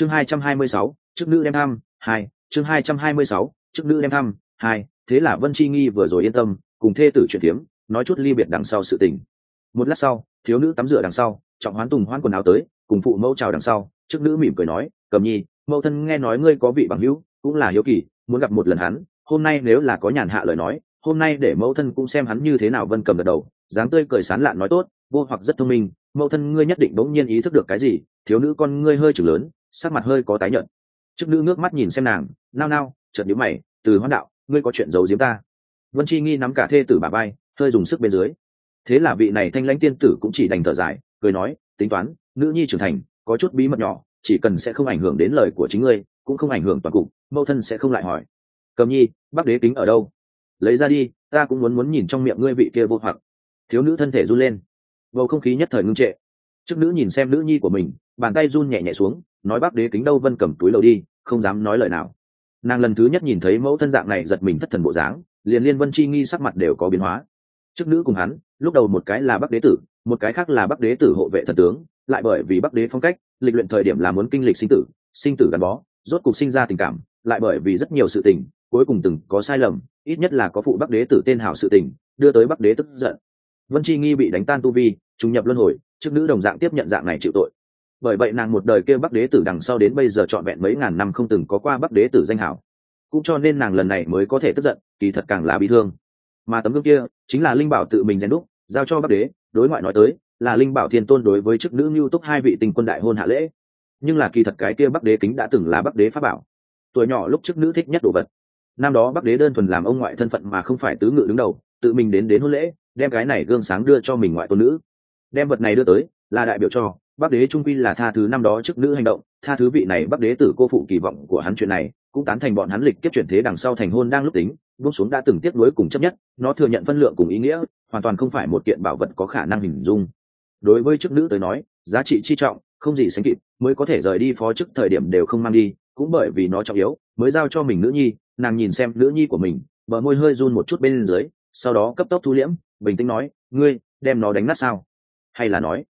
chương hai trăm hai mươi sáu, chức nữ đem thăm, hai, chương hai trăm hai mươi sáu, chức nữ đem thăm, hai, thế là vân chi nghi vừa rồi yên tâm, cùng thê tử chuyển tiếm nói chút ly biệt đằng sau sự tình. Một lát sau, thiếu nữ tắm rửa đằng sau, trọng hoán tùng hoán quần áo tới, cùng phụ mẫu chào đằng sau, chức nữ mỉm cười nói, cầm nhi, mẫu thân nghe nói ngươi có vị bằng hữu, cũng là hiếu kỳ, muốn gặp một lần hắn, hôm nay nếu là có nhàn hạ lời nói, hôm nay để mẫu thân cũng xem hắn như thế nào. Vân cầm gật đầu, dáng tươi cười sán lạn nói, tốt, vô hoặc rất thông minh, mẫu thân ngươi nhất định bỗng nhiên ý thức được cái gì, thiếu nữ con ngươi hơi chừng lớn sắc mặt hơi có tái nhợt. Chức nữ ngước mắt nhìn xem nàng, nao nao, chợt nhíu mày, từ hoan đạo, ngươi có chuyện giấu giếm ta? Vân chi nghi nắm cả thê tử bà bay hơi dùng sức bên dưới. Thế là vị này thanh lãnh tiên tử cũng chỉ đành thở dài, cười nói, tính toán, nữ nhi trưởng thành, có chút bí mật nhỏ, chỉ cần sẽ không ảnh hưởng đến lời của chính ngươi, cũng không ảnh hưởng toàn cục, mẫu thân sẽ không lại hỏi. Cầm nhi bắc đế kính ở đâu? Lấy ra đi, ta cũng muốn muốn nhìn trong miệng ngươi vị kia vô hoặc. Thiếu nữ thân thể run lên. Bầu không khí nhất thời ngưng trệ. Trước nữ nhìn xem nữ nhi của mình, bàn tay run nhẹ nhẹ xuống nói bác đế kính đâu vân cầm túi lầu đi, không dám nói lời nào. Nàng lần thứ nhất nhìn thấy mẫu thân dạng này giật mình thất thần bộ dáng, liền liên vân chi nghi sắc mặt đều có biến hóa. Trước nữ cùng hắn, lúc đầu một cái là bắc đế tử, một cái khác là bắc đế tử hộ vệ thần tướng, lại bởi vì bắc đế phong cách, lịch luyện thời điểm là muốn kinh lịch sinh tử sinh tử gắn bó, rốt cuộc sinh ra tình cảm, lại bởi vì rất nhiều sự tình, cuối cùng từng có sai lầm, ít nhất là có phụ bắc đế tử tên hảo sự tình, đưa tới bắc đế tức giận. Vân chi nghi bị đánh tan tu vi, trùng nhập luân hồi, trước nữ đồng dạng tiếp nhận dạng này chịu tội bởi vậy nàng một đời kêu bắc đế tử đằng sau đến bây giờ trọn vẹn mấy ngàn năm không từng có qua bắc đế tử danh hảo. Cũng cho nên nàng lần này mới có thể tức giận, kỳ thật càng là bị thương. Mà tấm gương kia, chính là linh bảo tự mình rèn đúc, giao cho bắc đế, đối ngoại nói tới, là linh bảo thiên tôn đối với chức nữ mưu túc hai vị tình quân đại hôn hạ lễ. Nhưng là kỳ thật cái kia bắc đế kính đã từng là bắc đế pháp bảo. Tuổi nhỏ lúc chức nữ thích nhất đồ vật. Năm đó bắc đế đơn thuần làm ông ngoại thân phận mà không phải tứ ngự đứng đầu, tự mình đến đến hôn lễ, đem cái này gương sáng đưa cho mình ngoại tôn nữ. Đem vật này đưa tới, là đại biểu cho bắc đế trung quy là tha thứ năm đó trước nữ hành động, tha thứ vị này bắc đế tử cô phụ kỳ vọng của hắn chuyện này, cũng tán thành bọn hắn lịch kiếp chuyển thế đằng sau thành hôn đang lúc tính, buông xuống đã từng tiếp nối cùng chấp nhất, nó thừa nhận phân lượng cùng ý nghĩa, hoàn toàn không phải một kiện bảo vật có khả năng hình dung. Đối với chức nữ tới nói, giá trị chi trọng, không gì sánh kịp, mới có thể rời đi phó chức thời điểm đều không mang đi, cũng bởi vì nó trọng yếu, mới giao cho mình nữ nhi, nàng nhìn xem nữ nhi của mình, bờ môi hơi run một chút bên dưới, sau đó cấp tốc thu liễm, bình tĩnh nói, ngươi, đem nó đánh nát sao? Hay là nói,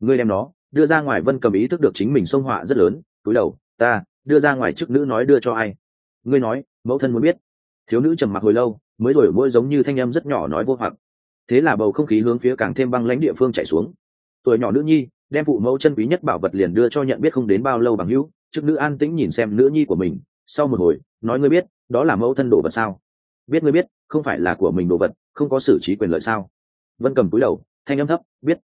ngươi đem nó đưa ra ngoài vân cầm ý thức được chính mình xông họa rất lớn, túi đầu, ta, đưa ra ngoài chức nữ nói đưa cho ai? Ngươi nói, mẫu thân muốn biết. Thiếu nữ trầm mặc hồi lâu, mới rồi mỗi giống như thanh âm rất nhỏ nói vô hoặc. Thế là bầu không khí hướng phía càng thêm băng lãnh địa phương chạy xuống. Tuổi nhỏ nữ nhi, đem phụ mẫu chân quý nhất bảo vật liền đưa cho nhận biết không đến bao lâu bằng hữu, chức nữ an tĩnh nhìn xem nữ nhi của mình, sau một hồi, nói ngươi biết, đó là mẫu thân đồ vật sao? Biết ngươi biết, không phải là của mình đồ vật, không có xử trí quyền lợi sao? Vân cầm cúi đầu, thanh âm thấp, biết.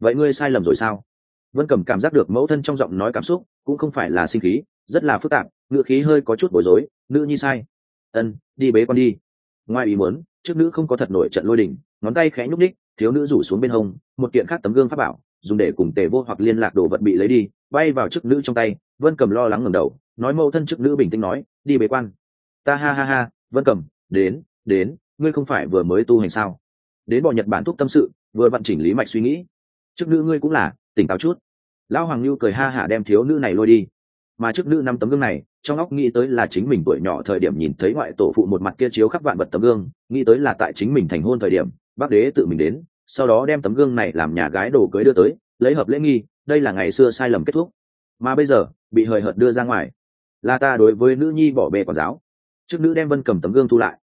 Vậy ngươi sai lầm rồi sao? Vân cầm cảm giác được mẫu thân trong giọng nói cảm xúc, cũng không phải là sinh khí, rất là phức tạp ngựa khí hơi có chút bối rối, nữ nhi sai. Ân, đi bế con đi. Ngoài ý muốn, trước nữ không có thật nổi trận lôi đình, ngón tay khẽ nhúc ních thiếu nữ rủ xuống bên hông, một kiện khác tấm gương pháp bảo, dùng để cùng tề vô hoặc liên lạc đồ vật bị lấy đi, bay vào chức nữ trong tay, vân cầm lo lắng ngẩng đầu, nói mẫu thân chức nữ bình tĩnh nói, đi bế quan. Ta, ha ha ha, vân cầm đến đến, ngươi không phải vừa mới tu hành sao? Đến bỏ nhật bản thúc tâm sự, vừa vận chỉnh lý mạch suy nghĩ. Chức nữ ngươi cũng là tỉnh táo chút. Lão hoàng lưu cười ha hả đem thiếu nữ này lôi đi. Mà trước nữ năm tấm gương này, trong óc nghĩ tới là chính mình tuổi nhỏ thời điểm nhìn thấy ngoại tổ phụ một mặt kia chiếu khắp vạn vật tấm gương, nghĩ tới là tại chính mình thành hôn thời điểm, bác đế tự mình đến, sau đó đem tấm gương này làm nhà gái đồ cưới đưa tới, lấy hợp lễ nghi, đây là ngày xưa sai lầm kết thúc. Mà bây giờ, bị hời hợt đưa ra ngoài, là ta đối với nữ nhi bỏ bê quản giáo. Trước nữ đem vân cầm tấm gương thu lại.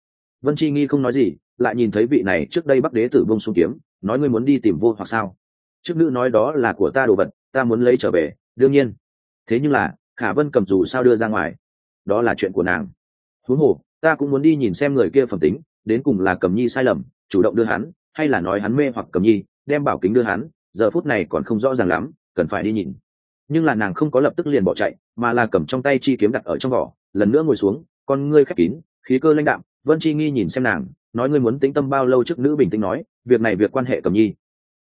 Vân chi nghi không nói gì, lại nhìn thấy vị này trước đây bắc đế tử bông xuống kiếm, nói ngươi muốn đi tìm vô hoặc sao? Trước nữ nói đó là của ta đồ vật, ta muốn lấy trở về, đương nhiên. Thế nhưng là, khả vân cầm dù sao đưa ra ngoài. Đó là chuyện của nàng. Huống hồ, ta cũng muốn đi nhìn xem người kia phẩm tính, đến cùng là cầm nhi sai lầm, chủ động đưa hắn, hay là nói hắn mê hoặc cầm nhi, đem bảo kính đưa hắn, giờ phút này còn không rõ ràng lắm, cần phải đi nhìn. Nhưng là nàng không có lập tức liền bỏ chạy, mà là cầm trong tay chi kiếm đặt ở trong vỏ, lần nữa ngồi xuống, con ngươi khép kín, khí cơ lãnh đạm, vân chi nghi nhìn xem nàng, nói ngươi muốn tĩnh tâm bao lâu trước nữ bình tĩnh nói, việc này việc quan hệ cầm nhi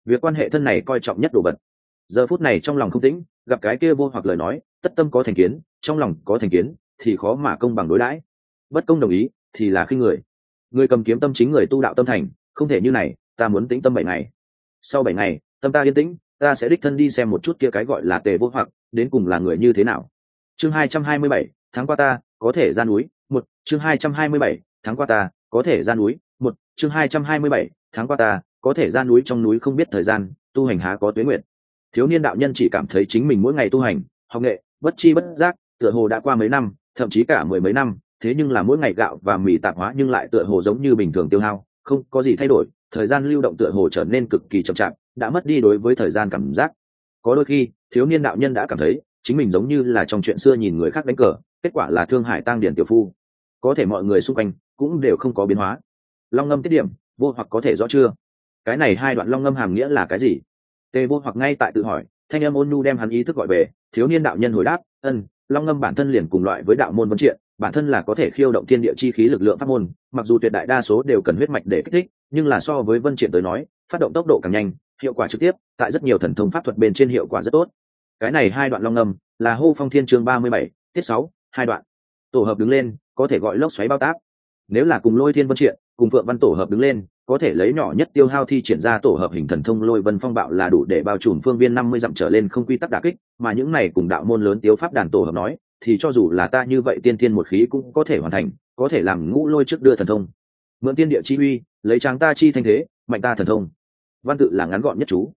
việc quan hệ thân này coi trọng nhất đồ vật. Giờ phút này trong lòng không tĩnh, gặp cái kia vô hoặc lời nói, tất tâm có thành kiến, trong lòng có thành kiến, thì khó mà công bằng đối đãi. Bất công đồng ý, thì là khi người. Người cầm kiếm tâm chính người tu đạo tâm thành, không thể như này, ta muốn tĩnh tâm bảy ngày. Sau bảy ngày, tâm ta yên tĩnh, ta sẽ đích thân đi xem một chút kia cái gọi là tề vô hoặc, đến cùng là người như thế nào. Chương hai trăm hai mươi bảy, tháng qua ta, có thể ra núi, một. Chương hai trăm hai mươi bảy, tháng qua ta, có thể ra núi, một. Chương hai trăm hai mươi bảy, tháng qua ta có thể ra núi trong núi không biết thời gian, tu hành há có tuế nguyện. Thiếu niên đạo nhân chỉ cảm thấy chính mình mỗi ngày tu hành, học nghệ, bất chi bất giác, tựa hồ đã qua mấy năm, thậm chí cả mười mấy năm, thế nhưng là mỗi ngày gạo và mì tạp hóa nhưng lại tựa hồ giống như bình thường tiêu hao, không có gì thay đổi, thời gian lưu động tựa hồ trở nên cực kỳ chậm chạp, đã mất đi đối với thời gian cảm giác. Có đôi khi, thiếu niên đạo nhân đã cảm thấy, chính mình giống như là trong chuyện xưa nhìn người khác đánh cờ, kết quả là thương hải tăng điển tiểu phu. Có thể mọi người xung quanh cũng đều không có biến hóa. Long ngâm tiết điểm, vô hoặc có thể rõ chưa? Cái này hai đoạn long ngâm hàm nghĩa là cái gì? Tề vô hoặc ngay tại tự hỏi, thanh âm ôn nhu đem hắn ý thức gọi về, thiếu niên đạo nhân hồi đáp, ân, long ngâm bản thân liền cùng loại với đạo môn vân triện, bản thân là có thể khiêu động thiên địa chi khí lực lượng pháp môn, mặc dù tuyệt đại đa số đều cần huyết mạch để kích thích, nhưng là so với vân triện tới nói, phát động tốc độ càng nhanh, hiệu quả trực tiếp, tại rất nhiều thần thông pháp thuật bên trên hiệu quả rất tốt. Cái này hai đoạn long ngâm là hô phong thiên chương ba mươi bảy, tiết sáu, hai đoạn. Tổ hợp đứng lên, có thể gọi lốc xoáy bao tác. Nếu là cùng lôi thiên vân triện, cùng phượng văn tổ hợp đứng lên có thể lấy nhỏ nhất tiêu hao thi triển ra tổ hợp hình thần thông lôi vân phong bạo là đủ để bao trùm phương viên năm mươi dặm trở lên không quy tắc đả kích, mà những này cùng đạo môn lớn tiêu pháp đàn tổ hợp nói, thì cho dù là ta như vậy tiên tiên một khí cũng có thể hoàn thành, có thể làm ngũ lôi trước đưa thần thông. Mượn tiên địa chi uy, lấy tráng ta chi thanh thế, mạnh ta thần thông. Văn tự là ngắn gọn nhất chú.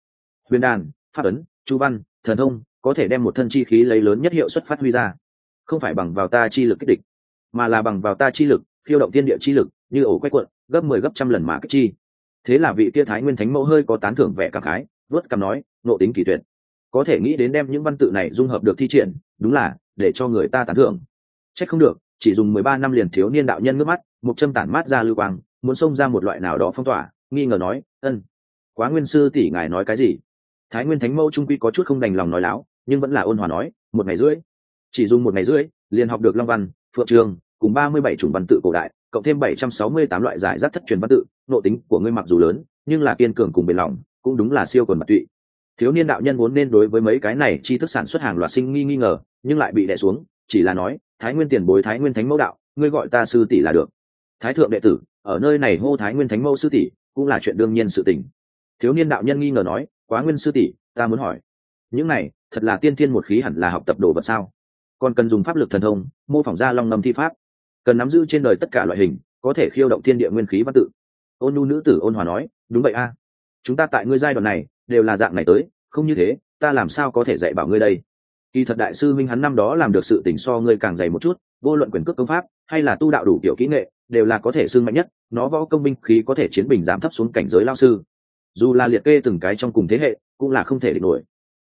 Huyền đàn, pháp ấn chú văn, thần thông, có thể đem một thân chi khí lấy lớn nhất hiệu suất phát huy ra. Không phải bằng vào ta chi lực kích địch, mà là bằng vào ta chi lực, khiêu động tiên địa chi lực như ổ quay cuộn, gấp mười 10 gấp trăm lần mà kích chi. Thế là vị kia thái nguyên thánh mẫu hơi có tán thưởng vẻ cảm khái, vớt cằm nói nộ tính kỳ tuyệt. Có thể nghĩ đến đem những văn tự này dung hợp được thi triển, đúng là để cho người ta tán thưởng. Trách không được, chỉ dùng mười ba năm liền thiếu niên đạo nhân nước mắt, một châm tản mát ra lưu quang, muốn xông ra một loại nào đó phong tỏa, nghi ngờ nói, ân, quá nguyên sư tỷ ngài nói cái gì? Thái nguyên thánh mẫu trung quy có chút không đành lòng nói láo, nhưng vẫn là ôn hòa nói, một ngày rưỡi, chỉ dùng một ngày rưỡi, liền học được long văn, phượng trường, cùng ba mươi bảy chủng văn tự cổ đại cộng thêm bảy trăm sáu mươi tám loại giải rác thất truyền văn tự, nội tính của ngươi mặc dù lớn, nhưng là kiên cường cùng bền lòng, cũng đúng là siêu quần mặt tụy. Thiếu niên đạo nhân vốn nên đối với mấy cái này chi thức sản xuất hàng loạt sinh nghi nghi ngờ, nhưng lại bị đè xuống, chỉ là nói, thái nguyên tiền bối, thái nguyên thánh mẫu đạo, ngươi gọi ta sư tỷ là được. Thái thượng đệ tử, ở nơi này hô thái nguyên thánh mẫu sư tỷ, cũng là chuyện đương nhiên sự tình. Thiếu niên đạo nhân nghi ngờ nói, quá nguyên sư tỷ, ta muốn hỏi, những này, thật là tiên thiên một khí hẳn là học tập đồ vật sao? Còn cần dùng pháp lực thần thông, mô phỏng ra long ngâm thi pháp cần nắm giữ trên đời tất cả loại hình, có thể khiêu động thiên địa nguyên khí văn tự. Ôn nhu nữ tử ôn hòa nói, đúng vậy a. Chúng ta tại ngươi giai đoạn này, đều là dạng này tới, không như thế, ta làm sao có thể dạy bảo ngươi đây? Kỳ thật đại sư minh hắn năm đó làm được sự tỉnh so ngươi càng dày một chút, vô luận quyền cước công pháp, hay là tu đạo đủ kiểu kỹ nghệ, đều là có thể xương mạnh nhất, nó võ công binh khí có thể chiến bình giảm thấp xuống cảnh giới lao sư. Dù là liệt kê từng cái trong cùng thế hệ, cũng là không thể địch nổi.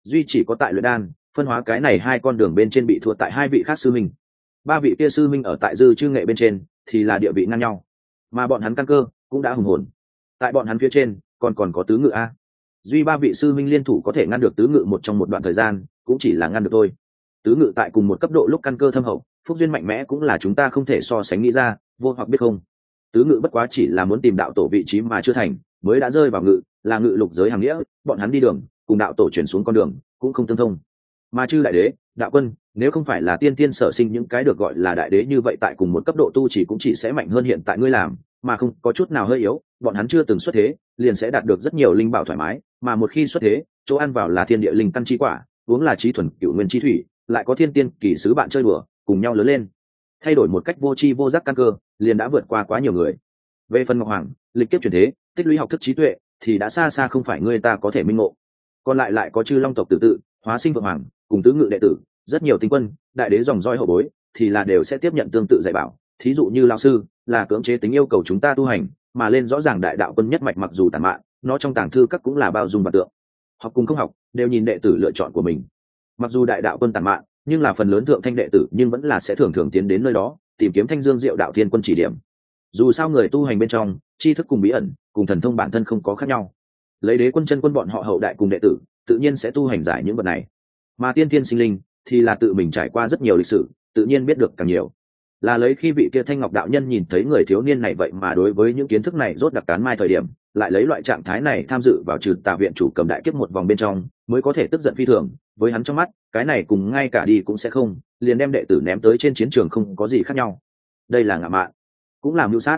Duy chỉ có tại luyện đan, phân hóa cái này hai con đường bên trên bị thua tại hai vị khác sư minh ba vị kia sư minh ở tại dư chư nghệ bên trên thì là địa vị ngang nhau, mà bọn hắn căn cơ cũng đã hùng hồn. Tại bọn hắn phía trên, còn còn có tứ ngự a. Duy ba vị sư minh liên thủ có thể ngăn được tứ ngự một trong một đoạn thời gian, cũng chỉ là ngăn được thôi. Tứ ngự tại cùng một cấp độ lúc căn cơ thâm hậu, phúc duyên mạnh mẽ cũng là chúng ta không thể so sánh nghĩ ra, vô hoặc biết không. Tứ ngự bất quá chỉ là muốn tìm đạo tổ vị trí mà chưa thành, mới đã rơi vào ngự, là ngự lục giới hàng nghĩa, bọn hắn đi đường, cùng đạo tổ chuyển xuống con đường, cũng không tương thông mà chư đại đế, đạo quân, nếu không phải là tiên tiên sở sinh những cái được gọi là đại đế như vậy tại cùng một cấp độ tu chỉ cũng chỉ sẽ mạnh hơn hiện tại ngươi làm, mà không có chút nào hơi yếu, bọn hắn chưa từng xuất thế, liền sẽ đạt được rất nhiều linh bảo thoải mái, mà một khi xuất thế, chỗ ăn vào là thiên địa linh căn chi quả, uống là trí thuần cựu nguyên chi thủy, lại có thiên tiên kỳ sứ bạn chơi đùa, cùng nhau lớn lên. Thay đổi một cách vô tri vô giác căn cơ, liền đã vượt qua quá nhiều người. Về phần ngọc hoàng, lịch kiếp truyền thế, tích lũy học thức trí tuệ, thì đã xa xa không phải ngươi ta có thể minh ngộ. Còn lại lại có chư long tộc tự tự, hóa sinh vượng hoàng cùng tứ ngự đệ tử, rất nhiều tinh quân, đại đế dòng roi hậu bối, thì là đều sẽ tiếp nhận tương tự dạy bảo. Thí dụ như lao sư, là cưỡng chế tính yêu cầu chúng ta tu hành, mà lên rõ ràng đại đạo quân nhất mạch mặc dù tàn mạn, nó trong tàng thư các cũng là bao dung và tượng. Học cùng không học, đều nhìn đệ tử lựa chọn của mình. Mặc dù đại đạo quân tàn mạn, nhưng là phần lớn thượng thanh đệ tử nhưng vẫn là sẽ thường thường tiến đến nơi đó, tìm kiếm thanh dương diệu đạo thiên quân chỉ điểm. Dù sao người tu hành bên trong, tri thức cùng bí ẩn, cùng thần thông bản thân không có khác nhau. Lấy đế quân chân quân bọn họ hậu đại cùng đệ tử, tự nhiên sẽ tu hành giải những vật này mà tiên tiên sinh linh thì là tự mình trải qua rất nhiều lịch sử, tự nhiên biết được càng nhiều. Là lấy khi vị kia thanh ngọc đạo nhân nhìn thấy người thiếu niên này vậy mà đối với những kiến thức này rốt đặc cán mai thời điểm, lại lấy loại trạng thái này tham dự vào trừ tạ viện chủ cầm đại kiếp một vòng bên trong, mới có thể tức giận phi thường, với hắn trong mắt, cái này cùng ngay cả đi cũng sẽ không, liền đem đệ tử ném tới trên chiến trường không có gì khác nhau. Đây là ngạ mạn, cũng làm mưu sát.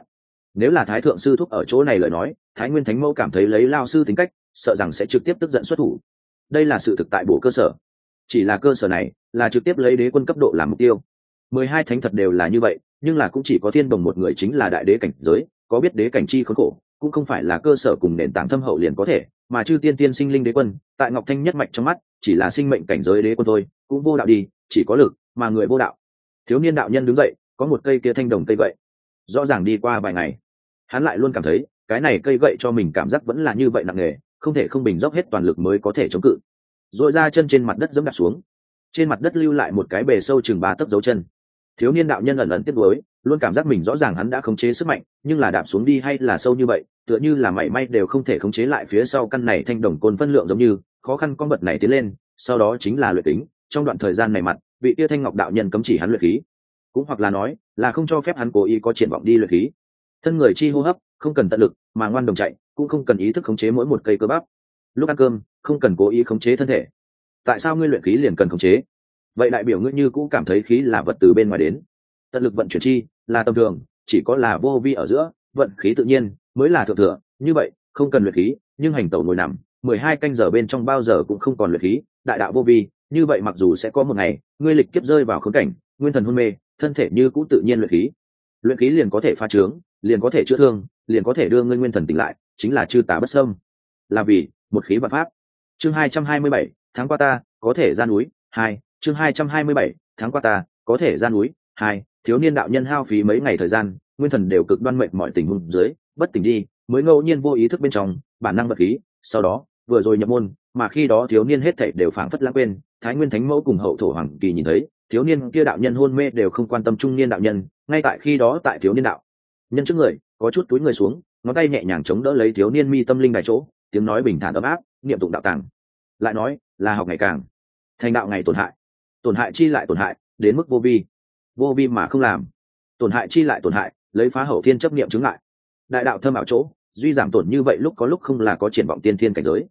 Nếu là thái thượng sư thúc ở chỗ này lời nói, thái nguyên thánh mẫu cảm thấy lấy lao sư tính cách, sợ rằng sẽ trực tiếp tức giận xuất thủ. Đây là sự thực tại bổ cơ sở chỉ là cơ sở này là trực tiếp lấy đế quân cấp độ làm mục tiêu. Mười hai thánh thật đều là như vậy, nhưng là cũng chỉ có thiên đồng một người chính là đại đế cảnh giới, có biết đế cảnh chi khốn khổ, cũng không phải là cơ sở cùng nền tảng thâm hậu liền có thể, mà chư tiên tiên sinh linh đế quân, tại ngọc thanh nhất mạch trong mắt, chỉ là sinh mệnh cảnh giới đế quân thôi, cũng vô đạo đi, chỉ có lực mà người vô đạo. Thiếu niên đạo nhân đứng dậy, có một cây kia thanh đồng cây gậy. Rõ ràng đi qua vài ngày, hắn lại luôn cảm thấy, cái này cây gậy cho mình cảm giác vẫn là như vậy nặng nề, không thể không bình dốc hết toàn lực mới có thể chống cự dội ra chân trên mặt đất dẫm đặt xuống. Trên mặt đất lưu lại một cái bề sâu chừng ba tấc dấu chân. Thiếu niên đạo nhân ẩn ẩn tiếp với luôn cảm giác mình rõ ràng hắn đã khống chế sức mạnh, nhưng là đạp xuống đi hay là sâu như vậy, tựa như là mảy may đều không thể khống chế lại phía sau căn này thanh đồng côn phân lượng giống như, khó khăn con vật này tiến lên, sau đó chính là luyện tính trong đoạn thời gian này mặt, vị tia thanh ngọc đạo nhân cấm chỉ hắn luyện khí. Cũng hoặc là nói, là không cho phép hắn cố ý có triển vọng đi luyện khí. Thân người chi hô hấp, không cần tận lực, mà ngoan đồng chạy, cũng không cần ý thức khống chế mỗi một cây cơ bắp lúc ăn cơm, không cần cố ý khống chế thân thể. Tại sao ngươi luyện khí liền cần khống chế? Vậy đại biểu ngươi như cũng cảm thấy khí là vật từ bên ngoài đến. Tận lực vận chuyển chi, là tầm thường, chỉ có là vô vi ở giữa, vận khí tự nhiên mới là thượng thừa. Như vậy, không cần luyện khí, nhưng hành tẩu ngồi nằm, mười hai canh giờ bên trong bao giờ cũng không còn luyện khí, đại đạo vô vi, như vậy mặc dù sẽ có một ngày, ngươi lịch kiếp rơi vào khốn cảnh, nguyên thần hôn mê, thân thể như cũ tự nhiên luyện khí. Luyện khí liền có thể pha trướng, liền có thể chữa thương, liền có thể đưa ngươi nguyên thần tỉnh lại, chính là chư tá bất sâm là vì một khí vật pháp. Chương hai trăm hai mươi bảy, tháng qua ta, có thể ra núi, hai, chương hai trăm hai mươi bảy, tháng qua ta, có thể ra núi, hai, thiếu niên đạo nhân hao phí mấy ngày thời gian, nguyên thần đều cực đoan mệnh mọi tình huống dưới, bất tỉnh đi, mới ngẫu nhiên vô ý thức bên trong, bản năng vật khí, sau đó, vừa rồi nhập môn, mà khi đó thiếu niên hết thảy đều phảng phất lãng quên, thái nguyên thánh mẫu cùng hậu thổ hoàng kỳ nhìn thấy, thiếu niên kia đạo nhân hôn mê đều không quan tâm trung niên đạo nhân, ngay tại khi đó tại thiếu niên đạo nhân trước người, có chút túi người xuống, ngón tay nhẹ nhàng chống đỡ lấy thiếu niên mi tâm linh đài chỗ tiếng nói bình thản ấm áp, niệm tụng đạo tàng. Lại nói, là học ngày càng. Thành đạo ngày tổn hại. Tổn hại chi lại tổn hại, đến mức vô vi. Vô vi mà không làm. Tổn hại chi lại tổn hại, lấy phá hậu thiên chấp niệm chứng lại. Đại đạo thâm ảo chỗ, duy giảm tổn như vậy lúc có lúc không là có triển vọng tiên thiên cảnh giới.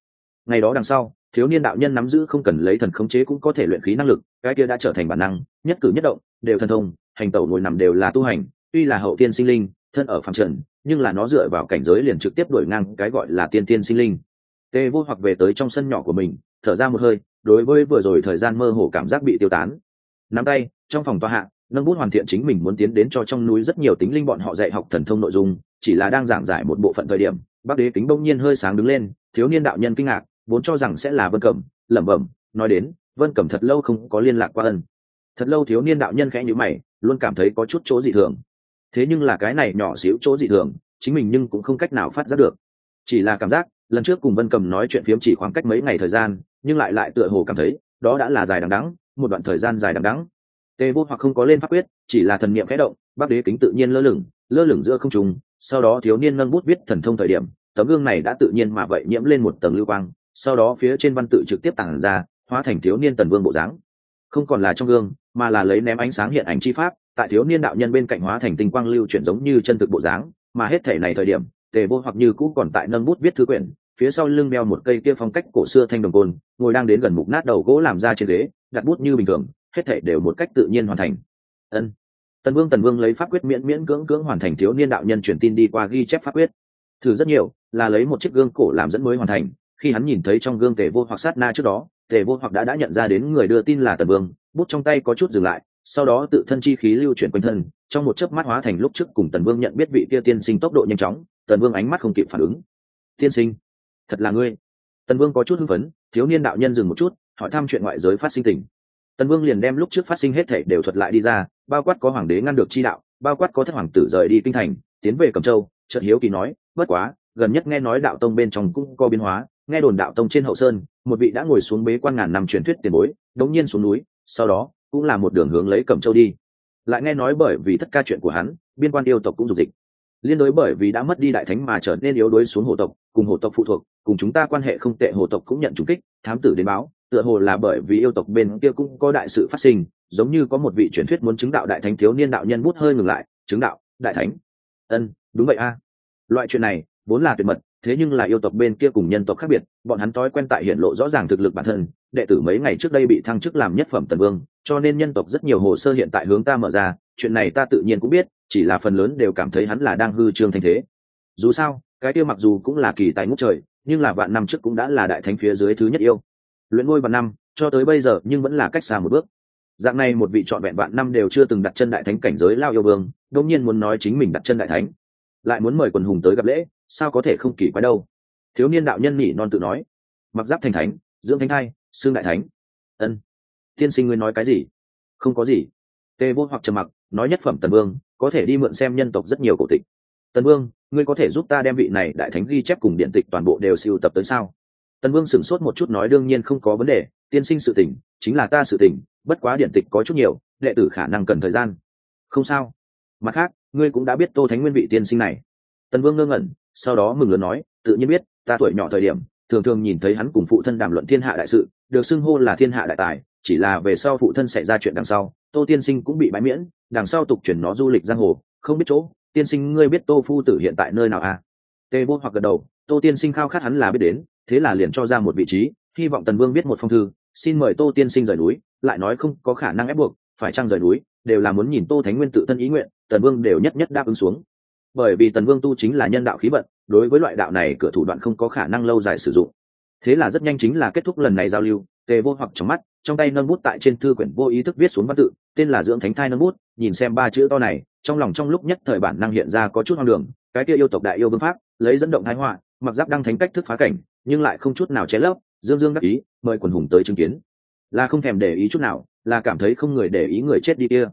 Ngày đó đằng sau, thiếu niên đạo nhân nắm giữ không cần lấy thần khống chế cũng có thể luyện khí năng lực, cái kia đã trở thành bản năng, nhất cử nhất động, đều thần thông, hành tẩu ngồi nằm đều là tu hành, tuy là hậu tiên sinh linh, thân ở phạm trần nhưng là nó dựa vào cảnh giới liền trực tiếp đổi ngang cái gọi là tiên tiên sinh linh. Tê vô hoặc về tới trong sân nhỏ của mình, thở ra một hơi, đối với vừa rồi thời gian mơ hồ cảm giác bị tiêu tán. Nắm tay, trong phòng tòa hạ, nâng bút hoàn thiện chính mình muốn tiến đến cho trong núi rất nhiều tính linh bọn họ dạy học thần thông nội dung, chỉ là đang giảng giải một bộ phận thời điểm, bác đế kính bỗng nhiên hơi sáng đứng lên, thiếu niên đạo nhân kinh ngạc, vốn cho rằng sẽ là vân cẩm, lẩm bẩm, nói đến, vân cẩm thật lâu không có liên lạc qua ân. Thật lâu thiếu niên đạo nhân khẽ nhữ mày, luôn cảm thấy có chút chỗ dị thường thế nhưng là cái này nhỏ xíu chỗ dị thường, chính mình nhưng cũng không cách nào phát giác được. Chỉ là cảm giác, lần trước cùng vân cầm nói chuyện phiếm chỉ khoảng cách mấy ngày thời gian, nhưng lại lại tựa hồ cảm thấy, đó đã là dài đằng đắng một đoạn thời gian dài đằng đắng tê vô hoặc không có lên pháp quyết, chỉ là thần niệm khẽ động bắc đế kính tự nhiên lơ lửng lơ lửng giữa không trùng sau đó thiếu niên nâng bút viết thần thông thời điểm, tấm gương này đã tự nhiên mà vậy nhiễm lên một tầng lưu quang, sau đó phía trên văn tự trực tiếp tản ra, hóa thành thiếu niên tần vương bộ dáng. Không còn là trong gương, mà là lấy ném ánh sáng hiện ảnh chi pháp tại thiếu niên đạo nhân bên cạnh hóa thành tinh quang lưu chuyển giống như chân thực bộ dáng, mà hết thể này thời điểm, tề vô hoặc như cũ còn tại nâng bút viết thư quyển, phía sau lưng đeo một cây kia phong cách cổ xưa thanh đồng côn, ngồi đang đến gần mục nát đầu gỗ làm ra trên ghế, đặt bút như bình thường, hết thể đều một cách tự nhiên hoàn thành. Ân. Tần vương tần vương lấy pháp quyết miễn miễn cưỡng cưỡng hoàn thành thiếu niên đạo nhân truyền tin đi qua ghi chép pháp quyết. Thử rất nhiều, là lấy một chiếc gương cổ làm dẫn mới hoàn thành, khi hắn nhìn thấy trong gương tề vô hoặc sát na trước đó, tề vô hoặc đã đã nhận ra đến người đưa tin là tần vương, bút trong tay có chút dừng lại sau đó tự thân chi khí lưu chuyển quanh thân, trong một chớp mắt hóa thành lúc trước cùng tần vương nhận biết vị kia tiên sinh tốc độ nhanh chóng, tần vương ánh mắt không kịp phản ứng. Tiên sinh, thật là ngươi. Tần vương có chút hưng phấn, thiếu niên đạo nhân dừng một chút, hỏi thăm chuyện ngoại giới phát sinh tình. Tần vương liền đem lúc trước phát sinh hết thể đều thuật lại đi ra, bao quát có hoàng đế ngăn được chi đạo, bao quát có thất hoàng tử rời đi kinh thành, tiến về cẩm châu, chợt hiếu kỳ nói, bất quá, gần nhất nghe nói đạo tông bên trong cũng có biến hóa, nghe đồn đạo tông trên hậu sơn, một vị đã ngồi xuống bế quan ngàn năm truyền thuyết tiền bối, đống nhiên xuống núi, sau đó cũng là một đường hướng lấy cẩm châu đi. Lại nghe nói bởi vì thất ca chuyện của hắn, biên quan yêu tộc cũng dục dịch. Liên đối bởi vì đã mất đi đại thánh mà trở nên yếu đuối xuống hồ tộc, cùng hồ tộc phụ thuộc, cùng chúng ta quan hệ không tệ, hồ tộc cũng nhận trúng kích, thám tử đến báo, tựa hồ là bởi vì yêu tộc bên kia cũng có đại sự phát sinh, giống như có một vị truyền thuyết muốn chứng đạo đại thánh thiếu niên đạo nhân bút hơi ngừng lại, chứng đạo, đại thánh. Ân, đúng vậy a. Loại chuyện này vốn là tuyệt mật, thế nhưng là yêu tộc bên kia cùng nhân tộc khác biệt, bọn hắn thói quen tại hiện lộ rõ ràng thực lực bản thân, đệ tử mấy ngày trước đây bị thăng chức làm nhất phẩm tần vương cho nên nhân tộc rất nhiều hồ sơ hiện tại hướng ta mở ra, chuyện này ta tự nhiên cũng biết, chỉ là phần lớn đều cảm thấy hắn là đang hư trương thanh thế. Dù sao, cái kia mặc dù cũng là kỳ tài ngũ trời, nhưng là vạn năm trước cũng đã là đại thánh phía dưới thứ nhất yêu. Luyện ngôi vạn năm, cho tới bây giờ nhưng vẫn là cách xa một bước. Dạng này một vị trọn vẹn vạn năm đều chưa từng đặt chân đại thánh cảnh giới lao yêu vương đương nhiên muốn nói chính mình đặt chân đại thánh. Lại muốn mời quần hùng tới gặp lễ, sao có thể không kỳ quái đâu? Thiếu niên đạo nhân nhỉ non tự nói. Mặc giáp thành thánh, dưỡng thánh thai, xương đại thánh. Ân tiên sinh ngươi nói cái gì? Không có gì. Tề vô hoặc trầm mặc, nói nhất phẩm tần vương, có thể đi mượn xem nhân tộc rất nhiều cổ tịch. Tần vương, ngươi có thể giúp ta đem vị này đại thánh ghi chép cùng điện tịch toàn bộ đều siêu tập tới sao? Tần vương sửng sốt một chút nói đương nhiên không có vấn đề, tiên sinh sự tỉnh chính là ta sự tỉnh bất quá điện tịch có chút nhiều, đệ tử khả năng cần thời gian. Không sao. Mặt khác, ngươi cũng đã biết tô thánh nguyên vị tiên sinh này. Tần vương ngơ ngẩn, sau đó mừng lớn nói, tự nhiên biết, ta tuổi nhỏ thời điểm, thường thường nhìn thấy hắn cùng phụ thân đàm luận thiên hạ đại sự, được xưng hô là thiên hạ đại tài chỉ là về sau phụ thân xảy ra chuyện đằng sau, tô tiên sinh cũng bị bãi miễn, đằng sau tục chuyển nó du lịch giang hồ, không biết chỗ, tiên sinh ngươi biết tô phu tử hiện tại nơi nào à? Tê vô hoặc gật đầu, tô tiên sinh khao khát hắn là biết đến, thế là liền cho ra một vị trí, hy vọng tần vương biết một phong thư, xin mời tô tiên sinh rời núi, lại nói không có khả năng ép buộc, phải chăng rời núi, đều là muốn nhìn tô thánh nguyên tự thân ý nguyện, tần vương đều nhất nhất đáp ứng xuống. Bởi vì tần vương tu chính là nhân đạo khí vận, đối với loại đạo này cửa thủ đoạn không có khả năng lâu dài sử dụng. Thế là rất nhanh chính là kết thúc lần này giao lưu tề vô hoặc trong mắt trong tay nâng bút tại trên thư quyển vô ý thức viết xuống văn tự, tên là dưỡng thánh thai nâng bút, nhìn xem ba chữ to này, trong lòng trong lúc nhất thời bản năng hiện ra có chút hoang đường, cái kia yêu tộc đại yêu vương pháp, lấy dẫn động thái họa, mặc giáp đang thánh cách thức phá cảnh, nhưng lại không chút nào che lấp, dương dương đắc ý, mời quần hùng tới chứng kiến. Là không thèm để ý chút nào, là cảm thấy không người để ý người chết đi kia.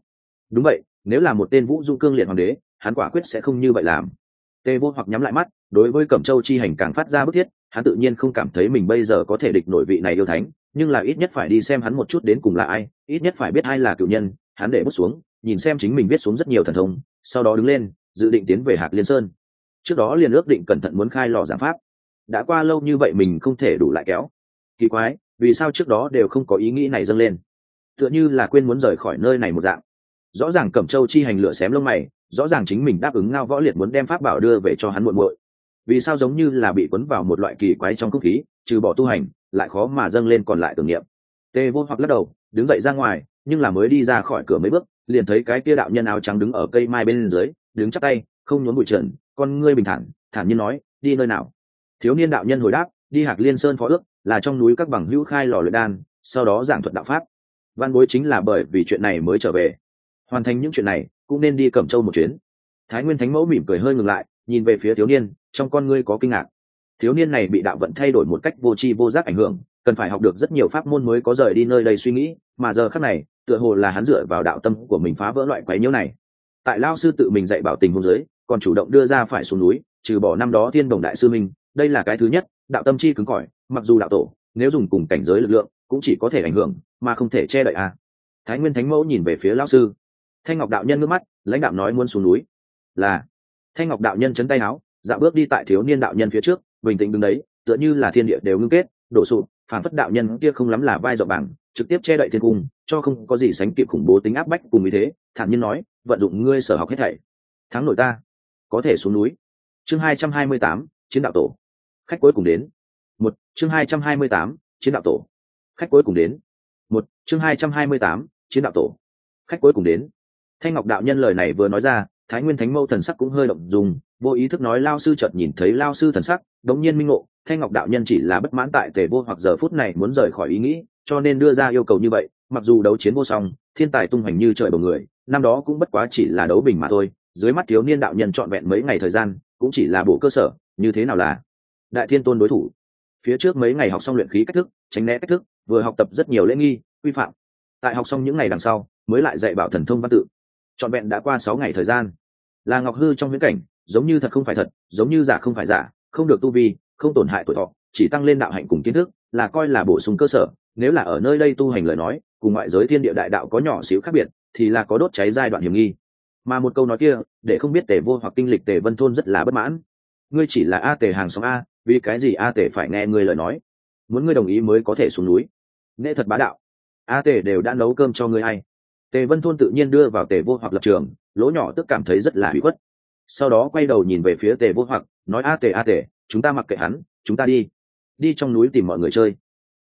Đúng vậy, nếu là một tên vũ du cương liệt hoàng đế, hắn quả quyết sẽ không như vậy làm. Tê vô hoặc nhắm lại mắt, đối với cẩm châu chi hành càng phát ra bức thiết, hắn tự nhiên không cảm thấy mình bây giờ có thể địch nổi vị này yêu thánh nhưng là ít nhất phải đi xem hắn một chút đến cùng là ai, ít nhất phải biết ai là cựu nhân, hắn để bút xuống, nhìn xem chính mình viết xuống rất nhiều thần thông, sau đó đứng lên, dự định tiến về hạc liên sơn. Trước đó liền ước định cẩn thận muốn khai lò giảng pháp. Đã qua lâu như vậy mình không thể đủ lại kéo. Kỳ quái, vì sao trước đó đều không có ý nghĩ này dâng lên? Tựa như là quên muốn rời khỏi nơi này một dạng. Rõ ràng cẩm châu chi hành lửa xém lông mày, rõ ràng chính mình đáp ứng ngao võ liệt muốn đem pháp bảo đưa về cho hắn muộn muội. Vì sao giống như là bị cuốn vào một loại kỳ quái trong không khí, trừ bỏ tu hành lại khó mà dâng lên còn lại tưởng niệm. Tê vô hoặc lắc đầu, đứng dậy ra ngoài, nhưng là mới đi ra khỏi cửa mấy bước, liền thấy cái kia đạo nhân áo trắng đứng ở cây mai bên dưới, đứng chắc tay, không nhốn bụi trần, con ngươi bình thản thản nhiên nói, đi nơi nào? Thiếu niên đạo nhân hồi đáp, đi hạc liên sơn phó ước, là trong núi các bằng hữu khai lò luyện đan, sau đó giảng thuật đạo pháp. Văn bối chính là bởi vì chuyện này mới trở về. Hoàn thành những chuyện này, cũng nên đi cẩm châu một chuyến. Thái nguyên thánh mẫu mỉm cười hơi ngừng lại, nhìn về phía thiếu niên, trong con ngươi có kinh ngạc thiếu niên này bị đạo vận thay đổi một cách vô tri vô giác ảnh hưởng, cần phải học được rất nhiều pháp môn mới có rời đi nơi đây suy nghĩ, mà giờ khắc này, tựa hồ là hắn dựa vào đạo tâm của mình phá vỡ loại quấy nhiễu này. Tại lao sư tự mình dạy bảo tình hôn giới, còn chủ động đưa ra phải xuống núi, trừ bỏ năm đó thiên đồng đại sư minh, đây là cái thứ nhất, đạo tâm chi cứng cỏi, mặc dù đạo tổ, nếu dùng cùng cảnh giới lực lượng, cũng chỉ có thể ảnh hưởng, mà không thể che đậy a. À. thái nguyên thánh mẫu nhìn về phía lao sư. Thanh ngọc đạo nhân ngước mắt, lãnh đạo nói muốn xuống núi. Là. Thanh ngọc đạo nhân chấn tay áo, dạo bước đi tại thiếu niên đạo nhân phía trước bình tĩnh đứng đấy, tựa như là thiên địa đều ngưng kết, đổ sụp phản phất đạo nhân kia không lắm là vai dọ bảng, trực tiếp che đậy thiên cung, cho không có gì sánh kịp khủng bố tính áp bách cùng ý thế, thản nhiên nói, vận dụng ngươi sở học hết thảy. Thắng nổi ta. Có thể xuống núi. Chương hai trăm hai mươi tám, chiến đạo tổ. Khách cuối cùng đến. Một, chương hai trăm hai mươi tám, chiến đạo tổ. Khách cuối cùng đến. Một, chương hai trăm hai mươi tám, chiến đạo tổ. Khách cuối cùng đến. Thanh ngọc đạo nhân lời này vừa nói ra thái nguyên thánh mâu thần sắc cũng hơi động dùng, vô ý thức nói lao sư chợt nhìn thấy lao sư thần sắc, đống nhiên minh ngộ, thanh ngọc đạo nhân chỉ là bất mãn tại tề vô hoặc giờ phút này muốn rời khỏi ý nghĩ, cho nên đưa ra yêu cầu như vậy, mặc dù đấu chiến vô song, thiên tài tung hoành như trời bầu người, năm đó cũng bất quá chỉ là đấu bình mà thôi, dưới mắt thiếu niên đạo nhân trọn vẹn mấy ngày thời gian, cũng chỉ là bộ cơ sở, như thế nào là đại thiên tôn đối thủ. Phía trước mấy ngày học xong luyện khí cách thức, tránh né cách thức, vừa học tập rất nhiều lễ nghi, quy phạm. Tại học xong những ngày đằng sau, mới lại dạy bảo thần thông văn tự. Trọn vẹn đã qua sáu ngày thời gian là ngọc hư trong viễn cảnh, giống như thật không phải thật, giống như giả không phải giả, không được tu vi, không tổn hại tuổi thọ, chỉ tăng lên đạo hạnh cùng kiến thức, là coi là bổ sung cơ sở. Nếu là ở nơi đây tu hành lời nói, cùng ngoại giới thiên địa đại đạo có nhỏ xíu khác biệt, thì là có đốt cháy giai đoạn hiểm nghi. Mà một câu nói kia, để không biết tề vô hoặc kinh lịch tề vân thôn rất là bất mãn. Ngươi chỉ là a tề hàng xóm a, vì cái gì a tề phải nghe ngươi lời nói? Muốn ngươi đồng ý mới có thể xuống núi. Nghệ thật bá đạo, a tề đều đã nấu cơm cho ngươi hay tề vân thôn tự nhiên đưa vào tề vô hoặc lập trường, lỗ nhỏ tức cảm thấy rất là hủy khuất. Sau đó quay đầu nhìn về phía tề vô hoặc, nói, a tề a tề, chúng ta mặc kệ hắn, chúng ta đi. Đi trong núi tìm mọi người chơi.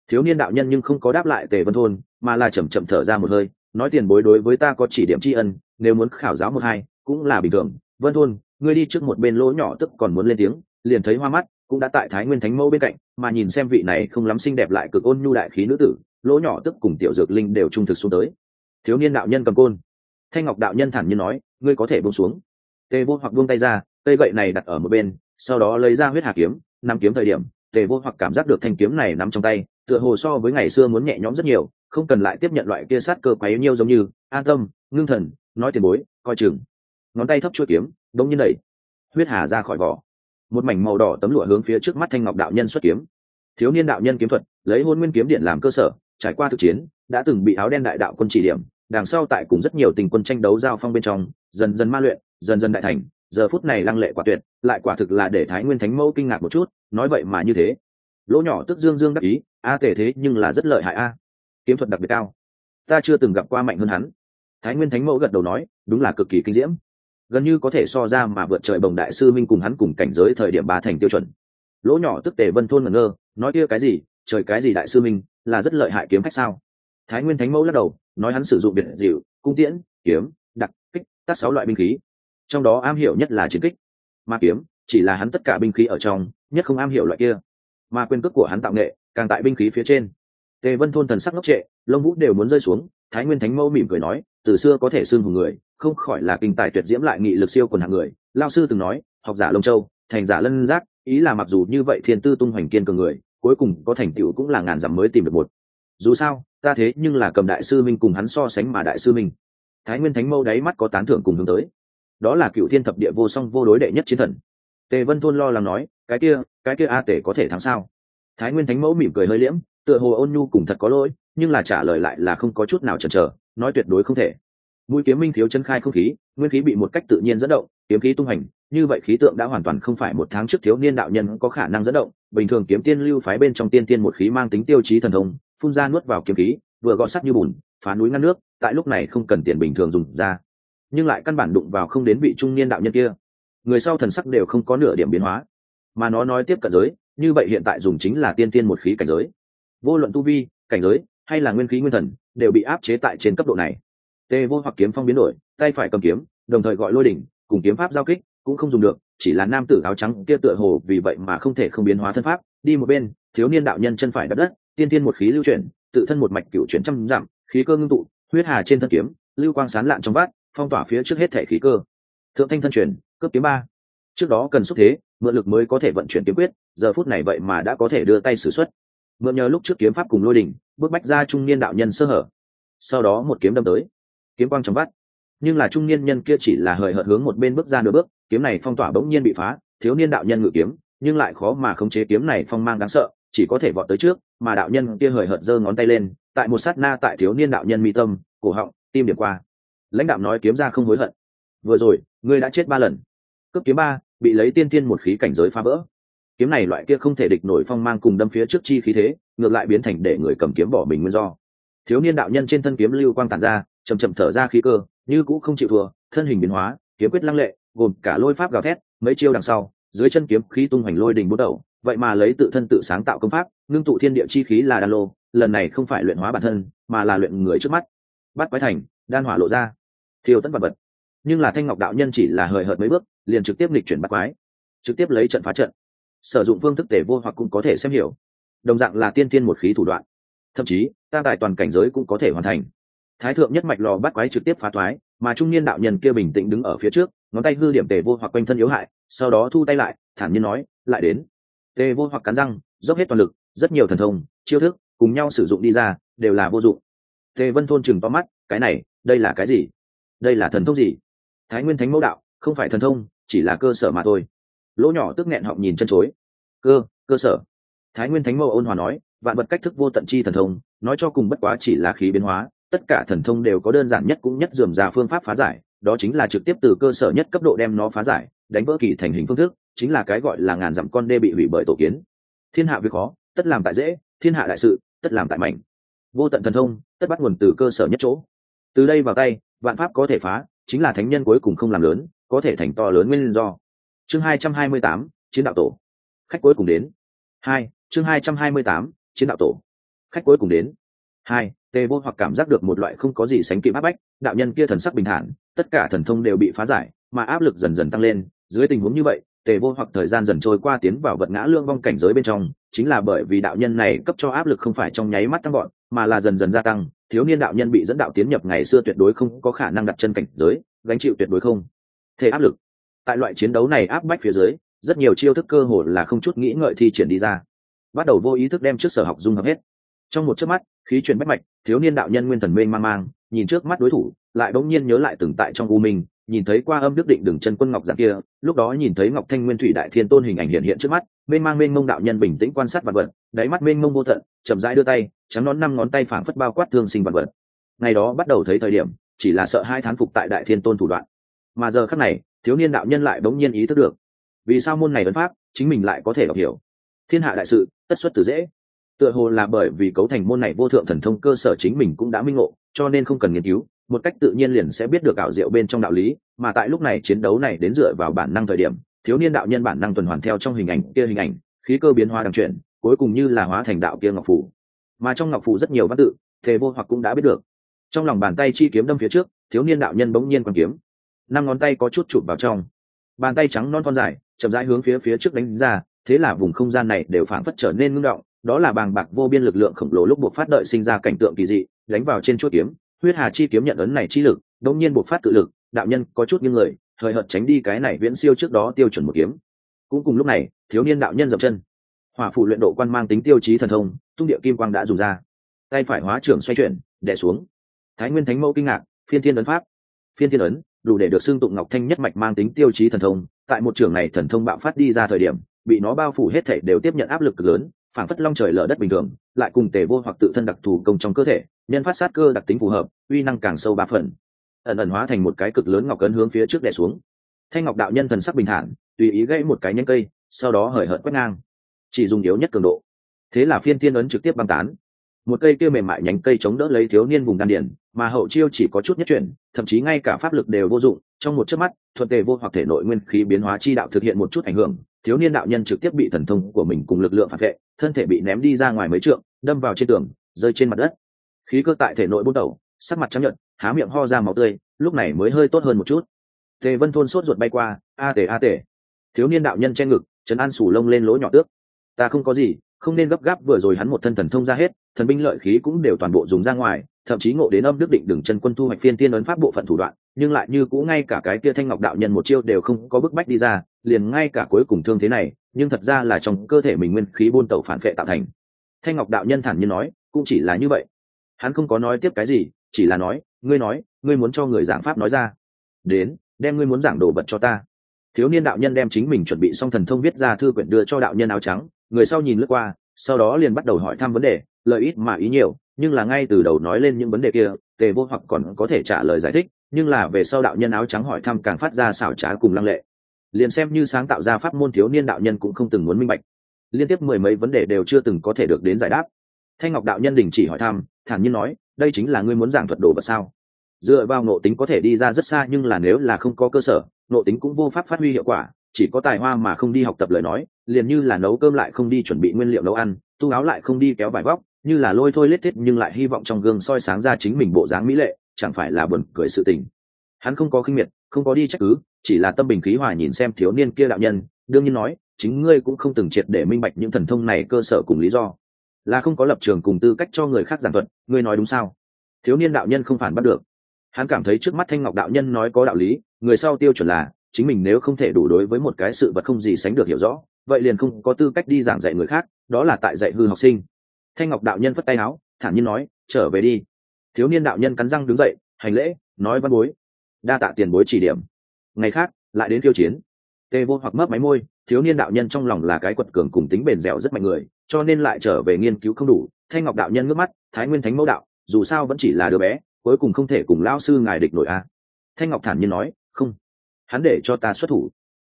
Thiếu niên đạo nhân nhưng không có đáp lại tề vân thôn, mà là chầm chậm thở ra một hơi, nói, tiền bối đối với ta có chỉ điểm tri ân, nếu muốn khảo giáo một hai, cũng là bình thường. Vân thôn, ngươi đi trước một bên lỗ nhỏ tức còn muốn lên tiếng, liền thấy hoa mắt, cũng đã tại thái nguyên thánh mẫu bên cạnh, mà nhìn xem vị này không lắm xinh đẹp lại cực ôn nhu đại khí nữ tử, lỗ nhỏ tức cùng tiểu dược linh đều trung thực xuống tới thiếu niên đạo nhân cầm côn. Thanh ngọc đạo nhân thản nhiên nói, ngươi có thể buông xuống. Tề vô hoặc buông tay ra, cây gậy này đặt ở một bên, sau đó lấy ra huyết hà kiếm, nắm kiếm thời điểm, tề vô hoặc cảm giác được thanh kiếm này nắm trong tay, tựa hồ so với ngày xưa muốn nhẹ nhõm rất nhiều, không cần lại tiếp nhận loại kia sát cơ quấy nhiêu giống như, an tâm, ngưng thần, nói tiền bối, coi chừng. Ngón tay thấp chua kiếm, đống như đẩy, huyết hà ra khỏi vỏ. Một mảnh màu đỏ tấm lụa hướng phía trước mắt thanh ngọc đạo nhân xuất kiếm. Thiếu niên đạo nhân kiếm thuật, lấy hôn nguyên kiếm điện làm cơ sở, trải qua thực chiến đã từng bị áo đen đại đạo quân chỉ điểm, đằng sau tại cùng rất nhiều tình quân tranh đấu giao phong bên trong, dần dần ma luyện, dần dần đại thành, giờ phút này lăng lệ quả tuyệt, lại quả thực là để thái nguyên thánh mẫu kinh ngạc một chút, nói vậy mà như thế. Lỗ nhỏ tức dương dương đắc ý, a tể thế nhưng là rất lợi hại a. Kiếm thuật đặc biệt cao. Ta chưa từng gặp qua mạnh hơn hắn. Thái nguyên thánh mẫu gật đầu nói, đúng là cực kỳ kinh diễm. Gần như có thể so ra mà vượt trời bồng đại sư minh cùng hắn cùng cảnh giới thời điểm ba thành tiêu chuẩn. Lỗ nhỏ tức tề vân thôn ngẩn ngơ, nói kia cái gì? Trời cái gì đại sư minh? Là rất lợi hại kiếm khách sao? Thái nguyên thánh mẫu lắc đầu, nói hắn sử dụng biệt dịu, cung tiễn, kiếm, đặc, kích tác sáu loại binh khí. Trong đó am hiểu nhất là chiến kích. Ma kiếm, chỉ là hắn tất cả binh khí ở trong, nhất không am hiểu loại kia. Mà quyền cước của hắn tạo nghệ, càng tại binh khí phía trên. Tề vân thôn thần sắc ngốc trệ, lông vũ đều muốn rơi xuống, thái nguyên thánh mẫu mỉm cười nói, từ xưa có thể xương hùng người, không khỏi là kinh tài tuyệt diễm lại nghị lực siêu quần hạng người. Lao sư từng nói, học giả lông châu, thành giả lân giác, ý là mặc dù như vậy thiên tư tung hoành kiên cường người, cuối cùng có thành tựu cũng là ngàn dặm mới tìm được một dù sao, ta thế nhưng là cầm đại sư minh cùng hắn so sánh mà đại sư minh. Thái nguyên thánh mâu đáy mắt có tán thưởng cùng hướng tới. Đó là cựu thiên thập địa vô song vô đối đệ nhất chiến thần. Tề vân thôn lo lắng nói, cái kia cái kia a tể có thể thắng sao? Thái nguyên thánh mẫu mỉm cười hơi liễm, tựa hồ ôn nhu cùng thật có lỗi, nhưng là trả lời lại là không có chút nào chần chờ, nói tuyệt đối không thể. Mũi kiếm minh thiếu chân khai không khí, nguyên khí bị một cách tự nhiên dẫn động, kiếm khí tung hành, như vậy khí tượng đã hoàn toàn không phải một tháng trước thiếu niên đạo nhân có khả năng dẫn động. Bình thường kiếm tiên lưu phái bên trong tiên tiên một khí mang tính tiêu chí thần thông phun ra nuốt vào kiếm khí, vừa gõ sắt như bùn, phá núi ngăn nước, tại lúc này không cần tiền bình thường dùng ra. Nhưng lại căn bản đụng vào không đến vị trung niên đạo nhân kia. Người sau thần sắc đều không có nửa điểm biến hóa. Mà nó nói tiếp cận giới, như vậy hiện tại dùng chính là tiên tiên một khí cảnh giới. Vô luận tu vi, cảnh giới, hay là nguyên khí nguyên thần, đều bị áp chế tại trên cấp độ này. Tê vô hoặc kiếm phong biến đổi, tay phải cầm kiếm, đồng thời gọi lôi đỉnh, cùng kiếm pháp giao kích, cũng không dùng được, chỉ là nam tử áo trắng kia tựa hồ vì vậy mà không thể không biến hóa thân pháp, đi một bên, thiếu niên đạo nhân chân phải đập đất tiên tiên một khí lưu chuyển, tự thân một mạch cựu chuyển trăm dặm, khí cơ ngưng tụ, huyết hà trên thân kiếm, lưu quang sán lạn trong bát phong tỏa phía trước hết thể khí cơ. Thượng thanh thân chuyển, cướp kiếm ba. Trước đó cần xúc thế, mượn lực mới có thể vận chuyển kiếm quyết, giờ phút này vậy mà đã có thể đưa tay xử xuất. Mượn nhờ lúc trước kiếm pháp cùng lôi đỉnh, bước bách ra trung niên đạo nhân sơ hở. Sau đó một kiếm đâm tới, kiếm quang trong vắt. Nhưng là trung niên nhân kia chỉ là hời hợt hướng một bên bước ra nửa bước, kiếm này phong tỏa bỗng nhiên bị phá, thiếu niên đạo nhân ngự kiếm, nhưng lại khó mà khống chế kiếm này phong mang đáng sợ chỉ có thể vọt tới trước, mà đạo nhân kia hời hợt giơ ngón tay lên, tại một sát na tại thiếu niên đạo nhân mi tâm, cổ họng, tim điểm qua. Lãnh đạo nói kiếm ra không hối hận. Vừa rồi, ngươi đã chết ba lần. Cướp kiếm ba, bị lấy tiên tiên một khí cảnh giới phá vỡ. Kiếm này loại kia không thể địch nổi phong mang cùng đâm phía trước chi khí thế, ngược lại biến thành để người cầm kiếm bỏ mình nguyên do. Thiếu niên đạo nhân trên thân kiếm lưu quang tàn ra chầm chậm thở ra khí cơ, như cũ không chịu thua, thân hình biến hóa, kiếm quyết lăng lệ, gồm cả lôi pháp gào thét, mấy chiêu đằng sau, dưới chân kiếm khí tung hoành lôi đình bút đầu vậy mà lấy tự thân tự sáng tạo công pháp, ngưng tụ thiên địa chi khí là đan lô, lần này không phải luyện hóa bản thân, mà là luyện người trước mắt. Bắt quái thành, đan hỏa lộ ra. Thiêu tất vật vật. Nhưng là thanh ngọc đạo nhân chỉ là hời hợt mấy bước, liền trực tiếp lịch chuyển bắt quái. Trực tiếp lấy trận phá trận. Sử dụng phương thức tể vô hoặc cũng có thể xem hiểu. Đồng dạng là tiên tiên một khí thủ đoạn. Thậm chí ta tại toàn cảnh giới cũng có thể hoàn thành. Thái thượng nhất mạch lò bắt quái trực tiếp phá thoái, mà trung niên đạo nhân kia bình tĩnh đứng ở phía trước, ngón tay hư điểm tề vô hoặc quanh thân yếu hại, sau đó thu tay lại, thản nhiên nói, lại đến tề vô hoặc cắn răng, dốc hết toàn lực, rất nhiều thần thông, chiêu thức cùng nhau sử dụng đi ra, đều là vô dụng. Tề vân thôn chừng to mắt, cái này, đây là cái gì? Đây là thần thông gì? Thái nguyên thánh mẫu đạo, không phải thần thông, chỉ là cơ sở mà thôi. Lỗ nhỏ tức nghẹn họng nhìn chân chối. Cơ cơ sở. Thái nguyên thánh mẫu ôn hòa nói, vạn vật cách thức vô tận chi thần thông, nói cho cùng bất quá chỉ là khí biến hóa, tất cả thần thông đều có đơn giản nhất cũng nhất dườm rà phương pháp phá giải, đó chính là trực tiếp từ cơ sở nhất cấp độ đem nó phá giải, đánh vỡ kỳ thành hình phương thức chính là cái gọi là ngàn dặm con đê bị hủy bởi tổ kiến. Thiên hạ việc khó, tất làm tại dễ, thiên hạ đại sự, tất làm tại mạnh vô tận thần thông, tất bắt nguồn từ cơ sở nhất chỗ. Từ đây vào tay, vạn pháp có thể phá, chính là thánh nhân cuối cùng không làm lớn, có thể thành to lớn nguyên do. Chương hai trăm hai mươi tám, chiến đạo tổ. Khách cuối cùng đến. Hai, chương hai trăm hai mươi tám, chiến đạo tổ. Khách cuối cùng đến. Hai tề vô hoặc cảm giác được một loại không có gì sánh kịp áp bách, đạo nhân kia thần sắc bình thản, tất cả thần thông đều bị phá giải, mà áp lực dần dần tăng lên, dưới tình huống như vậy tề vô hoặc thời gian dần trôi qua tiến vào vật ngã lương vong cảnh giới bên trong, chính là bởi vì đạo nhân này cấp cho áp lực không phải trong nháy mắt tăng gọn mà là dần dần gia tăng, thiếu niên đạo nhân bị dẫn đạo tiến nhập ngày xưa tuyệt đối không có khả năng đặt chân cảnh giới, gánh chịu tuyệt đối không thể áp lực. Tại loại chiến đấu này áp bách phía dưới, rất nhiều chiêu thức cơ hồ là không chút nghĩ ngợi thi triển đi ra. Bắt đầu vô ý thức đem trước sở học dung hợp hết. Trong một chớp mắt, khí chuyển bách mạch, thiếu niên đạo nhân nguyên thần mênh mang mang, nhìn trước mắt đối thủ, lại bỗng nhiên nhớ lại từng tại trong u minh nhìn thấy qua âm đức định đường chân quân ngọc dạng kia, lúc đó nhìn thấy ngọc thanh nguyên thủy đại thiên tôn hình ảnh hiện hiện trước mắt, mênh mang mênh mông đạo nhân bình tĩnh quan sát vật vật, đáy mắt mênh mông vô tận, chậm rãi đưa tay chấm nón năm ngón tay phảng phất bao quát thương sinh vật vật. Ngày đó bắt đầu thấy thời điểm, chỉ là sợ hai thán phục tại đại thiên tôn thủ đoạn. Mà giờ khắc này, thiếu niên đạo nhân lại bỗng nhiên ý thức được, vì sao môn này ấn pháp, chính mình lại có thể đọc hiểu? Thiên hạ đại sự, tất xuất từ dễ. Tựa hồ là bởi vì cấu thành môn này vô thượng thần thông cơ sở chính mình cũng đã minh ngộ, cho nên không cần nghiên cứu một cách tự nhiên liền sẽ biết được ảo diệu bên trong đạo lý, mà tại lúc này chiến đấu này đến dựa vào bản năng thời điểm, thiếu niên đạo nhân bản năng tuần hoàn theo trong hình ảnh kia hình ảnh, khí cơ biến hóa đằng chuyển, cuối cùng như là hóa thành đạo kia ngọc phủ. Mà trong ngọc phủ rất nhiều văn tự, thề vô hoặc cũng đã biết được. Trong lòng bàn tay chi kiếm đâm phía trước, thiếu niên đạo nhân bỗng nhiên quăng kiếm. Năm ngón tay có chút chụp vào trong. Bàn tay trắng non con dài, chậm rãi hướng phía phía trước đánh ra, thế là vùng không gian này đều phản phất trở nên ngưng động, đó là bàng bạc vô biên lực lượng khổng lồ lúc buộc phát đợi sinh ra cảnh tượng kỳ dị, đánh vào trên chuỗi kiếm huyết hà chi kiếm nhận ấn này chi lực đống nhiên bộc phát tự lực, đạo nhân có chút những người thời hợt tránh đi cái này viễn siêu trước đó tiêu chuẩn một kiếm. Cũng cùng lúc này, thiếu niên đạo nhân dập chân. Hỏa phụ luyện độ quan mang tính tiêu chí thần thông, tung địa kim quang đã dùng ra. Tay phải hóa trưởng xoay chuyển đẻ xuống. Thái nguyên thánh mẫu kinh ngạc, phiên thiên ấn pháp. Phiên thiên ấn, đủ để được xưng tụng ngọc thanh nhất mạch mang tính tiêu chí thần thông, tại một trường này thần thông bạo phát đi ra thời điểm, bị nó bao phủ hết thể đều tiếp nhận áp lực cực lớn phản phất long trời lở đất bình thường, lại cùng tề vô hoặc tự thân đặc thù công trong cơ thể nhân phát sát cơ đặc tính phù hợp, uy năng càng sâu ba phần. Ẩn ẩn hóa thành một cái cực lớn ngọc cấn hướng phía trước đè xuống. Thanh ngọc đạo nhân thần sắc bình thản, tùy ý gãy một cái nhánh cây, sau đó hời hợt quét ngang. Chỉ dùng yếu nhất cường độ. Thế là phiên tiên ấn trực tiếp băng tán. Một cây kia mềm mại nhánh cây chống đỡ lấy thiếu niên vùng đan điển mà hậu chiêu chỉ có chút nhất chuyển, thậm chí ngay cả pháp lực đều vô dụng, trong một chớp mắt, thuận tề vô hoặc thể nội nguyên khí biến hóa chi đạo thực hiện một chút ảnh hưởng, thiếu niên đạo nhân trực tiếp bị thần thông của mình cùng lực lượng phản vệ, thân thể bị ném đi ra ngoài mấy trượng, đâm vào trên tường, rơi trên mặt đất khí cơ tại thể nội bút đầu sắc mặt trắng nhợt, há miệng ho ra máu tươi, lúc này mới hơi tốt hơn một chút. Tề vân thôn sốt ruột bay qua, a tề a tề. Thiếu niên đạo nhân che ngực, trấn an sủ lông lên lỗ nhỏ tước. Ta không có gì, không nên gấp gáp, vừa rồi hắn một thân thần thông ra hết, thần binh lợi khí cũng đều toàn bộ dùng ra ngoài, thậm chí ngộ đến âm đức định đừng chân quân thu hoạch phiên tiên ấn pháp bộ phận thủ đoạn, nhưng lại như cũ ngay cả cái kia thanh ngọc đạo nhân một chiêu đều không có bức bách đi ra, liền ngay cả cuối cùng thương thế này, nhưng thật ra là trong cơ thể mình nguyên khí buôn tẩu phản vệ tạo thành. Thanh ngọc đạo nhân thản nhiên nói, cũng chỉ là như vậy hắn không có nói tiếp cái gì, chỉ là nói, ngươi nói, ngươi muốn cho người giảng pháp nói ra. Đến, đem ngươi muốn giảng đồ vật cho ta. Thiếu niên đạo nhân đem chính mình chuẩn bị xong thần thông viết ra thư quyển đưa cho đạo nhân áo trắng, người sau nhìn lướt qua, sau đó liền bắt đầu hỏi thăm vấn đề, lợi ít mà ý nhiều, nhưng là ngay từ đầu nói lên những vấn đề kia, tề vô hoặc còn có thể trả lời giải thích, nhưng là về sau đạo nhân áo trắng hỏi thăm càng phát ra xảo trá cùng lăng lệ. Liền xem như sáng tạo ra pháp môn thiếu niên đạo nhân cũng không từng muốn minh bạch. Liên tiếp mười mấy vấn đề đều chưa từng có thể được đến giải đáp. Thanh ngọc đạo nhân đình chỉ hỏi thăm thản nhiên nói, đây chính là ngươi muốn giảng thuật đồ vật sao? Dựa vào nộ tính có thể đi ra rất xa nhưng là nếu là không có cơ sở, nộ tính cũng vô pháp phát huy hiệu quả, chỉ có tài hoa mà không đi học tập lời nói, liền như là nấu cơm lại không đi chuẩn bị nguyên liệu nấu ăn, tu áo lại không đi kéo vải vóc, như là lôi thôi lết thiết nhưng lại hy vọng trong gương soi sáng ra chính mình bộ dáng mỹ lệ, chẳng phải là buồn cười sự tình. Hắn không có khinh miệt, không có đi trách cứ, chỉ là tâm bình khí hòa nhìn xem thiếu niên kia đạo nhân, đương nhiên nói, chính ngươi cũng không từng triệt để minh bạch những thần thông này cơ sở cùng lý do là không có lập trường cùng tư cách cho người khác giảng thuật, ngươi nói đúng sao? Thiếu niên đạo nhân không phản bắt được. Hắn cảm thấy trước mắt thanh ngọc đạo nhân nói có đạo lý, người sau tiêu chuẩn là, chính mình nếu không thể đủ đối với một cái sự vật không gì sánh được hiểu rõ, vậy liền không có tư cách đi giảng dạy người khác, đó là tại dạy hư học sinh. Thanh ngọc đạo nhân phất tay áo, thản nhiên nói, trở về đi. Thiếu niên đạo nhân cắn răng đứng dậy, hành lễ, nói văn bối. Đa tạ tiền bối chỉ điểm. Ngày khác, lại đến tiêu chiến. Tê vô hoặc mấp máy môi, thiếu niên đạo nhân trong lòng là cái quật cường cùng tính bền dẻo rất mạnh người cho nên lại trở về nghiên cứu không đủ, thanh ngọc đạo nhân ngước mắt, thái nguyên thánh mẫu đạo, dù sao vẫn chỉ là đứa bé, cuối cùng không thể cùng lao sư ngài địch nổi a. Thanh ngọc thản nhiên nói, không, hắn để cho ta xuất thủ.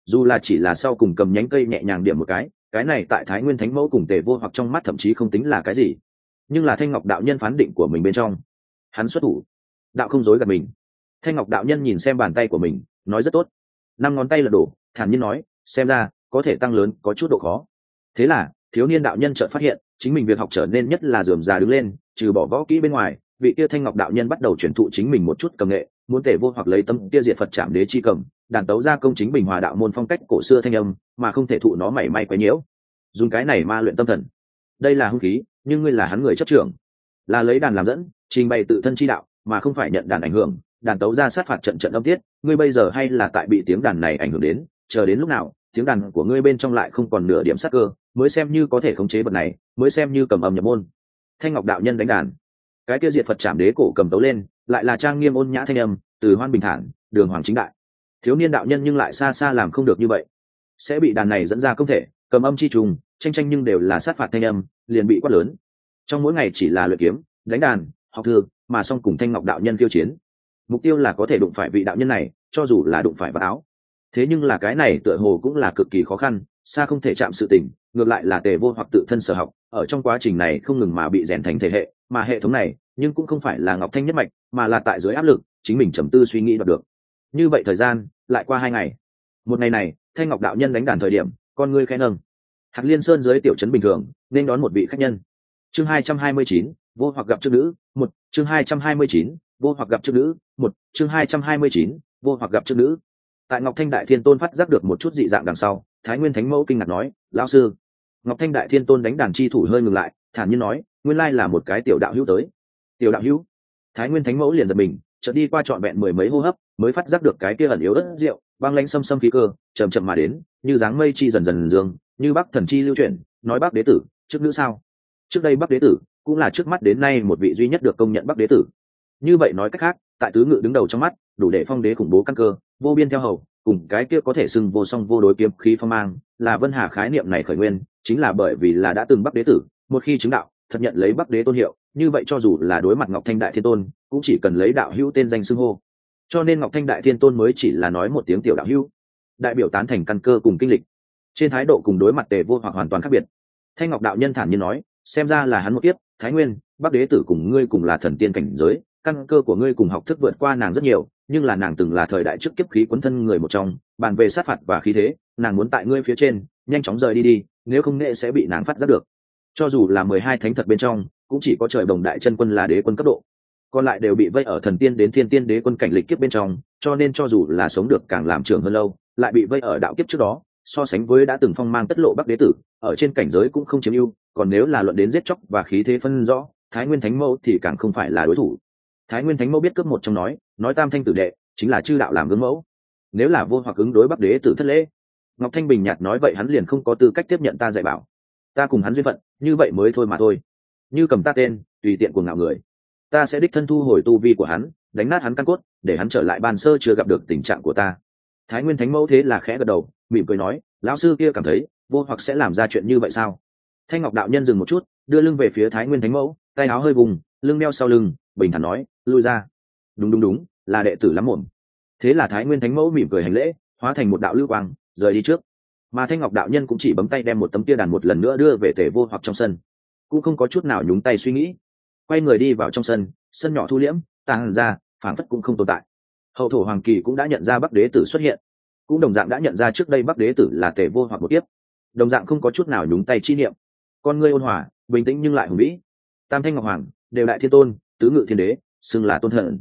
Dù là chỉ là sau cùng cầm nhánh cây nhẹ nhàng điểm một cái cái này tại thái nguyên thánh mẫu cùng tề vô hoặc trong mắt thậm chí không tính là cái gì. Nhưng là thanh ngọc đạo nhân phán định của mình bên trong, hắn xuất thủ, đạo không dối gạt mình. Thanh ngọc đạo nhân nhìn xem bàn tay của mình, nói rất tốt. Năm ngón tay lật đổ thản nhiên nói, xem ra, có thể tăng lớn, có chút độ khó. Thế là thiếu niên đạo nhân chợt phát hiện, chính mình việc học trở nên nhất là dườm già đứng lên, trừ bỏ võ kỹ bên ngoài, vị kia thanh ngọc đạo nhân bắt đầu truyền thụ chính mình một chút cầm nghệ, muốn tể vô hoặc lấy tâm kia diệt phật chạm đế chi cầm, đàn tấu ra công chính bình hòa đạo môn phong cách cổ xưa thanh âm, mà không thể thụ nó mảy may quấy nhiễu. Dùng cái này ma luyện tâm thần. Đây là hung khí, nhưng ngươi là hắn người chấp trưởng. Là lấy đàn làm dẫn, trình bày tự thân chi đạo, mà không phải nhận đàn ảnh hưởng, đàn tấu ra sát phạt trận trận âm tiết, ngươi bây giờ hay là tại bị tiếng đàn này ảnh hưởng đến, chờ đến lúc nào, tiếng đàn của ngươi bên trong lại không còn nửa điểm sắc cơ mới xem như có thể khống chế vật này, mới xem như cầm âm nhập môn. Thanh ngọc đạo nhân đánh đàn. Cái kia diệt phật chạm đế cổ cầm tấu lên, lại là trang nghiêm ôn nhã thanh âm, từ hoan bình thản, đường hoàng chính đại. Thiếu niên đạo nhân nhưng lại xa xa làm không được như vậy. Sẽ bị đàn này dẫn ra công thể, cầm âm chi trùng, tranh tranh nhưng đều là sát phạt thanh âm, liền bị quát lớn. Trong mỗi ngày chỉ là luyện kiếm, đánh đàn, học thư, mà song cùng thanh ngọc đạo nhân tiêu chiến. Mục tiêu là có thể đụng phải vị đạo nhân này, cho dù là đụng phải vào áo. Thế nhưng là cái này tựa hồ cũng là cực kỳ khó khăn, xa không thể chạm sự tình ngược lại là tề vô hoặc tự thân sở học, ở trong quá trình này không ngừng mà bị rèn thành thể hệ, mà hệ thống này, nhưng cũng không phải là ngọc thanh nhất mạch, mà là tại dưới áp lực, chính mình trầm tư suy nghĩ đoạt được. Như vậy thời gian, lại qua hai ngày. Một ngày này, thanh ngọc đạo nhân đánh đàn thời điểm, con ngươi khẽ nâng. Hạt liên sơn dưới tiểu trấn bình thường, nên đón một vị khách nhân. Chương hai trăm hai mươi chín, vô hoặc gặp trước nữ, một. Chương hai trăm hai mươi chín, vô hoặc gặp trước nữ, một. Chương hai trăm hai mươi chín, vô hoặc gặp trước nữ. Tại ngọc thanh đại thiên tôn phát giác được một chút dị dạng đằng sau, thái nguyên thánh mẫu kinh ngạc nói, lão sư ngọc thanh đại thiên tôn đánh đàn chi thủ hơi ngừng lại, thản nhiên nói, nguyên lai là một cái tiểu đạo hữu tới. Tiểu đạo hữu? Thái nguyên thánh mẫu liền giật mình, chợt đi qua trọn vẹn mười mấy hô hấp, mới phát giác được cái kia ẩn yếu ớt rượu, băng lãnh xâm xâm khí cơ, chậm chậm mà đến, như dáng mây chi dần dần dương, như bắc thần chi lưu chuyển, nói bắc đế tử, trước nữ sao? Trước đây bắc đế tử cũng là trước mắt đến nay một vị duy nhất được công nhận bắc đế tử. Như vậy nói cách khác, tại tứ ngự đứng đầu trong mắt, đủ để phong đế khủng bố căn cơ, vô biên theo hầu, cùng cái kia có thể xưng vô song vô đối kiếm khí phong mang, là vân hà khái niệm này khởi nguyên chính là bởi vì là đã từng bắc đế tử, một khi chứng đạo, thật nhận lấy bắc đế tôn hiệu, như vậy cho dù là đối mặt ngọc thanh đại thiên tôn, cũng chỉ cần lấy đạo hữu tên danh xưng hô. Cho nên ngọc thanh đại thiên tôn mới chỉ là nói một tiếng tiểu đạo hữu. Đại biểu tán thành căn cơ cùng kinh lịch. Trên thái độ cùng đối mặt tề vô hoặc hoàn toàn khác biệt. Thanh ngọc đạo nhân thản nhiên nói, xem ra là hắn một kiếp, thái nguyên, bắc đế tử cùng ngươi cùng là thần tiên cảnh giới, căn cơ của ngươi cùng học thức vượt qua nàng rất nhiều, nhưng là nàng từng là thời đại trước kiếp khí quấn thân người một trong, bàn về sát phạt và khí thế, nàng muốn tại ngươi phía trên nhanh chóng rời đi đi, nếu không nghệ sẽ bị nàng phát giác được. Cho dù là mười hai thánh thật bên trong, cũng chỉ có trời đồng đại chân quân là đế quân cấp độ. Còn lại đều bị vây ở thần tiên đến thiên tiên đế quân cảnh lịch kiếp bên trong, cho nên cho dù là sống được càng làm trường hơn lâu, lại bị vây ở đạo kiếp trước đó, so sánh với đã từng phong mang tất lộ bắc đế tử, ở trên cảnh giới cũng không chiếm ưu, còn nếu là luận đến giết chóc và khí thế phân rõ, thái nguyên thánh mẫu thì càng không phải là đối thủ. Thái nguyên thánh mẫu biết cướp một trong nói nói tam thanh tử đệ, chính là chư đạo làm gương mẫu. Nếu là vô hoặc ứng đối bắc đế tử thất lễ ngọc thanh bình nhạt nói vậy hắn liền không có tư cách tiếp nhận ta dạy bảo. Ta cùng hắn duyên phận, như vậy mới thôi mà thôi. Như cầm ta tên, tùy tiện của ngạo người, ta sẽ đích thân thu hồi tu vi của hắn, đánh nát hắn căn cốt, để hắn trở lại ban sơ chưa gặp được tình trạng của ta. Thái nguyên thánh mẫu thế là khẽ gật đầu, mỉm cười nói, lão sư kia cảm thấy, vô hoặc sẽ làm ra chuyện như vậy sao? Thanh ngọc đạo nhân dừng một chút, đưa lưng về phía thái nguyên thánh mẫu, tay áo hơi vùng, lưng đeo sau lưng, bình thản nói, lui ra. Đúng đúng đúng, là đệ tử lắm muộn. Thế là thái nguyên thánh mẫu mỉm cười hành lễ, hóa thành một đạo lưu quang rời đi trước. Mà thanh ngọc đạo nhân cũng chỉ bấm tay đem một tấm tia đàn một lần nữa đưa về tề vô hoặc trong sân. Cũng không có chút nào nhúng tay suy nghĩ. Quay người đi vào trong sân sân nhỏ thu liễm, tàn ra phản phất cũng không tồn tại. Hậu thổ hoàng kỳ cũng đã nhận ra bắc đế tử xuất hiện. Cũng đồng dạng đã nhận ra trước đây bắc đế tử là tề vô hoặc một tiếp đồng dạng không có chút nào nhúng tay chi niệm. Con ngươi ôn hòa, bình tĩnh nhưng lại hùng vĩ. Tam thanh ngọc hoàng, đều đại thiên tôn, tứ ngự thiên đế, xưng là tôn thần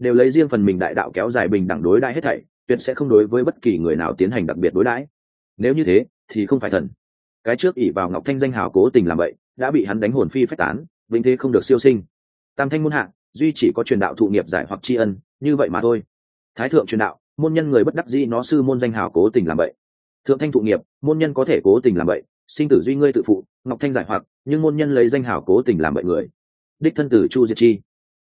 đều lấy riêng phần mình đại đạo kéo dài bình đẳng đối đại hết thảy tuyệt sẽ không đối với bất kỳ người nào tiến hành đặc biệt đối đãi. Nếu như thế, thì không phải thần. Cái trước ỷ vào ngọc thanh danh hào cố tình làm vậy, đã bị hắn đánh hồn phi phách tán, vĩnh thế không được siêu sinh. Tam thanh môn hạ, duy chỉ có truyền đạo thụ nghiệp giải hoặc tri ân, như vậy mà thôi. Thái thượng truyền đạo, môn nhân người bất đắc dĩ nó sư môn danh hào cố tình làm vậy. Thượng thanh thụ nghiệp, môn nhân có thể cố tình làm vậy, sinh tử duy ngươi tự phụ, ngọc thanh giải hoặc, nhưng môn nhân lấy danh hào cố tình làm vậy người. Đích thân tử chu diệt chi.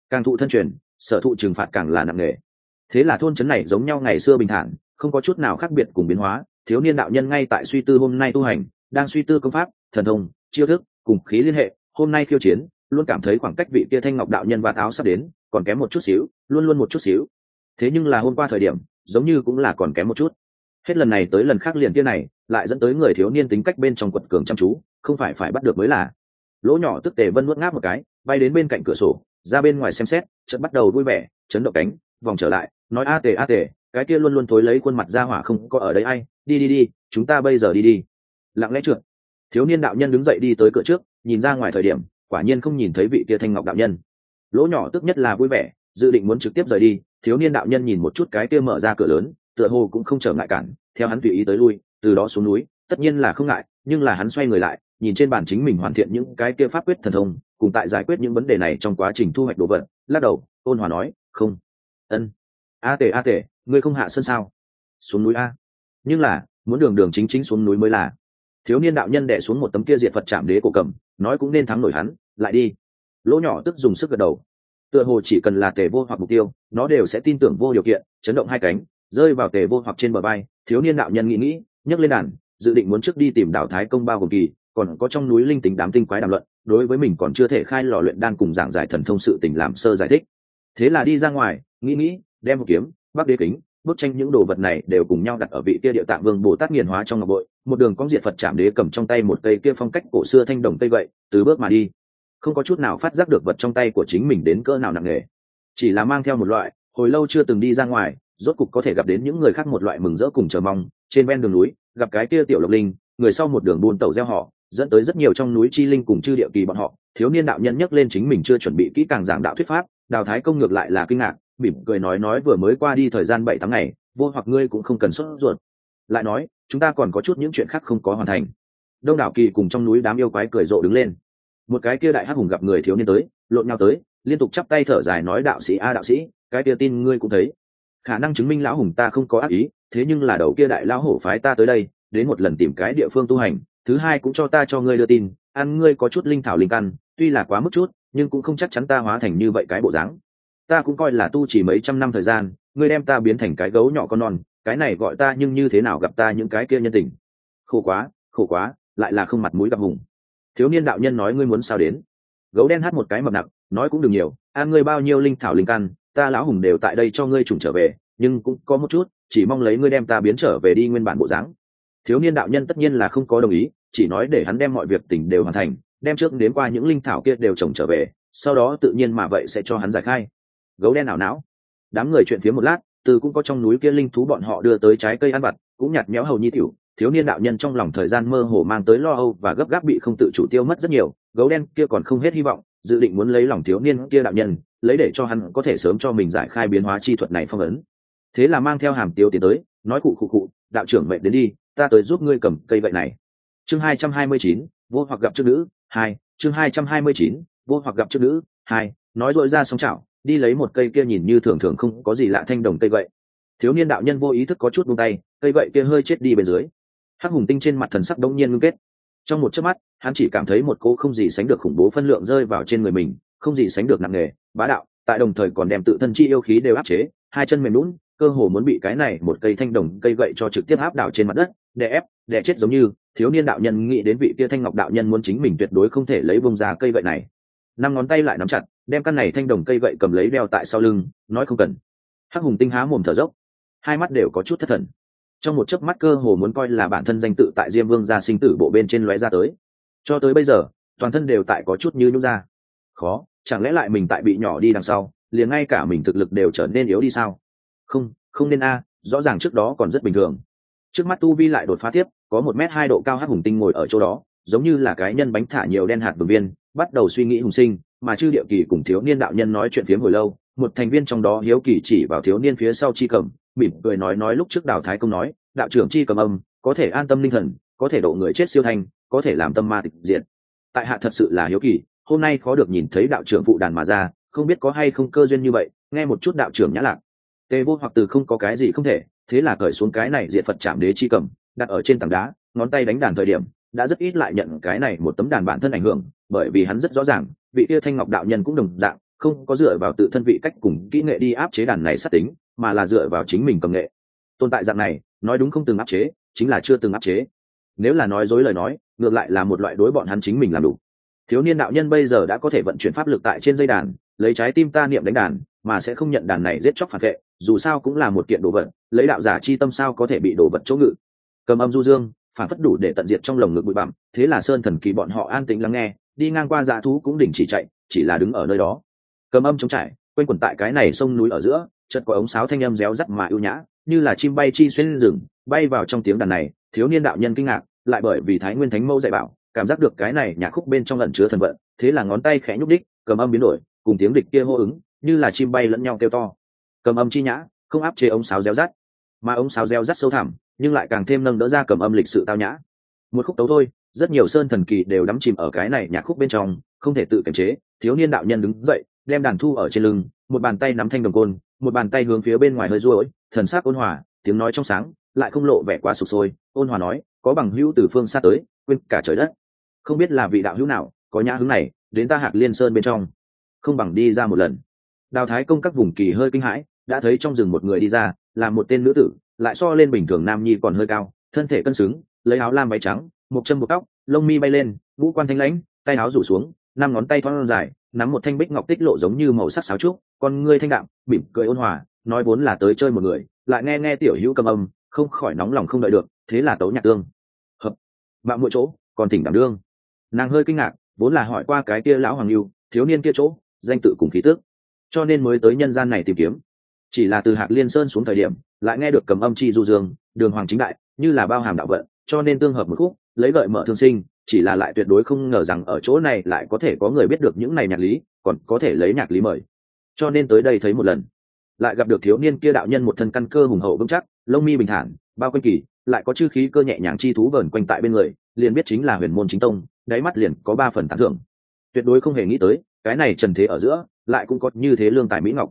Càng thụ thân truyền, sở thụ trừng phạt càng là nặng nề thế là thôn trấn này giống nhau ngày xưa bình thản, không có chút nào khác biệt cùng biến hóa, thiếu niên đạo nhân ngay tại suy tư hôm nay tu hành, đang suy tư công pháp, thần thông, chiêu thức, cùng khí liên hệ, hôm nay khiêu chiến, luôn cảm thấy khoảng cách vị kia thanh ngọc đạo nhân và tháo sắp đến, còn kém một chút xíu, luôn luôn một chút xíu. Thế nhưng là hôm qua thời điểm, giống như cũng là còn kém một chút. Hết lần này tới lần khác liền kia này, lại dẫn tới người thiếu niên tính cách bên trong quật cường chăm chú, không phải phải bắt được mới là. Lỗ nhỏ tức tề vân nuốt ngáp một cái, bay đến bên cạnh cửa sổ, ra bên ngoài xem xét, chợt bắt đầu vui vẻ, chấn động cánh, vòng trở lại nói a tề a tề, cái kia luôn luôn thối lấy khuôn mặt ra hỏa không có ở đây ai, đi đi đi, chúng ta bây giờ đi đi. Lặng lẽ trượt. Thiếu niên đạo nhân đứng dậy đi tới cửa trước, nhìn ra ngoài thời điểm, quả nhiên không nhìn thấy vị kia thanh ngọc đạo nhân. Lỗ nhỏ tức nhất là vui vẻ, dự định muốn trực tiếp rời đi, thiếu niên đạo nhân nhìn một chút cái kia mở ra cửa lớn, tựa hồ cũng không trở ngại cản, theo hắn tùy ý tới lui, từ đó xuống núi, tất nhiên là không ngại, nhưng là hắn xoay người lại, nhìn trên bản chính mình hoàn thiện những cái kia pháp quyết thần thông, cùng tại giải quyết những vấn đề này trong quá trình thu hoạch đồ vật, lắc đầu, ôn hòa nói, không. Ân a tề a tề, ngươi không hạ sân sao? Xuống núi a. Nhưng là, muốn đường đường chính chính xuống núi mới là. Thiếu niên đạo nhân đẻ xuống một tấm kia diệt phật chạm đế cổ cầm, nói cũng nên thắng nổi hắn, lại đi. Lỗ nhỏ tức dùng sức gật đầu. Tựa hồ chỉ cần là tề vô hoặc mục tiêu, nó đều sẽ tin tưởng vô điều kiện, chấn động hai cánh, rơi vào tề vô hoặc trên bờ bay thiếu niên đạo nhân nghĩ nghĩ, nhấc lên đàn, dự định muốn trước đi tìm đảo thái công bao gồm kỳ, còn có trong núi linh tính đám tinh quái đàm luận, đối với mình còn chưa thể khai lò luyện đan cùng giảng giải thần thông sự tình làm sơ giải thích. Thế là đi ra ngoài, nghĩ nghĩ đem một kiếm, bắc đế kính, bức tranh những đồ vật này đều cùng nhau đặt ở vị kia địa tạng vương bồ tát nghiền hóa trong ngọc bội. Một đường cong diệt phật chạm đế cầm trong tay một cây kia phong cách cổ xưa thanh đồng cây vậy từ bước mà đi. Không có chút nào phát giác được vật trong tay của chính mình đến cỡ nào nặng nề. Chỉ là mang theo một loại, hồi lâu chưa từng đi ra ngoài, rốt cục có thể gặp đến những người khác một loại mừng rỡ cùng chờ mong. Trên ven đường núi, gặp cái kia tiểu lộc linh, người sau một đường buôn tẩu gieo họ, dẫn tới rất nhiều trong núi chi linh cùng chư địa kỳ bọn họ. Thiếu niên đạo nhân nhắc lên chính mình chưa chuẩn bị kỹ càng giảng đạo thuyết pháp, đào thái công ngược lại là kinh ngạc mỉm cười nói nói vừa mới qua đi thời gian bảy tháng ngày, vô hoặc ngươi cũng không cần sốt ruột. Lại nói, chúng ta còn có chút những chuyện khác không có hoàn thành. Đông đảo kỳ cùng trong núi đám yêu quái cười rộ đứng lên. Một cái kia đại hắc hùng gặp người thiếu niên tới, lộn nhau tới, liên tục chắp tay thở dài nói đạo sĩ a đạo sĩ, cái kia tin ngươi cũng thấy. Khả năng chứng minh lão hùng ta không có ác ý, thế nhưng là đầu kia đại lão hổ phái ta tới đây, đến một lần tìm cái địa phương tu hành, thứ hai cũng cho ta cho ngươi đưa tin, ăn ngươi có chút linh thảo linh căn, tuy là quá mức chút, nhưng cũng không chắc chắn ta hóa thành như vậy cái bộ dáng ta cũng coi là tu chỉ mấy trăm năm thời gian, ngươi đem ta biến thành cái gấu nhỏ con non, cái này gọi ta nhưng như thế nào gặp ta những cái kia nhân tình? Khổ quá khổ quá, lại là không mặt mũi gặp hùng. Thiếu niên đạo nhân nói ngươi muốn sao đến? Gấu đen hát một cái mập nặc, nói cũng đừng nhiều an ngươi bao nhiêu linh thảo linh căn, ta lão hùng đều tại đây cho ngươi trùng trở về, nhưng cũng có một chút, chỉ mong lấy ngươi đem ta biến trở về đi nguyên bản bộ dáng. Thiếu niên đạo nhân tất nhiên là không có đồng ý, chỉ nói để hắn đem mọi việc tình đều hoàn thành, đem trước đến qua những linh thảo kia đều trồng trở về, sau đó tự nhiên mà vậy sẽ cho hắn giải khai gấu đen ảo não. Đám người chuyện phía một lát, từ cũng có trong núi kia linh thú bọn họ đưa tới trái cây ăn vặt, cũng nhạt méo hầu nhi tiểu, thiếu niên đạo nhân trong lòng thời gian mơ hồ mang tới lo âu và gấp gáp bị không tự chủ tiêu mất rất nhiều, gấu đen kia còn không hết hy vọng, dự định muốn lấy lòng thiếu niên kia đạo nhân, lấy để cho hắn có thể sớm cho mình giải khai biến hóa chi thuật này phong ấn. Thế là mang theo hàm tiêu tiến tới, nói cụ cụ cụ, đạo trưởng mệnh đến đi, ta tới giúp ngươi cầm cây vậy này. Chương hai trăm hai mươi chín vô hoặc gặp trước nữ, hai, chương hai trăm hai mươi chín vô hoặc gặp trước nữ, hai, nói dội ra sóng chảo đi lấy một cây kia nhìn như thường thường không có gì lạ thanh đồng cây vậy thiếu niên đạo nhân vô ý thức có chút buông tay, cây vậy kia hơi chết đi bên dưới. Hắc hùng tinh trên mặt thần sắc đông nhiên ngưng kết. Trong một chớp mắt, hắn chỉ cảm thấy một cô không gì sánh được khủng bố phân lượng rơi vào trên người mình, không gì sánh được nặng nề, bá đạo, tại đồng thời còn đem tự thân chi yêu khí đều áp chế, hai chân mềm lún cơ hồ muốn bị cái này một cây thanh đồng cây gậy cho trực tiếp áp đảo trên mặt đất, đè ép, đè chết giống như, thiếu niên đạo nhân nghĩ đến vị kia thanh ngọc đạo nhân muốn chính mình tuyệt đối không thể lấy bông ra cây gậy này. Năm ngón tay lại nắm chặt đem căn này thanh đồng cây gậy cầm lấy đeo tại sau lưng, nói không cần. Hắc hùng tinh há mồm thở dốc. Hai mắt đều có chút thất thần. Trong một chớp mắt cơ hồ muốn coi là bản thân danh tự tại diêm vương gia sinh tử bộ bên trên lóe ra tới. Cho tới bây giờ, toàn thân đều tại có chút như nhút ra. Khó, chẳng lẽ lại mình tại bị nhỏ đi đằng sau, liền ngay cả mình thực lực đều trở nên yếu đi sao? Không không nên a, rõ ràng trước đó còn rất bình thường. Trước mắt tu vi lại đột phá tiếp, có một m hai độ cao hắc hùng tinh ngồi ở chỗ đó, giống như là cái nhân bánh thả nhiều đen hạt bờ viên bắt đầu suy nghĩ hùng sinh mà chư địa kỳ cùng thiếu niên đạo nhân nói chuyện phiếm hồi lâu, một thành viên trong đó hiếu kỳ chỉ vào thiếu niên phía sau chi cầm mỉm cười nói nói lúc trước đào thái công nói, đạo trưởng chi cầm âm, có thể an tâm linh thần, có thể độ người chết siêu thanh, có thể làm tâm ma tịch diện tại hạ thật sự là hiếu kỳ, hôm nay khó được nhìn thấy đạo trưởng phụ đàn mà ra, không biết có hay không cơ duyên như vậy, nghe một chút đạo trưởng nhã lạc. Tề vô hoặc từ không có cái gì không thể, thế là cởi xuống cái này diện phật chạm đế chi cầm đặt ở trên tảng đá, ngón tay đánh đàn thời điểm, đã rất ít lại nhận cái này một tấm đàn bản thân ảnh hưởng, bởi vì hắn rất rõ ràng vị kia thanh ngọc đạo nhân cũng đồng dạng, không có dựa vào tự thân vị cách cùng kỹ nghệ đi áp chế đàn này sát tính, mà là dựa vào chính mình cầm nghệ. Tồn tại dạng này, nói đúng không từng áp chế, chính là chưa từng áp chế. Nếu là nói dối lời nói, ngược lại là một loại đối bọn hắn chính mình làm đủ. Thiếu niên đạo nhân bây giờ đã có thể vận chuyển pháp lực tại trên dây đàn, lấy trái tim ta niệm đánh đàn, mà sẽ không nhận đàn này giết chóc phản vệ, dù sao cũng là một kiện đồ vật, lấy đạo giả chi tâm sao có thể bị đồ vật chỗ ngự. Cầm âm du dương, phản phất đủ để tận diệt trong lồng ngực bụi bặm, thế là sơn thần kỳ bọn họ an tĩnh lắng nghe đi ngang qua dã thú cũng đình chỉ chạy, chỉ là đứng ở nơi đó. Cầm âm chống trải, quanh quẩn tại cái này sông núi ở giữa, chợt có ống sáo thanh âm réo rắt mà ưu nhã, như là chim bay chi xuyên rừng, bay vào trong tiếng đàn này, thiếu niên đạo nhân kinh ngạc, lại bởi vì thái nguyên thánh mẫu dạy bảo, cảm giác được cái này nhạc khúc bên trong lẩn chứa thần vận, thế là ngón tay khẽ nhúc đích, cầm âm biến đổi, cùng tiếng địch kia hô ứng, như là chim bay lẫn nhau kêu to. Cầm âm chi nhã, không áp chế ống sáo réo rắt, mà ống sáo réo rắt sâu thẳm, nhưng lại càng thêm nâng đỡ ra cầm âm lịch sự tao nhã. Một khúc tấu thôi rất nhiều sơn thần kỳ đều đắm chìm ở cái này nhạc khúc bên trong, không thể tự kiềm chế. Thiếu niên đạo nhân đứng dậy, đem đàn thu ở trên lưng, một bàn tay nắm thanh đồng côn, một bàn tay hướng phía bên ngoài hơi ruỗi thần sắc ôn hòa, tiếng nói trong sáng, lại không lộ vẻ quá sụp sôi. Ôn hòa nói, có bằng hữu từ phương xa tới, quên cả trời đất. Không biết là vị đạo hữu nào, có nhã hứng này, đến ta hạc liên sơn bên trong. Không bằng đi ra một lần. Đào thái công các vùng kỳ hơi kinh hãi, đã thấy trong rừng một người đi ra, là một tên nữ tử, lại so lên bình thường nam nhi còn hơi cao, thân thể cân xứng, lấy áo lam váy trắng một chân buộc tóc, lông mi bay lên, ngũ quan thanh lãnh, tay áo rủ xuống, năm ngón tay thon dài, nắm một thanh bích ngọc tích lộ giống như màu sắc sáo trúc, con ngươi thanh đạm, mỉm cười ôn hòa, nói vốn là tới chơi một người, lại nghe nghe tiểu hữu cầm âm, không khỏi nóng lòng không đợi được, thế là tấu nhạc tương. Hợp. Bạn mỗi chỗ, còn tỉnh đảm đương. Nàng hơi kinh ngạc, vốn là hỏi qua cái kia lão hoàng lưu, thiếu niên kia chỗ, danh tự cùng khí tước cho nên mới tới nhân gian này tìm kiếm. Chỉ là từ hạc liên sơn xuống thời điểm, lại nghe được cầm âm chi du dương, đường hoàng chính đại, như là bao hàm đạo vận, cho nên tương hợp một khúc lấy gợi mở thương sinh, chỉ là lại tuyệt đối không ngờ rằng ở chỗ này lại có thể có người biết được những này nhạc lý, còn có thể lấy nhạc lý mời. Cho nên tới đây thấy một lần. Lại gặp được thiếu niên kia đạo nhân một thân căn cơ hùng hậu vững chắc, lông mi bình thản, bao quanh kỳ, lại có chư khí cơ nhẹ nhàng chi thú vờn quanh tại bên người, liền biết chính là huyền môn chính tông, đáy mắt liền có ba phần tán thưởng. Tuyệt đối không hề nghĩ tới, cái này trần thế ở giữa, lại cũng có như thế lương tài mỹ ngọc.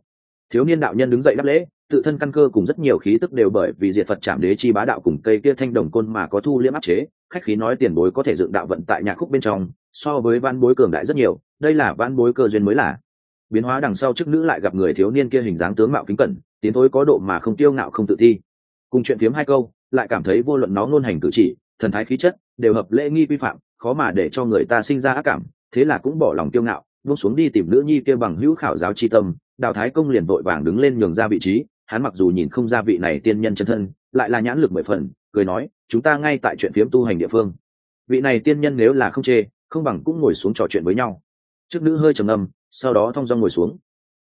Thiếu niên đạo nhân đứng dậy đáp lễ, tự thân căn cơ cùng rất nhiều khí tức đều bởi vì diệt phật chạm đế chi bá đạo cùng cây kia thanh đồng côn mà có thu liễm áp chế khách khí nói tiền bối có thể dựng đạo vận tại nhạc khúc bên trong, so với văn bối cường đại rất nhiều, đây là văn bối cơ duyên mới là biến hóa đằng sau chức nữ lại gặp người thiếu niên kia hình dáng tướng mạo kính cẩn, tiến thối có độ mà không tiêu ngạo không tự thi. Cùng chuyện phiếm hai câu, lại cảm thấy vô luận nó ngôn hành cử chỉ, thần thái khí chất, đều hợp lễ nghi vi phạm, khó mà để cho người ta sinh ra ác cảm, thế là cũng bỏ lòng tiêu ngạo, buông xuống đi tìm nữ nhi kia bằng hữu khảo giáo chi tâm, đào thái công liền vội vàng đứng lên nhường ra vị trí, hắn mặc dù nhìn không ra vị này tiên nhân chân thân, lại là nhãn lực mười phần cười nói, chúng ta ngay tại chuyện phiếm tu hành địa phương. Vị này tiên nhân nếu là không chê, không bằng cũng ngồi xuống trò chuyện với nhau. Trước nữ hơi trầm âm sau đó thong dong ngồi xuống.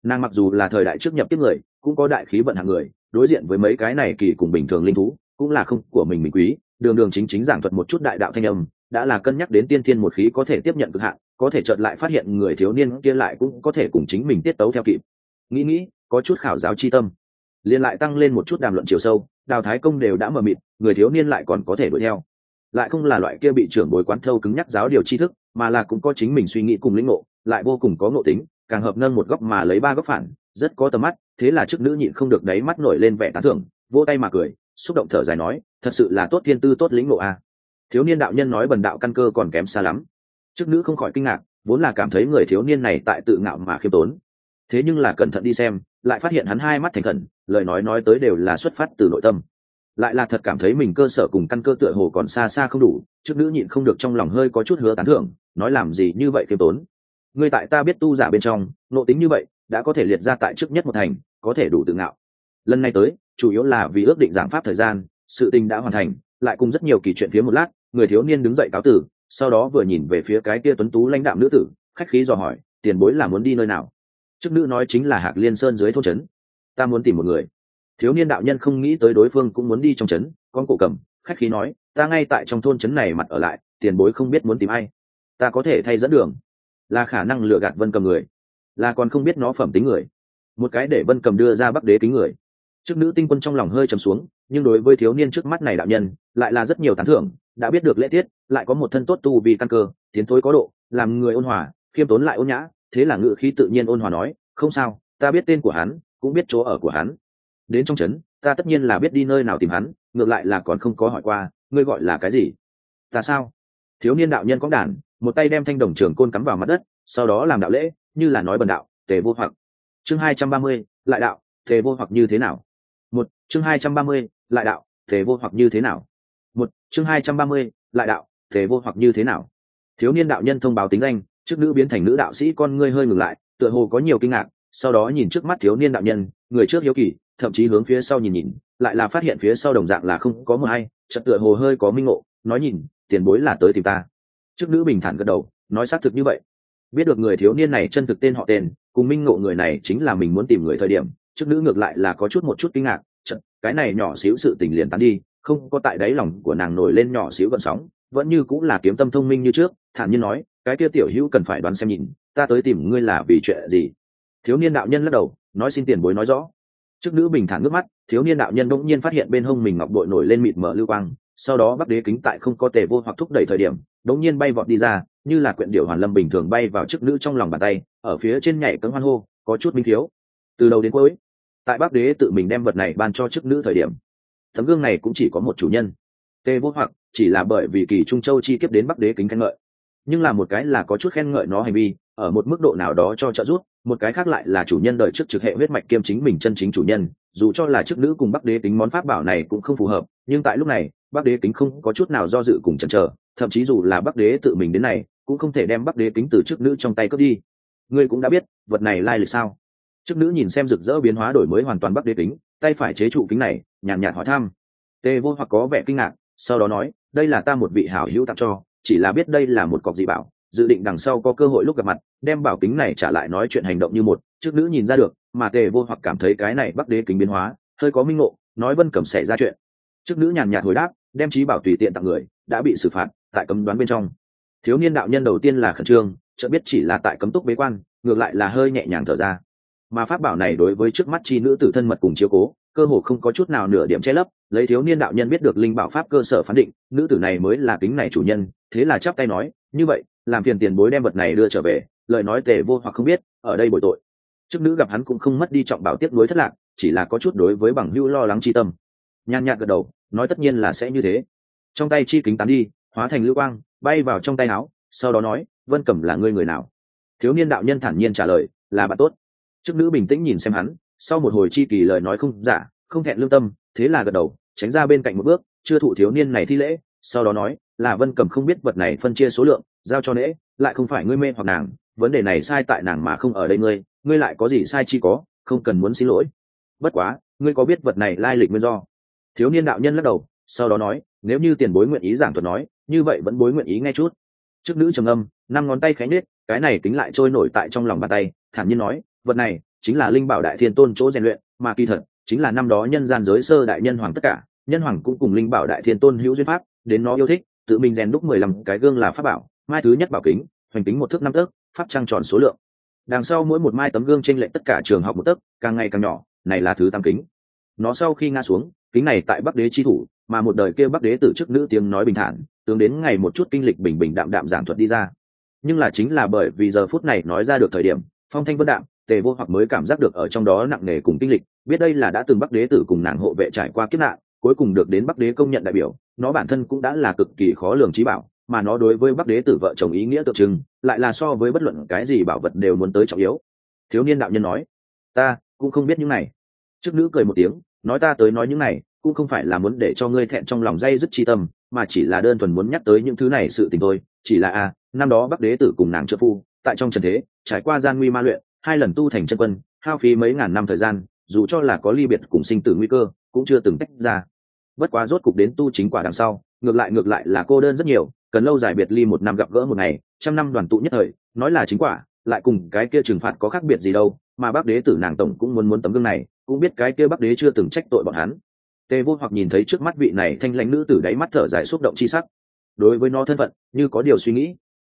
Nàng mặc dù là thời đại trước nhập tiếp người, cũng có đại khí vận hạng người, đối diện với mấy cái này kỳ cùng bình thường linh thú, cũng là không của mình mình quý. Đường đường chính chính giảng thuật một chút đại đạo thanh âm, đã là cân nhắc đến tiên thiên một khí có thể tiếp nhận cực hạn, có thể chợt lại phát hiện người thiếu niên kia lại cũng có thể cùng chính mình tiết tấu theo kịp. Nghĩ nghĩ, có chút khảo giáo chi tâm liền lại tăng lên một chút đàm luận chiều sâu, đào thái công đều đã mờ mịt, người thiếu niên lại còn có thể đuổi theo. Lại không là loại kia bị trưởng bồi quán thâu cứng nhắc giáo điều tri thức, mà là cũng có chính mình suy nghĩ cùng lĩnh ngộ, lại vô cùng có ngộ tính, càng hợp nâng một góc mà lấy ba góc phản, rất có tầm mắt, thế là chức nữ nhịn không được đáy mắt nổi lên vẻ tán thưởng, vỗ tay mà cười, xúc động thở dài nói, thật sự là tốt thiên tư, tốt lĩnh ngộ a. Thiếu niên đạo nhân nói bần đạo căn cơ còn kém xa lắm. Chức nữ không khỏi kinh ngạc, vốn là cảm thấy người thiếu niên này tại tự ngạo mà khiêm tốn thế nhưng là cẩn thận đi xem, lại phát hiện hắn hai mắt thành khẩn, lời nói nói tới đều là xuất phát từ nội tâm. Lại là thật cảm thấy mình cơ sở cùng căn cơ tựa hồ còn xa xa không đủ, trước nữ nhịn không được trong lòng hơi có chút hứa tán thưởng, nói làm gì như vậy khiêm tốn. Người tại ta biết tu giả bên trong, nộ tính như vậy, đã có thể liệt ra tại trước nhất một thành, có thể đủ tự ngạo. Lần này tới, chủ yếu là vì ước định giảng pháp thời gian, sự tình đã hoàn thành, lại cùng rất nhiều kỳ chuyện phía một lát, người thiếu niên đứng dậy cáo tử, sau đó vừa nhìn về phía cái kia tuấn tú lãnh đạm nữ tử, khách khí dò hỏi, tiền bối là muốn đi nơi nào? Chức nữ nói chính là hạc liên sơn dưới thôn trấn. Ta muốn tìm một người. Thiếu niên đạo nhân không nghĩ tới đối phương cũng muốn đi trong trấn, con cổ cầm, khách khí nói, ta ngay tại trong thôn trấn này mặt ở lại, tiền bối không biết muốn tìm ai. Ta có thể thay dẫn đường. Là khả năng lừa gạt vân cầm người. Là còn không biết nó phẩm tính người. Một cái để vân cầm đưa ra bắc đế kính người. Chức nữ tinh quân trong lòng hơi trầm xuống, nhưng đối với thiếu niên trước mắt này đạo nhân, lại là rất nhiều tán thưởng, đã biết được lễ tiết, lại có một thân tốt tu vì căn cơ, tiến thối có độ, làm người ôn hòa, khiêm tốn lại ôn nhã thế là ngự khí tự nhiên ôn hòa nói, không sao, ta biết tên của hắn, cũng biết chỗ ở của hắn. Đến trong trấn, ta tất nhiên là biết đi nơi nào tìm hắn, ngược lại là còn không có hỏi qua, ngươi gọi là cái gì? Ta sao? Thiếu niên đạo nhân có đàn, một tay đem thanh đồng trường côn cắm vào mặt đất, sau đó làm đạo lễ, như là nói bần đạo, tề vô hoặc. Chương hai trăm ba mươi, lại đạo, tề vô hoặc như thế nào? Một, chương hai trăm ba mươi, lại đạo, tề vô hoặc như thế nào? Một, chương hai trăm ba mươi, lại đạo, tề vô hoặc như thế nào? Thiếu niên đạo nhân thông báo tính danh trước nữ biến thành nữ đạo sĩ con ngươi hơi ngừng lại, tựa hồ có nhiều kinh ngạc, sau đó nhìn trước mắt thiếu niên đạo nhân, người trước hiếu kỳ, thậm chí hướng phía sau nhìn nhìn, lại là phát hiện phía sau đồng dạng là không có mờ hay, chợt tựa hồ hơi có minh ngộ, nói nhìn, tiền bối là tới tìm ta. Trước nữ bình thản gật đầu, nói xác thực như vậy. Biết được người thiếu niên này chân thực tên họ tên, cùng minh ngộ người này chính là mình muốn tìm người thời điểm, trước nữ ngược lại là có chút một chút kinh ngạc chật cái này nhỏ xíu sự tình liền tán đi, không có tại đáy lòng của nàng nổi lên nhỏ xíu gợn sóng, vẫn như cũng là kiếm tâm thông minh như trước, thản nhiên nói cái kia tiểu hữu cần phải đoán xem nhìn, ta tới tìm ngươi là vì chuyện gì? Thiếu niên đạo nhân lắc đầu, nói xin tiền bối nói rõ. Chức nữ bình thản nước mắt, thiếu niên đạo nhân bỗng nhiên phát hiện bên hông mình ngọc bội nổi lên mịt mở lưu quang, sau đó bắc đế kính tại không có tề vô hoặc thúc đẩy thời điểm, bỗng nhiên bay vọt đi ra, như là quyện điệu hoàn lâm bình thường bay vào chức nữ trong lòng bàn tay, ở phía trên nhảy cấm hoan hô, có chút minh thiếu. Từ đầu đến cuối, tại bắc đế tự mình đem vật này ban cho chức nữ thời điểm, tấm gương này cũng chỉ có một chủ nhân. Tề vô hoặc chỉ là bởi vì kỳ trung châu chi kiếp đến bắc đế kính khen ngợi nhưng là một cái là có chút khen ngợi nó hành vi, ở một mức độ nào đó cho trợ giúp, một cái khác lại là chủ nhân đời trước trực hệ huyết mạch kiêm chính mình chân chính chủ nhân, dù cho là chức nữ cùng bắc đế tính món pháp bảo này cũng không phù hợp, nhưng tại lúc này, bắc đế kính không có chút nào do dự cùng chần chờ, thậm chí dù là bắc đế tự mình đến này, cũng không thể đem bắc đế kính từ chức nữ trong tay cướp đi. Ngươi cũng đã biết, vật này lai lịch sao? Chức nữ nhìn xem rực rỡ biến hóa đổi mới hoàn toàn bắc đế kính, tay phải chế trụ kính này, nhàn nhạt hỏi thăm. Tê vô hoặc có vẻ kinh ngạc, sau đó nói, đây là ta một vị hảo hữu tặng cho chỉ là biết đây là một cọc dị bảo, dự định đằng sau có cơ hội lúc gặp mặt, đem bảo kính này trả lại nói chuyện hành động như một, trước nữ nhìn ra được, mà tề vô hoặc cảm thấy cái này bắc đế kính biến hóa, hơi có minh ngộ, nói vân cẩm xảy ra chuyện. Trước nữ nhàn nhạt hồi đáp, đem trí bảo tùy tiện tặng người, đã bị xử phạt, tại cấm đoán bên trong. Thiếu niên đạo nhân đầu tiên là khẩn trương chợ biết chỉ là tại cấm túc bế quan, ngược lại là hơi nhẹ nhàng thở ra. Mà pháp bảo này đối với trước mắt chi nữ tử thân mật cùng chiếu cố cơ hồ không có chút nào nửa điểm che lấp, lấy thiếu niên đạo nhân biết được linh bảo pháp cơ sở phán định, nữ tử này mới là kính này chủ nhân, thế là chắp tay nói, như vậy, làm phiền tiền bối đem vật này đưa trở về, lời nói tề vô hoặc không biết, ở đây bồi tội. Chức nữ gặp hắn cũng không mất đi trọng bảo tiếp nối thất lạc, chỉ là có chút đối với bằng hữu lo lắng chi tâm. Nhàn nhạt gật đầu, nói tất nhiên là sẽ như thế. Trong tay chi kính tán đi, hóa thành lưu quang, bay vào trong tay áo, sau đó nói, vân cẩm là ngươi người nào? Thiếu niên đạo nhân thản nhiên trả lời, là bạn tốt. Chức nữ bình tĩnh nhìn xem hắn sau một hồi chi kỳ lời nói không giả, không thẹn lương tâm, thế là gật đầu, tránh ra bên cạnh một bước, chưa thụ thiếu niên này thi lễ, sau đó nói, là vân cầm không biết vật này phân chia số lượng, giao cho nễ, lại không phải ngươi mê hoặc nàng, vấn đề này sai tại nàng mà không ở đây ngươi ngươi lại có gì sai chi có, không cần muốn xin lỗi. Bất quá, ngươi có biết vật này lai lịch nguyên do? Thiếu niên đạo nhân lắc đầu, sau đó nói, nếu như tiền bối nguyện ý giảng thuật nói, như vậy vẫn bối nguyện ý nghe chút. Trước nữ trầm âm năm ngón tay khánh nết cái này tính lại trôi nổi tại trong lòng bàn tay, thản nhiên nói, vật này chính là linh bảo đại thiên tôn chỗ rèn luyện, mà kỳ thật, chính là năm đó nhân gian giới sơ đại nhân hoàng tất cả, nhân hoàng cũng cùng linh bảo đại thiên tôn hữu duyên pháp, đến nó yêu thích, tự mình rèn đúc mười lăm cái gương là pháp bảo, mai thứ nhất bảo kính, hoành kính một thước năm tấc, pháp trăng tròn số lượng. Đằng sau mỗi một mai tấm gương trên lệ tất cả trường học một tấc, càng ngày càng nhỏ, này là thứ tam kính. Nó sau khi ngã xuống, kính này tại bắc đế chi thủ, mà một đời kia bắc đế từ chức nữ tiếng nói bình thản, tướng đến ngày một chút kinh lịch bình bình đạm đạm giảng thuật đi ra. Nhưng là chính là bởi vì giờ phút này nói ra được thời điểm, phong thanh vân đạm tề vô hoặc mới cảm giác được ở trong đó nặng nề cùng kinh lịch, biết đây là đã từng bắc đế tử cùng nàng hộ vệ trải qua kiếp nạn, cuối cùng được đến bắc đế công nhận đại biểu, nó bản thân cũng đã là cực kỳ khó lường trí bảo, mà nó đối với bắc đế tử vợ chồng ý nghĩa tượng trưng, lại là so với bất luận cái gì bảo vật đều muốn tới trọng yếu. Thiếu niên đạo nhân nói, ta cũng không biết những này. Trước nữ cười một tiếng, nói ta tới nói những này, cũng không phải là muốn để cho ngươi thẹn trong lòng dây dứt chi tâm, mà chỉ là đơn thuần muốn nhắc tới những thứ này sự tình thôi. Chỉ là a năm đó bắc đế tử cùng nàng trợ phu, tại trong trần thế, trải qua gian nguy ma luyện hai lần tu thành chân quân, hao phí mấy ngàn năm thời gian, dù cho là có ly biệt cùng sinh tử nguy cơ, cũng chưa từng tách ra. Bất quá rốt cục đến tu chính quả đằng sau, ngược lại ngược lại là cô đơn rất nhiều, cần lâu dài biệt ly một năm gặp gỡ một ngày, trăm năm đoàn tụ nhất thời, nói là chính quả, lại cùng cái kia trừng phạt có khác biệt gì đâu, mà bác đế tử nàng tổng cũng muốn muốn tấm gương này, cũng biết cái kia bác đế chưa từng trách tội bọn hắn. Tề vô hoặc nhìn thấy trước mắt vị này thanh lãnh nữ tử đáy mắt thở dài xúc động chi sắc. Đối với nó thân phận, như có điều suy nghĩ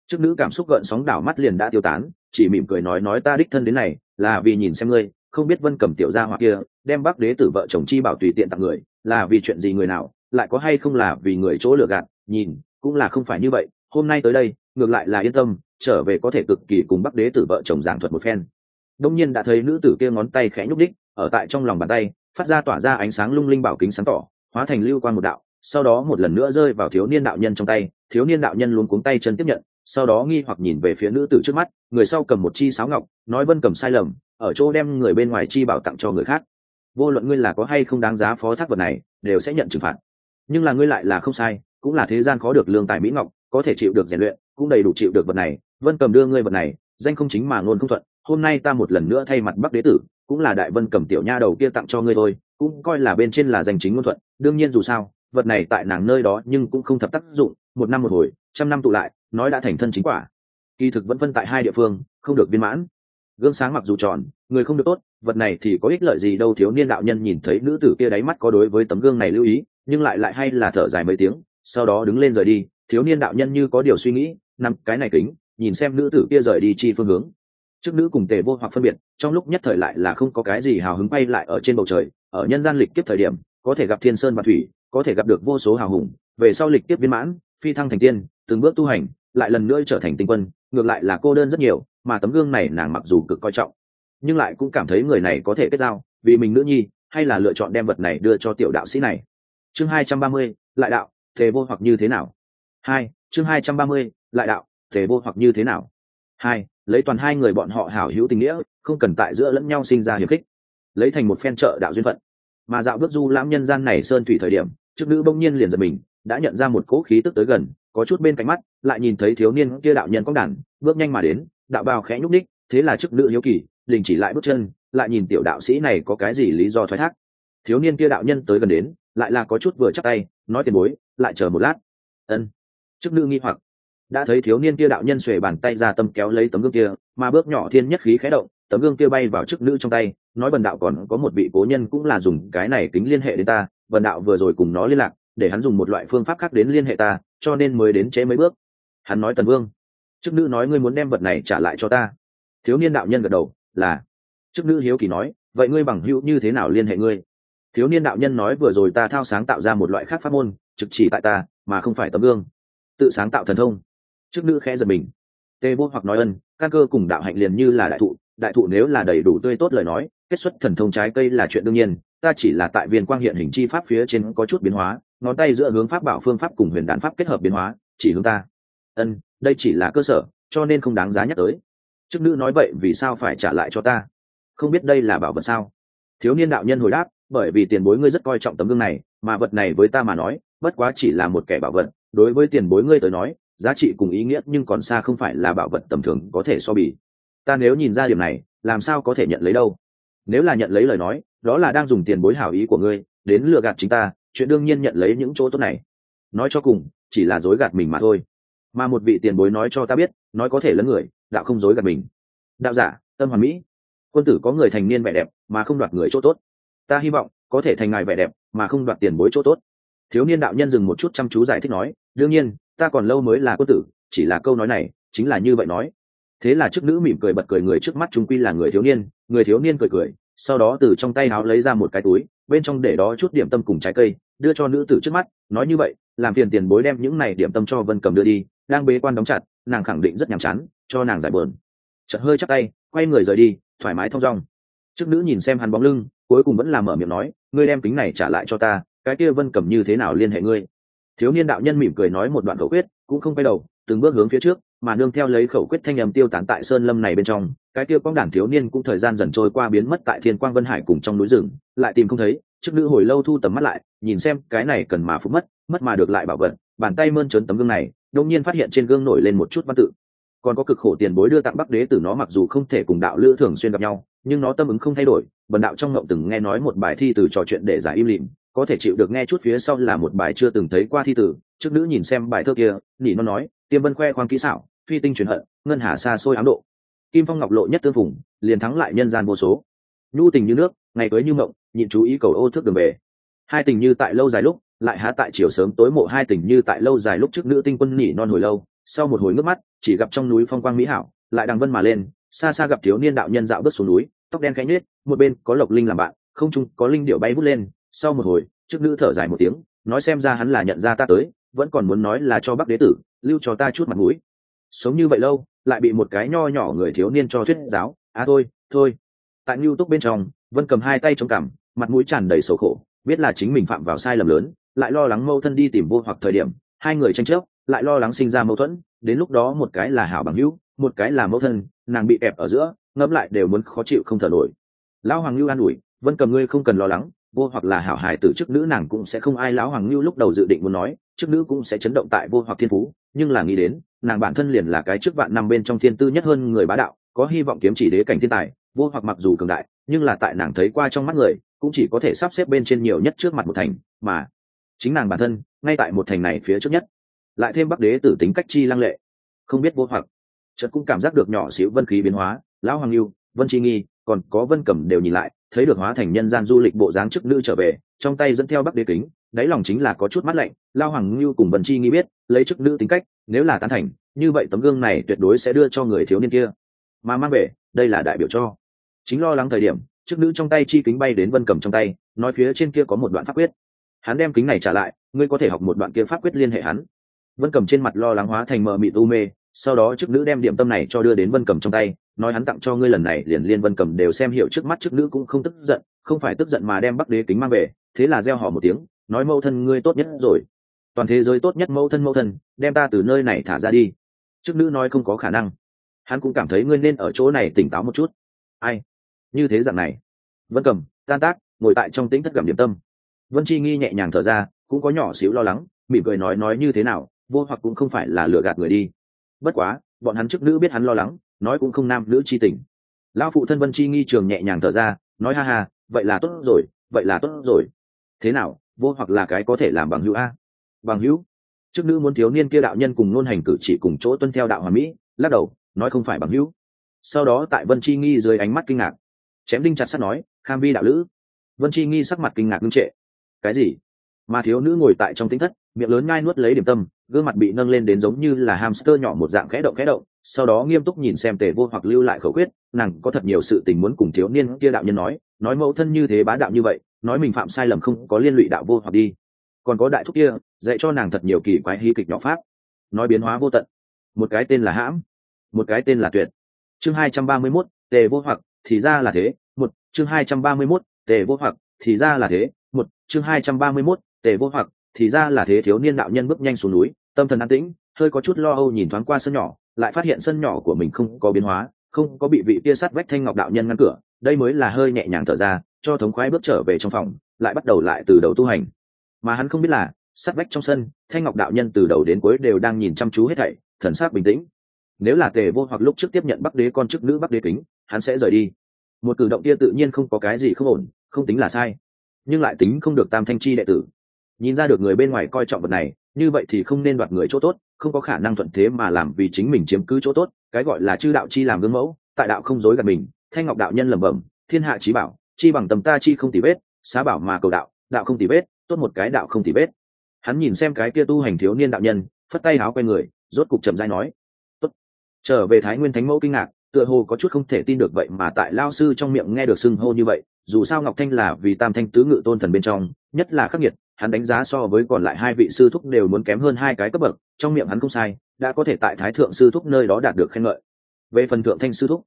trước nữ cảm xúc gợn sóng đảo mắt liền đã tiêu tán, chỉ mỉm cười nói nói ta đích thân đến này, là vì nhìn xem ngươi, không biết vân cầm tiểu gia hoặc kia, đem bác đế tử vợ chồng chi bảo tùy tiện tặng người, là vì chuyện gì người nào, lại có hay không là vì người chỗ lừa gạt, nhìn, cũng là không phải như vậy, hôm nay tới đây, ngược lại là yên tâm, trở về có thể cực kỳ cùng bắc đế tử vợ chồng giảng thuật một phen. Đông nhiên đã thấy nữ tử kia ngón tay khẽ nhúc đích, ở tại trong lòng bàn tay, phát ra tỏa ra ánh sáng lung linh bảo kính sáng tỏ, hóa thành lưu quan một đạo, sau đó một lần nữa rơi vào thiếu niên đạo nhân trong tay, thiếu niên đạo nhân luôn cuống tay chân tiếp nhận sau đó nghi hoặc nhìn về phía nữ tử trước mắt, người sau cầm một chi sáo ngọc, nói vân cầm sai lầm, ở chỗ đem người bên ngoài chi bảo tặng cho người khác. Vô luận ngươi là có hay không đáng giá phó thác vật này, đều sẽ nhận trừng phạt. Nhưng là ngươi lại là không sai, cũng là thế gian khó được lương tài mỹ ngọc, có thể chịu được rèn luyện, cũng đầy đủ chịu được vật này. Vân cầm đưa ngươi vật này, danh không chính mà ngôn không thuận, hôm nay ta một lần nữa thay mặt bắc đế tử, cũng là đại vân cầm tiểu nha đầu kia tặng cho ngươi thôi, cũng coi là bên trên là danh chính ngôn thuận, đương nhiên dù sao vật này tại nàng nơi đó nhưng cũng không thập tác dụng, một năm một hồi, trăm năm tụ lại, nói đã thành thân chính quả. Kỳ thực vẫn phân tại hai địa phương, không được viên mãn. Gương sáng mặc dù tròn, người không được tốt, vật này thì có ích lợi gì đâu, thiếu niên đạo nhân nhìn thấy nữ tử kia đáy mắt có đối với tấm gương này lưu ý, nhưng lại lại hay là thở dài mấy tiếng, sau đó đứng lên rời đi, thiếu niên đạo nhân như có điều suy nghĩ, nằm cái này kính, nhìn xem nữ tử kia rời đi chi phương hướng. Trước nữ cùng tề vô hoặc phân biệt, trong lúc nhất thời lại là không có cái gì hào hứng bay lại ở trên bầu trời, ở nhân gian lịch kiếp thời điểm có thể gặp thiên sơn và thủy, có thể gặp được vô số hào hùng, về sau lịch tiếp viên mãn, phi thăng thành tiên, từng bước tu hành, lại lần nữa trở thành tinh quân, ngược lại là cô đơn rất nhiều, mà tấm gương này nàng mặc dù cực coi trọng, nhưng lại cũng cảm thấy người này có thể kết giao, vì mình nữ nhi, hay là lựa chọn đem vật này đưa cho tiểu đạo sĩ này. Chương hai trăm ba mươi, lại đạo thể vô hoặc như thế nào? Hai, chương hai trăm ba mươi, lại đạo thể vô hoặc như thế nào? Hai, lấy toàn hai người bọn họ hảo hữu tình nghĩa, không cần tại giữa lẫn nhau sinh ra hiệp khích. Lấy thành một phen trợ đạo duyên phận mà dạo bước du lãm nhân gian này sơn thủy thời điểm, trước nữ bỗng nhiên liền giật mình, đã nhận ra một cỗ khí tức tới gần, có chút bên cạnh mắt, lại nhìn thấy thiếu niên kia đạo nhân cong đàn, bước nhanh mà đến, đạo bào khẽ nhúc ních thế là chức nữ hiếu kỳ, đình chỉ lại bước chân, lại nhìn tiểu đạo sĩ này có cái gì lý do thoái thác. Thiếu niên kia đạo nhân tới gần đến, lại là có chút vừa chắc tay, nói tiền bối, lại chờ một lát. Ân. Chức nữ nghi hoặc, đã thấy thiếu niên kia đạo nhân xuề bàn tay ra tâm kéo lấy tấm gương kia, mà bước nhỏ thiên nhất khí khẽ động, tấm gương kia bay vào chức nữ trong tay nói bần đạo còn có một vị cố nhân cũng là dùng cái này kính liên hệ đến ta, bần đạo vừa rồi cùng nó liên lạc, để hắn dùng một loại phương pháp khác đến liên hệ ta, cho nên mới đến chế mấy bước. Hắn nói tần vương, chức nữ nói ngươi muốn đem vật này trả lại cho ta. Thiếu niên đạo nhân gật đầu, là. Chức nữ hiếu kỳ nói, vậy ngươi bằng hữu như thế nào liên hệ ngươi? Thiếu niên đạo nhân nói, vừa rồi ta thao sáng tạo ra một loại khác pháp môn, trực chỉ tại ta, mà không phải tấm gương tự sáng tạo thần thông. Chức nữ khẽ giật mình. Tê vô hoặc nói ân căn cơ cùng đạo hạnh liền như là đại thụ đại thụ nếu là đầy đủ tươi tốt lời nói, kết xuất thần thông trái cây là chuyện đương nhiên, ta chỉ là tại viên quang hiện hình chi pháp phía trên có chút biến hóa, ngón tay giữa hướng pháp bảo phương pháp cùng huyền đạn pháp kết hợp biến hóa, chỉ hướng ta. Ân, đây chỉ là cơ sở, cho nên không đáng giá nhắc tới. Chức nữ nói vậy vì sao phải trả lại cho ta? Không biết đây là bảo vật sao? Thiếu niên đạo nhân hồi đáp, bởi vì tiền bối ngươi rất coi trọng tấm gương này, mà vật này với ta mà nói, bất quá chỉ là một kẻ bảo vật, đối với tiền bối ngươi tới nói, giá trị cùng ý nghĩa nhưng còn xa không phải là bảo vật tầm thường có thể so bì ta nếu nhìn ra điểm này, làm sao có thể nhận lấy đâu? Nếu là nhận lấy lời nói, đó là đang dùng tiền bối hảo ý của ngươi, đến lừa gạt chính ta, chuyện đương nhiên nhận lấy những chỗ tốt này. Nói cho cùng, chỉ là dối gạt mình mà thôi. Mà một vị tiền bối nói cho ta biết, nói có thể lấn người, đạo không dối gạt mình. Đạo giả, tâm hoàn mỹ. Quân tử có người thành niên vẻ đẹp, mà không đoạt người chỗ tốt. Ta hy vọng, có thể thành ngài vẻ đẹp, mà không đoạt tiền bối chỗ tốt. Thiếu niên đạo nhân dừng một chút chăm chú giải thích nói, đương nhiên, ta còn lâu mới là quân tử, chỉ là câu nói này, chính là như vậy nói thế là chức nữ mỉm cười bật cười người trước mắt chúng quy là người thiếu niên, người thiếu niên cười cười, sau đó từ trong tay áo lấy ra một cái túi, bên trong để đó chút điểm tâm cùng trái cây, đưa cho nữ tử trước mắt, nói như vậy, làm phiền tiền bối đem những này điểm tâm cho vân cầm đưa đi, đang bế quan đóng chặt, nàng khẳng định rất nhàm chán, cho nàng giải bờn chợt hơi chắc tay, quay người rời đi, thoải mái thong dong. Trước nữ nhìn xem hắn bóng lưng, cuối cùng vẫn làm mở miệng nói, ngươi đem kính này trả lại cho ta, cái kia vân cầm như thế nào liên hệ ngươi? Thiếu niên đạo nhân mỉm cười nói một đoạn khẩu quyết, cũng không quay đầu, từng bước hướng phía trước mà nương theo lấy khẩu quyết thanh âm tiêu tán tại sơn lâm này bên trong, cái kia quang đản thiếu niên cũng thời gian dần trôi qua biến mất tại thiên quang vân hải cùng trong núi rừng, lại tìm không thấy, trước nữ hồi lâu thu tầm mắt lại, nhìn xem cái này cần mà phục mất mất mà được lại bảo vật, bàn tay mơn trớn tấm gương này, đột nhiên phát hiện trên gương nổi lên một chút văn tự. Còn có cực khổ tiền bối đưa tặng bắc đế tử nó mặc dù không thể cùng đạo lữ thường xuyên gặp nhau, nhưng nó tâm ứng không thay đổi, bần đạo trong ngộng từng nghe nói một bài thi từ trò chuyện để giải im lìm, có thể chịu được nghe chút phía sau là một bài chưa từng thấy qua thi tử trước nữ nhìn xem bài thơ kia, nỉ nó nói, tiêm vân khoe khoang kỹ xảo phi tinh truyền hận, ngân hà xa xôi ám độ. Kim phong ngọc lộ nhất tương phùng, liền thắng lại nhân gian vô số. Nhu tình như nước, ngày cưới như mộng, nhịn chú ý cầu ô thước đường về. Hai tình như tại lâu dài lúc, lại há tại chiều sớm tối mộ hai tình như tại lâu dài lúc trước nữ tinh quân nhỉ non hồi lâu, sau một hồi nước mắt, chỉ gặp trong núi phong quang mỹ hảo, lại đằng vân mà lên, xa xa gặp thiếu niên đạo nhân dạo bước xuống núi, tóc đen cánh nết một bên có lộc linh làm bạn, không chung có linh điệu bay vút lên, sau một hồi, trước nữ thở dài một tiếng, nói xem ra hắn là nhận ra ta tới, vẫn còn muốn nói là cho bắc đế tử, lưu cho ta chút mặt mũi sống như vậy lâu, lại bị một cái nho nhỏ người thiếu niên cho thuyết giáo. À thôi thôi. Tại ngưu túc bên trong, vân cầm hai tay trong cằm, mặt mũi tràn đầy sầu khổ, biết là chính mình phạm vào sai lầm lớn, lại lo lắng mâu thân đi tìm vô hoặc thời điểm, hai người tranh chấp, lại lo lắng sinh ra mâu thuẫn, đến lúc đó một cái là hảo bằng hữu, một cái là mâu thân, nàng bị ép ở giữa, ngẫm lại đều muốn khó chịu không thở nổi. Lão hoàng lưu an ủi, vân cầm ngươi không cần lo lắng, vô hoặc là hảo hài tử chức nữ nàng cũng sẽ không ai. Lão hoàng lưu lúc đầu dự định muốn nói chức nữ cũng sẽ chấn động tại vô hoặc thiên phú nhưng là nghĩ đến, nàng bản thân liền là cái trước vạn năm bên trong thiên tư nhất hơn người bá đạo, có hy vọng kiếm chỉ đế cảnh thiên tài, vô hoặc mặc dù cường đại, nhưng là tại nàng thấy qua trong mắt người, cũng chỉ có thể sắp xếp bên trên nhiều nhất trước mặt một thành, mà chính nàng bản thân, ngay tại một thành này phía trước nhất. Lại thêm bắc đế tử tính cách chi lăng lệ, không biết vô hoặc. Chợt cũng cảm giác được nhỏ xíu vân khí biến hóa, lão hoàng lưu vân chi nghi, còn có vân cẩm đều nhìn lại thấy được hóa thành nhân gian du lịch bộ dáng chức nữ trở về, trong tay dẫn theo bắc đế kính, đáy lòng chính là có chút mắt lạnh, lao hoàng lưu cùng vân chi nghĩ biết, lấy chức nữ tính cách, nếu là tán thành, như vậy tấm gương này tuyệt đối sẽ đưa cho người thiếu niên kia. Mà mang về, đây là đại biểu cho. Chính lo lắng thời điểm chức nữ trong tay chi kính bay đến vân cầm trong tay, nói phía trên kia có một đoạn pháp quyết. Hắn đem kính này trả lại, ngươi có thể học một đoạn kia pháp quyết liên hệ hắn. Vân cầm trên mặt lo lắng hóa thành mờ mịt u mê, sau đó chức nữ đem điểm tâm này cho đưa đến vân cầm trong tay nói hắn tặng cho ngươi lần này, liền liên vân cầm đều xem hiểu trước mắt trước nữ cũng không tức giận, không phải tức giận mà đem bắc đế kính mang về, thế là gieo họ một tiếng, nói mâu thân ngươi tốt nhất rồi. Toàn thế giới tốt nhất mâu thân mâu thân, đem ta từ nơi này thả ra đi. Trước nữ nói không có khả năng. Hắn cũng cảm thấy ngươi nên ở chỗ này tỉnh táo một chút. Ai? Như thế dạng này. Vân cầm, tan tác, ngồi tại trong tĩnh thất cảm điểm tâm. Vân chi nghi nhẹ nhàng thở ra, cũng có nhỏ xíu lo lắng, mỉm cười nói nói như thế nào, vô hoặc cũng không phải là lừa gạt người đi. Bất quá bọn hắn chức nữ biết hắn lo lắng, nói cũng không nam nữ chi tình. Lão phụ thân vân chi nghi trường nhẹ nhàng thở ra, nói ha ha, vậy là tốt rồi, vậy là tốt rồi. Thế nào, vô hoặc là cái có thể làm bằng hữu a? Bằng hữu? Chức nữ muốn thiếu niên kia đạo nhân cùng ngôn hành cử chỉ cùng chỗ tuân theo đạo hòa mỹ, lắc đầu, nói không phải bằng hữu. Sau đó tại vân chi nghi dưới ánh mắt kinh ngạc, chém đinh chặt sắt nói, kham vi đạo lữ. Vân chi nghi sắc mặt kinh ngạc ngưng trệ. Cái gì? Mà thiếu nữ ngồi tại trong tính thất miệng lớn ngai nuốt lấy điểm tâm gương mặt bị nâng lên đến giống như là hamster nhỏ một dạng khẽ động khẽ động sau đó nghiêm túc nhìn xem tề vô hoặc lưu lại khẩu quyết nàng có thật nhiều sự tình muốn cùng thiếu niên kia đạo nhân nói nói mẫu thân như thế bá đạo như vậy nói mình phạm sai lầm không có liên lụy đạo vô hoặc đi. Còn có đại thúc kia dạy cho nàng thật nhiều kỳ quái hy kịch nhỏ pháp. Nói biến hóa vô tận. Một cái tên là hãm một cái tên là tuyệt. Chương hai trăm ba mươi 231, tề vô hoặc thì ra là thế một chương hai trăm ba mươi 231, tề vô hoặc thì ra là thế một chương hai trăm ba mươi 231, tề vô hoặc thì ra là thế thiếu niên đạo nhân bước nhanh xuống núi, tâm thần an tĩnh, hơi có chút lo âu nhìn thoáng qua sân nhỏ, lại phát hiện sân nhỏ của mình không có biến hóa, không có bị vị tia sắt vách thanh ngọc đạo nhân ngăn cửa, đây mới là hơi nhẹ nhàng thở ra, cho thống khoái bước trở về trong phòng, lại bắt đầu lại từ đầu tu hành. Mà hắn không biết là, sắt vách trong sân, thanh ngọc đạo nhân từ đầu đến cuối đều đang nhìn chăm chú hết thảy, thần sắc bình tĩnh. Nếu là tề vô hoặc lúc trước tiếp nhận bắc đế con chức nữ bắc đế kính, hắn sẽ rời đi. Một cử động kia tự nhiên không có cái gì không ổn, không tính là sai. Nhưng lại tính không được tam thanh chi đệ tử nhìn ra được người bên ngoài coi trọng vật này, như vậy thì không nên đoạt người chỗ tốt, không có khả năng thuận thế mà làm vì chính mình chiếm cứ chỗ tốt, cái gọi là chư đạo chi làm gương mẫu, tại đạo không dối gạt mình, thanh ngọc đạo nhân lẩm bẩm, thiên hạ trí bảo, chi bằng tầm ta chi không tỉ vết, xá bảo mà cầu đạo đạo không tỉ vết, tốt một cái đạo không tỉ vết. Hắn nhìn xem cái kia tu hành thiếu niên đạo nhân, phất tay áo quay người, rốt cục chậm dai nói, tốt. Trở về thái nguyên thánh mẫu kinh ngạc, tựa hồ có chút không thể tin được vậy mà tại lao sư trong miệng nghe được xưng hô như vậy, dù sao ngọc thanh là vì tam thanh tứ ngự tôn thần bên trong, nhất là khắc nghiệt hắn đánh giá so với còn lại hai vị sư thúc đều muốn kém hơn hai cái cấp bậc, trong miệng hắn không sai, đã có thể tại thái thượng sư thúc nơi đó đạt được khen ngợi. Về phần thượng thanh sư thúc,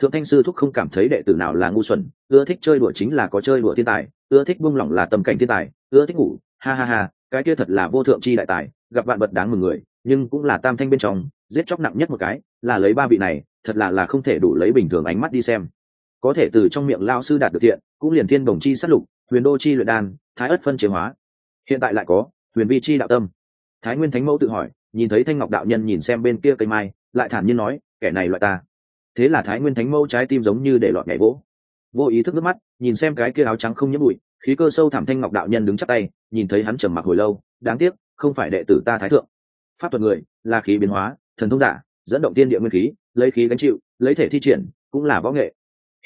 thượng thanh sư thúc không cảm thấy đệ tử nào là ngu xuẩn, ưa thích chơi đùa chính là có chơi đùa thiên tài, ưa thích buông lỏng là tầm cảnh thiên tài, ưa thích ngủ, ha ha ha, cái kia thật là vô thượng chi đại tài, gặp bạn vật đáng mừng người, nhưng cũng là tam thanh bên trong, giết chóc nặng nhất một cái, là lấy ba vị này, thật là là không thể đủ lấy bình thường ánh mắt đi xem. Có thể từ trong miệng lao sư đạt được thiện, cũng liền thiên đồng chi sát lục, huyền đô chi luyện đan, thái ất phân chế hóa hiện tại lại có, huyền vi chi đạo tâm. Thái nguyên thánh mẫu tự hỏi, nhìn thấy thanh ngọc đạo nhân nhìn xem bên kia cây mai, lại thản nhiên nói, kẻ này loại ta. Thế là thái nguyên thánh mẫu trái tim giống như để lọt nhảy vỗ. Vô ý thức nước mắt, nhìn xem cái kia áo trắng không nhiễm bụi, khí cơ sâu thẳm thanh ngọc đạo nhân đứng chắc tay, nhìn thấy hắn trầm mặc hồi lâu, đáng tiếc, không phải đệ tử ta thái thượng. Pháp thuật người, là khí biến hóa, thần thông giả, dẫn động tiên địa nguyên khí, lấy khí gánh chịu, lấy thể thi triển, cũng là võ nghệ.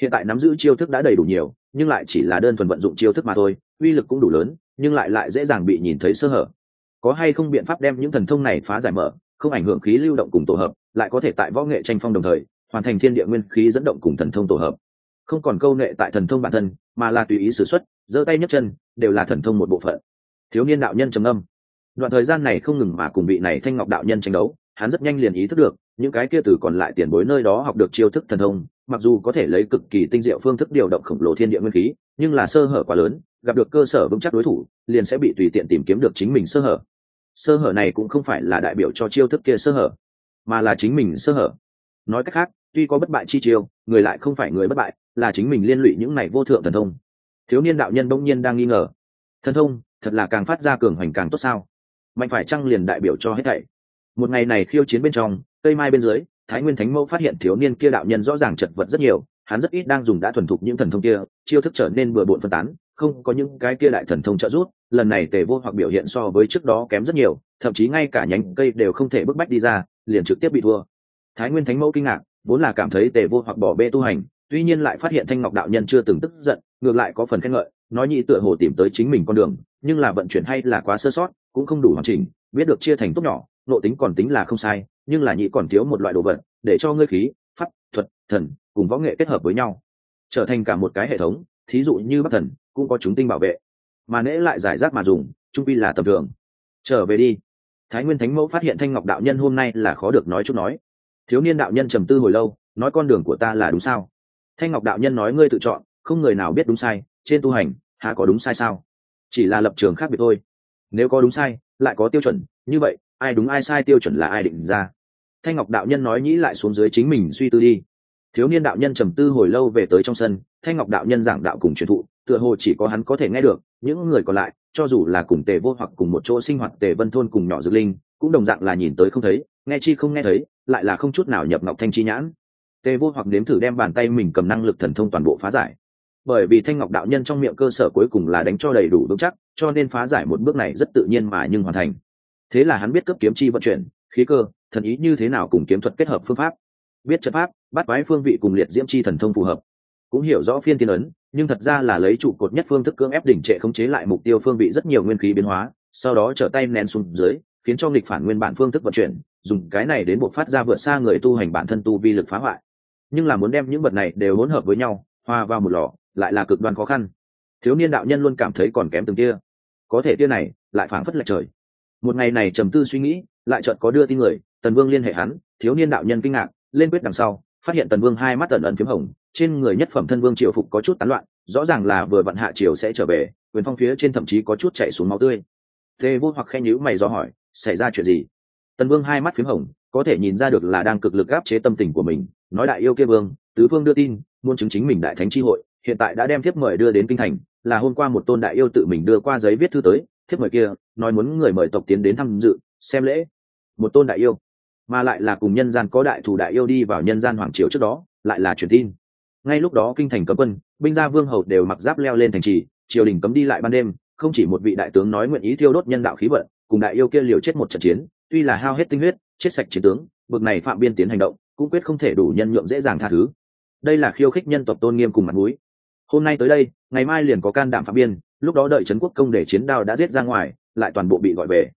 Hiện tại nắm giữ chiêu thức đã đầy đủ nhiều, nhưng lại chỉ là đơn thuần vận dụng chiêu thức mà thôi, uy lực cũng đủ lớn nhưng lại lại dễ dàng bị nhìn thấy sơ hở. Có hay không biện pháp đem những thần thông này phá giải mở, không ảnh hưởng khí lưu động cùng tổ hợp, lại có thể tại võ nghệ tranh phong đồng thời, hoàn thành thiên địa nguyên khí dẫn động cùng thần thông tổ hợp. Không còn câu nghệ tại thần thông bản thân, mà là tùy ý s ử x u ấ t giơ tay nhấc chân, đều là thần thông một bộ phận. Thiếu niên đạo nhân trầm âm đoạn thời gian này không ngừng mà cùng vị này thanh ngọc đạo nhân tranh đấu, hắn rất nhanh liền ý thức được, những cái kia từ còn lại tiền bối nơi đó học được chiêu thức thần thông, mặc dù có thể lấy cực kỳ tinh diệu phương thức điều động khổng lồ thiên địa nguyên khí, nhưng là sơ hở quá lớn gặp được cơ sở vững chắc đối thủ, liền sẽ bị tùy tiện tìm kiếm được chính mình sơ hở. Sơ hở này cũng không phải là đại biểu cho chiêu thức kia sơ hở, mà là chính mình sơ hở. Nói cách khác, tuy có bất bại chi chiêu, người lại không phải người bất bại, là chính mình liên lụy những này vô thượng thần thông. Thiếu niên đạo nhân bỗng nhiên đang nghi ngờ. Thần thông, thật là càng phát ra cường hoành càng tốt sao? Mạnh phải chăng liền đại biểu cho hết thảy? Một ngày này khiêu chiến bên trong, cây mai bên dưới, thái nguyên thánh mẫu phát hiện thiếu niên kia đạo nhân rõ ràng chật vật rất nhiều hắn rất ít đang dùng đã thuần thục những thần thông kia, chiêu thức trở nên bừa bộn phân tán, không có những cái kia đại thần thông trợ giúp, lần này tề vô hoặc biểu hiện so với trước đó kém rất nhiều, thậm chí ngay cả nhánh cây đều không thể bức bách đi ra, liền trực tiếp bị thua. Thái nguyên thánh mẫu kinh ngạc, vốn là cảm thấy tề vô hoặc bỏ bê tu hành, tuy nhiên lại phát hiện thanh ngọc đạo nhân chưa từng tức giận, ngược lại có phần khen ngợi, nói nhị tựa hồ tìm tới chính mình con đường, nhưng là vận chuyển hay là quá sơ sót, cũng không đủ hoàn chỉnh, biết được chia thành tốt nhỏ, nội tính còn tính là không sai, nhưng là nhị còn thiếu một loại đồ vật, để cho ngươi khí, pháp, thuật, thần cùng võ nghệ kết hợp với nhau, trở thành cả một cái hệ thống, thí dụ như bắc thần cũng có chúng tinh bảo vệ. Mà nễ lại giải rác mà dùng, trung pi là tầm thường. Trở về đi. Thái nguyên thánh mẫu phát hiện thanh ngọc đạo nhân hôm nay là khó được nói chút nói. Thiếu niên đạo nhân trầm tư hồi lâu, nói con đường của ta là đúng sao? Thanh ngọc đạo nhân nói ngươi tự chọn, không người nào biết đúng sai, trên tu hành, há có đúng sai sao? Chỉ là lập trường khác biệt thôi. Nếu có đúng sai, lại có tiêu chuẩn, như vậy, ai đúng ai sai tiêu chuẩn là ai định ra? Thanh ngọc đạo nhân nói nhĩ lại xuống dưới chính mình suy tư đi thiếu niên đạo nhân trầm tư hồi lâu về tới trong sân, thanh ngọc đạo nhân giảng đạo cùng truyền thụ, tựa hồ chỉ có hắn có thể nghe được, những người còn lại, cho dù là cùng tề vô hoặc cùng một chỗ sinh hoạt tề vân thôn cùng nhỏ dược linh, cũng đồng dạng là nhìn tới không thấy, nghe chi không nghe thấy, lại là không chút nào nhập ngọc thanh chi nhãn. Tề vô hoặc nếm thử đem bàn tay mình cầm năng lực thần thông toàn bộ phá giải. Bởi vì thanh ngọc đạo nhân trong miệng cơ sở cuối cùng là đánh cho đầy đủ vững chắc, cho nên phá giải một bước này rất tự nhiên mà nhưng hoàn thành. Thế là hắn biết cấp kiếm chi vận chuyển, khí cơ, thần ý như thế nào cùng kiếm thuật kết hợp phương pháp biết trận pháp, bắt quái phương vị cùng liệt diễm chi thần thông phù hợp. Cũng hiểu rõ phiên thiên ấn, nhưng thật ra là lấy trụ cột nhất phương thức cưỡng ép đỉnh trệ khống chế lại mục tiêu phương vị rất nhiều nguyên khí biến hóa, sau đó trở tay nén xuống dưới, khiến cho nghịch phản nguyên bản phương thức vận chuyển, dùng cái này đến buộc phát ra vượt xa người tu hành bản thân tu vi lực phá hoại. Nhưng là muốn đem những vật này đều hỗn hợp với nhau hòa vào một lò, lại là cực đoan khó khăn. Thiếu niên đạo nhân luôn cảm thấy còn kém từng tia. Có thể tia này, lại phảng phất lệch trời. Một ngày này trầm tư suy nghĩ, lại chợt có đưa tin người, tần vương liên hệ hắn, thiếu niên đạo nhân kinh ngạc lên quyết đằng sau, phát hiện tần vương hai mắt tần ẩn phím hồng, trên người nhất phẩm thân vương triều phục có chút tán loạn, rõ ràng là vừa vặn hạ triều sẽ trở về, quyền phong phía trên thậm chí có chút chạy xuống máu tươi. Tê vô hoặc khen nhữ mày do hỏi, xảy ra chuyện gì? Tần vương hai mắt phím hồng, có thể nhìn ra được là đang cực lực áp chế tâm tình của mình, nói đại yêu kia vương, tứ vương đưa tin, muốn chứng chính mình đại thánh tri hội, hiện tại đã đem thiếp mời đưa đến kinh thành, là hôm qua một tôn đại yêu tự mình đưa qua giấy viết thư tới, thiếp mời kia, nói muốn người mời tộc tiến đến tham dự, xem lễ. Một tôn đại yêu mà lại là cùng nhân gian có đại thủ đại yêu đi vào nhân gian hoàng triều trước đó, lại là truyền tin. Ngay lúc đó kinh thành cấm quân, binh gia vương hầu đều mặc giáp leo lên thành trì, triều đình cấm đi lại ban đêm, không chỉ một vị đại tướng nói nguyện ý thiêu đốt nhân đạo khí vận, cùng đại yêu kia liều chết một trận chiến, tuy là hao hết tinh huyết, chết sạch chiến tướng, bực này phạm biên tiến hành động, cũng quyết không thể đủ nhân nhượng dễ dàng tha thứ. Đây là khiêu khích nhân tộc tôn nghiêm cùng mặt mũi. Hôm nay tới đây, ngày mai liền có can đảm phạm biên, lúc đó đợi trấn quốc công để chiến đao đã giết ra ngoài, lại toàn bộ bị gọi về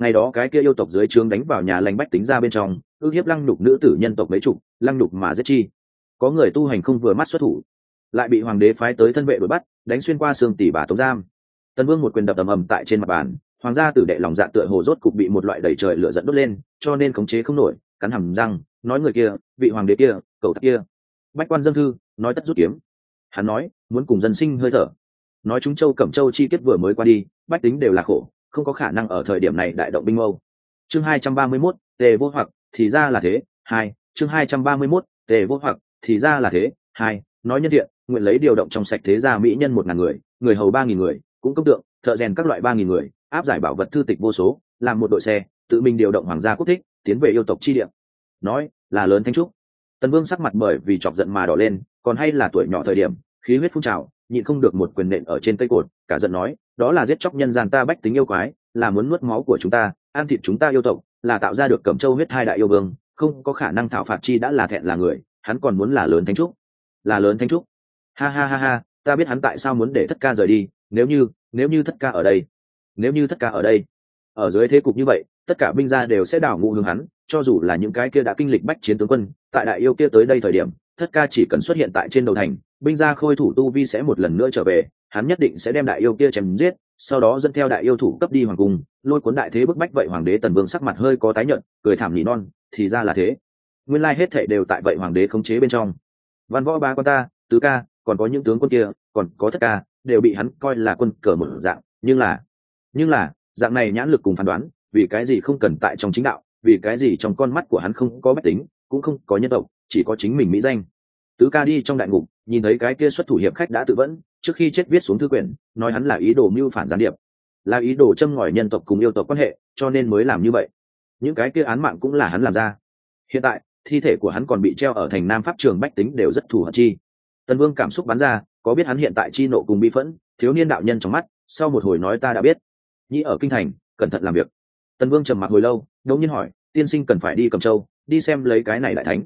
ngày đó cái kia yêu tộc dưới trướng đánh vào nhà lành bách tính ra bên trong ước hiếp lăng nhục nữ tử nhân tộc mấy chục, lăng nhục mà giết chi. Có người tu hành không vừa mắt xuất thủ, lại bị hoàng đế phái tới thân vệ đuổi bắt, đánh xuyên qua xương tỷ bà tống giam. Tần vương một quyền đập ầm ầm tại trên mặt bàn, hoàng gia tử đệ lòng dạ tựa hồ rốt cục bị một loại đẩy trời lửa dẫn đốt lên, cho nên khống chế không nổi, cắn hầm răng, nói người kia, vị hoàng đế kia, cầu thắc kia. Bách quan dân thư, nói tất rút kiếm. Hắn nói, muốn cùng dân sinh hơi thở. Nói chúng châu cẩm châu chi tiết vừa mới qua đi, bách tính đều là khổ không có khả năng ở thời điểm này đại động binh mâu chương hai trăm ba mươi 231, tề vô hoặc thì ra là thế hai chương hai trăm ba mươi 231, tề vô hoặc thì ra là thế hai nói nhân thiện nguyện lấy điều động trong sạch thế gia mỹ nhân một ngàn người người hầu ba nghìn người cũng công tượng thợ rèn các loại ba nghìn người áp giải bảo vật thư tịch vô số làm một đội xe tự mình điều động hoàng gia quốc thích tiến về yêu tộc chi địa. Nói là lớn thanh trúc. Tần vương sắc mặt bởi vì chọc giận mà đỏ lên còn hay là tuổi nhỏ thời điểm khí huyết phun trào nhịn không được một quyền nện ở trên cây cột cả giận nói đó là giết chóc nhân gian ta bách tính yêu quái, là muốn nuốt máu của chúng ta, ăn thịt chúng ta yêu tộc, là tạo ra được cẩm châu huyết hai đại yêu vương, không có khả năng thảo phạt chi đã là thẹn là người, hắn còn muốn là lớn thánh trúc. Là lớn thánh trúc. Ha ha ha ha, ta biết hắn tại sao muốn để thất ca rời đi, nếu như nếu như thất ca ở đây, nếu như thất ca ở đây. Ở dưới thế cục như vậy, tất cả binh gia đều sẽ đảo ngụ hướng hắn, cho dù là những cái kia đã kinh lịch bách chiến tướng quân, tại đại yêu kia tới đây thời điểm thất ca chỉ cần xuất hiện tại trên đầu thành binh gia khôi thủ tu vi sẽ một lần nữa trở về hắn nhất định sẽ đem đại yêu kia chém giết sau đó dẫn theo đại yêu thủ cấp đi hoàng cung lôi cuốn đại thế bức bách vậy hoàng đế tần vương sắc mặt hơi có tái nhợt, cười thảm nhị non thì ra là thế. Nguyên lai hết thệ đều tại vậy hoàng đế khống chế bên trong. Văn võ ba con ta tứ ca còn có những tướng quân kia còn có thất ca đều bị hắn coi là quân cờ một dạng nhưng là nhưng là dạng này nhãn lực cùng phán đoán vì cái gì không cần tại trong chính đạo vì cái gì trong con mắt của hắn không có bách tính cũng không có nhân tộc chỉ có chính mình mỹ danh. Tứ ca đi trong đại ngục, nhìn thấy cái kia xuất thủ hiệp khách đã tự vẫn, trước khi chết viết xuống thư quyển, nói hắn là ý đồ mưu phản gián điệp. Là ý đồ châm ngòi nhân tộc cùng yêu tộc quan hệ, cho nên mới làm như vậy. Những cái kia án mạng cũng là hắn làm ra. Hiện tại, thi thể của hắn còn bị treo ở thành nam pháp trường bách tính đều rất thù hận chi. Tần vương cảm xúc bắn ra, có biết hắn hiện tại chi nộ cùng bị phẫn, thiếu niên đạo nhân trong mắt, sau một hồi nói ta đã biết. Nhĩ ở kinh thành, cẩn thận làm việc. Tần vương trầm mặc hồi lâu đột nhiên hỏi, tiên sinh cần phải đi cầm châu, đi xem lấy cái này đại thánh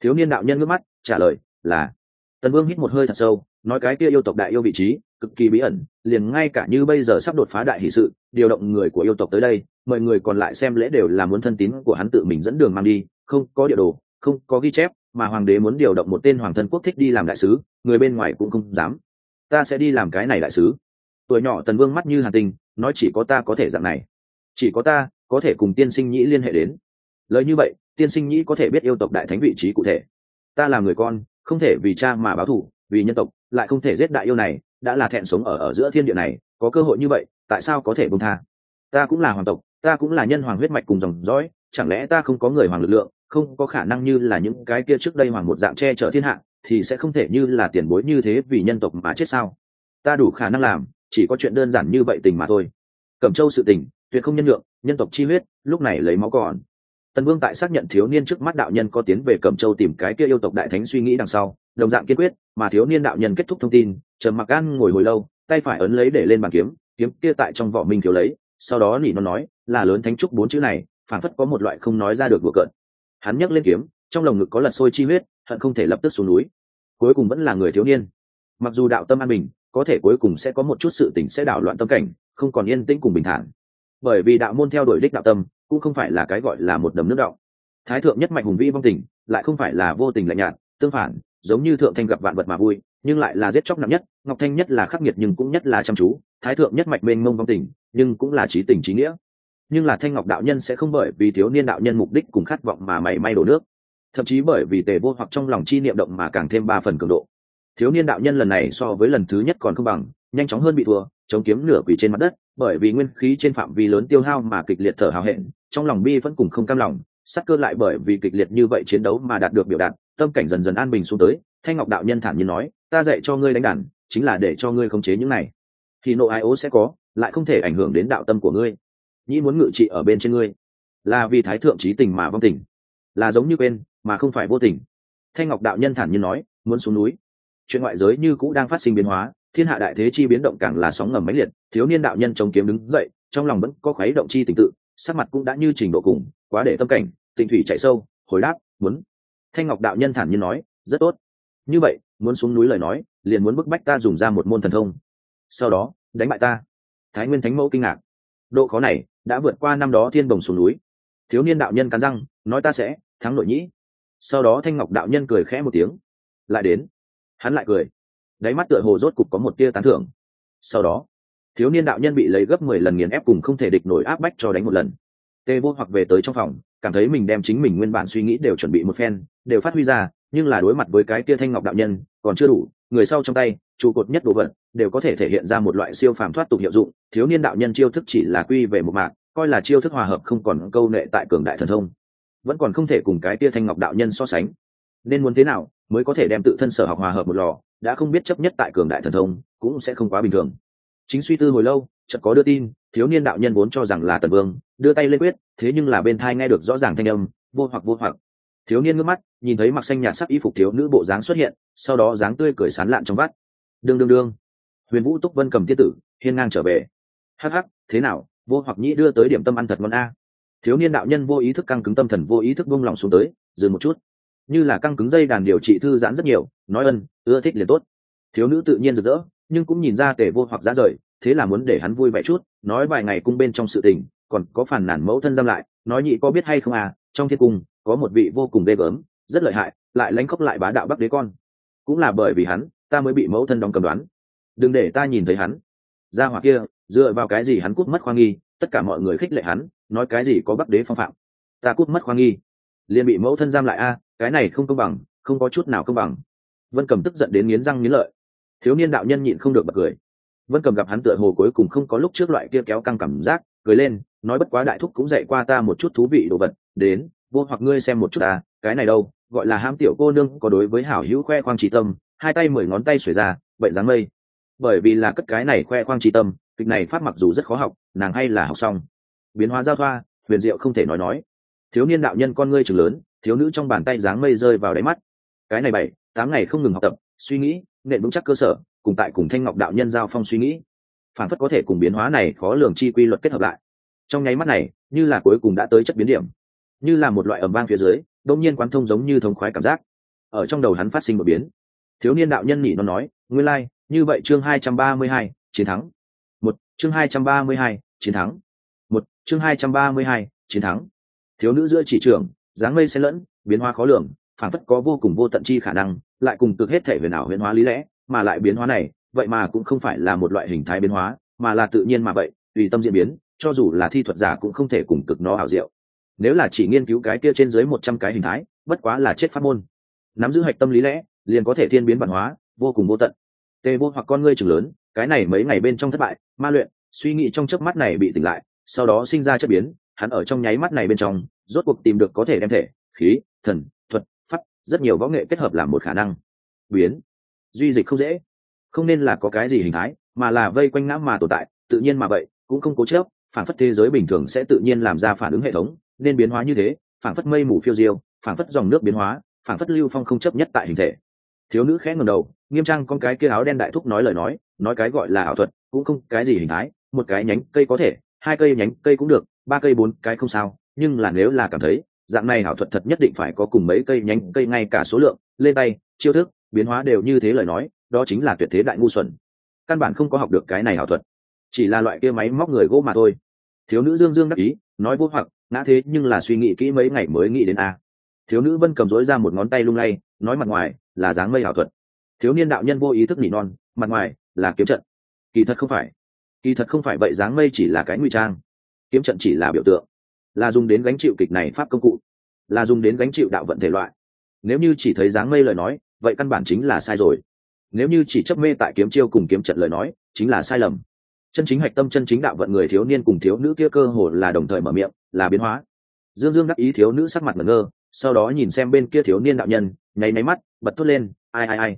thiếu niên đạo nhân ngước mắt, trả lời là, tần vương hít một hơi thật sâu, nói cái kia yêu tộc đại yêu vị trí, cực kỳ bí ẩn, liền ngay cả như bây giờ sắp đột phá đại hỷ sự, điều động người của yêu tộc tới đây, mọi người còn lại xem lễ đều là muốn thân tín của hắn tự mình dẫn đường mang đi, không có địa đồ, không có ghi chép, mà hoàng đế muốn điều động một tên hoàng thân quốc thích đi làm đại sứ, người bên ngoài cũng không dám. Ta sẽ đi làm cái này đại sứ. Tuổi nhỏ tần vương mắt như hàn tinh nói, chỉ có ta có thể dạng này. Chỉ có ta có thể cùng tiên sinh nhĩ liên hệ đến. Lời như vậy tiên sinh nhĩ có thể biết yêu tộc đại thánh vị trí cụ thể. Ta là người con, không thể vì cha mà báo thù, vì nhân tộc, lại không thể giết đại yêu này, đã là thẹn sống ở ở giữa thiên địa này, có cơ hội như vậy, tại sao có thể bông tha? Ta cũng là hoàng tộc, ta cũng là nhân hoàng huyết mạch cùng dòng dõi, chẳng lẽ ta không có người hoàng lực lượng, không có khả năng như là những cái kia trước đây hoàng một dạng che chở thiên hạ, thì sẽ không thể như là tiền bối như thế vì nhân tộc mà chết sao? Ta đủ khả năng làm, chỉ có chuyện đơn giản như vậy tình mà thôi. Cẩm châu sự tình, tuyệt không nhân lượng nhân tộc chi huyết, lúc này lấy máu còn tần vương tại xác nhận thiếu niên trước mắt đạo nhân có tiến về cẩm châu tìm cái kia yêu tộc đại thánh suy nghĩ đằng sau, đồng dạng kiên quyết, mà thiếu niên đạo nhân kết thúc thông tin, trầm mặc gan ngồi hồi lâu, tay phải ấn lấy để lên bàn kiếm kiếm kia tại trong vỏ mình thiếu lấy, sau đó nỉ nó nói, là lớn thánh trúc bốn chữ này, phản phất có một loại không nói ra được vừa cợt. Hắn nhấc lên kiếm, trong lồng ngực có lật sôi chi huyết, hận không thể lập tức xuống núi. Cuối cùng vẫn là người thiếu niên. Mặc dù đạo tâm an bình, có thể cuối cùng sẽ có một chút sự tỉnh sẽ đảo loạn tâm cảnh, không còn yên tĩnh cùng bình thản. Bởi vì đạo môn theo đuổi đích đạo tâm cũng không phải là cái gọi là một đầm nước động. thái thượng nhất mạnh hùng vĩ vong tình, lại không phải là vô tình lạnh nhạt, tương phản, giống như thượng thanh gặp vạn vật mà vui, nhưng lại là giết chóc nặng nhất, ngọc thanh nhất là khắc nghiệt nhưng cũng nhất là chăm chú, thái thượng nhất mạch mênh mông vong tình, nhưng cũng là trí tình trí nghĩa. Nhưng là thanh ngọc đạo nhân sẽ không bởi vì thiếu niên đạo nhân mục đích cùng khát vọng mà mảy may đổ nước, thậm chí bởi vì tề vô hoặc trong lòng chi niệm động mà càng thêm ba phần cường độ. Thiếu niên đạo nhân lần này so với lần thứ nhất còn không bằng, nhanh chóng hơn bị thua, chống kiếm nửa quỷ trên mặt đất bởi vì nguyên khí trên phạm vi lớn tiêu hao mà kịch liệt thở hào hẹn, trong lòng bi vẫn cùng không cam lòng, sắc cơ lại bởi vì kịch liệt như vậy chiến đấu mà đạt được biểu đạt, tâm cảnh dần dần an bình xuống tới, thanh ngọc đạo nhân thản nhiên nói, ta dạy cho ngươi đánh đàn, chính là để cho ngươi khống chế những này. Thì nộ ai ố sẽ có, lại không thể ảnh hưởng đến đạo tâm của ngươi. Nhĩ muốn ngự trị ở bên trên ngươi. Là vì thái thượng trí tình mà vong tình. Là giống như quên, mà không phải vô tình. Thanh ngọc đạo nhân thản nhiên nói, muốn xuống núi. Chuyện ngoại giới như cũ đang phát sinh biến hóa thiên hạ đại thế chi biến động càng là sóng ngầm mãnh liệt, thiếu niên đạo nhân chống kiếm đứng dậy, trong lòng vẫn có khuấy động chi tình tự, sắc mặt cũng đã như trình độ cùng, quá để tâm cảnh tình thủy chạy sâu, hồi đáp, muốn. Thanh ngọc đạo nhân thản nhiên nói, rất tốt. Như vậy, muốn xuống núi lời nói, liền muốn bức bách ta dùng ra một môn thần thông. Sau đó, đánh bại ta. Thái nguyên thánh mẫu kinh ngạc. Độ khó này đã vượt qua năm đó thiên bồng xuống núi. Thiếu niên đạo nhân cắn răng, nói ta sẽ thắng nội nhĩ. Sau đó thanh ngọc đạo nhân cười khẽ một tiếng. Lại đến. Hắn lại cười đáy mắt tựa hồ rốt cục có một tia tán thưởng. Sau đó, thiếu niên đạo nhân bị lấy gấp mười lần nghiền ép cùng không thể địch nổi áp bách cho đánh một lần. Tê vô hoặc về tới trong phòng, cảm thấy mình đem chính mình nguyên bản suy nghĩ đều chuẩn bị một phen, đều phát huy ra, nhưng là đối mặt với cái tia thanh ngọc đạo nhân, còn chưa đủ, người sau trong tay, trụ cột nhất đồ vật, đều có thể thể hiện ra một loại siêu phàm thoát tục hiệu dụng, thiếu niên đạo nhân chiêu thức chỉ là quy về một mạng, coi là chiêu thức hòa hợp không còn câu nệ tại cường đại thần thông. Vẫn còn không thể cùng cái tia thanh ngọc đạo nhân so sánh. Nên muốn thế nào, mới có thể đem tự thân sở học hòa hợp một lò đã không biết chấp nhất tại cường đại thần thông, cũng sẽ không quá bình thường. Chính suy tư hồi lâu, chợt có đưa tin, thiếu niên đạo nhân vốn cho rằng là tần vương, đưa tay lên quyết, thế nhưng là bên thai nghe được rõ ràng thanh âm, vô hoặc vô hoặc. Thiếu niên ngước mắt, nhìn thấy mặc xanh nhạt sắc y phục thiếu nữ bộ dáng xuất hiện, sau đó dáng tươi cười sán lạn trong vắt. Đương đương đương. Huyền vũ túc vân cầm tiết tử, hiên ngang trở về. Hắc hắc, thế nào, vô hoặc nhĩ đưa tới điểm tâm ăn thật ngon a. Thiếu niên đạo nhân vô ý thức căng cứng tâm thần, vô ý thức buông lòng xuống tới, dừng một chút như là căng cứng dây đàn điều trị thư giãn rất nhiều, nói ân, ưa thích liền tốt. Thiếu nữ tự nhiên rực rỡ, nhưng cũng nhìn ra tề vô hoặc ra rời, thế là muốn để hắn vui vẻ chút, nói vài ngày cung bên trong sự tình, còn có phản nản mẫu thân giam lại, nói nhị có biết hay không à trong thiên cung, có một vị vô cùng ghê gớm, rất lợi hại, lại lánh khóc lại bá đạo bắc đế con. Cũng là bởi vì hắn, ta mới bị mẫu thân đóng cầm đoán. Đừng để ta nhìn thấy hắn. Ra hoặc kia, dựa vào cái gì hắn cút mất khoa nghi, tất cả mọi người khích lệ hắn, nói cái gì có bắc đế phong phạm. Ta cút mất khoa nghi. Liền bị mẫu thân giam lại a cái này không công bằng, không có chút nào công bằng. Vân cầm tức giận đến nghiến răng nghiến lợi. Thiếu niên đạo nhân nhịn không được bật cười. Vân cầm gặp hắn tựa hồ cuối cùng không có lúc trước loại kia kéo căng cảm giác, cười lên, nói bất quá đại thúc cũng dạy qua ta một chút thú vị đồ vật, đến, vô hoặc ngươi xem một chút ta, cái này đâu, gọi là ham tiểu cô nương, có đối với hảo hữu khoe khoang trí tâm, hai tay mười ngón tay xuề ra, vậy dáng mây. Bởi vì là cất cái này khoe khoang trí tâm, kịch này phát mặc dù rất khó học, nàng hay là học xong. Biến hóa giao thoa, huyền diệu không thể nói nói. Thiếu niên đạo nhân con ngươi trường lớn thiếu nữ trong bàn tay dáng mây rơi vào đáy mắt. Cái này bảy tám ngày không ngừng học tập suy nghĩ nện vững chắc cơ sở cùng tại cùng thanh ngọc đạo nhân giao phong suy nghĩ. Phản phất có thể cùng biến hóa này khó lường chi quy luật kết hợp lại. Trong nháy mắt này như là cuối cùng đã tới chất biến điểm. Như là một loại ẩm vang phía dưới đông nhiên quán thông giống như thống khoái cảm giác. Ở trong đầu hắn phát sinh một biến. Thiếu niên đạo nhân nhị nó nói nguyên lai、like, như vậy chương hai trăm ba mươi hai chiến thắng. Một chương hai trăm ba mươi hai chiến thắng. Một chương hai trăm ba mươi hai chiến thắng. Thiếu nữ giữa chỉ trường dáng mây xen lẫn, biến hóa khó lường phản phất có vô cùng vô tận chi khả năng, lại cùng cực hết thể huyền ảo huyền hóa lý lẽ, mà lại biến hóa này, vậy mà cũng không phải là một loại hình thái biến hóa, mà là tự nhiên mà vậy, tùy tâm diễn biến, cho dù là thi thuật giả cũng không thể cùng cực nó ảo diệu. Nếu là chỉ nghiên cứu cái kia trên dưới một trăm cái hình thái, bất quá là chết pháp môn. Nắm giữ hạch tâm lý lẽ, liền có thể thiên biến bản hóa, vô cùng vô tận. Tê vô hoặc con ngươi trường lớn, cái này mấy ngày bên trong thất bại, ma luyện, suy nghĩ trong chớp mắt này bị tỉnh lại, sau đó sinh ra chất biến, hắn ở trong nháy mắt này bên trong rốt cuộc tìm được có thể đem thể, khí, thần, thuật, pháp, rất nhiều võ nghệ kết hợp làm một khả năng. Biến. Duy dịch không dễ. Không nên là có cái gì hình thái, mà là vây quanh ngã mà tồn tại, tự nhiên mà vậy, cũng không cố chấp, phản phất thế giới bình thường sẽ tự nhiên làm ra phản ứng hệ thống, nên biến hóa như thế, phản phất mây mù phiêu diêu, phản phất dòng nước biến hóa, phản phất lưu phong không chấp nhất tại hình thể. Thiếu nữ khẽ ngầm đầu, nghiêm trang con cái kia áo đen đại thúc nói lời nói nói cái gọi là ảo thuật, cũng không cái gì hình thái, một cái nhánh cây có thể, hai cây nhánh cây cũng được, ba cây bốn cái không sao nhưng là nếu là cảm thấy, dạng này hảo thuật thật nhất định phải có cùng mấy cây nhánh cây ngay cả số lượng, lên tay, chiêu thức, biến hóa đều như thế lời nói, đó chính là tuyệt thế đại ngu xuẩn. Căn bản không có học được cái này hảo thuật. Chỉ là loại kia máy móc người gỗ mà thôi. Thiếu nữ dương dương đắc ý, nói vô hoặc, ngã thế nhưng là suy nghĩ kỹ mấy ngày mới nghĩ đến a. Thiếu nữ vân cầm dối ra một ngón tay lung lay, nói mặt ngoài, là dáng mây hảo thuật. Thiếu niên đạo nhân vô ý thức nỉ non, mặt ngoài, là kiếm trận. Kỳ thật không phải. Kỳ thật không phải vậy, dáng mây chỉ là cái nguy trang. Kiếm trận chỉ là biểu tượng là dùng đến gánh chịu kịch này pháp công cụ, là dùng đến gánh chịu đạo vận thể loại. Nếu như chỉ thấy dáng mây lời nói, vậy căn bản chính là sai rồi. Nếu như chỉ chấp mê tại kiếm chiêu cùng kiếm trận lời nói, chính là sai lầm. Chân chính hạch tâm chân chính đạo vận người thiếu niên cùng thiếu nữ kia cơ hồ là đồng thời mở miệng, là biến hóa. Dương dương đắc ý thiếu nữ sắc mặt ngẩn ngơ, sau đó nhìn xem bên kia thiếu niên đạo nhân, nháy máy mắt, bật thốt lên, ai ai ai?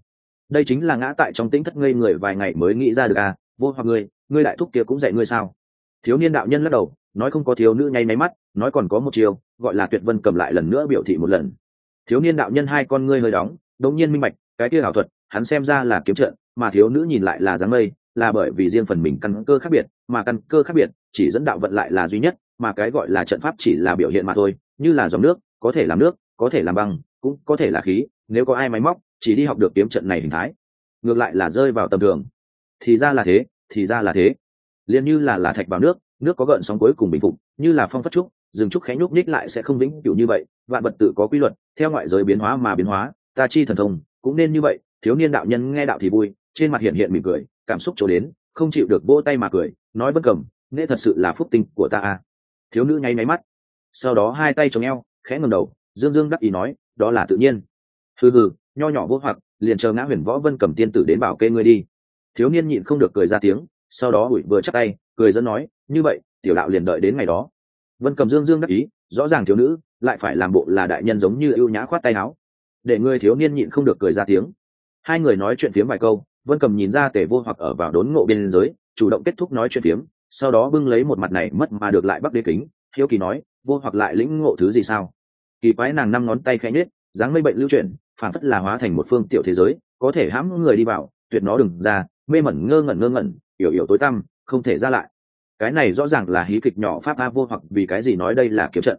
Đây chính là ngã tại trong tĩnh thất ngây người vài ngày mới nghĩ ra được à? Vô hoặc ngươi ngươi đại thúc kia cũng dạy ngươi sao? Thiếu niên đạo nhân lắc đầu nói không có thiếu nữ nháy máy mắt nói còn có một chiều gọi là tuyệt vân cầm lại lần nữa biểu thị một lần. Thiếu niên đạo nhân hai con ngươi hơi đóng đống nhiên minh mạch, cái kia ảo thuật hắn xem ra là kiếm trận mà thiếu nữ nhìn lại là dáng mây là bởi vì riêng phần mình căn cơ khác biệt mà căn cơ khác biệt chỉ dẫn đạo vận lại là duy nhất mà cái gọi là trận pháp chỉ là biểu hiện mà thôi như là dòng nước có thể làm nước có thể làm băng cũng có thể là khí nếu có ai máy móc chỉ đi học được kiếm trận này hình thái. Ngược lại là rơi vào tầm thường. Thì ra là thế thì ra là thế. Liền như là là thạch vào nước nước có gợn sóng cuối cùng bình phục, như là phong phất trúc, rừng trúc khẽ nhúc ních lại sẽ không vĩnh cửu như vậy, vạn vật tự có quy luật, theo ngoại giới biến hóa mà biến hóa, ta chi thần thông, cũng nên như vậy, thiếu niên đạo nhân nghe đạo thì vui, trên mặt hiện hiện mỉm cười, cảm xúc trổ đến, không chịu được vỗ tay mà cười, nói bất cầm nghệ thật sự là phúc tinh của ta à. thiếu nữ nháy máy mắt, sau đó hai tay chống eo, khẽ ngầm đầu, dương dương đắc ý nói, đó là tự nhiên hừ hừ, nho nhỏ vô hoặc, liền chờ ngã huyền võ vân cầm tiên tử đến bảo kê ngươi đi thiếu niên nhịn không được cười ra tiếng, sau đó ủi vừa chắc tay, cười dẫn nói như vậy, tiểu đạo liền đợi đến ngày đó. Vân cầm dương dương đắc ý, rõ ràng thiếu nữ, lại phải làm bộ là đại nhân giống như ưu nhã khoát tay áo. Để người thiếu niên nhịn không được cười ra tiếng. Hai người nói chuyện phiếm vài câu, vân cầm nhìn ra tề vô hoặc ở vào đốn ngộ biên giới, chủ động kết thúc nói chuyện phiếm, sau đó bưng lấy một mặt này mất mà được lại bắc đế kính. Hiếu kỳ nói, vô hoặc lại lĩnh ngộ thứ gì sao? Kỳ quái nàng năm ngón tay khẽ nhết dáng mây bệnh lưu chuyển phản phất là hóa thành một phương tiểu thế giới, có thể hãm người đi vào, tuyệt nó đừng ra, mê mẩn ngơ ngẩn ngơ ngẩn yểu yểu tối tăm, không thể ra lại cái này rõ ràng là hí kịch nhỏ pháp a vô hoặc vì cái gì nói đây là kiếm trận.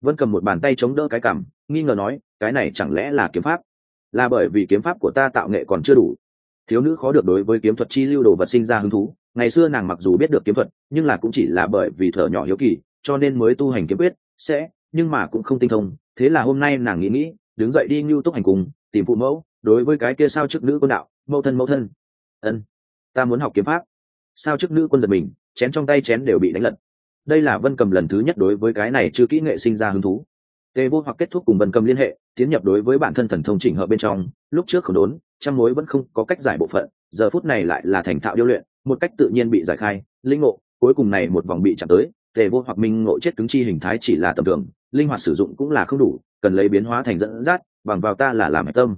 Vân cầm một bàn tay chống đỡ cái cằm, nghi ngờ nói, cái này chẳng lẽ là kiếm pháp? Là bởi vì kiếm pháp của ta tạo nghệ còn chưa đủ. Thiếu nữ khó được đối với kiếm thuật chi lưu đồ vật sinh ra hứng thú. Ngày xưa nàng mặc dù biết được kiếm thuật, nhưng là cũng chỉ là bởi vì thở nhỏ hiếu kỳ, cho nên mới tu hành kiếm quyết, sẽ, nhưng mà cũng không tinh thông. Thế là hôm nay nàng nghĩ nghĩ, đứng dậy đi ngưu túc hành cùng, tìm phụ mẫu, đối với cái kia sao chức nữ quân đạo, mẫu thân mẫu thân. Ân, ta muốn học kiếm pháp. Sao chức nữ quân giật mình chén trong tay chén đều bị đánh lật. Đây là vân cầm lần thứ nhất đối với cái này chưa kỹ nghệ sinh ra hứng thú. Tề vô hoặc kết thúc cùng vân cầm liên hệ, tiến nhập đối với bản thân thần thông chỉnh hợp bên trong, lúc trước khổ đốn, trăm mối vẫn không có cách giải bộ phận, giờ phút này lại là thành thạo điêu luyện, một cách tự nhiên bị giải khai, linh ngộ, cuối cùng này một vòng bị chạm tới tề vô hoặc minh ngộ chết cứng chi hình thái chỉ là tầm thường, linh hoạt sử dụng cũng là không đủ, cần lấy biến hóa thành dẫn dắt, bằng vào ta là làm tâm.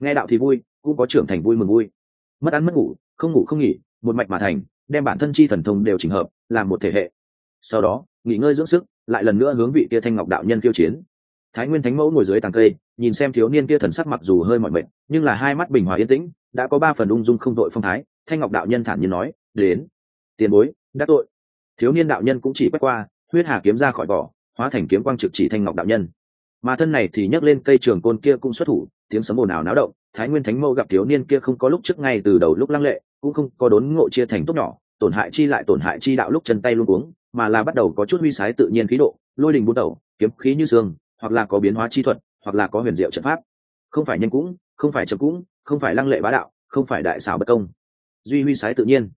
Nghe đạo thì vui, cũng có trưởng thành vui mừng vui. Mất ăn mất ngủ, không ngủ không nghỉ, một mạch mà thành đem bản thân chi thần thông đều chỉnh hợp, làm một thể hệ. Sau đó, nghỉ ngơi dưỡng sức, lại lần nữa hướng vị kia thanh ngọc đạo nhân tiêu chiến. Thái nguyên thánh mẫu ngồi dưới tàng cây, nhìn xem thiếu niên kia thần sắc mặc dù hơi mỏi mệt, nhưng là hai mắt bình hòa yên tĩnh, đã có ba phần ung dung không đội phong thái, thanh ngọc đạo nhân thản nhiên nói, đến, tiền bối đắc tội. Thiếu niên đạo nhân cũng chỉ quét qua, huyết hà kiếm ra khỏi vỏ, hóa thành kiếm quang trực chỉ thanh ngọc đạo nhân. Mà thân này thì nhấc lên cây trường côn kia cũng xuất thủ, tiếng sấm ồn ào náo động, thái nguyên thánh mẫu gặp thiếu niên kia không có lúc trước ngay từ đầu lúc lăng lệ cũng không có đốn ngộ chia thành tốt nhỏ tổn hại chi lại tổn hại chi đạo lúc chân tay luôn cuống mà là bắt đầu có chút huy sái tự nhiên khí độ lôi đình bút đầu kiếm khí như xương hoặc là có biến hóa chi thuật hoặc là có huyền diệu trận pháp. Không phải nhanh cũng không phải chậm cũng không phải lăng lệ bá đạo không phải đại xảo bất công. Duy huy sái tự nhiên.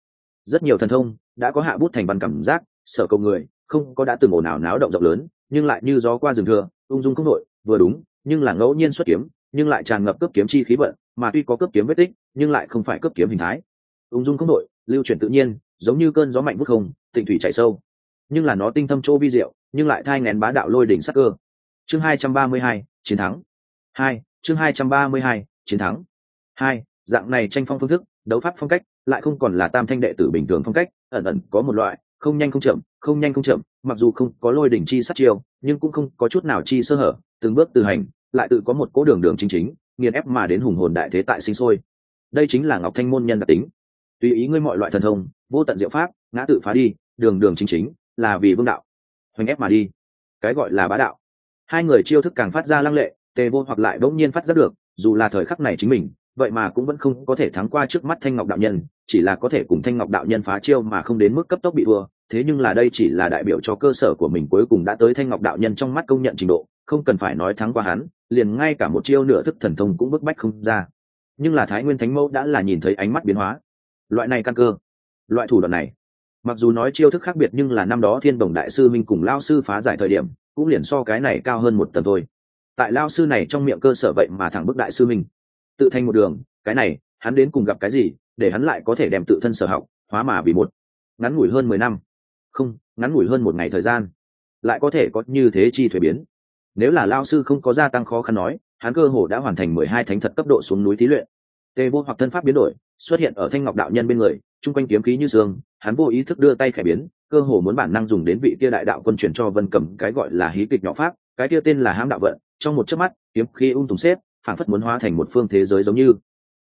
Rất nhiều thần thông đã có hạ bút thành văn cảm giác sở cầu người không có đã từng ồn ào náo động rộng lớn nhưng lại như gió qua rừng thừa ung dung không nội, vừa đúng nhưng là ngẫu nhiên xuất kiếm nhưng lại tràn ngập cấp kiếm chi khí vận mà tuy có cấp kiếm vết tích nhưng lại không phải cấp kiếm hình thái ung dung không đội, lưu chuyển tự nhiên, giống như cơn gió mạnh vút không, tịnh thủy chảy sâu. Nhưng là nó tinh thâm chỗ vi diệu, nhưng lại thai ngén bá đạo lôi đỉnh sắc cơ. Chương hai trăm ba mươi hai, chiến thắng. Hai, chương hai trăm ba mươi hai, chiến thắng. Hai, dạng này tranh phong phương thức, đấu pháp phong cách, lại không còn là tam thanh đệ tử bình thường phong cách, ẩn ẩn có một loại, không nhanh không chậm, không nhanh không chậm, mặc dù không có lôi đỉnh chi sát chiêu, nhưng cũng không có chút nào chi sơ hở, từng bước từ hành, lại tự có một cố đường đường chính chính, nghiền ép mà đến hùng hồn đại thế tại sinh sôi. Đây chính là ngọc thanh môn nhân đặc tính tùy ý ngươi mọi loại thần thông, vô tận diệu pháp, ngã tự phá đi, đường đường chính chính, là vì vương đạo. Hoành ép mà đi. Cái gọi là bá đạo. Hai người chiêu thức càng phát ra lăng lệ, tề vô hoặc lại bỗng nhiên phát giác được, dù là thời khắc này chính mình, vậy mà cũng vẫn không có thể thắng qua trước mắt thanh ngọc đạo nhân, chỉ là có thể cùng thanh ngọc đạo nhân phá chiêu mà không đến mức cấp tốc bị thua, thế nhưng là đây chỉ là đại biểu cho cơ sở của mình cuối cùng đã tới thanh ngọc đạo nhân trong mắt công nhận trình độ, không cần phải nói thắng qua hắn, liền ngay cả một chiêu nửa thức thần thông cũng bức bách không ra. Nhưng là thái nguyên thánh mẫu đã là nhìn thấy ánh mắt biến hóa loại này căn cơ. Loại thủ đoạn này. Mặc dù nói chiêu thức khác biệt nhưng là năm đó thiên đồng đại sư minh cùng lao sư phá giải thời điểm, cũng liền so cái này cao hơn một tầng thôi. Tại lao sư này trong miệng cơ sở vậy mà thẳng bức đại sư minh. Tự thành một đường, cái này, hắn đến cùng gặp cái gì, để hắn lại có thể đem tự thân sở học, hóa mà vì một. Ngắn ngủi hơn mười năm. Không, ngắn ngủi hơn một ngày thời gian. Lại có thể có như thế chi thuế biến. Nếu là lao sư không có gia tăng khó khăn nói, hắn cơ hồ đã hoàn thành mười hai thánh thật cấp độ xuống núi thí luyện. Tê vô hoặc thân pháp biến đổi xuất hiện ở thanh ngọc đạo nhân bên người, chung quanh kiếm khí như sương, hắn vô ý thức đưa tay khải biến, cơ hồ muốn bản năng dùng đến vị kia đại đạo quân chuyển cho vân cầm cái gọi là hí kịch nhỏ pháp, cái kia tên là hãm đạo vận, trong một chớp mắt, kiếm khí ung tùng xếp, phản phất muốn hóa thành một phương thế giới giống như.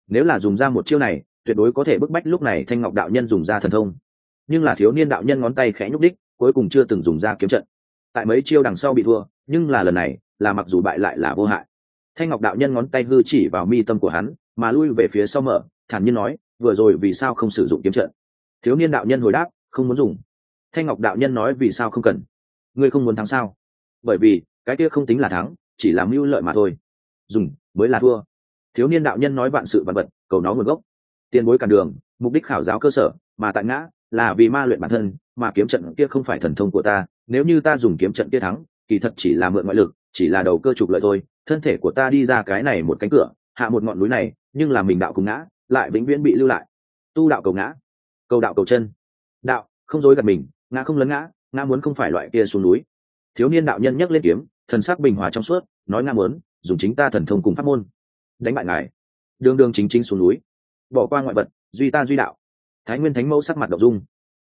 Nếu là dùng ra một chiêu này, tuyệt đối có thể bức bách lúc này thanh ngọc đạo nhân dùng ra thần thông. Nhưng là thiếu niên đạo nhân ngón tay khẽ nhúc đích, cuối cùng chưa từng dùng ra kiếm trận. Tại mấy chiêu đằng sau bị thua, nhưng là lần này, là mặc dù bại lại là vô hại. Thanh ngọc đạo nhân ngón tay hư chỉ vào mi tâm của hắn, mà lui về phía sau mở thản nhiên nói, vừa rồi vì sao không sử dụng kiếm trận? Thiếu niên đạo nhân hồi đáp, không muốn dùng. Thanh ngọc đạo nhân nói, vì sao không cần? Ngươi không muốn thắng sao? Bởi vì, cái kia không tính là thắng, chỉ là mưu lợi mà thôi. Dùng, mới là thua. Thiếu niên đạo nhân nói vạn sự vạn vật, cầu nó nguồn gốc. Tiền bối cản đường, mục đích khảo giáo cơ sở, mà tại ngã, là vì ma luyện bản thân, mà kiếm trận kia không phải thần thông của ta, nếu như ta dùng kiếm trận kia thắng, kỳ thật chỉ là mượn ngoại lực, chỉ là đầu cơ trục lợi thôi, thân thể của ta đi ra cái này một cánh cửa, hạ một ngọn núi này, nhưng là mình đạo cùng ngã lại vĩnh viễn bị lưu lại. Tu đạo cầu ngã, cầu đạo cầu chân. Đạo, không dối gạt mình, ngã không lấn ngã ngã muốn không phải loại kia xuống núi. Thiếu niên đạo nhân nhấc lên kiếm, thần sắc bình hòa trong suốt, nói ngã muốn, dùng chính ta thần thông cùng pháp môn. Đánh bại ngài. Đương đương chính chính xuống núi. Bỏ qua ngoại vật, duy ta duy đạo. Thái nguyên thánh mẫu sắc mặt đậu dung.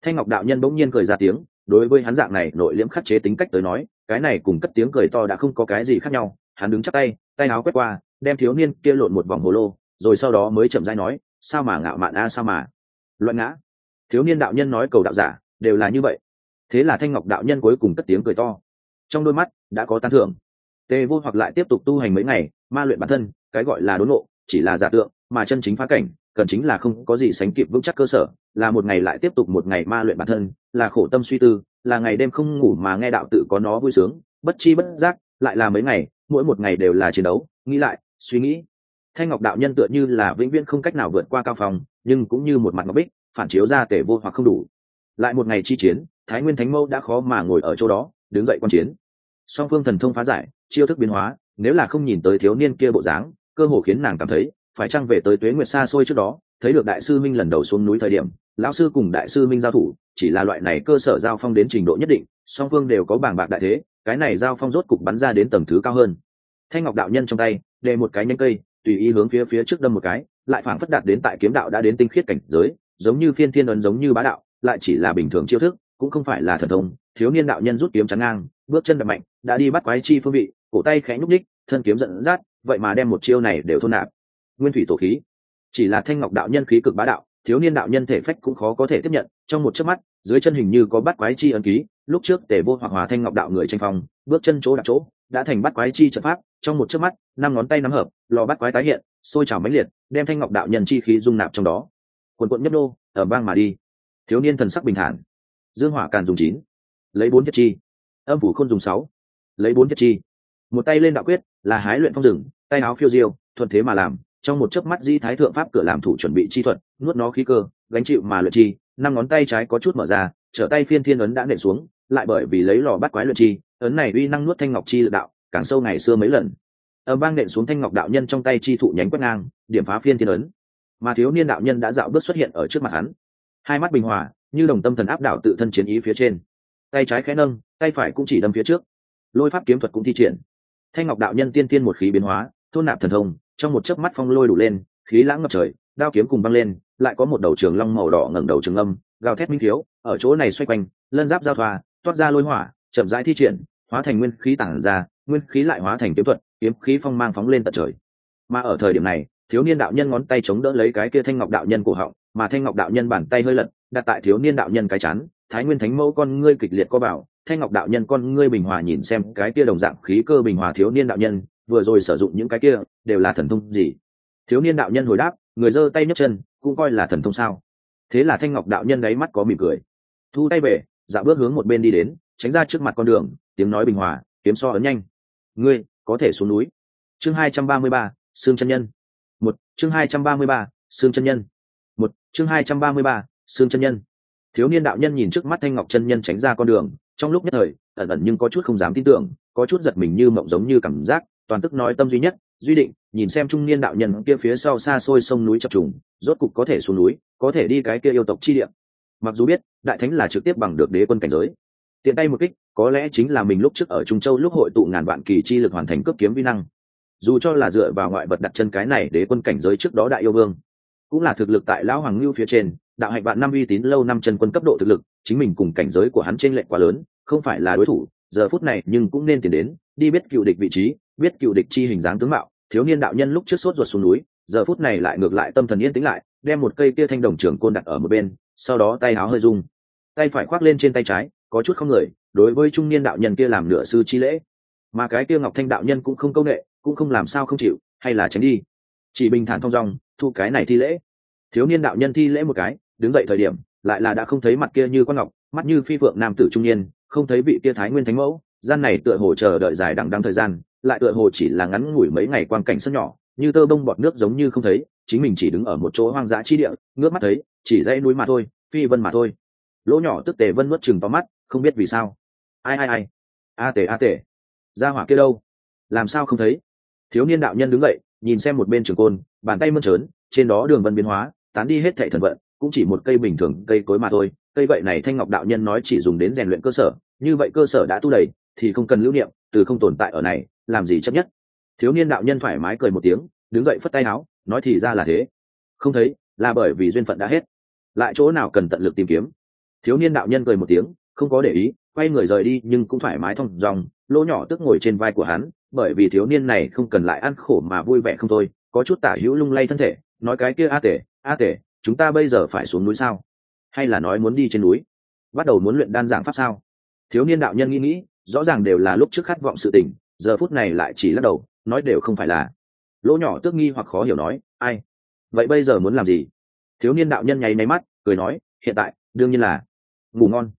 Thanh ngọc đạo nhân bỗng nhiên cười ra tiếng, đối với hắn dạng này nội liễm khắc chế tính cách tới nói, cái này cùng cất tiếng cười to đã không có cái gì khác nhau. Hắn đứng chắc tay tay áo quét qua, đem thiếu niên kia lộn một vòng hồ lô rồi sau đó mới chậm rãi nói, sao mà ngạo mạn a, sao mà? Loạn ngã. Thiếu niên đạo nhân nói cầu đạo giả, đều là như vậy. Thế là thanh ngọc đạo nhân cuối cùng cất tiếng cười to. Trong đôi mắt đã có tán thưởng. Tề vô hoặc lại tiếp tục tu hành mấy ngày, ma luyện bản thân, cái gọi là đốn ngộ, chỉ là giả tượng, mà chân chính phá cảnh, cần chính là không có gì sánh kịp vững chắc cơ sở, là một ngày lại tiếp tục một ngày ma luyện bản thân, là khổ tâm suy tư, là ngày đêm không ngủ mà nghe đạo tự có nó vui sướng, bất chi bất giác, lại là mấy ngày, mỗi một ngày đều là chiến đấu, nghĩ lại, suy nghĩ thanh ngọc đạo nhân tựa như là vĩnh viễn không cách nào vượt qua cao phòng nhưng cũng như một mặt ngọc bích, phản chiếu ra tể vô hoặc không đủ. Lại một ngày chi chiến, thái nguyên thánh mâu đã khó mà ngồi ở chỗ đó, đứng dậy quan chiến. Song phương thần thông phá giải, chiêu thức biến hóa, nếu là không nhìn tới thiếu niên kia bộ dáng, cơ hồ khiến nàng cảm thấy, phải chăng về tới tuế nguyệt xa xôi trước đó, thấy được đại sư minh lần đầu xuống núi thời điểm, lão sư cùng đại sư minh giao thủ, chỉ là loại này cơ sở giao phong đến trình độ nhất định, song phương đều có bảng bạc đại thế, cái này giao phong rốt cục bắn ra đến tầng thứ cao hơn. Thanh ngọc đạo nhân trong tay đề một cái nhánh cây tùy ý hướng phía phía trước đâm một cái, lại phảng phất đạt đến tại kiếm đạo đã đến tinh khiết cảnh giới, giống như phiên thiên ấn giống như bá đạo, lại chỉ là bình thường chiêu thức, cũng không phải là thần thông. Thiếu niên đạo nhân rút kiếm chắn ngang, bước chân đập mạnh, đã đi bắt quái chi phương vị, cổ tay khẽ nhúc ních thân kiếm giận dắt, vậy mà đem một chiêu này đều thôn nạp. Nguyên thủy tổ khí. Chỉ là thanh ngọc đạo nhân khí cực bá đạo, thiếu niên đạo nhân thể phách cũng khó có thể tiếp nhận, trong một chớp mắt dưới chân hình như có bắt quái chi ấn ký, lúc trước tề vô hoặc hòa thanh ngọc đạo người tranh phong, bước chân chỗ đặt chỗ, đã thành bắt quái chi trận pháp, trong một chớp mắt, năm ngón tay nắm hợp, lò bắt quái tái hiện, sôi trào mãnh liệt, đem thanh ngọc đạo nhân chi khí dung nạp trong đó. Quần quận nhấp đô ở bang mà đi. Thiếu niên thần sắc bình thản. Dương hỏa càn dùng chín, lấy bốn nhất chi. Âm phủ không dùng sáu, lấy bốn nhất chi. Một tay lên đạo quyết, là hái luyện phong rừng, tay áo phiêu diêu, thuận thế mà làm, trong một chớp mắt di thái thượng pháp cửa làm thủ chuẩn bị chi thuật, nuốt nó khí cơ, gánh chịu mà luyện chi năm ngón tay trái có chút mở ra, trở tay phiên thiên ấn đã nện xuống, lại bởi vì lấy lò bắt quái luyện chi, ấn này uy năng nuốt thanh ngọc chi lực đạo, càng sâu ngày xưa mấy lần. Ở vang nện xuống thanh ngọc đạo nhân trong tay chi thụ nhánh quét ngang, điểm phá phiên thiên ấn. Mà thiếu niên đạo nhân đã dạo bước xuất hiện ở trước mặt hắn. Hai mắt bình hòa, như đồng tâm thần áp đảo tự thân chiến ý phía trên. Tay trái khẽ nâng, tay phải cũng chỉ đâm phía trước. Lôi pháp kiếm thuật cũng thi triển. Thanh ngọc đạo nhân tiên tiên một khí biến hóa, thôn nạp thần thông, trong một chớp mắt phong lôi đủ lên, khí lãng ngập trời, đao kiếm cùng băng lên lại có một đầu trường long màu đỏ ngẩng đầu trường âm, gào thét minh thiếu ở chỗ này xoay quanh, lân giáp giao thoa, toát ra lôi hỏa, chậm rãi thi triển, hóa thành nguyên khí tản ra, nguyên khí lại hóa thành kiếm thuật, kiếm khí phong mang phóng lên tận trời. Mà ở thời điểm này, thiếu niên đạo nhân ngón tay chống đỡ lấy cái kia thanh ngọc đạo nhân cổ họng, mà thanh ngọc đạo nhân bàn tay hơi lật, đặt tại thiếu niên đạo nhân cái chán, thái nguyên thánh mẫu con ngươi kịch liệt có bảo thanh ngọc đạo nhân con ngươi bình hòa nhìn xem cái kia đồng dạng khí cơ bình hòa thiếu niên đạo nhân, vừa rồi sử dụng những cái kia, đều là thần thông gì? Thiếu niên đạo nhân hồi đáp, người giơ tay nhấc chân cũng coi là thần thông sao? Thế là thanh ngọc đạo nhân đáy mắt có mỉm cười. Thu tay về dạ bước hướng một bên đi đến, tránh ra trước mặt con đường, tiếng nói bình hòa, kiếm so ấn nhanh. Ngươi, có thể xuống núi. Chương hai trăm ba mươi ba xương chân nhân. Một, chương hai trăm ba mươi ba xương chân nhân. Một, chương hai trăm ba mươi ba xương chân nhân. Thiếu niên đạo nhân nhìn trước mắt thanh ngọc chân nhân tránh ra con đường, trong lúc nhất thời, ẩn ẩn nhưng có chút không dám tin tưởng, có chút giật mình như mộng giống như cảm giác, toàn tức nói tâm duy nhất duy định, nhìn xem trung niên đạo nhân kia phía sau xa xôi sông núi chập trùng, rốt cục có thể xuống núi, có thể đi cái kia yêu tộc chi địa. Mặc dù biết, đại thánh là trực tiếp bằng được đế quân cảnh giới. Tiện tay một kích, có lẽ chính là mình lúc trước ở trung châu lúc hội tụ ngàn vạn kỳ chi lực hoàn thành cấp kiếm vi năng. Dù cho là dựa vào ngoại vật đặt chân cái này đế quân cảnh giới trước đó đại yêu vương, cũng là thực lực tại lão hoàng lưu phía trên, đạo hạnh bạn năm uy tín lâu năm chân quân cấp độ thực lực, chính mình cùng cảnh giới của hắn trên lệnh quá lớn, không phải là đối thủ, giờ phút này nhưng cũng nên tiến đến, đi biết cựu địch vị trí, biết cựu địch chi hình dáng tướng mạo thiếu niên đạo nhân lúc trước sốt ruột xuống núi, giờ phút này lại ngược lại tâm thần yên tĩnh lại, đem một cây kia thanh đồng trường côn đặt ở một bên, sau đó tay áo hơi rung. Tay phải khoác lên trên tay trái, có chút không người, đối với trung niên đạo nhân kia làm nửa sư chi lễ. Mà cái kia ngọc thanh đạo nhân cũng không công nghệ, cũng không làm sao không chịu, hay là tránh đi. Chỉ bình thản thong dong, thu cái này thi lễ. Thiếu niên đạo nhân thi lễ một cái, đứng dậy thời điểm, lại là đã không thấy mặt kia như con ngọc, mắt như phi phượng nam tử trung niên, không thấy vị kia thái nguyên thánh mẫu. Gian này tựa hồ chờ đợi dài đằng đăng thời gian lại tựa hồ chỉ là ngắn ngủi mấy ngày quang cảnh sân nhỏ, như tơ bông bọt nước giống như không thấy, chính mình chỉ đứng ở một chỗ hoang dã chi địa, ngước mắt thấy, chỉ dãy núi mà thôi, phi vân mà thôi. Lỗ nhỏ tức tề vân nuốt chừng to mắt, không biết vì sao. Ai ai ai? A tề a tề. Ra hỏa kia đâu? Làm sao không thấy? Thiếu niên đạo nhân đứng dậy, nhìn xem một bên trường côn, bàn tay mơn trớn, trên đó đường vân biến hóa, tán đi hết thệ thần vận, cũng chỉ một cây bình thường cây cối mà thôi. Cây vậy này thanh ngọc đạo nhân nói chỉ dùng đến rèn luyện cơ sở, như vậy cơ sở đã tu đầy, thì không cần lưu niệm, từ không tồn tại ở này làm gì chấp nhất? Thiếu niên đạo nhân thoải mái cười một tiếng, đứng dậy phất tay áo, nói thì ra là thế. Không thấy, là bởi vì duyên phận đã hết. Lại chỗ nào cần tận lực tìm kiếm? Thiếu niên đạo nhân cười một tiếng, không có để ý, quay người rời đi nhưng cũng thoải mái thông dòng lỗ nhỏ tức ngồi trên vai của hắn, bởi vì thiếu niên này không cần lại ăn khổ mà vui vẻ không thôi, có chút tả hữu lung lay thân thể, nói cái kia a tể a tể, chúng ta bây giờ phải xuống núi sao? Hay là nói muốn đi trên núi? Bắt đầu muốn luyện đan giảng pháp sao? Thiếu niên đạo nhân nghĩ nghĩ, rõ ràng đều là lúc trước khát vọng sự tình giờ phút này lại chỉ lắc đầu, nói đều không phải là. Lỗ nhỏ tước nghi hoặc khó hiểu nói, ai? Vậy bây giờ muốn làm gì? Thiếu niên đạo nhân nháy máy mắt, cười nói, hiện tại, đương nhiên là ngủ ngon.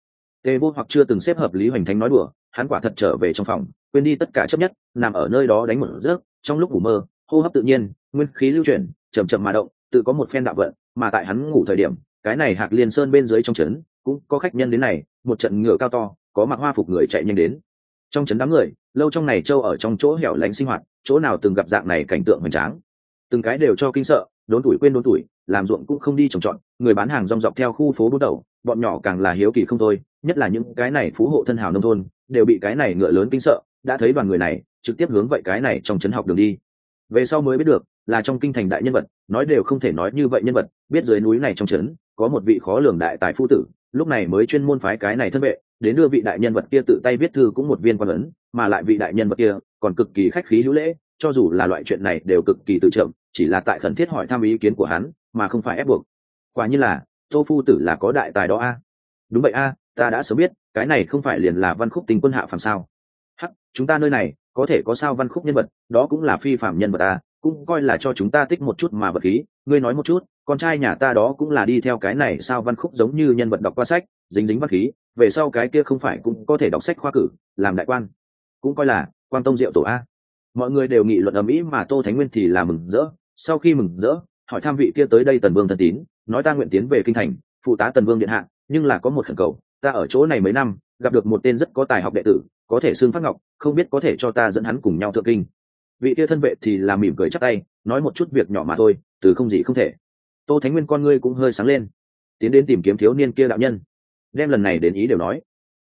Tê vô hoặc chưa từng xếp hợp lý hoành thánh nói đùa, hắn quả thật trở về trong phòng, quên đi tất cả chấp nhất, nằm ở nơi đó đánh một giấc, trong lúc ngủ mơ, hô hấp tự nhiên, nguyên khí lưu chuyển chầm chậm mà động, tự có một phen đạo vận, mà tại hắn ngủ thời điểm, cái này hạc liên sơn bên dưới trong trấn, cũng có khách nhân đến này, một trận ngựa cao to, có mặc hoa phục người chạy nhanh đến trong trấn đám người, lâu trong này châu ở trong chỗ hẻo lánh sinh hoạt, chỗ nào từng gặp dạng này cảnh tượng hoành tráng. Từng cái đều cho kinh sợ, đốn tuổi quên đốn tuổi, làm ruộng cũng không đi trồng trọt, người bán hàng rong dọc theo khu phố bút đầu, bọn nhỏ càng là hiếu kỳ không thôi, nhất là những cái này phú hộ thân hào nông thôn, đều bị cái này ngựa lớn kinh sợ, đã thấy đoàn người này, trực tiếp hướng vậy cái này trong trấn học đường đi. Về sau mới biết được, là trong kinh thành đại nhân vật, nói đều không thể nói như vậy nhân vật, biết dưới núi này trong trấn, có một vị khó lường đại tài phu tử, lúc này mới chuyên môn phái cái này thân vệ đến đưa vị đại nhân vật kia tự tay viết thư cũng một viên quan ấn mà lại vị đại nhân vật kia còn cực kỳ khách khí hữu lễ cho dù là loại chuyện này đều cực kỳ tự trọng chỉ là tại khẩn thiết hỏi thăm ý kiến của hắn mà không phải ép buộc. Quả như là tô phu tử là có đại tài đó a. Đúng vậy a ta đã sớm biết cái này không phải liền là văn khúc tình quân hạ phàm sao. Hắc chúng ta nơi này có thể có sao văn khúc nhân vật đó cũng là phi phạm nhân vật a, cũng coi là cho chúng ta tích một chút mà vật khí ngươi nói một chút con trai nhà ta đó cũng là đi theo cái này sao văn khúc giống như nhân vật đọc qua sách dính dính văn khí về sau cái kia không phải cũng có thể đọc sách khoa cử, làm đại quan. Cũng coi là quan tông diệu tổ a. Mọi người đều nghị luận ở mỹ mà tô thánh nguyên thì là mừng rỡ. Sau khi mừng rỡ, hỏi tham vị kia tới đây tần vương thần tín, nói ta nguyện tiến về kinh thành, phụ tá tần vương điện hạ, nhưng là có một khẩn cầu, ta ở chỗ này mấy năm, gặp được một tên rất có tài học đệ tử, có thể xương phát ngọc, không biết có thể cho ta dẫn hắn cùng nhau thượng kinh. Vị kia thân vệ thì là mỉm cười chắc tay, nói một chút việc nhỏ mà thôi, từ không gì không thể. Tô thánh nguyên con ngươi cũng hơi sáng lên, tiến đến tìm kiếm thiếu niên kia đạo nhân đem lần này đến ý đều nói.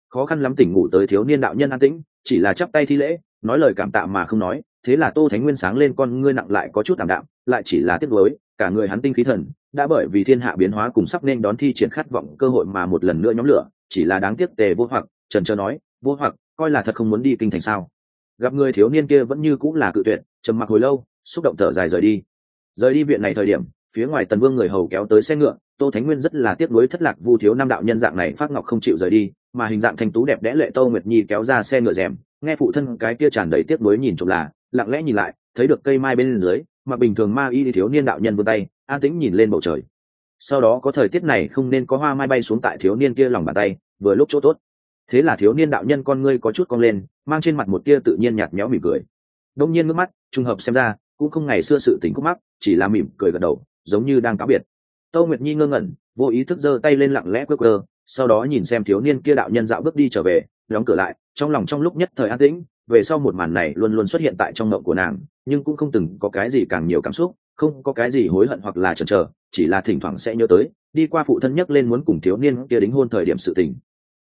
Khó khăn lắm tỉnh ngủ tới thiếu niên đạo nhân an tĩnh, chỉ là chắp tay thi lễ, nói lời cảm tạ mà không nói, thế là tô thánh nguyên sáng lên con ngươi nặng lại có chút tạm đạm, lại chỉ là tiếc nuối, cả người hắn tinh khí thần, đã bởi vì thiên hạ biến hóa cùng sắp nên đón thi triển khát vọng cơ hội mà một lần nữa nhóm lửa, chỉ là đáng tiếc tề vô hoặc, trần trơ nói, vô hoặc, coi là thật không muốn đi kinh thành sao? Gặp người thiếu niên kia vẫn như cũng là cự tuyệt, trầm mặc hồi lâu, xúc động thở dài rời đi. Rời đi viện này thời điểm, phía ngoài tần vương người hầu kéo tới xe ngựa tô thánh nguyên rất là tiếc nuối thất lạc vu thiếu năm đạo nhân dạng này phát ngọc không chịu rời đi, mà hình dạng thanh tú đẹp đẽ lệ tô nguyệt nhi kéo ra xe ngựa rèm, nghe phụ thân cái kia tràn đầy tiếc nuối nhìn trộm là, lặng lẽ nhìn lại, thấy được cây mai bên dưới mà bình thường ma y thiếu niên đạo nhân vươn tay, an tĩnh nhìn lên bầu trời. Sau đó có thời tiết này không nên có hoa mai bay xuống tại thiếu niên kia lòng bàn tay, vừa lúc chỗ tốt. Thế là thiếu niên đạo nhân con ngươi có chút cong lên, mang trên mặt một tia tự nhiên nhạt nhẽo mỉm cười. Đông nhiên nước mắt, trùng hợp xem ra, cũng không ngày xưa sự tính khúc mắc, chỉ là mỉm cười gật đầu, giống như đang cáo biệt tâu nguyệt nhi ngơ ngẩn, vô ý thức giơ tay lên lặng lẽ quơ quơ, sau đó nhìn xem thiếu niên kia đạo nhân dạo bước đi trở về, đóng cửa lại, trong lòng trong lúc nhất thời an tĩnh, về sau một màn này luôn luôn xuất hiện tại trong ngộng của nàng, nhưng cũng không từng có cái gì càng nhiều cảm xúc, không có cái gì hối hận hoặc là chần chờ, chỉ là thỉnh thoảng sẽ nhớ tới, đi qua phụ thân nhắc lên muốn cùng thiếu niên kia đính hôn thời điểm sự tình.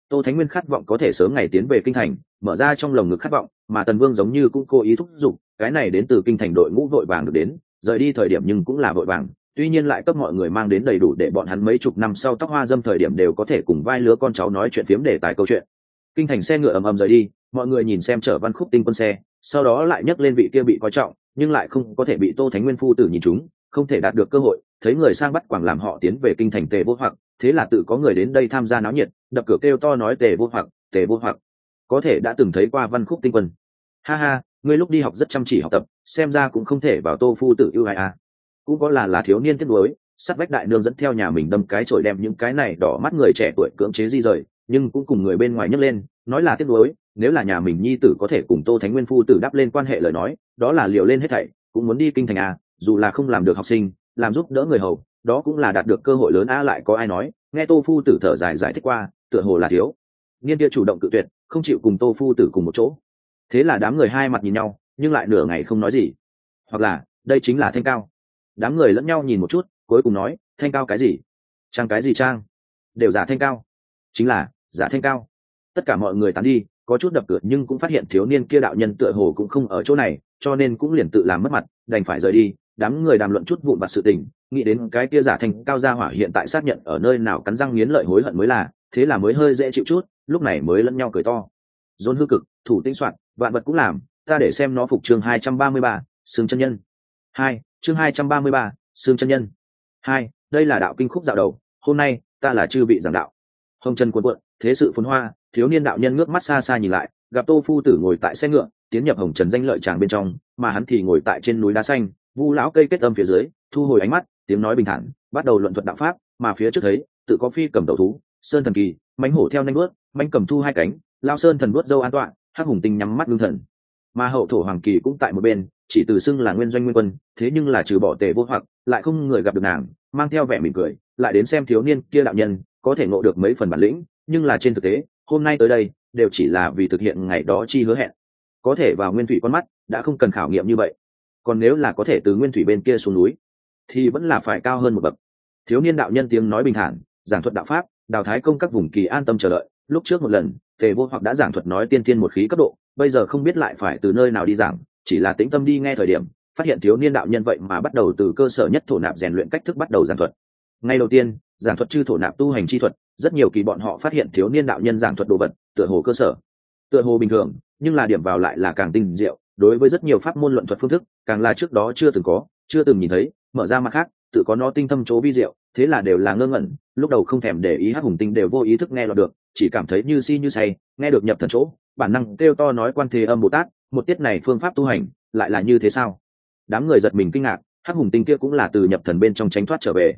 Tô thánh nguyên khát vọng có thể sớm ngày tiến về kinh thành, mở ra trong lồng ngực khát vọng, mà tần vương giống như cũng cố ý thúc giục, cái này đến từ kinh thành đội ngũ vội vàng được đến, rời đi thời điểm nhưng cũng là vội vàng tuy nhiên lại cấp mọi người mang đến đầy đủ để bọn hắn mấy chục năm sau tóc hoa dâm thời điểm đều có thể cùng vai lứa con cháu nói chuyện phiếm để tài câu chuyện. Kinh thành xe ngựa ầm ầm rời đi, mọi người nhìn xem chở văn khúc tinh quân xe, sau đó lại nhắc lên vị kia bị coi trọng, nhưng lại không có thể bị tô thánh nguyên phu tử nhìn chúng không thể đạt được cơ hội, thấy người sang bắt quảng làm họ tiến về kinh thành tề vô hoặc, thế là tự có người đến đây tham gia náo nhiệt, đập cửa kêu to nói tề vô hoặc, tề vô hoặc. Có thể đã từng thấy qua văn khúc tinh quân. Ha ha, ngươi lúc đi học rất chăm chỉ học tập, xem ra cũng không thể bảo tô phu tử ưu ai à cũng có là là thiếu niên tiếc nuối sắt vách đại nương dẫn theo nhà mình đâm cái trội đem những cái này đỏ mắt người trẻ tuổi cưỡng chế di rời, nhưng cũng cùng người bên ngoài nhấc lên, nói là tiếc nuối nếu là nhà mình nhi tử có thể cùng tô thánh nguyên phu tử đáp lên quan hệ lời nói, đó là liều lên hết thảy, cũng muốn đi kinh thành à dù là không làm được học sinh, làm giúp đỡ người hầu, đó cũng là đạt được cơ hội lớn a lại có ai nói, nghe tô phu tử thở dài giải thích qua, tựa hồ là thiếu. Niên kia chủ động tự tuyệt, không chịu cùng tô phu tử cùng một chỗ. Thế là đám người hai mặt nhìn nhau, nhưng lại nửa ngày không nói gì. Hoặc là, đây chính là thanh cao đám người lẫn nhau nhìn một chút, cuối cùng nói, thanh cao cái gì? Trang cái gì trang? Đều giả thanh cao. Chính là, giả thanh cao. Tất cả mọi người tán đi, có chút đập cửa nhưng cũng phát hiện thiếu niên kia đạo nhân tựa hồ cũng không ở chỗ này, cho nên cũng liền tự làm mất mặt, đành phải rời đi. Đám người đàm luận chút vụn vặt sự tình, nghĩ đến cái kia giả thanh cao gia hỏa hiện tại xác nhận ở nơi nào cắn răng nghiến lợi hối hận mới là, thế là mới hơi dễ chịu chút, lúc này mới lẫn nhau cười to. Dồn hư cực, thủ tinh soạn, vạn vật cũng làm, ta để xem nó phục chương hai trăm ba mươi ba, xương chân nhân. Hai chương hai trăm ba mươi ba xương chân nhân. Hai, đây là đạo kinh khúc dạo đầu, hôm nay, ta là chư vị giảng đạo. Hồng trần quân quận thế sự phồn hoa, thiếu niên đạo nhân ngước mắt xa xa nhìn lại, gặp tô phu tử ngồi tại xe ngựa, tiến nhập hồng trần danh lợi tràng bên trong, mà hắn thì ngồi tại trên núi đá xanh, vu lão cây kết âm phía dưới, thu hồi ánh mắt, tiếng nói bình thản, bắt đầu luận thuật đạo pháp, mà phía trước thấy, tự có phi cầm đầu thú, sơn thần kỳ mánh hổ theo nanh bước mánh cầm thu hai cánh, lao sơn thần bước dâu an toàn hắc hùng tinh nhắm mắt lương thần. Mà hậu thổ hoàng kỳ cũng tại một bên chỉ từ xưng là nguyên doanh nguyên quân, thế nhưng là trừ bỏ tề vô hoặc, lại không người gặp được nàng, mang theo vẻ mỉm cười, lại đến xem thiếu niên kia đạo nhân, có thể ngộ được mấy phần bản lĩnh, nhưng là trên thực tế, hôm nay tới đây, đều chỉ là vì thực hiện ngày đó chi hứa hẹn. Có thể vào nguyên thủy con mắt, đã không cần khảo nghiệm như vậy. Còn nếu là có thể từ nguyên thủy bên kia xuống núi, thì vẫn là phải cao hơn một bậc. Thiếu niên đạo nhân tiếng nói bình thản, giảng thuật đạo pháp, đào thái công các vùng kỳ an tâm chờ đợi. Lúc trước một lần, tề vô hoặc đã giảng thuật nói tiên tiên một khí cấp độ, bây giờ không biết lại phải từ nơi nào đi giảng chỉ là tĩnh tâm đi nghe thời điểm, phát hiện thiếu niên đạo nhân vậy mà bắt đầu từ cơ sở nhất thổ nạp rèn luyện cách thức bắt đầu giảng thuật. Ngay đầu tiên, giảng thuật chư thổ nạp tu hành chi thuật, rất nhiều kỳ bọn họ phát hiện thiếu niên đạo nhân giảng thuật đồ vật, tựa hồ cơ sở. Tựa hồ bình thường, nhưng là điểm vào lại là càng tinh diệu, đối với rất nhiều pháp môn luận thuật phương thức, càng là trước đó chưa từng có, chưa từng nhìn thấy, mở ra mặt khác, tự có nó tinh thâm chỗ vi diệu, thế là đều là ngơ ngẩn, lúc đầu không thèm để ý hát hùng tinh đều vô ý thức nghe lọt được, chỉ cảm thấy như si như say, nghe được nhập thần chỗ, bản năng kêu to nói quan thế âm bồ tát một tiết này phương pháp tu hành lại là như thế sao? Đám người giật mình kinh ngạc, hắc hùng tinh kia cũng là từ nhập thần bên trong tránh thoát trở về.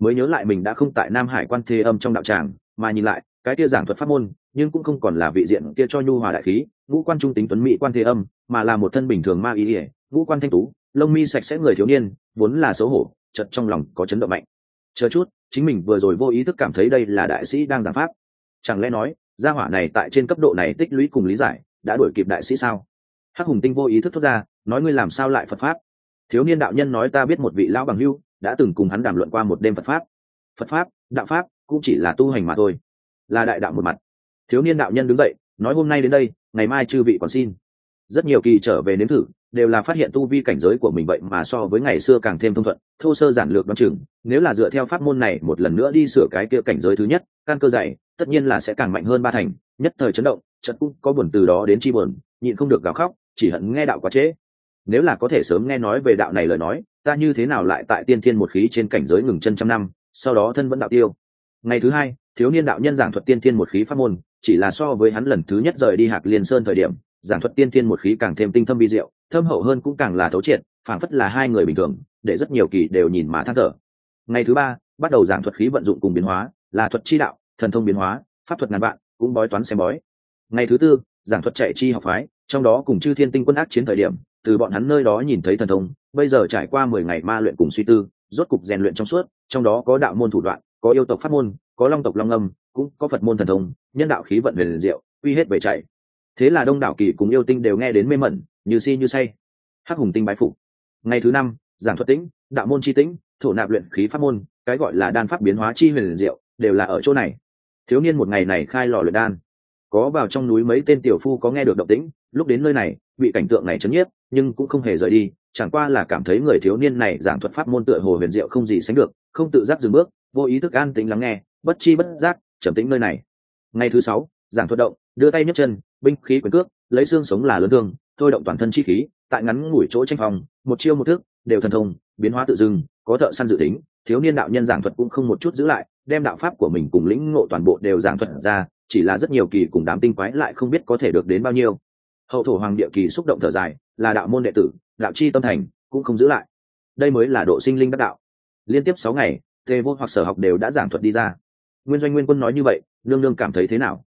Mới nhớ lại mình đã không tại nam hải quan thế âm trong đạo tràng, mà nhìn lại, cái kia giảng thuật pháp môn, nhưng cũng không còn là vị diện kia cho nhu hòa đại khí, ngũ quan trung tính tuấn mỹ quan thế âm, mà là một thân bình thường ma ý ỉa ngũ quan thanh tú, lông mi sạch sẽ người thiếu niên, vốn là xấu hổ chật trong lòng có chấn động mạnh. Chờ chút, chính mình vừa rồi vô ý thức cảm thấy đây là đại sĩ đang giảng pháp. Chẳng lẽ nói, gia hỏa này tại trên cấp độ này tích lũy cùng lý giải, đã đuổi kịp đại sĩ sao? Hắc hùng tinh vô ý thức thốt ra, nói ngươi làm sao lại phật pháp? Thiếu niên đạo nhân nói, ta biết một vị lão bằng hưu đã từng cùng hắn đàm luận qua một đêm phật pháp. Phật pháp, đạo pháp cũng chỉ là tu hành mà thôi, là đại đạo một mặt. Thiếu niên đạo nhân đứng dậy, nói, hôm nay đến đây, ngày mai chư vị còn xin. Rất nhiều kỳ trở về nếm thử, đều là phát hiện tu vi cảnh giới của mình vậy mà so với ngày xưa càng thêm thông thuận, thô sơ giản lược đ o chừng, nếu là dựa theo pháp môn này một lần nữa đi sửa cái kia cảnh giới thứ nhất, căn cơ dày, tất nhiên là sẽ càng mạnh hơn ba thành, nhất thời chấn động trận cũng có buồn từ đó đến chi buồn, nhịn không được gào khóc chỉ hận nghe đạo quá trễ. Nếu là có thể sớm nghe nói về đạo này lời nói, ta như thế nào lại tại tiên thiên một khí trên cảnh giới ngừng chân trăm năm, sau đó thân vẫn đạo tiêu? Ngày thứ hai, thiếu niên đạo nhân giảng thuật tiên thiên một khí pháp môn, chỉ là so với hắn lần thứ nhất rời đi hạc liên sơn thời điểm, giảng thuật tiên thiên một khí càng thêm tinh thâm vi diệu, thâm hậu hơn cũng càng là thấu triệt, phảng phất là hai người bình thường, để rất nhiều kỳ đều nhìn mà than thở. Ngày thứ ba, bắt đầu giảng thuật khí vận dụng cùng biến hóa, là thuật chi đạo, thần thông biến hóa, pháp thuật ngàn vạn, cũng bói toán xem bói. Ngày thứ tư, giảng thuật chạy chi học phái trong đó cùng chư thiên tinh quân ác chiến thời điểm, từ bọn hắn nơi đó nhìn thấy thần thông, bây giờ trải qua mười ngày ma luyện cùng suy tư, rốt cục rèn luyện trong suốt, trong đó có đạo môn thủ đoạn, có yêu tộc pháp môn, có long tộc long âm, cũng có phật môn thần thông, nhân đạo khí vận huyền diệu uy hết về chạy. Thế là đông đảo kỳ cùng yêu tinh đều nghe đến mê mẩn, như si như say. Hắc hùng tinh bái phục. Ngày thứ năm, giảng thuật tĩnh, đạo môn chi tĩnh, thổ nạp luyện khí pháp môn, cái gọi là đan pháp biến hóa chi huyền diệu, đều là ở chỗ này. Thiếu niên một ngày này khai lò luyện đan. Có vào trong núi mấy tên tiểu phu có nghe được động tĩnh lúc đến nơi này, bị cảnh tượng này chấn nhiếp, nhưng cũng không hề rời đi, chẳng qua là cảm thấy người thiếu niên này giảng thuật pháp môn tựa hồ huyền diệu không gì sánh được, không tự giác dừng bước, vô ý thức an tĩnh lắng nghe, bất chi bất giác, trầm tĩnh nơi này. Ngày thứ sáu, giảng thuật động, đưa tay nhấc chân, binh khí quyền cước, lấy xương sống là lớn thương, thôi động toàn thân chi khí, tại ngắn ngủi chỗ tranh phòng, một chiêu một thước đều thần thông, biến hóa tự dưng, có thợ săn dự tính, thiếu niên đạo nhân giảng thuật cũng không một chút giữ lại, đem đạo pháp của mình cùng lĩnh ngộ toàn bộ đều giảng thuật ra, chỉ là rất nhiều kỳ cùng đám tinh quái lại không biết có thể được đến bao nhiêu hậu thổ hoàng địa kỳ xúc động thở dài, là đạo môn đệ tử, đạo chi tâm thành, cũng không giữ lại. Đây mới là độ sinh linh đắc đạo. Liên tiếp sáu ngày, tề vô hoặc sở học đều đã giảng thuật đi ra. Nguyên doanh nguyên quân nói như vậy, nương nương cảm thấy thế nào?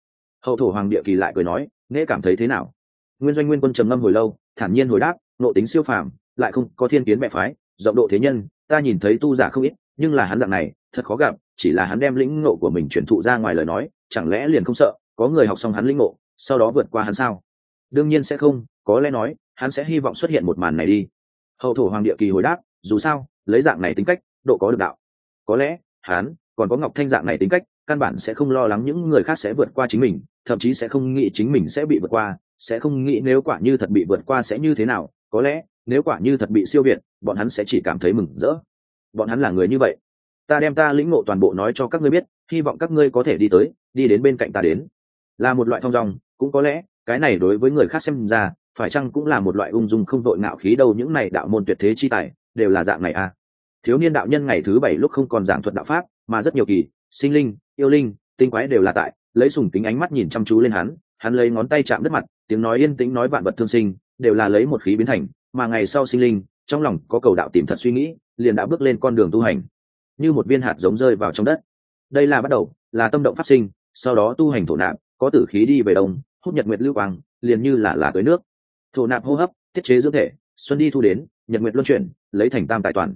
Hậu thổ hoàng địa kỳ lại cười nói nghệ cảm thấy thế nào? Nguyên doanh nguyên quân trầm ngâm hồi lâu, thản nhiên hồi đáp nộ tính siêu phàm, lại không có thiên kiến mẹ phái, rộng độ thế nhân, ta nhìn thấy tu giả không ít, nhưng là hắn dạng này, thật khó gặp, chỉ là hắn đem lĩnh ngộ của mình truyền thụ ra ngoài lời nói, chẳng lẽ liền không sợ, có người học xong hắn lĩnh ngộ, sau đó vượt qua hắn sao? Đương nhiên sẽ không, có lẽ nói, hắn sẽ hy vọng xuất hiện một màn này đi. Hậu thổ hoàng địa kỳ hồi đáp, dù sao, lấy dạng này tính cách, độ có được đạo. Có lẽ, hắn, còn có ngọc thanh dạng này tính cách, căn bản sẽ không lo lắng những người khác sẽ vượt qua chính mình, thậm chí sẽ không nghĩ chính mình sẽ bị vượt qua, sẽ không nghĩ nếu quả như thật bị vượt qua sẽ như thế nào. Có lẽ, nếu quả như thật bị siêu việt, bọn hắn sẽ chỉ cảm thấy mừng rỡ. Bọn hắn là người như vậy. Ta đem ta lĩnh ngộ toàn bộ nói cho các ngươi biết, hy vọng các ngươi có thể đi tới, đi đến bên cạnh ta đến. Là một loại thong dong, cũng có lẽ cái này đối với người khác xem ra, phải chăng cũng là một loại ung dung không đội ngạo khí đâu, những này đạo môn tuyệt thế chi tài, đều là dạng này à? Thiếu niên đạo nhân ngày thứ bảy lúc không còn giảng thuật đạo pháp, mà rất nhiều kỳ, sinh linh, yêu linh, tinh quái đều là tại, lấy sùng tính ánh mắt nhìn chăm chú lên hắn hắn lấy ngón tay chạm đất mặt, tiếng nói yên tĩnh nói vạn vật thương sinh, đều là lấy một khí biến thành, mà ngày sau sinh linh, trong lòng có cầu đạo tìm thật suy nghĩ, liền đã bước lên con đường tu hành, như một viên hạt giống rơi vào trong đất. Đây là bắt đầu, là tâm động phát sinh, sau đó tu hành thổ nạp, có tử khí đi về đông hút nhật nguyệt lưu quang, liền như là là tới nước. Thổ nạp hô hấp, tiết chế dưỡng thể, xuân đi thu đến, nhật nguyệt luân chuyển, lấy thành tam tài toàn.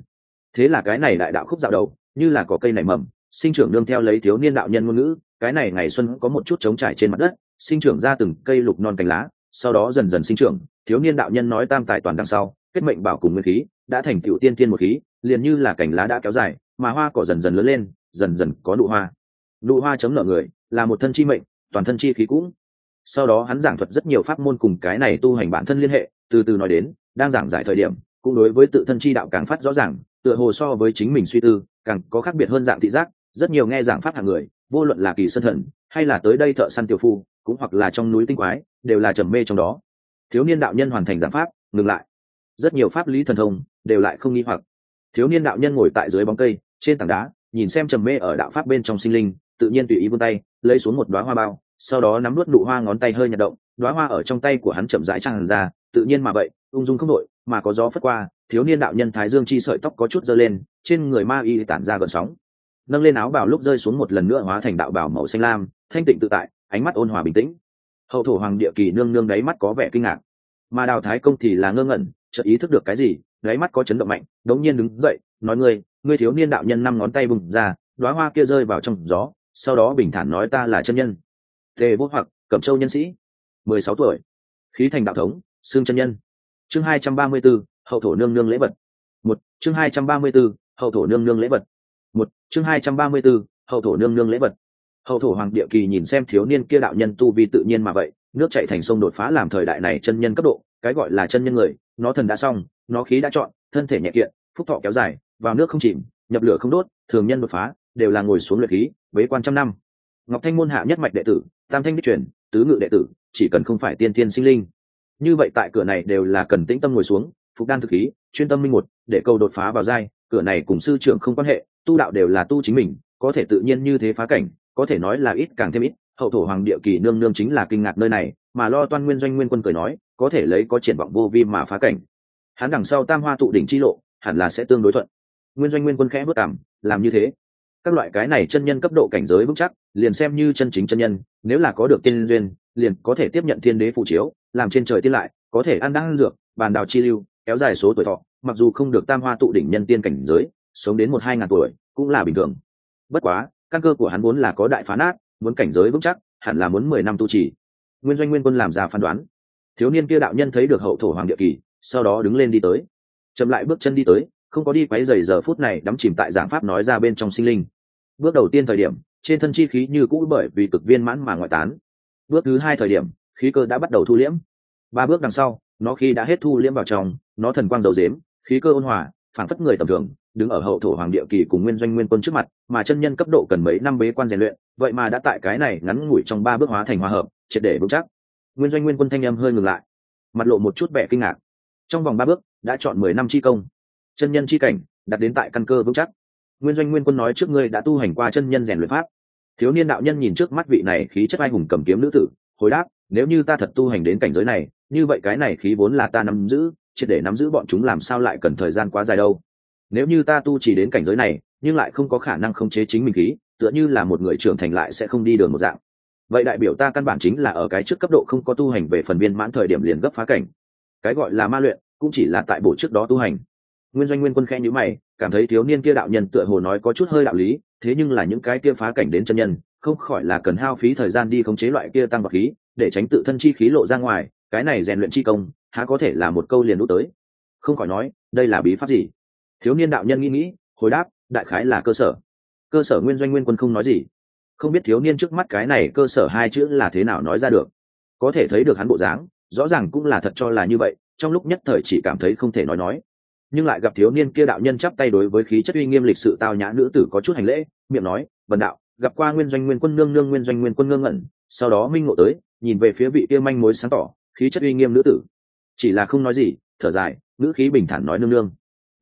Thế là cái này đại đạo khúc dạo đầu, như là có cây nảy mầm, sinh trưởng đương theo lấy thiếu niên đạo nhân ngôn ngữ, cái này ngày xuân có một chút trống trải trên mặt đất, sinh trưởng ra từng cây lục non cành lá, sau đó dần dần sinh trưởng, thiếu niên đạo nhân nói tam tài toàn đằng sau, kết mệnh bảo cùng nguyên khí, đã thành tựu tiên tiên một khí, liền như là cành lá đã kéo dài, mà hoa cỏ dần dần lớn lên, dần dần có nụ hoa. Nụ hoa chấm nợ người, là một thân chi mệnh, toàn thân chi khí cũng sau đó hắn giảng thuật rất nhiều pháp môn cùng cái này tu hành bản thân liên hệ, từ từ nói đến, đang giảng giải thời điểm, cũng đối với tự thân chi đạo càng phát rõ ràng, tựa hồ so với chính mình suy tư, càng có khác biệt hơn dạng thị giác, rất nhiều nghe giảng pháp hàng người, vô luận là kỳ sân thần, hay là tới đây thợ săn tiểu phu, cũng hoặc là trong núi tinh quái, đều là trầm mê trong đó. Thiếu niên đạo nhân hoàn thành giảng pháp, ngừng lại. Rất nhiều pháp lý thần thông, đều lại không nghi hoặc. Thiếu niên đạo nhân ngồi tại dưới bóng cây, trên tảng đá, nhìn xem trầm mê ở đạo pháp bên trong sinh linh, tự nhiên tùy ý vươn tay, lấy xuống một đoá hoa bao sau đó nắm nuốt nụ hoa ngón tay hơi nhạt động đoá hoa ở trong tay của hắn chậm rãi tràn ra, tự nhiên mà vậy, ung dung không đội mà có gió phất qua, thiếu niên đạo nhân thái dương chi sợi tóc có chút dơ lên, trên người ma y tản ra gợn sóng. Nâng lên áo bào lúc rơi xuống một lần nữa hóa thành đạo bào màu xanh lam, thanh tịnh tự tại, ánh mắt ôn hòa bình tĩnh. Hậu thổ hoàng địa kỳ nương nương đáy mắt có vẻ kinh ngạc. Mà đào thái công thì là ngơ ngẩn, chợt ý thức được cái gì, đáy mắt có chấn động mạnh, đống nhiên đứng dậy, nói ngươi ngươi thiếu niên đạo nhân năm ngón tay bùng ra đoá hoa kia rơi vào trong gió, sau đó bình thản nói ta là chân nhân tề vô hoặc, cẩm châu nhân sĩ, mười sáu tuổi. Khí thành đạo thống xương chân nhân. Chương hai trăm ba mươi b ố hậu thổ nương nương lễ vật. Một, chương hai trăm ba mươi b ố hậu thổ nương nương lễ vật. Một, chương hai trăm ba mươi b ố hậu thổ nương nương lễ vật. Hậu thổ hoàng địa kỳ nhìn xem thiếu niên kia đạo nhân tu vi tự nhiên mà vậy, nước chạy thành sông đột phá làm thời đại này chân nhân cấp độ, cái gọi là chân nhân người, nó thần đã xong, nó khí đã chọn, thân thể nhẹ kiện, phúc thọ kéo dài, vào nước không chìm, nhập lửa không đốt, thường nhân đột phá, đều là ngồi xuống luyện khí, bế quan trăm năm. Ngọc thanh môn hạ nhất mạch đệ tử tam thanh đích truyền, tứ ngự đệ tử, chỉ cần không phải tiên thiên sinh linh. Như vậy tại cửa này đều là cần tĩnh tâm ngồi xuống, phục đan thực khí, chuyên tâm minh một, để câu đột phá vào giai, cửa này cùng sư trưởng không quan hệ, tu đạo đều là tu chính mình, có thể tự nhiên như thế phá cảnh, có thể nói là ít càng thêm ít, hậu thổ hoàng địa kỳ nương nương chính là kinh ngạc nơi này, mà lo toan nguyên doanh nguyên quân cười nói, có thể lấy có triển vọng vô vi mà phá cảnh. Hắn đằng sau tam hoa tụ đỉnh chi lộ, hẳn là sẽ tương đối thuận. Nguyên doanh nguyên quân khẽ bước cảm, làm như thế các loại cái này chân nhân cấp độ cảnh giới vững chắc, liền xem như chân chính chân nhân, nếu là có được tiên duyên, liền có thể tiếp nhận thiên đế phụ chiếu, làm trên trời tiên lại, có thể ăn đăng dược, bàn đào chi lưu, kéo dài số tuổi thọ, mặc dù không được tam hoa tụ đỉnh nhân tiên cảnh giới, sống đến một hai ngàn tuổi, cũng là bình thường. Bất quá, căn cơ của hắn vốn là có đại phá nát, muốn cảnh giới vững chắc, hẳn là muốn mười năm tu trì. Nguyên doanh nguyên quân làm ra phán đoán. Thiếu niên kia đạo nhân thấy được hậu thổ hoàng địa kỳ, sau đó đứng lên đi tới. Chậm lại bước chân đi tới, không có đi quấy dày giờ phút này, đắm chìm tại giảng pháp nói ra bên trong sinh linh bước đầu tiên thời điểm, trên thân chi khí như cũ bởi vì cực viên mãn mà ngoại tán. Bước thứ hai thời điểm, khí cơ đã bắt đầu thu liễm. Ba bước đằng sau, nó khi đã hết thu liễm vào trong, nó thần quang dầu dếm, khí cơ ôn hòa, phản phất người tầm thường, đứng ở hậu thổ hoàng địa kỳ cùng nguyên doanh nguyên quân trước mặt, mà chân nhân cấp độ cần mấy năm bế quan rèn luyện, vậy mà đã tại cái này ngắn ngủi trong ba bước hóa thành hòa hợp, triệt để vững chắc. Nguyên doanh nguyên quân thanh âm hơi ngừng lại, mặt lộ một chút vẻ kinh ngạc. Trong vòng ba bước, đã chọn mười năm chi công. Chân nhân chi cảnh, đặt đến tại căn cơ vững chắc nguyên doanh nguyên quân nói trước ngươi đã tu hành qua chân nhân rèn luyện pháp. Thiếu niên đạo nhân nhìn trước mắt vị này khí chất ai hùng cầm kiếm nữ tử, hồi đáp, nếu như ta thật tu hành đến cảnh giới này, như vậy cái này khí vốn là ta nắm giữ, triệt để nắm giữ bọn chúng làm sao lại cần thời gian quá dài đâu. Nếu như ta tu chỉ đến cảnh giới này, nhưng lại không có khả năng khống chế chính mình khí, tựa như là một người trưởng thành lại sẽ không đi đường một dạng. Vậy đại biểu ta căn bản chính là ở cái trước cấp độ không có tu hành về phần viên mãn thời điểm liền gấp phá cảnh. Cái gọi là ma luyện, cũng chỉ là tại bộ trước đó tu hành. Nguyên doanh nguyên quân khen nhữ mày cảm thấy thiếu niên kia đạo nhân tựa hồ nói có chút hơi đạo lý, thế nhưng là những cái kia phá cảnh đến chân nhân, không khỏi là cần hao phí thời gian đi khống chế loại kia tăng vật khí, để tránh tự thân chi khí lộ ra ngoài, cái này rèn luyện chi công, há có thể là một câu liền đút tới. Không khỏi nói, đây là bí pháp gì? Thiếu niên đạo nhân nghĩ nghĩ, hồi đáp, đại khái là cơ sở. Cơ sở nguyên doanh nguyên quân không nói gì. Không biết thiếu niên trước mắt cái này cơ sở hai chữ là thế nào nói ra được. Có thể thấy được hắn bộ dáng, rõ ràng cũng là thật cho là như vậy, trong lúc nhất thời chỉ cảm thấy không thể nói nói nhưng lại gặp thiếu niên kia đạo nhân chắp tay đối với khí chất uy nghiêm lịch sự tao nhã nữ tử có chút hành lễ, miệng nói vần đạo, gặp qua nguyên doanh nguyên quân nương nương nguyên doanh nguyên quân ngơ ngẩn, sau đó minh ngộ tới, nhìn về phía vị kia manh mối sáng tỏ, khí chất uy nghiêm nữ tử. Chỉ là không nói gì, thở dài nữ khí bình thản nói nương nương.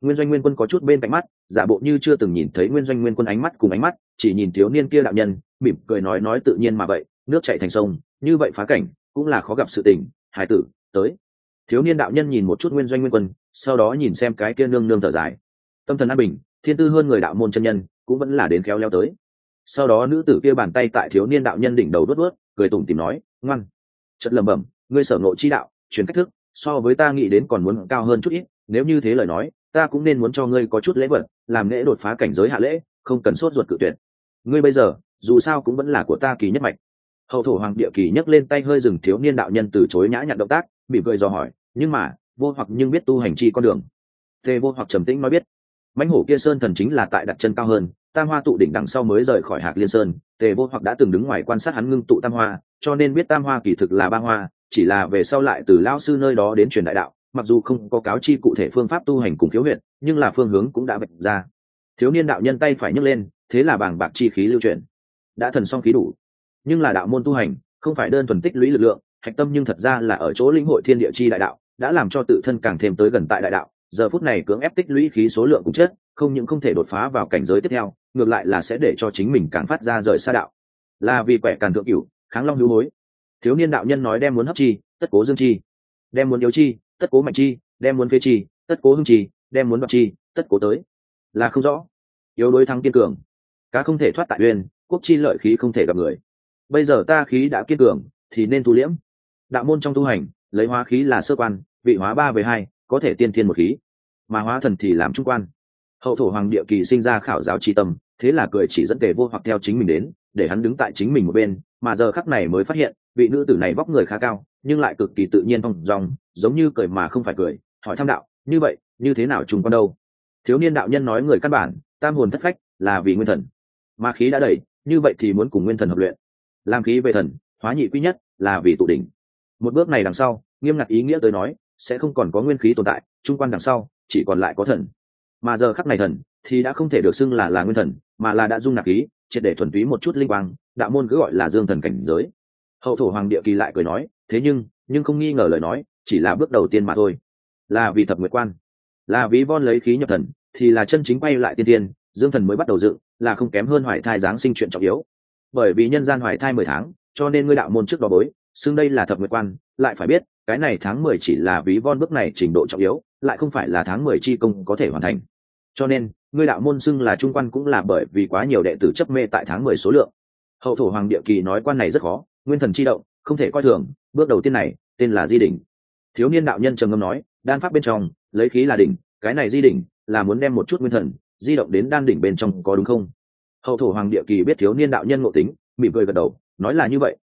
Nguyên doanh nguyên quân có chút bên cạnh mắt, giả bộ như chưa từng nhìn thấy nguyên doanh nguyên quân ánh mắt cùng ánh mắt, chỉ nhìn thiếu niên kia đạo nhân, mỉm cười nói nói tự nhiên mà vậy, nước chảy thành sông, như vậy phá cảnh, cũng là khó gặp sự tình hải tử, tới thiếu niên đạo nhân nhìn một chút nguyên doanh nguyên quân, sau đó nhìn xem cái kia nương nương thở dài. Tâm thần an bình, thiên tư hơn người đạo môn chân nhân, cũng vẫn là đến khéo leo tới. Sau đó nữ tử kia bàn tay tại thiếu niên đạo nhân đỉnh đầu đốt vớt cười tủm tìm nói, ngoan. Chất lầm bẩm, ngươi sở ngộ chi đạo chuyển cách thức, so với ta nghĩ đến còn muốn cao hơn chút ít, nếu như thế lời nói, ta cũng nên muốn cho ngươi có chút lễ vật, làm lễ đột phá cảnh giới hạ lễ, không cần sốt ruột cự tuyệt. Ngươi bây giờ, dù sao cũng vẫn là của ta kỳ nhất mạch. Hậu thổ hoàng địa kỳ nhấc lên tay hơi dừng thiếu niên đạo nhân từ chối nhã nhặn động tác bị cười do hỏi, nhưng mà, vô hoặc nhưng biết tu hành chi con đường. Tề vô hoặc trầm tĩnh nói biết, mãnh hổ kia sơn thần chính là tại đặt chân cao hơn, tam hoa tụ đỉnh đằng sau mới rời khỏi hạc liên sơn, tề vô hoặc đã từng đứng ngoài quan sát hắn ngưng tụ tam hoa, cho nên biết tam hoa kỳ thực là ba hoa, chỉ là về sau lại từ lao sư nơi đó đến truyền đại đạo, mặc dù không có cáo chi cụ thể phương pháp tu hành cùng thiếu huyện nhưng là phương hướng cũng đã vạch ra. Thiếu niên đạo nhân tay phải nhấc lên, thế là bảng bạc chi khí lưu truyền đã thần song khí đủ, nhưng là đạo môn tu hành, không phải đơn thuần tích lũy lực lượng hạch tâm nhưng thật ra là ở chỗ lĩnh hội thiên địa chi đại đạo, đã làm cho tự thân càng thêm tới gần tại đại đạo. Giờ phút này cưỡng ép tích lũy khí số lượng cũng chết, không những không thể đột phá vào cảnh giới tiếp theo, ngược lại là sẽ để cho chính mình càng phát ra rời xa đạo. Là vì quẻ càng thượng cửu, kháng long hữu hối. Thiếu niên đạo nhân nói đem muốn hấp chi, tất cố dương chi. Đem muốn yếu chi, tất cố mạnh chi, đem muốn phê chi, tất cố hưng chi, đem muốn đoạt chi, tất cố tới. Là không rõ. Yếu đối thắng kiên cường. Cá không thể thoát tại uyên, quốc chi lợi khí không thể gặp người. Bây giờ ta khí đã kiên cường, thì nên tu liễm đạo môn trong tu hành, lấy hóa khí là sơ quan, vị hóa ba về hai, có thể tiên thiên một khí. Mà hóa thần thì làm trung quan. Hậu thổ hoàng địa kỳ sinh ra khảo giáo tri tâm, thế là cười chỉ dẫn tề vô hoặc theo chính mình đến, để hắn đứng tại chính mình một bên, mà giờ khắc này mới phát hiện, vị nữ tử này vóc người khá cao, nhưng lại cực kỳ tự nhiên phong dòng, giống như cười mà không phải cười, hỏi thăm đạo, như vậy, như thế nào trùng con đâu? Thiếu niên đạo nhân nói người căn bản, tam hồn thất phách, là vì nguyên thần. Mà khí đã đầy, như vậy thì muốn cùng nguyên thần hợp luyện. Làm khí về thần, hóa nhị quy nhất, là vì tụ đỉnh một bước này đằng sau, nghiêm ngặt ý nghĩa tới nói, sẽ không còn có nguyên khí tồn tại, trung quan đằng sau, chỉ còn lại có thần. Mà giờ khắc này thần, thì đã không thể được xưng là là nguyên thần, mà là đã dung nạp khí, triệt để thuần túy một chút linh quang, đạo môn cứ gọi là dương thần cảnh giới. Hậu thổ hoàng địa kỳ lại cười nói, thế nhưng nhưng không nghi ngờ lời nói, chỉ là bước đầu tiên mà thôi. Là vì thập nguyệt quan, là ví von lấy khí nhập thần, thì là chân chính quay lại tiên tiên, dương thần mới bắt đầu dựng, là không kém hơn hoài thai giáng sinh chuyện trọng yếu. Bởi vì nhân gian hoài thai mười tháng, cho nên ngươi đạo môn trước đó bối xưng đây là thập nguyệt quan, lại phải biết, cái này tháng mười chỉ là ví von bước này trình độ trọng yếu, lại không phải là tháng mười chi công có thể hoàn thành. Cho nên ngươi đạo môn xưng là trung quan cũng là bởi vì quá nhiều đệ tử chấp mê tại tháng mười số lượng. Hậu thổ hoàng địa kỳ nói quan này rất khó, nguyên thần chi động, không thể coi thường, bước đầu tiên này, tên là di đình thiếu niên đạo nhân trầm ngâm nói, đan pháp bên trong, lấy khí là đỉnh, cái này di đỉnh là muốn đem một chút nguyên thần, di động đến đan đỉnh bên trong có đúng không? Hậu thổ hoàng địa kỳ biết thiếu niên đạo nhân ngộ tính, mỉm cười gật đầu, nói là như vậy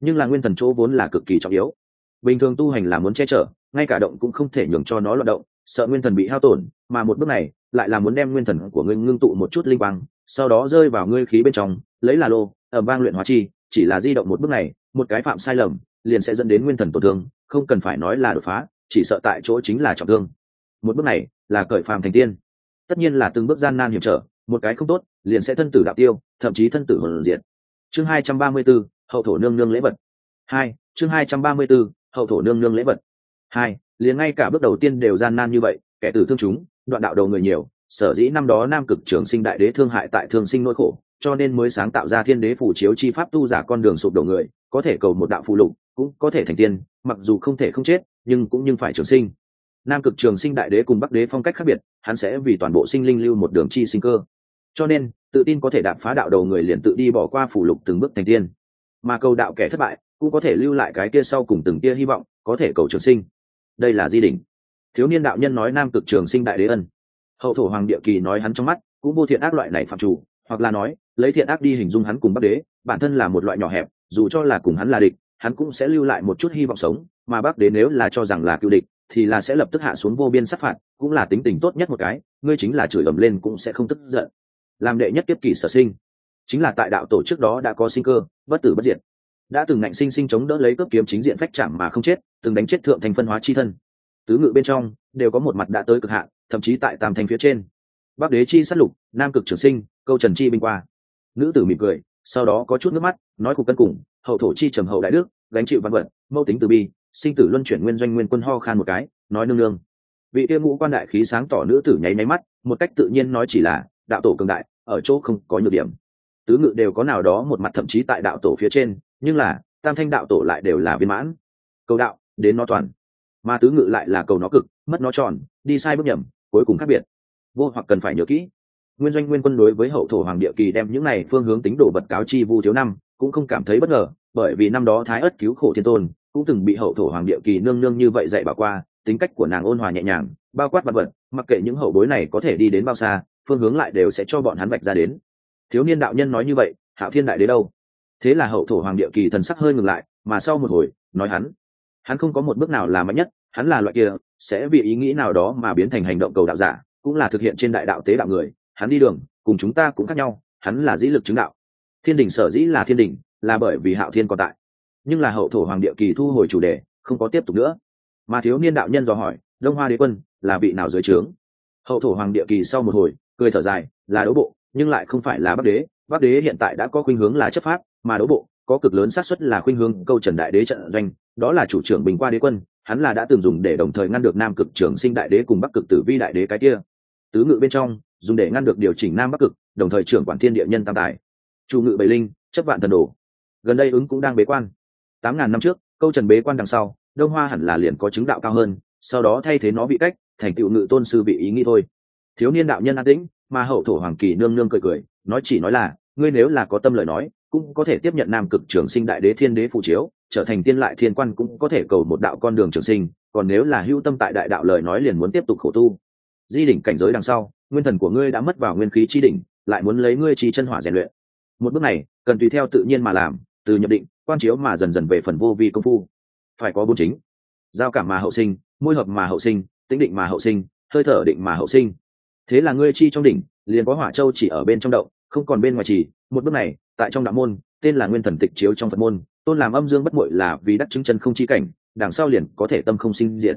nhưng là nguyên thần chỗ vốn là cực kỳ trọng yếu. Bình thường tu hành là muốn che chở ngay cả động cũng không thể nhường cho nó loạt động sợ nguyên thần bị hao tổn mà một bước này lại là muốn đem nguyên thần của ngươi ngưng tụ một chút linh quang sau đó rơi vào ngươi khí bên trong lấy là lô ở vang luyện hóa chi chỉ là di động một bước này một cái phạm sai lầm liền sẽ dẫn đến nguyên thần tổn thương không cần phải nói là đột phá chỉ sợ tại chỗ chính là trọng thương. Một bước này là cởi phàm thành tiên. Tất nhiên là từng bước gian nan hiểm trở một cái không tốt liền sẽ thân tử đạo tiêu thậm chí thân tử hồn diện chương hai trăm ba mươi 234, hậu thổ nương nương lễ vật. Hai chương hai trăm ba mươi 234, hậu thổ nương nương lễ vật. Hai liền ngay cả bước đầu tiên đều gian nan như vậy kẻ tử thương chúng đoạn đạo đầu người nhiều sở dĩ năm đó nam cực trường sinh đại đế thương hại tại thương sinh nỗi khổ cho nên mới sáng tạo ra thiên đế phủ chiếu chi pháp tu giả con đường sụp đổ người có thể cầu một đạo phụ lục cũng có thể thành tiên mặc dù không thể không chết nhưng cũng nhưng phải trường sinh. Nam cực trường sinh đại đế cùng bắc đế phong cách khác biệt hắn sẽ vì toàn bộ sinh linh lưu một đường chi sinh cơ. Cho nên tự tin có thể đạp phá đạo đầu người liền tự đi bỏ qua phủ lục từng bước thành tiên mà cầu đạo kẻ thất bại cũng có thể lưu lại cái kia sau cùng từng kia hy vọng, có thể cầu trường sinh. Đây là di đỉnh. Thiếu niên đạo nhân nói nam cực trường sinh đại đế ân. Hậu thổ hoàng địa kỳ nói hắn trong mắt cũng vô thiện ác loại này phạm chủ, hoặc là nói, lấy thiện ác đi hình dung hắn cùng bắc đế, bản thân là một loại nhỏ hẹp, dù cho là cùng hắn là địch, hắn cũng sẽ lưu lại một chút hy vọng sống, mà bắc đế nếu là cho rằng là cựu địch, thì là sẽ lập tức hạ xuống vô biên sát phạt, cũng là tính tình tốt nhất một cái, ngươi chính là chửi ầm lên cũng sẽ không tức giận. Làm đệ nhất tiếp kỷ sở sinh. Chính là tại đạo tổ trước đó đã có sinh cơ bất tử bất diệt. Đã từng ngạnh sinh sinh chống đỡ lấy cướp kiếm chính diện phách chạm mà không chết, từng đánh chết thượng thành phân hóa chi thân. Tứ ngự bên trong, đều có một mặt đã tới cực hạn, thậm chí tại tam thành phía trên. Bắc đế chi sát lục, nam cực trường sinh, câu trần chi binh qua. Nữ tử mỉm cười, sau đó có chút nước mắt, nói cục cân cùng, hậu thổ chi trầm hậu đại đức, gánh chịu văn vật, mâu tính từ bi, sinh tử luân chuyển nguyên doanh nguyên quân ho khan một cái, nói nương nương. Vị tiêu ngũ quan đại khí sáng tỏ nữ tử nháy máy mắt, một cách tự nhiên nói chỉ là, đạo tổ cường đại, ở chỗ không có nhược điểm tứ ngự đều có nào đó một mặt thậm chí tại đạo tổ phía trên, nhưng là, tam thanh đạo tổ lại đều là viên mãn. Cầu đạo, đến nó toàn. Mà tứ ngự lại là cầu nó cực, mất nó tròn, đi sai bước nhầm, cuối cùng khác biệt. Vô hoặc cần phải nhớ kỹ. Nguyên doanh nguyên quân đối với hậu thổ hoàng địa kỳ đem những này phương hướng tính đổ bật cáo chi vu thiếu năm, cũng không cảm thấy bất ngờ, bởi vì năm đó thái ất cứu khổ thiên tôn, cũng từng bị hậu thổ hoàng địa kỳ nương nương như vậy dạy bảo qua, tính cách của nàng ôn hòa nhẹ nhàng, bao quát vật vật, mặc kệ những hậu bối này có thể đi đến bao xa, phương hướng lại đều sẽ cho bọn hắn vạch ra đến thiếu niên đạo nhân nói như vậy, hạo thiên đại đế đâu? Thế là hậu thổ hoàng địa kỳ thần sắc hơi ngừng lại, mà sau một hồi, nói hắn hắn không có một bước nào là mạnh nhất, hắn là loại kia, sẽ vì ý nghĩ nào đó mà biến thành hành động cầu đạo giả, cũng là thực hiện trên đại đạo tế đạo người, hắn đi đường, cùng chúng ta cũng khác nhau, hắn là dĩ lực chứng đạo. Thiên đình sở dĩ là thiên đình, là bởi vì hạo thiên còn tại. Nhưng là hậu thổ hoàng địa kỳ thu hồi chủ đề, không có tiếp tục nữa. Mà thiếu niên đạo nhân dò hỏi, đông hoa đế quân, là vị nào dưới trướng? Hậu thổ hoàng địa kỳ sau một hồi, cười thở dài, là đấu bộ nhưng lại không phải là bắc đế. Bắc đế hiện tại đã có khuynh hướng là chấp pháp, mà đỗ bộ có cực lớn xác suất là khuynh hướng câu trần đại đế trận doanh. Đó là chủ trưởng bình qua đế quân, hắn là đã từng dùng để đồng thời ngăn được nam cực trưởng sinh đại đế cùng bắc cực tử vi đại đế cái kia. Tứ ngự bên trong, dùng để ngăn được điều chỉnh nam bắc cực, đồng thời trưởng quản thiên địa nhân tam tài. Chủ ngự bảy linh, chấp vạn thần đồ. Gần đây ứng cũng đang bế quan. Tám ngàn năm trước, câu trần bế quan đằng sau, đông hoa hẳn là liền có chứng đạo cao hơn, sau đó thay thế nó bị cách, thành tựu ngự tôn sư bị ý nghĩ thôi. Thiếu niên đạo nhân an tĩnh mà hậu thổ hoàng kỳ nương nương cười cười, nói chỉ nói là, ngươi nếu là có tâm lời nói, cũng có thể tiếp nhận nam cực trường sinh đại đế thiên đế phụ chiếu, trở thành tiên lại thiên quan cũng có thể cầu một đạo con đường trường sinh, còn nếu là hữu tâm tại đại đạo lời nói liền muốn tiếp tục khổ tu. Di đỉnh cảnh giới đằng sau, nguyên thần của ngươi đã mất vào nguyên khí chi đỉnh, lại muốn lấy ngươi chi chân hỏa rèn luyện. Một bước này, cần tùy theo tự nhiên mà làm, từ nhập định, quan chiếu mà dần dần về phần vô vi công phu. Phải có bốn chính. Giao cảm mà hậu sinh, môi hợp mà hậu sinh, tĩnh định mà hậu sinh, hơi thở định mà hậu sinh thế là ngươi chi trong đỉnh, liền có hỏa châu chỉ ở bên trong đậu không còn bên ngoài chỉ. Một bước này, tại trong đạo môn, tên là nguyên thần tịch chiếu trong phật môn, tôn làm âm dương bất muội là vì đắc chứng chân không chi cảnh, đằng sau liền có thể tâm không sinh diệt.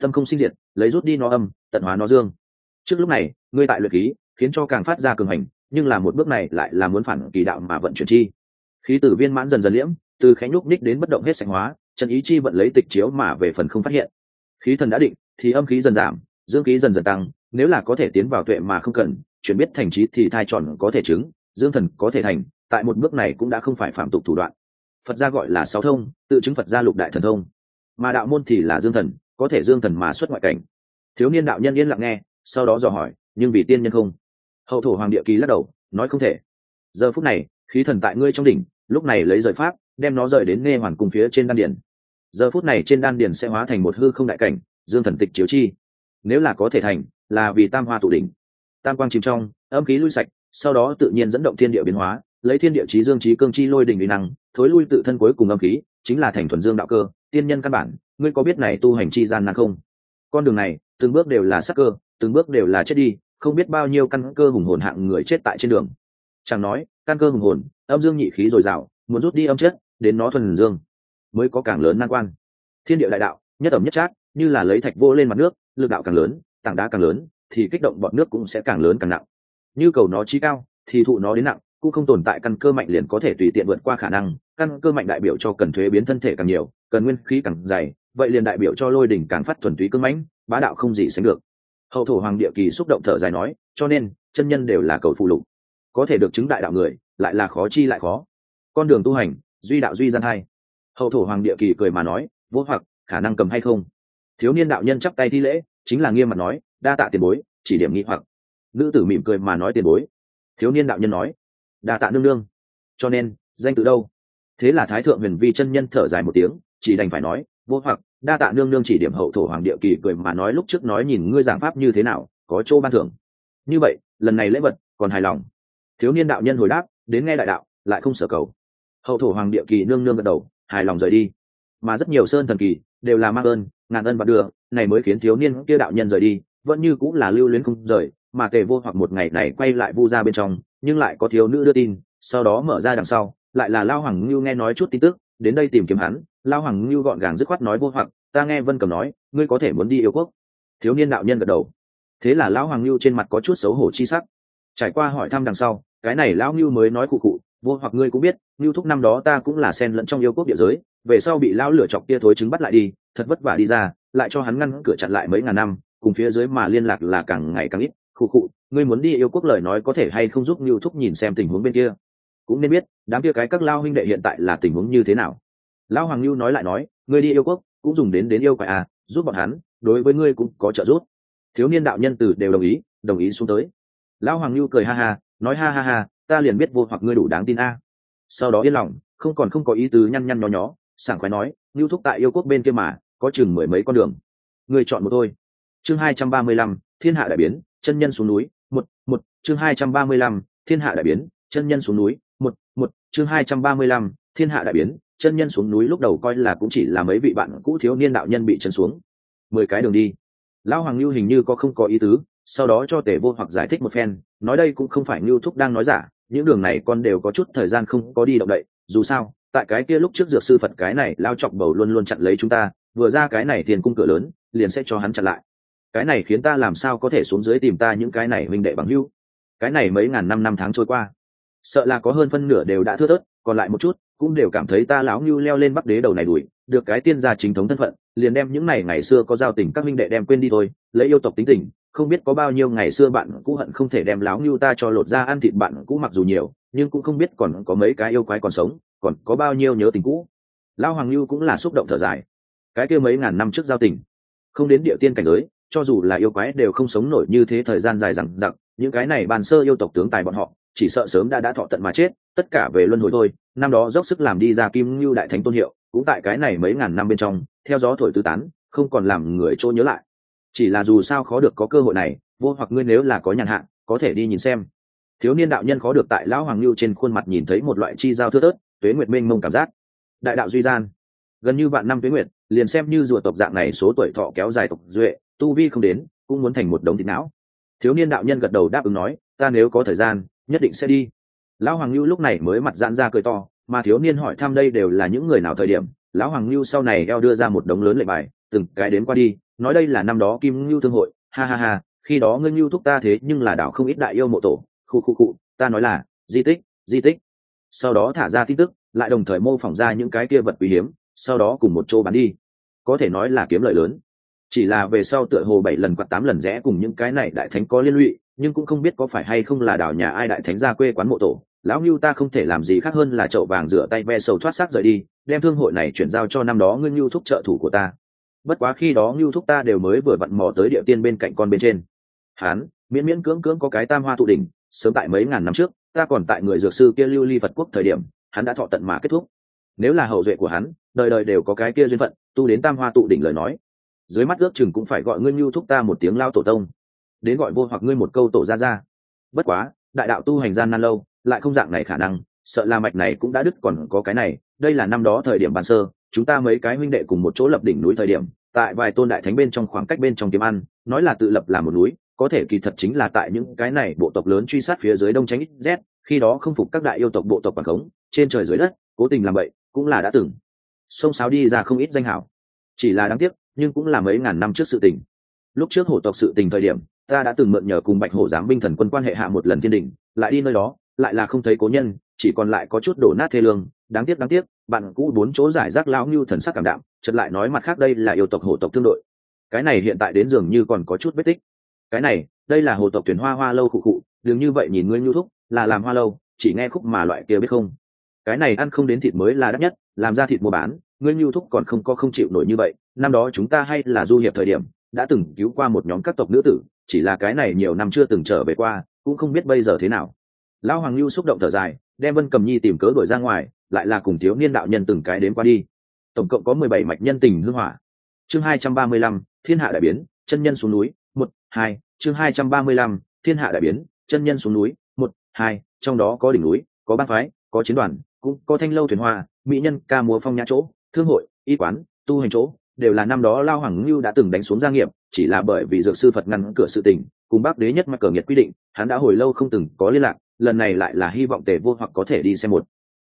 Tâm không sinh diệt, lấy rút đi nó âm, tận hóa nó dương. Trước lúc này, ngươi tại luyện khí, khiến cho càng phát ra cường hành, nhưng là một bước này lại là muốn phản kỳ đạo mà vận chuyển chi. Khí tử viên mãn dần dần liễm, từ khánh nhúc ních đến bất động hết sạch hóa, chân ý chi vận lấy tịch chiếu mà về phần không phát hiện. Khí thần đã định, thì âm khí dần giảm, dương khí dần dần tăng nếu là có thể tiến vào tuệ mà không cần, chuyển biết thành trí thì thai tròn có thể chứng, dương thần có thể thành, tại một bước này cũng đã không phải phạm tục thủ đoạn. Phật gia gọi là sáu thông, tự chứng phật gia lục đại thần thông. Mà đạo môn thì là dương thần, có thể dương thần mà xuất ngoại cảnh. Thiếu niên đạo nhân yên lặng nghe, sau đó dò hỏi, nhưng vì tiên nhân không? Hậu thổ hoàng địa kỳ lắc đầu, nói không thể. Giờ phút này, khí thần tại ngươi trong đỉnh, lúc này lấy rời pháp, đem nó rời đến nghe hoàn cung phía trên đan điển giờ phút này trên đan điển sẽ hóa thành một hư không đại cảnh, dương thần tịch chiếu chi. Nếu là có thể thành là vì tam hoa tụ đỉnh. Tam quang chìm trong âm khí lui sạch sau đó tự nhiên dẫn động thiên địa biến hóa lấy thiên địa trí dương trí cương chi lôi đỉnh uy năng thối lui tự thân cuối cùng âm khí chính là thành thuần dương đạo cơ tiên nhân căn bản ngươi có biết này tu hành chi gian nan không? Con đường này từng bước đều là sắc cơ từng bước đều là chết đi không biết bao nhiêu căn cơ hùng hồn hạng người chết tại trên đường. Chẳng nói căn cơ hùng hồn âm dương nhị khí dồi dào muốn rút đi âm chết, đến nó thuần dương mới có càng lớn nan quan. Thiên địa đại đạo nhất ẩm nhất trác như là lấy thạch vô lên mặt nước lực đạo càng lớn tảng đá càng lớn, thì kích động bọn nước cũng sẽ càng lớn càng nặng. Như cầu nó chi cao, thì thụ nó đến nặng, cũng không tồn tại căn cơ mạnh liền có thể tùy tiện vượt qua khả năng. Căn cơ mạnh đại biểu cho cần thuế biến thân thể càng nhiều, cần nguyên khí càng dày, vậy liền đại biểu cho lôi đỉnh càng phát thuần túy cưng mãnh, bá đạo không gì sánh được. Hậu thổ hoàng địa kỳ xúc động thở dài nói, cho nên, chân nhân đều là cầu phụ lục. Có thể được chứng đại đạo người, lại là khó chi lại khó. Con đường tu hành, duy đạo duy gian hay hậu thổ hoàng địa kỳ cười mà nói, vô hoặc, khả năng cầm hay không? Thiếu niên đạo nhân chắp tay thi lễ chính là nghiêm mặt nói, đa tạ tiền bối, chỉ điểm nghi hoặc. Nữ tử mỉm cười mà nói tiền bối. Thiếu niên đạo nhân nói, đa tạ nương nương. Cho nên, danh tự đâu? Thế là thái thượng huyền vi chân nhân thở dài một tiếng, chỉ đành phải nói, vô hoặc, đa tạ nương nương chỉ điểm hậu thổ hoàng địa kỳ cười mà nói lúc trước nói nhìn ngươi giảng pháp như thế nào, có chỗ ban thưởng. Như vậy, lần này lễ vật còn hài lòng. Thiếu niên đạo nhân hồi đáp, đến nghe đại đạo, lại không sở cầu. Hậu thổ hoàng địa kỳ nương nương gật đầu, hài lòng rời đi. Mà rất nhiều sơn thần kỳ đều là mang ơn ngàn ân và đưa, này mới khiến thiếu niên kia đạo nhân rời đi, vẫn như cũng là lưu luyến không rời, mà tề vô hoặc một ngày này quay lại vu ra bên trong, nhưng lại có thiếu nữ đưa tin, sau đó mở ra đằng sau, lại là lao hoàng ngưu nghe nói chút tin tức, đến đây tìm kiếm hắn, lao hoàng ngưu gọn gàng dứt khoát nói vô hoặc, ta nghe vân cầm nói, ngươi có thể muốn đi yêu quốc. Thiếu niên đạo nhân gật đầu. Thế là lão hoàng ngưu trên mặt có chút xấu hổ chi sắc. Trải qua hỏi thăm đằng sau, cái này lão ngưu mới nói cụ cụ vô hoặc ngươi cũng biết, ngưu thúc năm đó ta cũng là sen lẫn trong yêu quốc địa giới về sau bị lão lửa chọc kia thối chứng bắt lại đi, thật vất vả đi ra, lại cho hắn ngăn cửa chặn lại mấy ngàn năm, cùng phía dưới mà liên lạc là càng ngày càng ít. Khụ khụ, ngươi muốn đi yêu quốc lời nói có thể hay không giúp ngưu thúc nhìn xem tình huống bên kia? Cũng nên biết, đám kia cái các lao huynh đệ hiện tại là tình huống như thế nào. Lão hoàng lưu nói lại nói, ngươi đi yêu quốc, cũng dùng đến đến yêu quái à giúp bọn hắn, đối với ngươi cũng có trợ giúp. Thiếu niên đạo nhân tử đều đồng ý đồng ý xuống tới. Lão hoàng lưu cười ha ha, nói ha ha ha, ta liền biết vô hoặc ngươi đủ đáng tin a. Sau đó yên lòng, không còn không có ý tứ nhăn nhăn nhó nhó sảng khoái nói lưu thúc tại yêu quốc bên kia mà, có chừng mười mấy con đường. Ngươi chọn một thôi. Chương hai trăm ba mươi lăm, thiên hạ đại biến, chân nhân xuống núi, một một, chương hai trăm ba mươi lăm, thiên hạ đại biến, chân nhân xuống núi, một một, chương hai trăm ba mươi lăm, thiên hạ đại biến, chân nhân xuống núi lúc đầu coi là cũng chỉ là mấy vị bạn cũ thiếu niên đạo nhân bị chân xuống. Mười cái đường đi. Lão hoàng lưu hình như có không có ý tứ, sau đó cho tề vô hoặc giải thích một phen, nói đây cũng không phải Lưu thúc đang nói giả, những đường này con đều có chút thời gian không có đi động đậy, dù sao tại cái kia lúc trước dược sư phật cái này lao chọc bầu luôn luôn chặn lấy chúng ta, vừa ra cái này tiền cung cửa lớn, liền sẽ cho hắn chặn lại. Cái này khiến ta làm sao có thể xuống dưới tìm ta những cái này minh đệ bằng hưu cái này mấy ngàn năm năm tháng trôi qua, sợ là có hơn phân nửa đều đã thưa thớt, còn lại một chút cũng đều cảm thấy ta lão ngưu leo lên bắc đế đầu này đuổi, được cái tiên gia chính thống thân phận, liền đem những này ngày xưa có giao tình các minh đệ đem quên đi thôi, lấy yêu tộc tính tình, không biết có bao nhiêu ngày xưa bạn cũ hận không thể đem lão ngưu ta cho lột ra ăn thịt bạn cũ mặc dù nhiều, nhưng cũng không biết còn có mấy cái yêu quái còn sống còn có bao nhiêu nhớ tình cũ. Lão hoàng lưu cũng là xúc động thở dài. Cái kia mấy ngàn năm trước giao tình, không đến địa tiên cảnh giới, cho dù là yêu quái đều không sống nổi như thế thời gian dài rằng rằng những cái này bàn sơ yêu tộc tướng tài bọn họ, chỉ sợ sớm đã đã thọ tận mà chết, tất cả về luân hồi thôi. Năm đó dốc sức làm đi ra kim như đại thánh tôn hiệu, cũng tại cái này mấy ngàn năm bên trong, theo gió thổi tứ tán, không còn làm người trôi nhớ lại. Chỉ là dù sao khó được có cơ hội này, vô hoặc ngươi nếu là có nhàn hạn có thể đi nhìn xem. Thiếu niên đạo nhân khó được tại lão hoàng lưu trên khuôn mặt nhìn thấy một loại chi giao thưa tớt tuế nguyệt mênh mông cảm giác. Đại đạo duy gian. Gần như vạn năm tuế nguyệt, liền xem như rùa tộc dạng này số tuổi thọ kéo dài tộc duệ, tu vi không đến, cũng muốn thành một đống thịt não. Thiếu niên đạo nhân gật đầu đáp ứng nói, ta nếu có thời gian, nhất định sẽ đi. Lão hoàng lưu lúc này mới mặt giãn ra cười to, mà thiếu niên hỏi thăm đây đều là những người nào thời điểm, lão hoàng lưu sau này eo đưa ra một đống lớn lệ bài, từng cái đến qua đi, nói đây là năm đó kim Lưu thương hội, ha ha ha, khi đó ngươi Lưu thúc ta thế nhưng là đảo không ít đại yêu mộ tổ, khu khu khu, ta nói là, di tích di tích sau đó thả ra tin tức, lại đồng thời mô phỏng ra những cái kia vật quý hiếm, sau đó cùng một chỗ bán đi. Có thể nói là kiếm lợi lớn. Chỉ là về sau tựa hồ bảy lần quạt tám lần rẽ cùng những cái này đại thánh có liên lụy, nhưng cũng không biết có phải hay không là đảo nhà ai đại thánh ra quê quán mộ tổ. Lão ngưu ta không thể làm gì khác hơn là chậu vàng rửa tay ve sầu thoát xác rời đi, đem thương hội này chuyển giao cho năm đó ngươi ngưu thúc trợ thủ của ta. Bất quá khi đó ngưu thúc ta đều mới vừa vặn mò tới địa tiên bên cạnh con bên trên. Hán, miễn miễn cưỡng cưỡng có cái tam hoa tụ đỉnh sớm tại mấy ngàn năm trước, ta còn tại người dược sư kia lưu ly phật quốc thời điểm, hắn đã thọ tận mà kết thúc. Nếu là hậu duệ của hắn, đời đời đều có cái kia duyên phận, tu đến tam hoa tụ đỉnh lời nói. Dưới mắt ước chừng cũng phải gọi ngươi nhu thúc ta một tiếng lao tổ tông. Đến gọi vô hoặc ngươi một câu tổ ra ra bất quá, đại đạo tu hành gian nan lâu, lại không dạng này khả năng, sợ là mạch này cũng đã đứt còn có cái này, đây là năm đó thời điểm ban sơ, chúng ta mấy cái huynh đệ cùng một chỗ lập đỉnh núi thời điểm, tại vài tôn đại thánh bên trong khoảng cách bên trong kiếm ăn, nói là tự lập làm một núi có thể kỳ thật chính là tại những cái này bộ tộc lớn truy sát phía dưới đông tránh ít z, khi đó không phục các đại yêu tộc bộ tộc quảng khống, trên trời dưới đất, cố tình làm vậy cũng là đã từng. Sông sáo đi ra không ít danh hảo chỉ là đáng tiếc, nhưng cũng là mấy ngàn năm trước sự tình. Lúc trước hổ tộc sự tình thời điểm, ta đã từng mượn nhờ cùng bạch hổ giám binh thần quân quan hệ hạ một lần thiên đình, lại đi nơi đó, lại là không thấy cố nhân, chỉ còn lại có chút đổ nát thê lương. Đáng tiếc đáng tiếc, bạn cũ bốn chỗ giải rác lão như thần sắc cảm đạm, chợt lại nói mặt khác đây là yêu tộc hổ tộc tương đội. Cái này hiện tại đến dường như còn có chút vết tích cái này, đây là hồ tộc tuyển hoa hoa lâu khụ khụ, đừng như vậy nhìn ngươi nhu thúc, là làm hoa lâu, chỉ nghe khúc mà loại kia biết không? Cái này ăn không đến thịt mới là đắt nhất, làm ra thịt mua bán, ngươi nhu thúc còn không có không chịu nổi như vậy, năm đó chúng ta hay là du hiệp thời điểm, đã từng cứu qua một nhóm các tộc nữ tử, chỉ là cái này nhiều năm chưa từng trở về qua, cũng không biết bây giờ thế nào. Lão hoàng lưu xúc động thở dài, đem vân cầm nhi tìm cớ đuổi ra ngoài, lại là cùng thiếu niên đạo nhân từng cái đến qua đi. Tổng cộng có mười bảy mạch nhân tình hương hỏa. Chương hai trăm ba mươi lăm, thiên hạ đại biến, chân nhân xuống núi hai, chương hai trăm ba mươi lăm, thiên hạ đại biến, chân nhân xuống núi, một, hai, trong đó có đỉnh núi, có bang phái, có chiến đoàn, cũng có thanh lâu thuyền hoa, mỹ nhân, ca múa phong nhã chỗ, thương hội, y quán, tu hành chỗ, đều là năm đó lao hoàng ngưu đã từng đánh xuống gia nghiệp, chỉ là bởi vì dược sư phật ngăn cửa sự tình, cùng bác đế nhất mặc cờ nghiệt quy định, hắn đã hồi lâu không từng có liên lạc, lần này lại là hy vọng tề vô hoặc có thể đi xem một.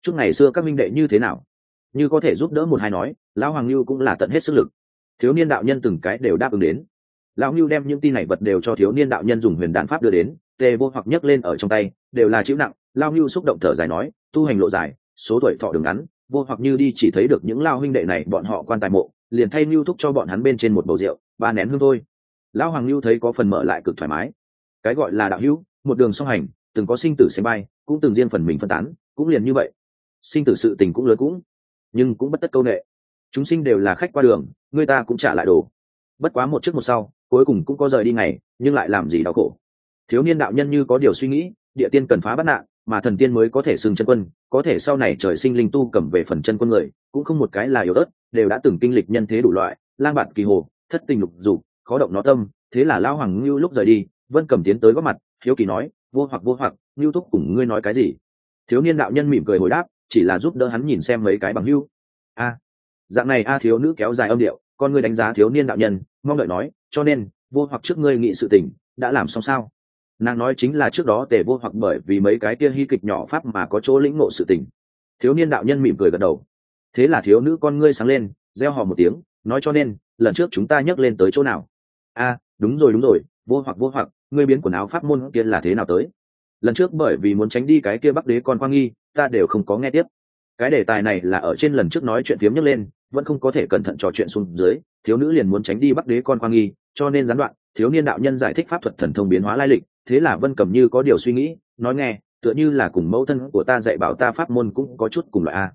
Chút ngày xưa các minh đệ như thế nào? Như có thể giúp đỡ một hai nói lão hoàng lưu cũng là tận hết sức lực. Thiếu niên đạo nhân từng cái đều đáp ứng đến lão lưu đem những tin này vật đều cho thiếu niên đạo nhân dùng huyền đạn pháp đưa đến tề vô hoặc nhấc lên ở trong tay, đều là chịu nặng. Lao lưu xúc động thở dài nói, tu hành lộ dài, số tuổi thọ đường ngắn, vô hoặc như đi chỉ thấy được những lao huynh đệ này, bọn họ quan tài mộ, liền thay lưu thúc cho bọn hắn bên trên một bầu rượu, ba nén hương thôi. Lão hoàng lưu thấy có phần mở lại cực thoải mái. Cái gọi là đạo hữu, một đường song hành, từng có sinh tử xem bay cũng từng riêng phần mình phân tán, cũng liền như vậy. Sinh tử sự tình cũng lớn cũng, nhưng cũng bất tất câu nệ. Chúng sinh đều là khách qua đường, người ta cũng trả lại đồ. Bất quá một trước một sau cuối cùng cũng có rời đi ngày, nhưng lại làm gì đau khổ. Thiếu niên đạo nhân như có điều suy nghĩ, địa tiên cần phá bắt nạn, mà thần tiên mới có thể xưng chân quân, có thể sau này trời sinh linh tu cầm về phần chân quân người, cũng không một cái là yếu ớt, đều đã từng kinh lịch nhân thế đủ loại, lang bạt kỳ hồ, thất tình lục dục, khó động nó tâm, thế là lao hoàng ngưu lúc rời đi, vân cầm tiến tới góp mặt thiếu kỳ nói, vô hoặc vô hoặc, ngưu thúc cùng ngươi nói cái gì? Thiếu niên đạo nhân mỉm cười hồi đáp, chỉ là giúp đỡ hắn nhìn xem mấy cái bằng hưu. A, dạng này a thiếu nữ kéo dài âm điệu, con ngươi đánh giá thiếu niên đạo nhân mong đợi nói, cho nên, vô hoặc trước ngươi nghị sự tình, đã làm xong sao? Nàng nói chính là trước đó tề vô hoặc bởi vì mấy cái kia hy kịch nhỏ pháp mà có chỗ lĩnh ngộ sự tình. Thiếu niên đạo nhân mỉm cười gật đầu. Thế là thiếu nữ con ngươi sáng lên gieo họ một tiếng, nói cho nên, lần trước chúng ta nhắc lên tới chỗ nào? A đúng rồi đúng rồi, vô hoặc vô hoặc, ngươi biến quần áo pháp môn kia là thế nào tới? Lần trước bởi vì muốn tránh đi cái kia bắc đế con quang nghi, ta đều không có nghe tiếp. Cái đề tài này là ở trên lần trước nói chuyện phiếm nhấc lên vẫn không có thể cẩn thận trò chuyện xuống dưới, thiếu nữ liền muốn tránh đi bắc đế con quang nghi, cho nên gián đoạn, thiếu niên đạo nhân giải thích pháp thuật thần thông biến hóa lai lịch, thế là vân cầm như có điều suy nghĩ, nói nghe, tựa như là cùng mẫu thân của ta dạy bảo ta pháp môn cũng có chút cùng loại a.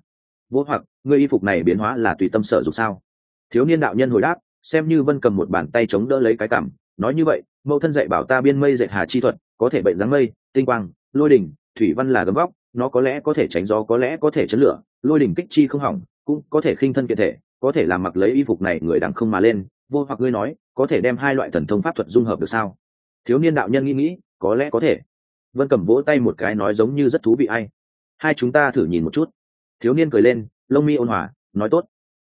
Vô hoặc, ngươi y phục này biến hóa là tùy tâm sở dục sao? Thiếu niên đạo nhân hồi đáp, xem như vân cầm một bàn tay chống đỡ lấy cái cảm, nói như vậy, mẫu thân dạy bảo ta biên mây dạy hà chi thuật, có thể bệnh dáng mây, tinh quang, lôi đỉnh, thủy văn là gấm vóc nó có lẽ có thể tránh gió, có lẽ có thể chấn lửa, lôi đỉnh kích chi không hỏng, cũng có thể khinh thân kiện thể, có thể làm mặc lấy y phục này người đằng không mà lên, vô hoặc ngươi nói, có thể đem hai loại thần thông pháp thuật dung hợp được sao? Thiếu niên đạo nhân nghĩ nghĩ, có lẽ có thể. Vân cầm vỗ tay một cái nói giống như rất thú vị ai. Hai chúng ta thử nhìn một chút. Thiếu niên cười lên, lông mi ôn hòa, nói tốt.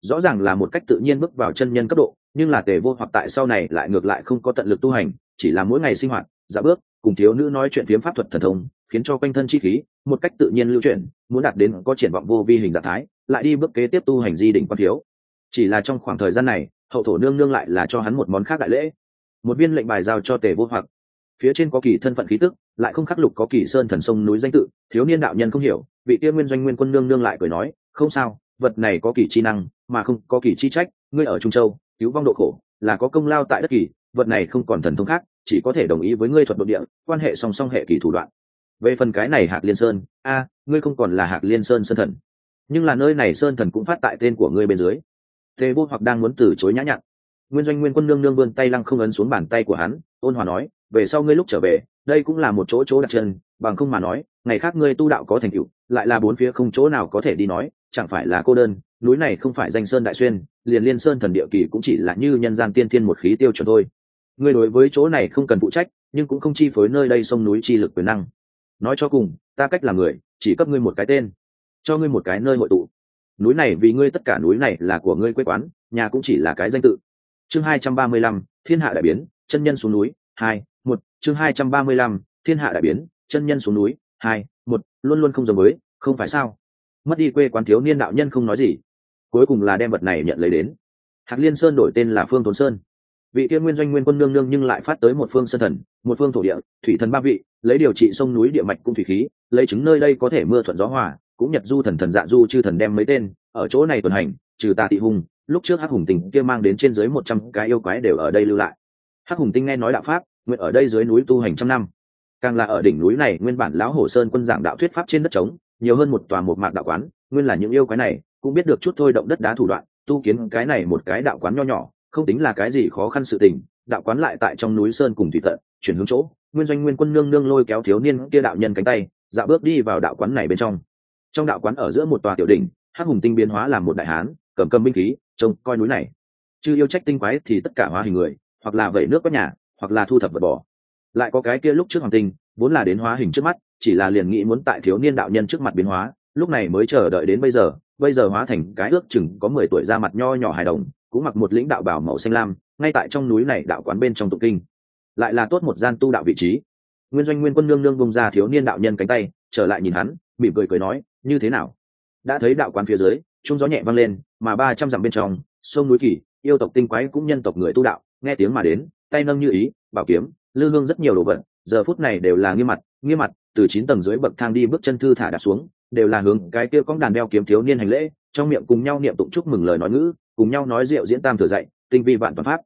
Rõ ràng là một cách tự nhiên bước vào chân nhân cấp độ, nhưng là tề vô hoặc tại sau này lại ngược lại không có tận lực tu hành, chỉ là mỗi ngày sinh hoạt dạ bước cùng thiếu nữ nói chuyện phiếm pháp thuật thần thông, khiến cho quanh thân chi khí một cách tự nhiên lưu chuyển, muốn đạt đến có triển vọng vô vi hình dạng thái, lại đi bước kế tiếp tu hành di đỉnh quan thiếu. Chỉ là trong khoảng thời gian này, hậu thổ nương nương lại là cho hắn một món khác đại lễ. Một viên lệnh bài giao cho tề vô hoặc. Phía trên có kỳ thân phận khí tức, lại không khắc lục có kỳ sơn thần sông núi danh tự, thiếu niên đạo nhân không hiểu, vị tiên nguyên doanh nguyên quân nương nương lại cười nói, không sao, vật này có kỳ chi năng, mà không có kỳ chi trách, ngươi ở trung châu, cứu vong độ khổ, là có công lao tại đất kỳ, vật này không còn thần thông khác chỉ có thể đồng ý với ngươi thuật đột địa, quan hệ song song hệ kỳ thủ đoạn. Về phần cái này hạc liên sơn, a, ngươi không còn là hạc liên sơn sơn thần. Nhưng là nơi này sơn thần cũng phát tại tên của ngươi bên dưới. Tề vô hoặc đang muốn từ chối nhã nhặn. Nguyên doanh nguyên quân nương nương vươn tay lăng không ấn xuống bàn tay của hắn, ôn hòa nói, về sau ngươi lúc trở về, đây cũng là một chỗ chỗ đặt chân, bằng không mà nói, ngày khác ngươi tu đạo có thành tựu, lại là bốn phía không chỗ nào có thể đi nói, chẳng phải là cô đơn, núi này không phải danh sơn đại xuyên, liền liên sơn thần địa kỳ cũng chỉ là như nhân gian tiên thiên một khí tiêu chuẩn thôi ngươi đối với chỗ này không cần phụ trách, nhưng cũng không chi phối nơi đây sông núi chi lực quyền năng. Nói cho cùng, ta cách là người, chỉ cấp ngươi một cái tên, cho ngươi một cái nơi hội tụ. Núi này vì ngươi tất cả núi này là của ngươi quê quán, nhà cũng chỉ là cái danh tự. Chương hai trăm ba mươi lăm, thiên hạ đại biến, chân nhân xuống núi, hai, một. Chương hai trăm ba mươi lăm, thiên hạ đại biến, chân nhân xuống núi, hai, một. Luôn luôn không giống với, không phải sao? Mất đi quê quán thiếu niên đạo nhân không nói gì. Cuối cùng là đem vật này nhận lấy đến. Hạc liên sơn đổi tên là phương tốn sơn vị tiên nguyên doanh nguyên quân nương nương nhưng lại phát tới một phương sơn thần, một phương thổ địa, thủy thần ba vị, lấy điều trị sông núi địa mạch cung thủy khí, lấy chứng nơi đây có thể mưa thuận gió hòa, cũng nhật du thần thần dạ du chư thần đem mấy tên, ở chỗ này tuần hành, trừ tà tị hùng, lúc trước hắc hùng tình kia mang đến trên dưới một trăm cái yêu quái đều ở đây lưu lại. Hắc hùng tinh nghe nói đạo pháp, nguyện ở đây dưới núi tu hành trăm năm. Càng là ở đỉnh núi này, nguyên bản lão hổ sơn quân giảng đạo thuyết pháp trên đất trống, nhiều hơn một tòa một mạc đạo quán, nguyên là những yêu quái này, cũng biết được chút thôi động đất đá thủ đoạn, tu kiến cái này một cái đạo quán nho nhỏ không tính là cái gì khó khăn sự tình, đạo quán lại tại trong núi sơn cùng thủy tận chuyển hướng chỗ, nguyên doanh nguyên quân nương nương lôi kéo thiếu niên kia đạo nhân cánh tay dạo bước đi vào đạo quán này bên trong. Trong đạo quán ở giữa một tòa tiểu đỉnh, hắc hùng tinh biến hóa làm một đại hán, cầm cầm binh khí, trông coi núi này. Chứ yêu trách tinh quái thì tất cả hóa hình người, hoặc là vẩy nước quét nhà, hoặc là thu thập vật bỏ. Lại có cái kia lúc trước hoàng tinh, vốn là đến hóa hình trước mắt, chỉ là liền nghĩ muốn tại thiếu niên đạo nhân trước mặt biến hóa, lúc này mới chờ đợi đến bây giờ bây giờ hóa thành cái ước chừng có mười tuổi ra mặt nho nhỏ hài đồng cũng mặc một lĩnh đạo bảo màu xanh lam, ngay tại trong núi này đạo quán bên trong tụng kinh. Lại là tốt một gian tu đạo vị trí. Nguyên doanh nguyên quân nương nương bông ra thiếu niên đạo nhân cánh tay, trở lại nhìn hắn, mỉm cười cười nói, như thế nào? Đã thấy đạo quán phía dưới trung gió nhẹ vang lên, mà ba trăm dặm bên trong, sông núi kỳ, yêu tộc tinh quái cũng nhân tộc người tu đạo, nghe tiếng mà đến, tay nâng như ý, bảo kiếm, lư hương rất nhiều đồ vật, giờ phút này đều là nghiêm mặt nghiêm mặt, từ chín tầng dưới bậc thang đi bước chân thư thả đặt xuống, đều là hướng cái kia cong đàn đeo kiếm thiếu niên hành lễ, trong miệng cùng nhau niệm tụng chúc mừng lời nói ngữ cùng nhau nói rượu diễn tam thừa dạy, tinh vi vạn toàn pháp.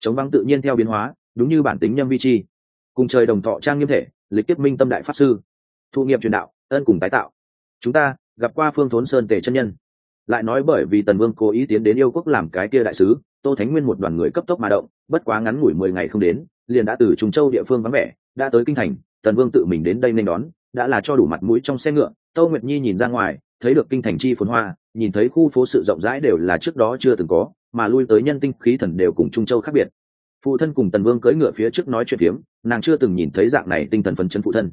Chống vắng tự nhiên theo biến hóa, đúng như bản tính nhâm vi chi. Cùng trời đồng thọ trang nghiêm thể, lịch tiếp minh tâm đại pháp sư. Thụ nghiệp truyền đạo, ân cùng tái tạo. Chúng ta, gặp qua phương thốn sơn tề chân nhân. Lại nói bởi vì tần vương cố ý tiến đến yêu quốc làm cái kia đại sứ, tô thánh nguyên một đoàn người cấp tốc mà động, bất quá ngắn ngủi mười ngày không đến, liền đã từ trùng châu địa phương vắng vẻ, đã tới kinh thành, tần vương tự mình đến đây nên đón, đã là cho đủ mặt mũi trong xe ngựa. Tâu nguyệt nhi nhìn ra ngoài, thấy được kinh thành chi phồn hoa nhìn thấy khu phố sự rộng rãi đều là trước đó chưa từng có, mà lui tới nhân tinh khí thần đều cùng trung châu khác biệt. Phụ thân cùng tần vương cưỡi ngựa phía trước nói chuyện phiếm, nàng chưa từng nhìn thấy dạng này tinh thần phấn chấn phụ thân.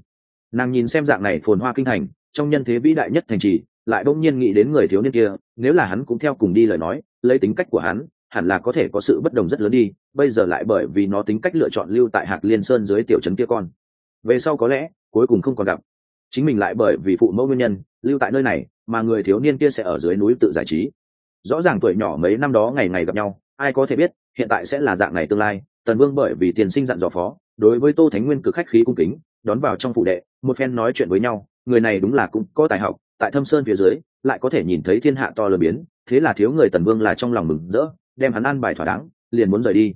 Nàng nhìn xem dạng này phồn hoa kinh thành, trong nhân thế vĩ đại nhất thành trì, lại bỗng nhiên nghĩ đến người thiếu niên kia, nếu là hắn cũng theo cùng đi lời nói, lấy tính cách của hắn, hẳn là có thể có sự bất đồng rất lớn đi, bây giờ lại bởi vì nó tính cách lựa chọn lưu tại hạc liên sơn dưới tiểu trấn kia con. Về sau có lẽ, cuối cùng không còn gặp chính mình lại bởi vì phụ mẫu nguyên nhân, lưu tại nơi này, mà người thiếu niên kia sẽ ở dưới núi tự giải trí. Rõ ràng tuổi nhỏ mấy năm đó ngày ngày gặp nhau, ai có thể biết, hiện tại sẽ là dạng này tương lai, tần vương bởi vì tiền sinh dặn dò phó, đối với tô thánh nguyên cực khách khí cung kính, đón vào trong phụ đệ, một phen nói chuyện với nhau, người này đúng là cũng có tài học, tại thâm sơn phía dưới, lại có thể nhìn thấy thiên hạ to lớn biến, thế là thiếu người tần vương là trong lòng mừng rỡ, đem hắn ăn bài thỏa đáng, liền muốn rời đi.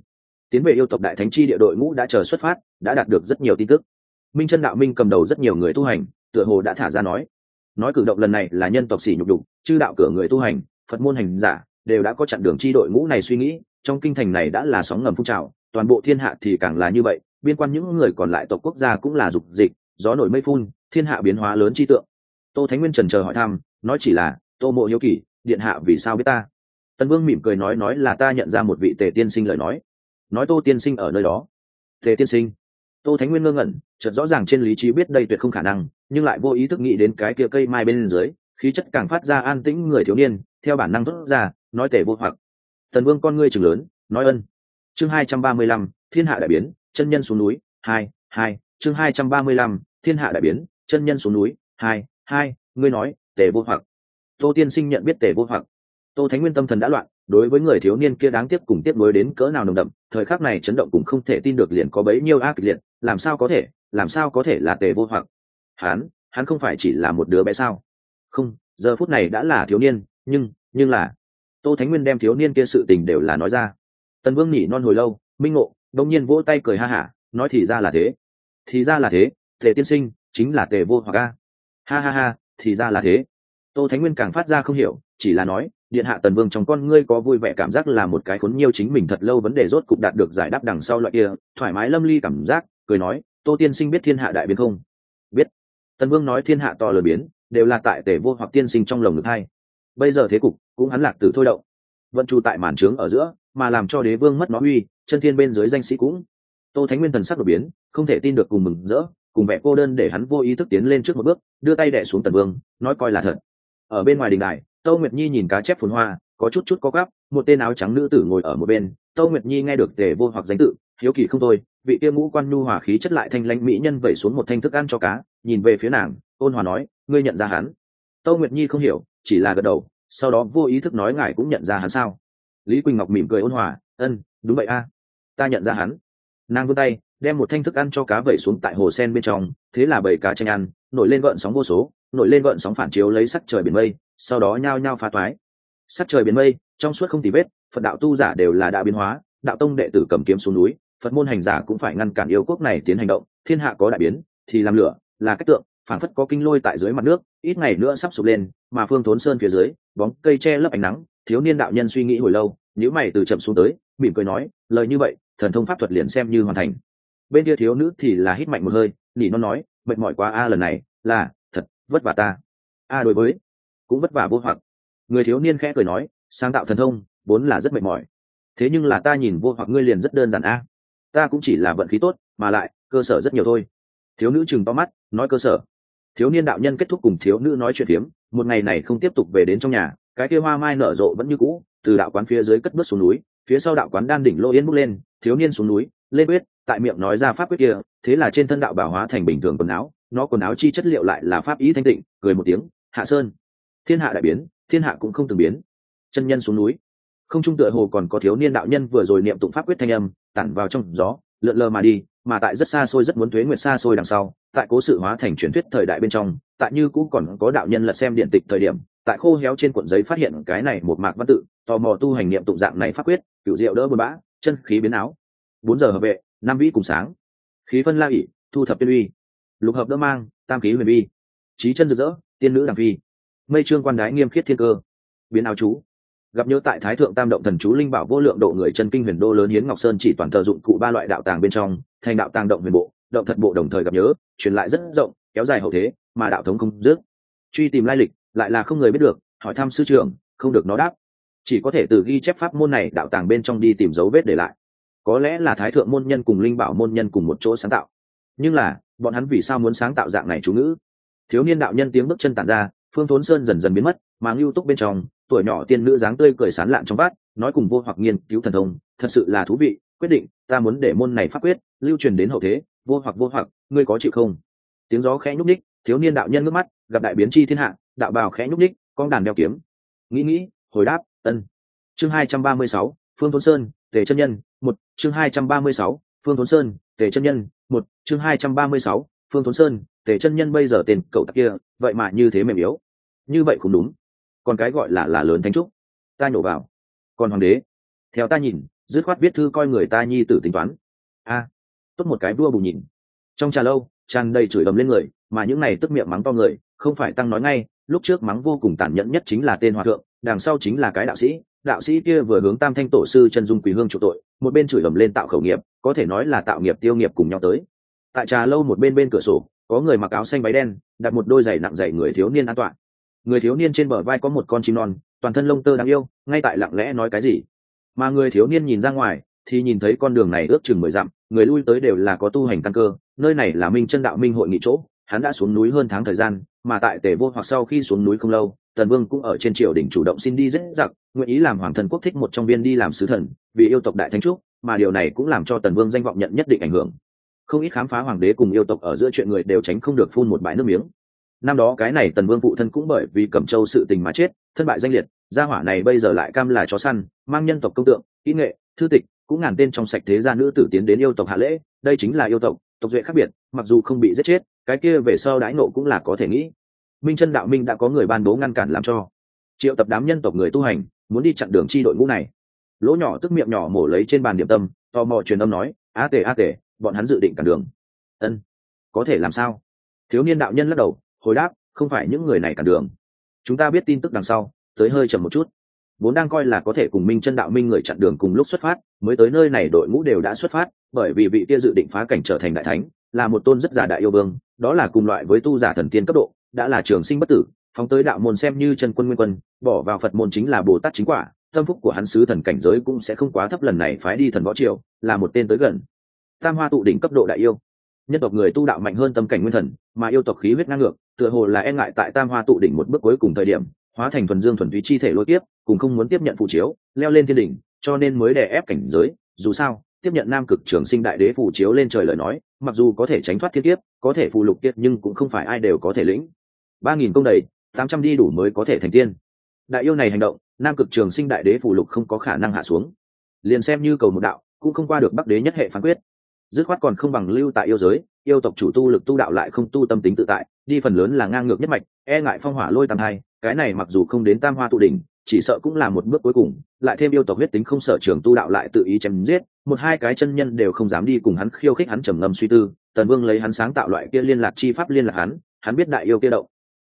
Tiến về yêu tộc đại thánh chi địa đội ngũ đã chờ xuất phát, đã đạt được rất nhiều tin tức. Minh chân đạo minh cầm đầu rất nhiều người tu hành tựa hồ đã thả ra nói. Nói cử động lần này là nhân tộc xỉ nhục đục, chư đạo cửa người tu hành, phật môn hành giả, đều đã có chặn đường chi đội ngũ này suy nghĩ, trong kinh thành này đã là sóng ngầm phun trào, toàn bộ thiên hạ thì càng là như vậy, biên quan những người còn lại tộc quốc gia cũng là dục dịch, gió nổi mây phun, thiên hạ biến hóa lớn chi tượng. Tô thánh nguyên trần chờ hỏi thăm, nói chỉ là, tô mộ hiếu kỳ, điện hạ vì sao biết ta? Tân vương mỉm cười nói nói là ta nhận ra một vị tề tiên sinh lời nói. Nói tô tiên sinh ở nơi đó. Tề tiên sinh tô thánh nguyên ngơ ngẩn, chợt rõ ràng trên lý trí biết đây tuyệt không khả năng, nhưng lại vô ý thức nghĩ đến cái kia cây mai bên dưới, khí chất càng phát ra an tĩnh người thiếu niên, theo bản năng thốt ra, nói tề vô hoặc. Tần vương con ngươi chừng lớn, nói ân. Chương hai trăm ba mươi lăm, thiên hạ đại biến, chân nhân xuống núi, hai hai. Chương hai trăm ba mươi lăm, thiên hạ đại biến, chân nhân xuống núi, hai hai. Ngươi nói, tề vô hoặc. Tô tiên sinh nhận biết tề vô hoặc. Tô thánh nguyên tâm thần đã loạn đối với người thiếu niên kia đáng tiếc cùng tiếp nối đến cỡ nào nồng đậm, thời khắc này chấn động cũng không thể tin được liền có bấy nhiêu ác liệt, làm sao có thể, làm sao có thể là tề vô hoặc? Hắn hắn không phải chỉ là một đứa bé sao? Không, giờ phút này đã là thiếu niên, nhưng nhưng là, tô thánh nguyên đem thiếu niên kia sự tình đều là nói ra. Tần vương nhỉ non hồi lâu, minh ngộ đông nhiên vỗ tay cười ha hả, nói thì ra là thế. Thì ra là thế, tề tiên sinh, chính là tề vô hoặc a. Ha ha ha, thì ra là thế. Tô thánh nguyên càng phát ra không hiểu, chỉ là nói điện hạ tần vương trong con ngươi có vui vẻ cảm giác là một cái khốn nhiều chính mình thật lâu vấn đề rốt cục đạt được giải đáp đằng sau loại kia, thoải mái lâm ly cảm giác, cười nói, tô tiên sinh biết thiên hạ đại biến không? Biết. Tần vương nói thiên hạ to lớn biến, đều là tại tể vô hoặc tiên sinh trong lồng ngực hai. Bây giờ thế cục, cũng hắn lạc từ thôi động. Vận trụ tại màn trướng ở giữa, mà làm cho đế vương mất nó uy, chân thiên bên dưới danh sĩ cũng. Tô thánh nguyên thần sắc đột biến, không thể tin được cùng mừng rỡ, cùng vẻ cô đơn để hắn vô ý thức tiến lên trước một bước, đưa tay đẻ xuống tần vương, nói coi là thật. Ở bên ngoài đình đài tâu nguyệt nhi nhìn cá chép phồn hoa, có chút chút có gắp, một tên áo trắng nữ tử ngồi ở một bên. Tâu nguyệt nhi nghe được tề vô hoặc danh tự, hiếu kỳ không thôi, vị kia ngũ quan nhu hòa khí chất lại thanh lãnh mỹ nhân vẩy xuống một thanh thức ăn cho cá, nhìn về phía nàng, ôn hòa nói, ngươi nhận ra hắn? Tâu nguyệt nhi không hiểu, chỉ là gật đầu, sau đó vô ý thức nói, ngài cũng nhận ra hắn sao? Lý quỳnh ngọc mỉm cười ôn hòa, ân, đúng vậy a, ta nhận ra hắn. Nàng vươn tay, đem một thanh thức ăn cho cá vẩy xuống tại hồ sen bên trong, thế là bầy cá tranh ăn, nổi lên gợn sóng vô số, nổi lên gợn sóng phản chiếu lấy sắc trời biển mây sau đó nhao nhao phá toái sắc trời biến mây, trong suốt không tì vết, phật đạo tu giả đều là đã biến hóa, đạo tông đệ tử cầm kiếm xuống núi, phật môn hành giả cũng phải ngăn cản yêu quốc này tiến hành động, thiên hạ có đại biến, thì làm lửa, là cách tượng phản phất có kinh lôi tại dưới mặt nước, ít ngày nữa sắp sụp lên, mà phương thốn sơn phía dưới, bóng cây che lấp ánh nắng, thiếu niên đạo nhân suy nghĩ hồi lâu nếu mày từ chậm xuống tới, mỉm cười nói, lời như vậy, thần thông pháp thuật liền xem như hoàn thành. Bên kia thiếu nữ thì là hít mạnh một hơi, nỉ nó nói, mệt mỏi quá a, lần này là thật vất vả ta. A đối với cũng vất vả vô hoặc. Người thiếu niên khẽ cười nói, sáng tạo thần thông, vốn là rất mệt mỏi. Thế nhưng là ta nhìn vô hoặc ngươi liền rất đơn giản a. Ta cũng chỉ là vận khí tốt, mà lại, cơ sở rất nhiều thôi. Thiếu nữ chừng to mắt, nói, cơ sở. Thiếu niên đạo nhân kết thúc cùng thiếu nữ nói chuyện phiếm, một ngày này không tiếp tục về đến trong nhà, cái kia hoa mai nở rộ vẫn như cũ, từ đạo quán phía dưới cất bước xuống núi, phía sau đạo quán đan đỉnh lô yên bước lên, thiếu niên xuống núi, lên quyết, tại miệng nói ra pháp quyết kia, thế là trên thân đạo bảo hóa thành bình thường quần áo, nó quần áo chi chất liệu lại là pháp ý thanh tịnh, cười một tiếng, hạ sơn thiên hạ đại biến, thiên hạ cũng không từng biến. Chân nhân xuống núi. Không trung tựa hồ còn có thiếu niên đạo nhân vừa rồi niệm tụng pháp quyết thanh âm, tản vào trong gió, lượn lờ mà đi, mà tại rất xa xôi rất muốn thuế nguyệt xa xôi đằng sau, tại cố sự hóa thành truyền thuyết thời đại bên trong, tại như cũng còn có đạo nhân lật xem điện tịch thời điểm, tại khô héo trên cuộn giấy phát hiện cái này một mạc văn tự, tò mò tu hành niệm tụng dạng này pháp quyết cựu rượu đỡ bờ bã, chân khí biến áo. Bốn giờ hợp vệ, năm vĩ cùng sáng. Khí phân la ỉ, thu thập tiên uy. Lục hợp đỡ mang, tam khí huyền vi trí chân rực rỡ, tiên nữ đằng phi mây trương quan đái nghiêm khiết thiên cơ. Biến áo chú. Gặp nhớ tại thái thượng tam động thần chú linh bảo vô lượng độ người chân kinh huyền đô lớn hiến ngọc sơn chỉ toàn thờ dụng cụ ba loại đạo tàng bên trong, thành đạo tàng động huyền bộ, động thật bộ đồng thời gặp nhớ, truyền lại rất rộng, kéo dài hậu thế, mà đạo thống không dứt. Truy tìm lai lịch, lại là không người biết được, hỏi thăm sư trưởng, không được nó đáp. Chỉ có thể từ ghi chép pháp môn này đạo tàng bên trong đi tìm dấu vết để lại. Có lẽ là thái thượng môn nhân cùng linh bảo môn nhân cùng một chỗ sáng tạo. Nhưng là, bọn hắn vì sao muốn sáng tạo dạng này chú ngữ? Thiếu niên đạo nhân tiếng bước chân tàn ra phương thốn sơn dần dần biến mất mang lưu túc bên trong, tuổi nhỏ tiên nữ dáng tươi cười sán lạn trong bát nói cùng vô hoặc nghiên cứu thần thông, thật sự là thú vị, quyết định, ta muốn để môn này pháp quyết, lưu truyền đến hậu thế, vô hoặc vô hoặc, ngươi có chịu không? Tiếng gió khẽ nhúc ních thiếu niên đạo nhân ngước mắt, gặp đại biến chi thiên hạ, đạo bào khẽ nhúc ních con đàn đeo kiếm. Nghĩ nghĩ, hồi đáp, ân. Chương hai trăm ba mươi sáu, phương thốn sơn, tề chân nhân, một, chương hai trăm ba mươi sáu, phương thốn sơn, tề chân nhân, một, chương hai trăm ba mươi sáu, phương thốn sơn tề chân nhân bây giờ tên cậu tặc kia, vậy mà như thế mềm yếu. Như vậy cũng đúng. Còn cái gọi là là lớn thánh trúc. Ta nhổ vào. Còn hoàng đế. Theo ta nhìn, dứt khoát viết thư coi người ta nhi tử tính toán. A. Tốt một cái vua bù nhìn. Trong trà lâu, tràn đầy chửi ầm lên người, mà những này tức miệng mắng to người, không phải tăng nói ngay, lúc trước mắng vô cùng tàn nhẫn nhất chính là tên hòa thượng, đằng sau chính là cái đạo sĩ. Đạo sĩ kia vừa hướng tam thanh tổ sư chân dung quỳ hương chủ tội, một bên chửi ầm lên tạo khẩu nghiệp, có thể nói là tạo nghiệp tiêu nghiệp cùng nhau tới. Tại trà lâu một bên bên cửa sổ có người mặc áo xanh váy đen, đặt một đôi giày nặng giày người thiếu niên an toàn. Người thiếu niên trên bờ vai có một con chim non, toàn thân lông tơ đáng yêu, ngay tại lặng lẽ nói cái gì. Mà người thiếu niên nhìn ra ngoài, thì nhìn thấy con đường này ước chừng mười dặm, người lui tới đều là có tu hành căn cơ, nơi này là minh chân đạo minh hội nghị chỗ, hắn đã xuống núi hơn tháng thời gian, mà tại tề vô hoặc sau khi xuống núi không lâu, tần vương cũng ở trên triều đình chủ động xin đi rất dặc nguyện ý làm hoàng thần quốc thích một trong viên đi làm sứ thần, vì yêu tộc đại thánh trúc mà điều này cũng làm cho tần vương danh vọng nhận nhất định ảnh hưởng không ít khám phá hoàng đế cùng yêu tộc ở giữa chuyện người đều tránh không được phun một bãi nước miếng. Năm đó cái này tần vương phụ thân cũng bởi vì cẩm châu sự tình mà chết, thân bại danh liệt, gia hỏa này bây giờ lại cam là chó săn, mang nhân tộc công tượng, kỹ nghệ, thư tịch, cũng ngàn tên trong sạch thế gia nữ tử tiến đến yêu tộc hạ lễ, đây chính là yêu tộc tộc duệ khác biệt, mặc dù không bị giết chết, cái kia về sau đãi nộ cũng là có thể nghĩ. Minh chân đạo minh đã có người ban bố ngăn cản làm cho. Triệu tập đám nhân tộc người tu hành, muốn đi chặn đường chi đội ngũ này. Lỗ nhỏ tức miệng nhỏ mổ lấy trên bàn điểm tâm, tò mò truyền âm nói a tề a tề bọn hắn dự định cản đường. Ân, có thể làm sao? Thiếu niên đạo nhân lắc đầu, hồi đáp, không phải những người này cản đường. Chúng ta biết tin tức đằng sau, tới hơi chậm một chút. Vốn đang coi là có thể cùng minh chân đạo minh người chặn đường cùng lúc xuất phát, mới tới nơi này đội ngũ đều đã xuất phát, bởi vì vị kia dự định phá cảnh trở thành đại thánh, là một tôn rất giả đại yêu vương, đó là cùng loại với tu giả thần tiên cấp độ, đã là trường sinh bất tử, phóng tới đạo môn xem như chân quân nguyên quân, bỏ vào phật môn chính là bồ tát chính quả, tâm phúc của hắn sứ thần cảnh giới cũng sẽ không quá thấp lần này phái đi thần võ triều, là một tên tới gần tam hoa tụ đỉnh cấp độ đại yêu. Nhân tộc người tu đạo mạnh hơn tâm cảnh nguyên thần, mà yêu tộc khí huyết ngang ngược, tựa hồ là e ngại tại tam hoa tụ đỉnh một bước cuối cùng thời điểm, hóa thành thuần dương thuần túy chi thể lôi tiếp cùng không muốn tiếp nhận phụ chiếu, leo lên thiên đỉnh, cho nên mới đè ép cảnh giới. Dù sao, tiếp nhận nam cực trường sinh đại đế phụ chiếu lên trời lời nói, mặc dù có thể tránh thoát thiên kiếp, có thể phù lục kiếp, nhưng cũng không phải ai đều có thể lĩnh. Ba nghìn công đầy, tám trăm đi đủ mới có thể thành tiên. Đại yêu này hành động, nam cực trường sinh đại đế phù lục không có khả năng hạ xuống. Liền xem như cầu một đạo, cũng không qua được bắc đế nhất hệ phán quyết dứt khoát còn không bằng lưu tại yêu giới, yêu tộc chủ tu lực tu đạo lại không tu tâm tính tự tại, đi phần lớn là ngang ngược nhất mạch e ngại phong hỏa lôi tam hai cái này mặc dù không đến tam hoa tụ đỉnh, chỉ sợ cũng là một bước cuối cùng, lại thêm yêu tộc huyết tính không sợ trường tu đạo lại tự ý chém giết, một hai cái chân nhân đều không dám đi cùng hắn khiêu khích hắn trầm ngâm suy tư, tần vương lấy hắn sáng tạo loại kia liên lạc chi pháp liên lạc hắn hắn biết đại yêu kia động.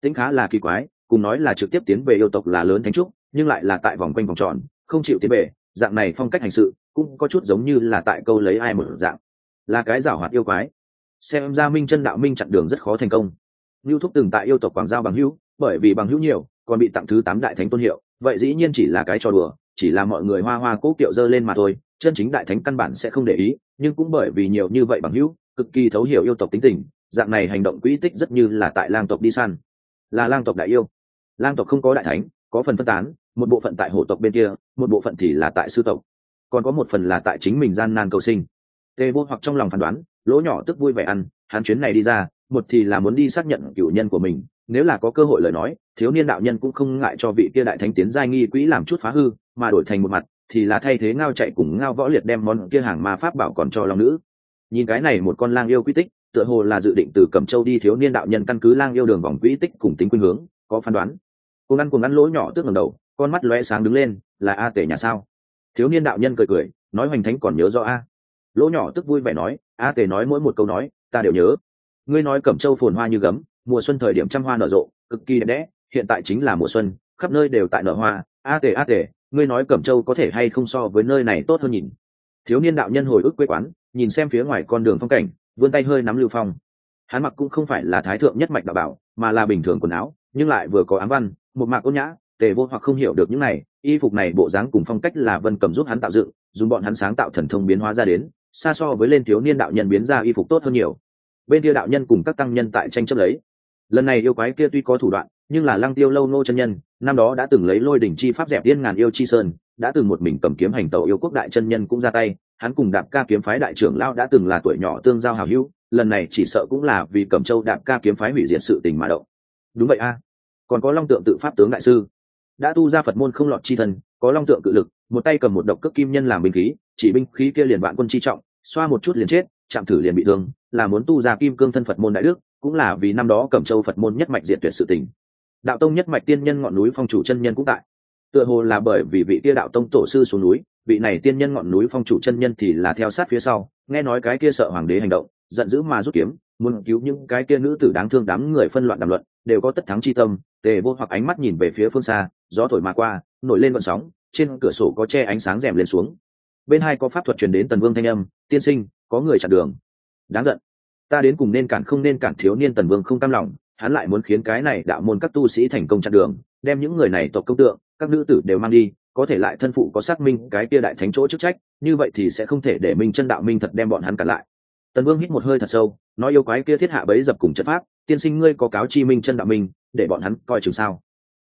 Tính khá là kỳ quái, cùng nói là trực tiếp tiến về yêu tộc là lớn thánh trúc, nhưng lại là tại vòng quanh vòng tròn, không chịu tiến về, dạng này phong cách hành sự, cũng có chút giống như là tại câu lấy ai một dạng là cái giảo hoạt yêu quái. Xem ra minh chân đạo minh chặn đường rất khó thành công. Lưu thúc từng tại yêu tộc quảng giao bằng hữu, bởi vì bằng hữu nhiều, còn bị tặng thứ tám đại thánh tôn hiệu, vậy dĩ nhiên chỉ là cái trò đùa, chỉ là mọi người hoa hoa cố kiệu dơ lên mà thôi, chân chính đại thánh căn bản sẽ không để ý, nhưng cũng bởi vì nhiều như vậy bằng hữu, cực kỳ thấu hiểu yêu tộc tính tình, dạng này hành động quỹ tích rất như là tại lang tộc đi săn. Là lang tộc đại yêu. Lang tộc không có đại thánh, có phần phân tán, một bộ phận tại hổ tộc bên kia, một bộ phận thì là tại sư tộc. Còn có một phần là tại chính mình gian nan cầu sinh tề vô hoặc trong lòng phán đoán, lỗ nhỏ tức vui vẻ ăn, hắn chuyến này đi ra, một thì là muốn đi xác nhận cựu nhân của mình, nếu là có cơ hội lời nói, thiếu niên đạo nhân cũng không ngại cho vị kia đại thánh tiến giai nghi quỹ làm chút phá hư, mà đổi thành một mặt, thì là thay thế ngao chạy cùng ngao võ liệt đem món kia hàng ma pháp bảo còn cho long nữ. Nhìn cái này một con lang yêu quy tích, tựa hồ là dự định từ cẩm châu đi thiếu niên đạo nhân căn cứ lang yêu đường vòng quỹ tích cùng tính khuynh hướng, có phán đoán. Cuồng ăn cuồng ăn lỗ nhỏ tước ngầm đầu, con mắt lóe sáng đứng lên, là a tể nhà sao? Thiếu niên đạo nhân cười cười, nói hoành thánh còn nhớ rõ a lỗ nhỏ tức vui vẻ nói, a tề nói mỗi một câu nói, ta đều nhớ. Ngươi nói cẩm châu phồn hoa như gấm, mùa xuân thời điểm trăm hoa nở rộ, cực kỳ đẹp đẽ, hiện tại chính là mùa xuân, khắp nơi đều tại nở hoa. A tề a tề, ngươi nói cẩm châu có thể hay không so với nơi này tốt hơn nhìn? Thiếu niên đạo nhân hồi ức quê quán, nhìn xem phía ngoài con đường phong cảnh, vươn tay hơi nắm lưu phong. Hắn mặc cũng không phải là thái thượng nhất mạch đạo bảo, mà là bình thường quần áo, nhưng lại vừa có ám văn, một mạc ôn nhã, tề vô hoặc không hiểu được những này, y phục này bộ dáng cùng phong cách là vân cầm giúp hắn tạo dựng, dùng bọn hắn sáng tạo thần thông biến hóa ra đến xa so với lên thiếu niên đạo nhân biến ra y phục tốt hơn nhiều. Bên kia đạo nhân cùng các tăng nhân tại tranh chấp lấy. Lần này yêu quái kia tuy có thủ đoạn, nhưng là lăng tiêu lâu nô chân nhân, năm đó đã từng lấy lôi đỉnh chi pháp dẹp điên ngàn yêu chi sơn, đã từng một mình cầm kiếm hành tàu yêu quốc đại chân nhân cũng ra tay, hắn cùng đạp ca kiếm phái đại trưởng lao đã từng là tuổi nhỏ tương giao hào hữu, lần này chỉ sợ cũng là vì cầm châu đạp ca kiếm phái hủy diệt sự tình mà động. Đúng vậy a. Còn có long tượng tự pháp tướng đại sư. Đã tu ra phật môn không lọt chi thân, có long tượng cự lực, một tay cầm một độc cước kim nhân làm binh khí, chỉ binh khí kia liền vạn quân chi trọng xoa một chút liền chết, chạm thử liền bị thương, là muốn tu ra kim cương thân phật môn đại đức, cũng là vì năm đó cẩm châu phật môn nhất mạch diệt tuyệt sự tình. Đạo tông nhất mạch tiên nhân ngọn núi phong chủ chân nhân cũng tại. Tựa hồ là bởi vì vị kia đạo tông tổ sư xuống núi, vị này tiên nhân ngọn núi phong chủ chân nhân thì là theo sát phía sau, nghe nói cái kia sợ hoàng đế hành động, giận dữ mà rút kiếm, muốn cứu những cái kia nữ tử đáng thương đám người phân loạn đàm luận, đều có tất thắng chi tâm, tề vô hoặc ánh mắt nhìn về phía phương xa, gió thổi mà qua, nổi lên vận sóng, trên cửa sổ có che ánh sáng rèm lên xuống bên hai có pháp thuật truyền đến tần vương thanh âm, tiên sinh, có người chặn đường. Đáng giận. Ta đến cùng nên cản không nên cản thiếu niên tần vương không tam lòng, hắn lại muốn khiến cái này đạo môn các tu sĩ thành công chặn đường, đem những người này tộc công tượng, các nữ tử đều mang đi, có thể lại thân phụ có xác minh cái kia đại thánh chỗ chức trách, như vậy thì sẽ không thể để minh chân đạo minh thật đem bọn hắn cản lại. Tần vương hít một hơi thật sâu, nói yêu quái kia thiết hạ bấy dập cùng chất pháp, tiên sinh ngươi có cáo chi minh chân đạo minh, để bọn hắn coi chừng sao?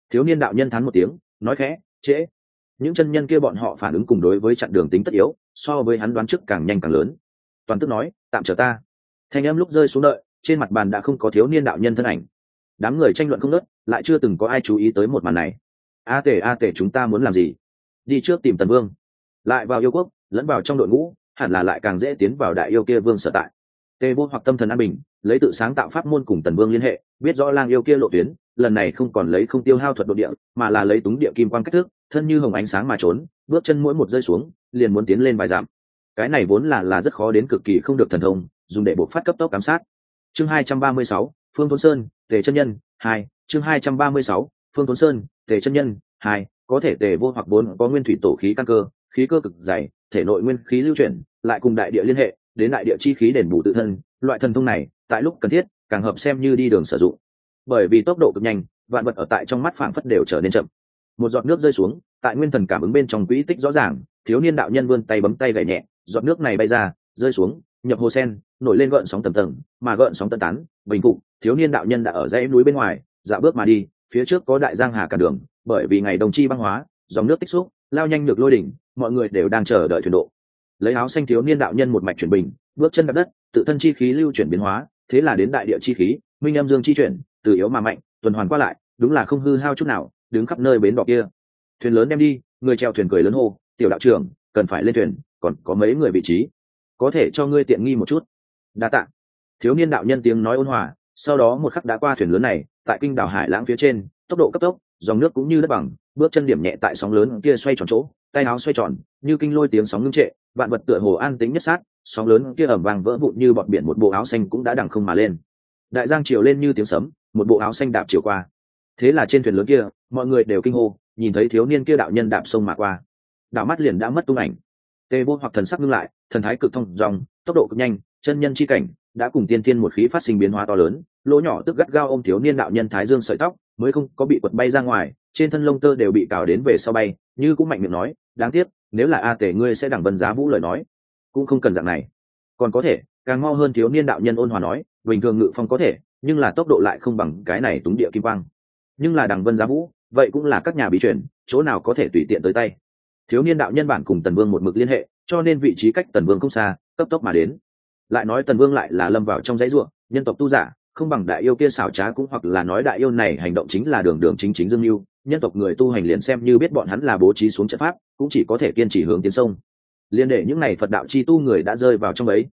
Thiếu niên đạo nhân thắn một tiếng, nói khẽ, trễ những chân nhân kia bọn họ phản ứng cùng đối với chặn đường tính tất yếu, so với hắn đoán trước càng nhanh càng lớn. Toàn tức nói, tạm chờ ta. Thanh em lúc rơi xuống đợi, trên mặt bàn đã không có thiếu niên đạo nhân thân ảnh. Đám người tranh luận không nớt lại chưa từng có ai chú ý tới một màn này. A tể a tể chúng ta muốn làm gì? Đi trước tìm tần vương. Lại vào yêu quốc, lẫn vào trong đội ngũ, hẳn là lại càng dễ tiến vào đại yêu kia vương sở tại. Tề vô hoặc tâm thần an bình, lấy tự sáng tạo pháp môn cùng tần vương liên hệ, biết rõ lang yêu kia lộ tuyến, lần này không còn lấy không tiêu hao thuật độ địa, mà là lấy túng địa kim quan cách thức thân như hồng ánh sáng mà trốn, bước chân mỗi một rơi xuống, liền muốn tiến lên vài dặm. Cái này vốn là là rất khó đến cực kỳ không được thần thông, dùng để buộc phát cấp tốc ám sát. Chương hai trăm ba mươi sáu, phương thôn sơn, tề chân nhân, hai, chương hai trăm ba mươi sáu, phương thôn sơn, tề chân nhân, hai, có thể tề vô hoặc bốn, có nguyên thủy tổ khí căn cơ, khí cơ cực dày, thể nội nguyên khí lưu chuyển, lại cùng đại địa liên hệ, đến đại địa chi khí đền bù tự thân, loại thần thông này, tại lúc cần thiết, càng hợp xem như đi đường sử dụng. Bởi vì tốc độ cực nhanh, vạn vật ở tại trong mắt phảng phất đều trở nên chậm một giọt nước rơi xuống, tại nguyên thần cảm ứng bên trong quỹ tích rõ ràng, thiếu niên đạo nhân vươn tay bấm tay gậy nhẹ, giọt nước này bay ra, rơi xuống, nhập hồ sen, nổi lên gợn sóng tầm tầng, mà gợn sóng tân tán, bình cụ thiếu niên đạo nhân đã ở dãy núi bên ngoài, dạo bước mà đi, phía trước có đại giang hà cả đường, bởi vì ngày đồng chi băng hóa, dòng nước tích xúc, lao nhanh được lôi đỉnh, mọi người đều đang chờ đợi thuyền độ. Lấy áo xanh thiếu niên đạo nhân một mạch chuyển bình, bước chân đặt đất, tự thân chi khí lưu chuyển biến hóa, thế là đến đại địa chi khí, minh âm dương chi chuyển, từ yếu mà mạnh, tuần hoàn qua lại, đúng là không hư hao chút nào đứng khắp nơi bến đỏ kia. Thuyền lớn đem đi, người treo thuyền cười lớn hô, tiểu đạo trưởng, cần phải lên thuyền, còn có mấy người vị trí? Có thể cho ngươi tiện nghi một chút. Đa tạ. Thiếu niên đạo nhân tiếng nói ôn hòa, sau đó một khắc đã qua thuyền lớn này, tại kinh đảo hải lãng phía trên, tốc độ cấp tốc, dòng nước cũng như đất bằng, bước chân điểm nhẹ tại sóng lớn kia xoay tròn chỗ, tay áo xoay tròn, như kinh lôi tiếng sóng ngưng trệ, vạn vật tựa hồ an tính nhất sát, sóng lớn kia ẩm vàng vỡ vụn như bọt biển một bộ áo xanh cũng đã đằng không mà lên. Đại giang chiều lên như tiếng sấm, một bộ áo xanh đạp chiều qua thế là trên thuyền lớn kia, mọi người đều kinh hô, nhìn thấy thiếu niên kia đạo nhân đạp sông mà qua. Đạo mắt liền đã mất tung ảnh. Tê vô hoặc thần sắc ngưng lại, thần thái cực thông dòng, tốc độ cực nhanh, chân nhân chi cảnh, đã cùng tiên tiên một khí phát sinh biến hóa to lớn, lỗ nhỏ tức gắt gao ô m thiếu niên đạo nhân thái dương sợi tóc, mới không có bị quật bay ra ngoài, trên thân lông tơ đều bị cào đến về sau bay, như cũng mạnh miệng nói, đáng tiếc, nếu là a tể ngươi sẽ đẳng vân giá vũ lời nói. Cũng không cần dạng này. Còn có thể, càng mo hơn thiếu niên đạo nhân ôn hòa nói, bình thường ngự phong có thể, nhưng là tốc độ lại không bằng cái này túng địa kim quang nhưng là đằng vân giá vũ, vậy cũng là các nhà bí truyền, chỗ nào có thể tùy tiện tới tay. Thiếu niên đạo nhân bản cùng tần vương một mực liên hệ, cho nên vị trí cách tần vương không xa, cấp tốc mà đến. Lại nói tần vương lại là lâm vào trong dãy ruộng, nhân tộc tu giả, không bằng đại yêu kia xảo trá cũng hoặc là nói đại yêu này hành động chính là đường đường chính chính dương mưu nhân tộc người tu hành liền xem như biết bọn hắn là bố trí xuống trận pháp, cũng chỉ có thể kiên trì hướng tiến sông. Liên để những này phật đạo chi tu người đã rơi vào trong ấy.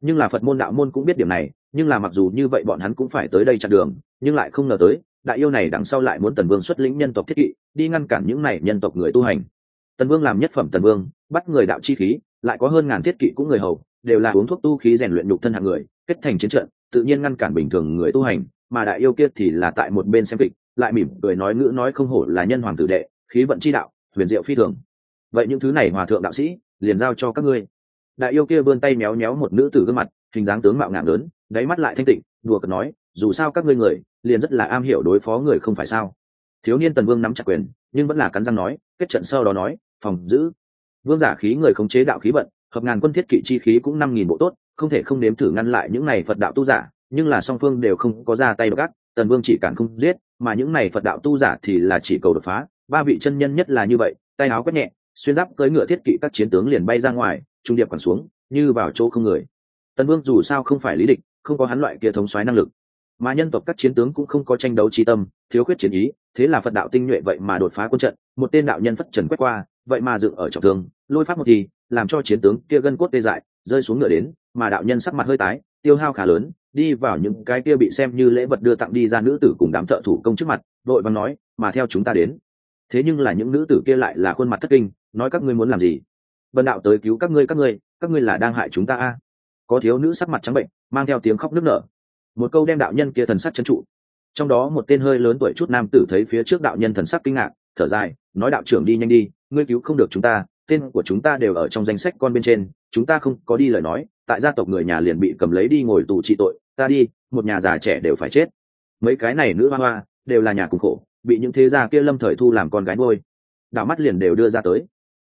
Nhưng là phật môn đạo môn cũng biết điểm này nhưng là mặc dù như vậy bọn hắn cũng phải tới đây chặn đường, nhưng lại không ngờ tới, đại yêu này đằng sau lại muốn tần vương xuất lĩnh nhân tộc thiết kỵ, đi ngăn cản những này nhân tộc người tu hành. Tần vương làm nhất phẩm tần vương, bắt người đạo chi khí, lại có hơn ngàn thiết kỵ cũng người hầu, đều là uống thuốc tu khí rèn luyện nhục thân hạng người, kết thành chiến trận, tự nhiên ngăn cản bình thường người tu hành, mà đại yêu kia thì là tại một bên xem kịch, lại mỉm cười nói ngữ nói không hổ là nhân hoàng tử đệ, khí vận chi đạo, huyền diệu phi thường. Vậy những thứ này hòa thượng đạo sĩ, liền giao cho các ngươi. Đại yêu kia vươn tay méo méo một nữ tử gương mặt hình dáng tướng mạo ngạn lớn, đáy mắt lại thanh tịnh, đùa cợt nói, dù sao các ngươi người, liền rất là am hiểu đối phó người không phải sao. Thiếu niên tần vương nắm chặt quyền, nhưng vẫn là cắn răng nói, kết trận sau đó nói, phòng giữ. Vương giả khí người khống chế đạo khí vận, hợp ngàn quân thiết kỵ chi khí cũng năm nghìn bộ tốt, không thể không nếm thử ngăn lại những này phật đạo tu giả, nhưng là song phương đều không có ra tay gắt tần vương chỉ cản không giết, mà những này phật đạo tu giả thì là chỉ cầu đột phá, ba vị chân nhân nhất là như vậy, tay áo quét nhẹ, xuyên giáp cưỡi ngựa thiết kỵ các chiến tướng liền bay ra ngoài, trung điệp quẳng xuống, như vào chỗ không người tần vương dù sao không phải lý địch, không có hắn loại kia thống soái năng lực. Mà nhân tộc các chiến tướng cũng không có tranh đấu trí tâm, thiếu khuyết chiến ý, thế là phật đạo tinh nhuệ vậy mà đột phá quân trận, một tên đạo nhân phất trần quét qua, vậy mà dựng ở trọng thương, lôi pháp một thì, làm cho chiến tướng kia gân cốt tê dại, rơi xuống ngựa đến, mà đạo nhân sắc mặt hơi tái, tiêu hao khá lớn, đi vào những cái kia bị xem như lễ vật đưa tặng đi ra nữ tử cùng đám thợ thủ công trước mặt, đội văn nói, mà theo chúng ta đến. Thế nhưng là những nữ tử kia lại là khuôn mặt thất kinh, nói các ngươi muốn làm gì? Bần đạo tới cứu các ngươi các ngươi các ngươi là đang hại chúng ta a có thiếu nữ sắc mặt trắng bệnh, mang theo tiếng khóc nức nở. Một câu đem đạo nhân kia thần sắc chân trụ. Trong đó một tên hơi lớn tuổi chút nam tử thấy phía trước đạo nhân thần sắc kinh ngạc, thở dài, nói đạo trưởng đi nhanh đi, ngươi cứu không được chúng ta, tên của chúng ta đều ở trong danh sách con bên trên, chúng ta không có đi lời nói, tại gia tộc người nhà liền bị cầm lấy đi ngồi tù trị tội, ta đi, một nhà già trẻ đều phải chết. Mấy cái này nữ hoa hoa, đều là nhà cùng khổ, bị những thế gia kia lâm thời thu làm con gái nuôi. Đạo mắt liền đều đưa ra tới.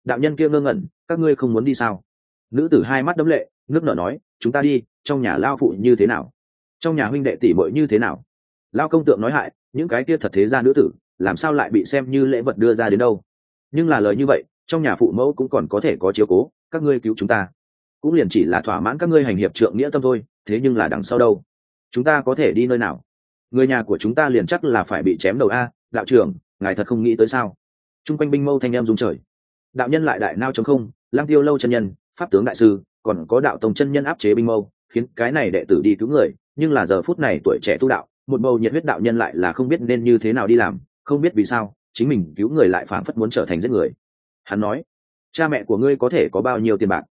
Đạo nhân kia ngơ ngẩn, các ngươi không muốn đi sao? Nữ tử hai mắt đấm lệ, nước nở nói, chúng ta đi, trong nhà lao phụ như thế nào? Trong nhà huynh đệ tỷ bội như thế nào? Lao công tượng nói hại, những cái kia thật thế gia nữ tử, làm sao lại bị xem như lễ vật đưa ra đến đâu? Nhưng là lời như vậy, trong nhà phụ mẫu cũng còn có thể có chiếu cố, các ngươi cứu chúng ta. Cũng liền chỉ là thỏa mãn các ngươi hành hiệp trượng nghĩa tâm thôi, thế nhưng là đằng sau đâu? Chúng ta có thể đi nơi nào? Người nhà của chúng ta liền chắc là phải bị chém đầu a, đạo trưởng, ngài thật không nghĩ tới sao? Chung quanh binh mâu thanh em dung trời. Đạo nhân lại đại nao chống không lang tiêu lâu chân nhân pháp tướng đại sư, còn có đạo tông chân nhân áp chế binh mâu, khiến cái này đệ tử đi cứu người, nhưng là giờ phút này tuổi trẻ tu đạo, một bầu nhiệt huyết đạo nhân lại là không biết nên như thế nào đi làm, không biết vì sao, chính mình cứu người lại phản phất muốn trở thành giết người. Hắn nói, cha mẹ của ngươi có thể có bao nhiêu tiền bạc?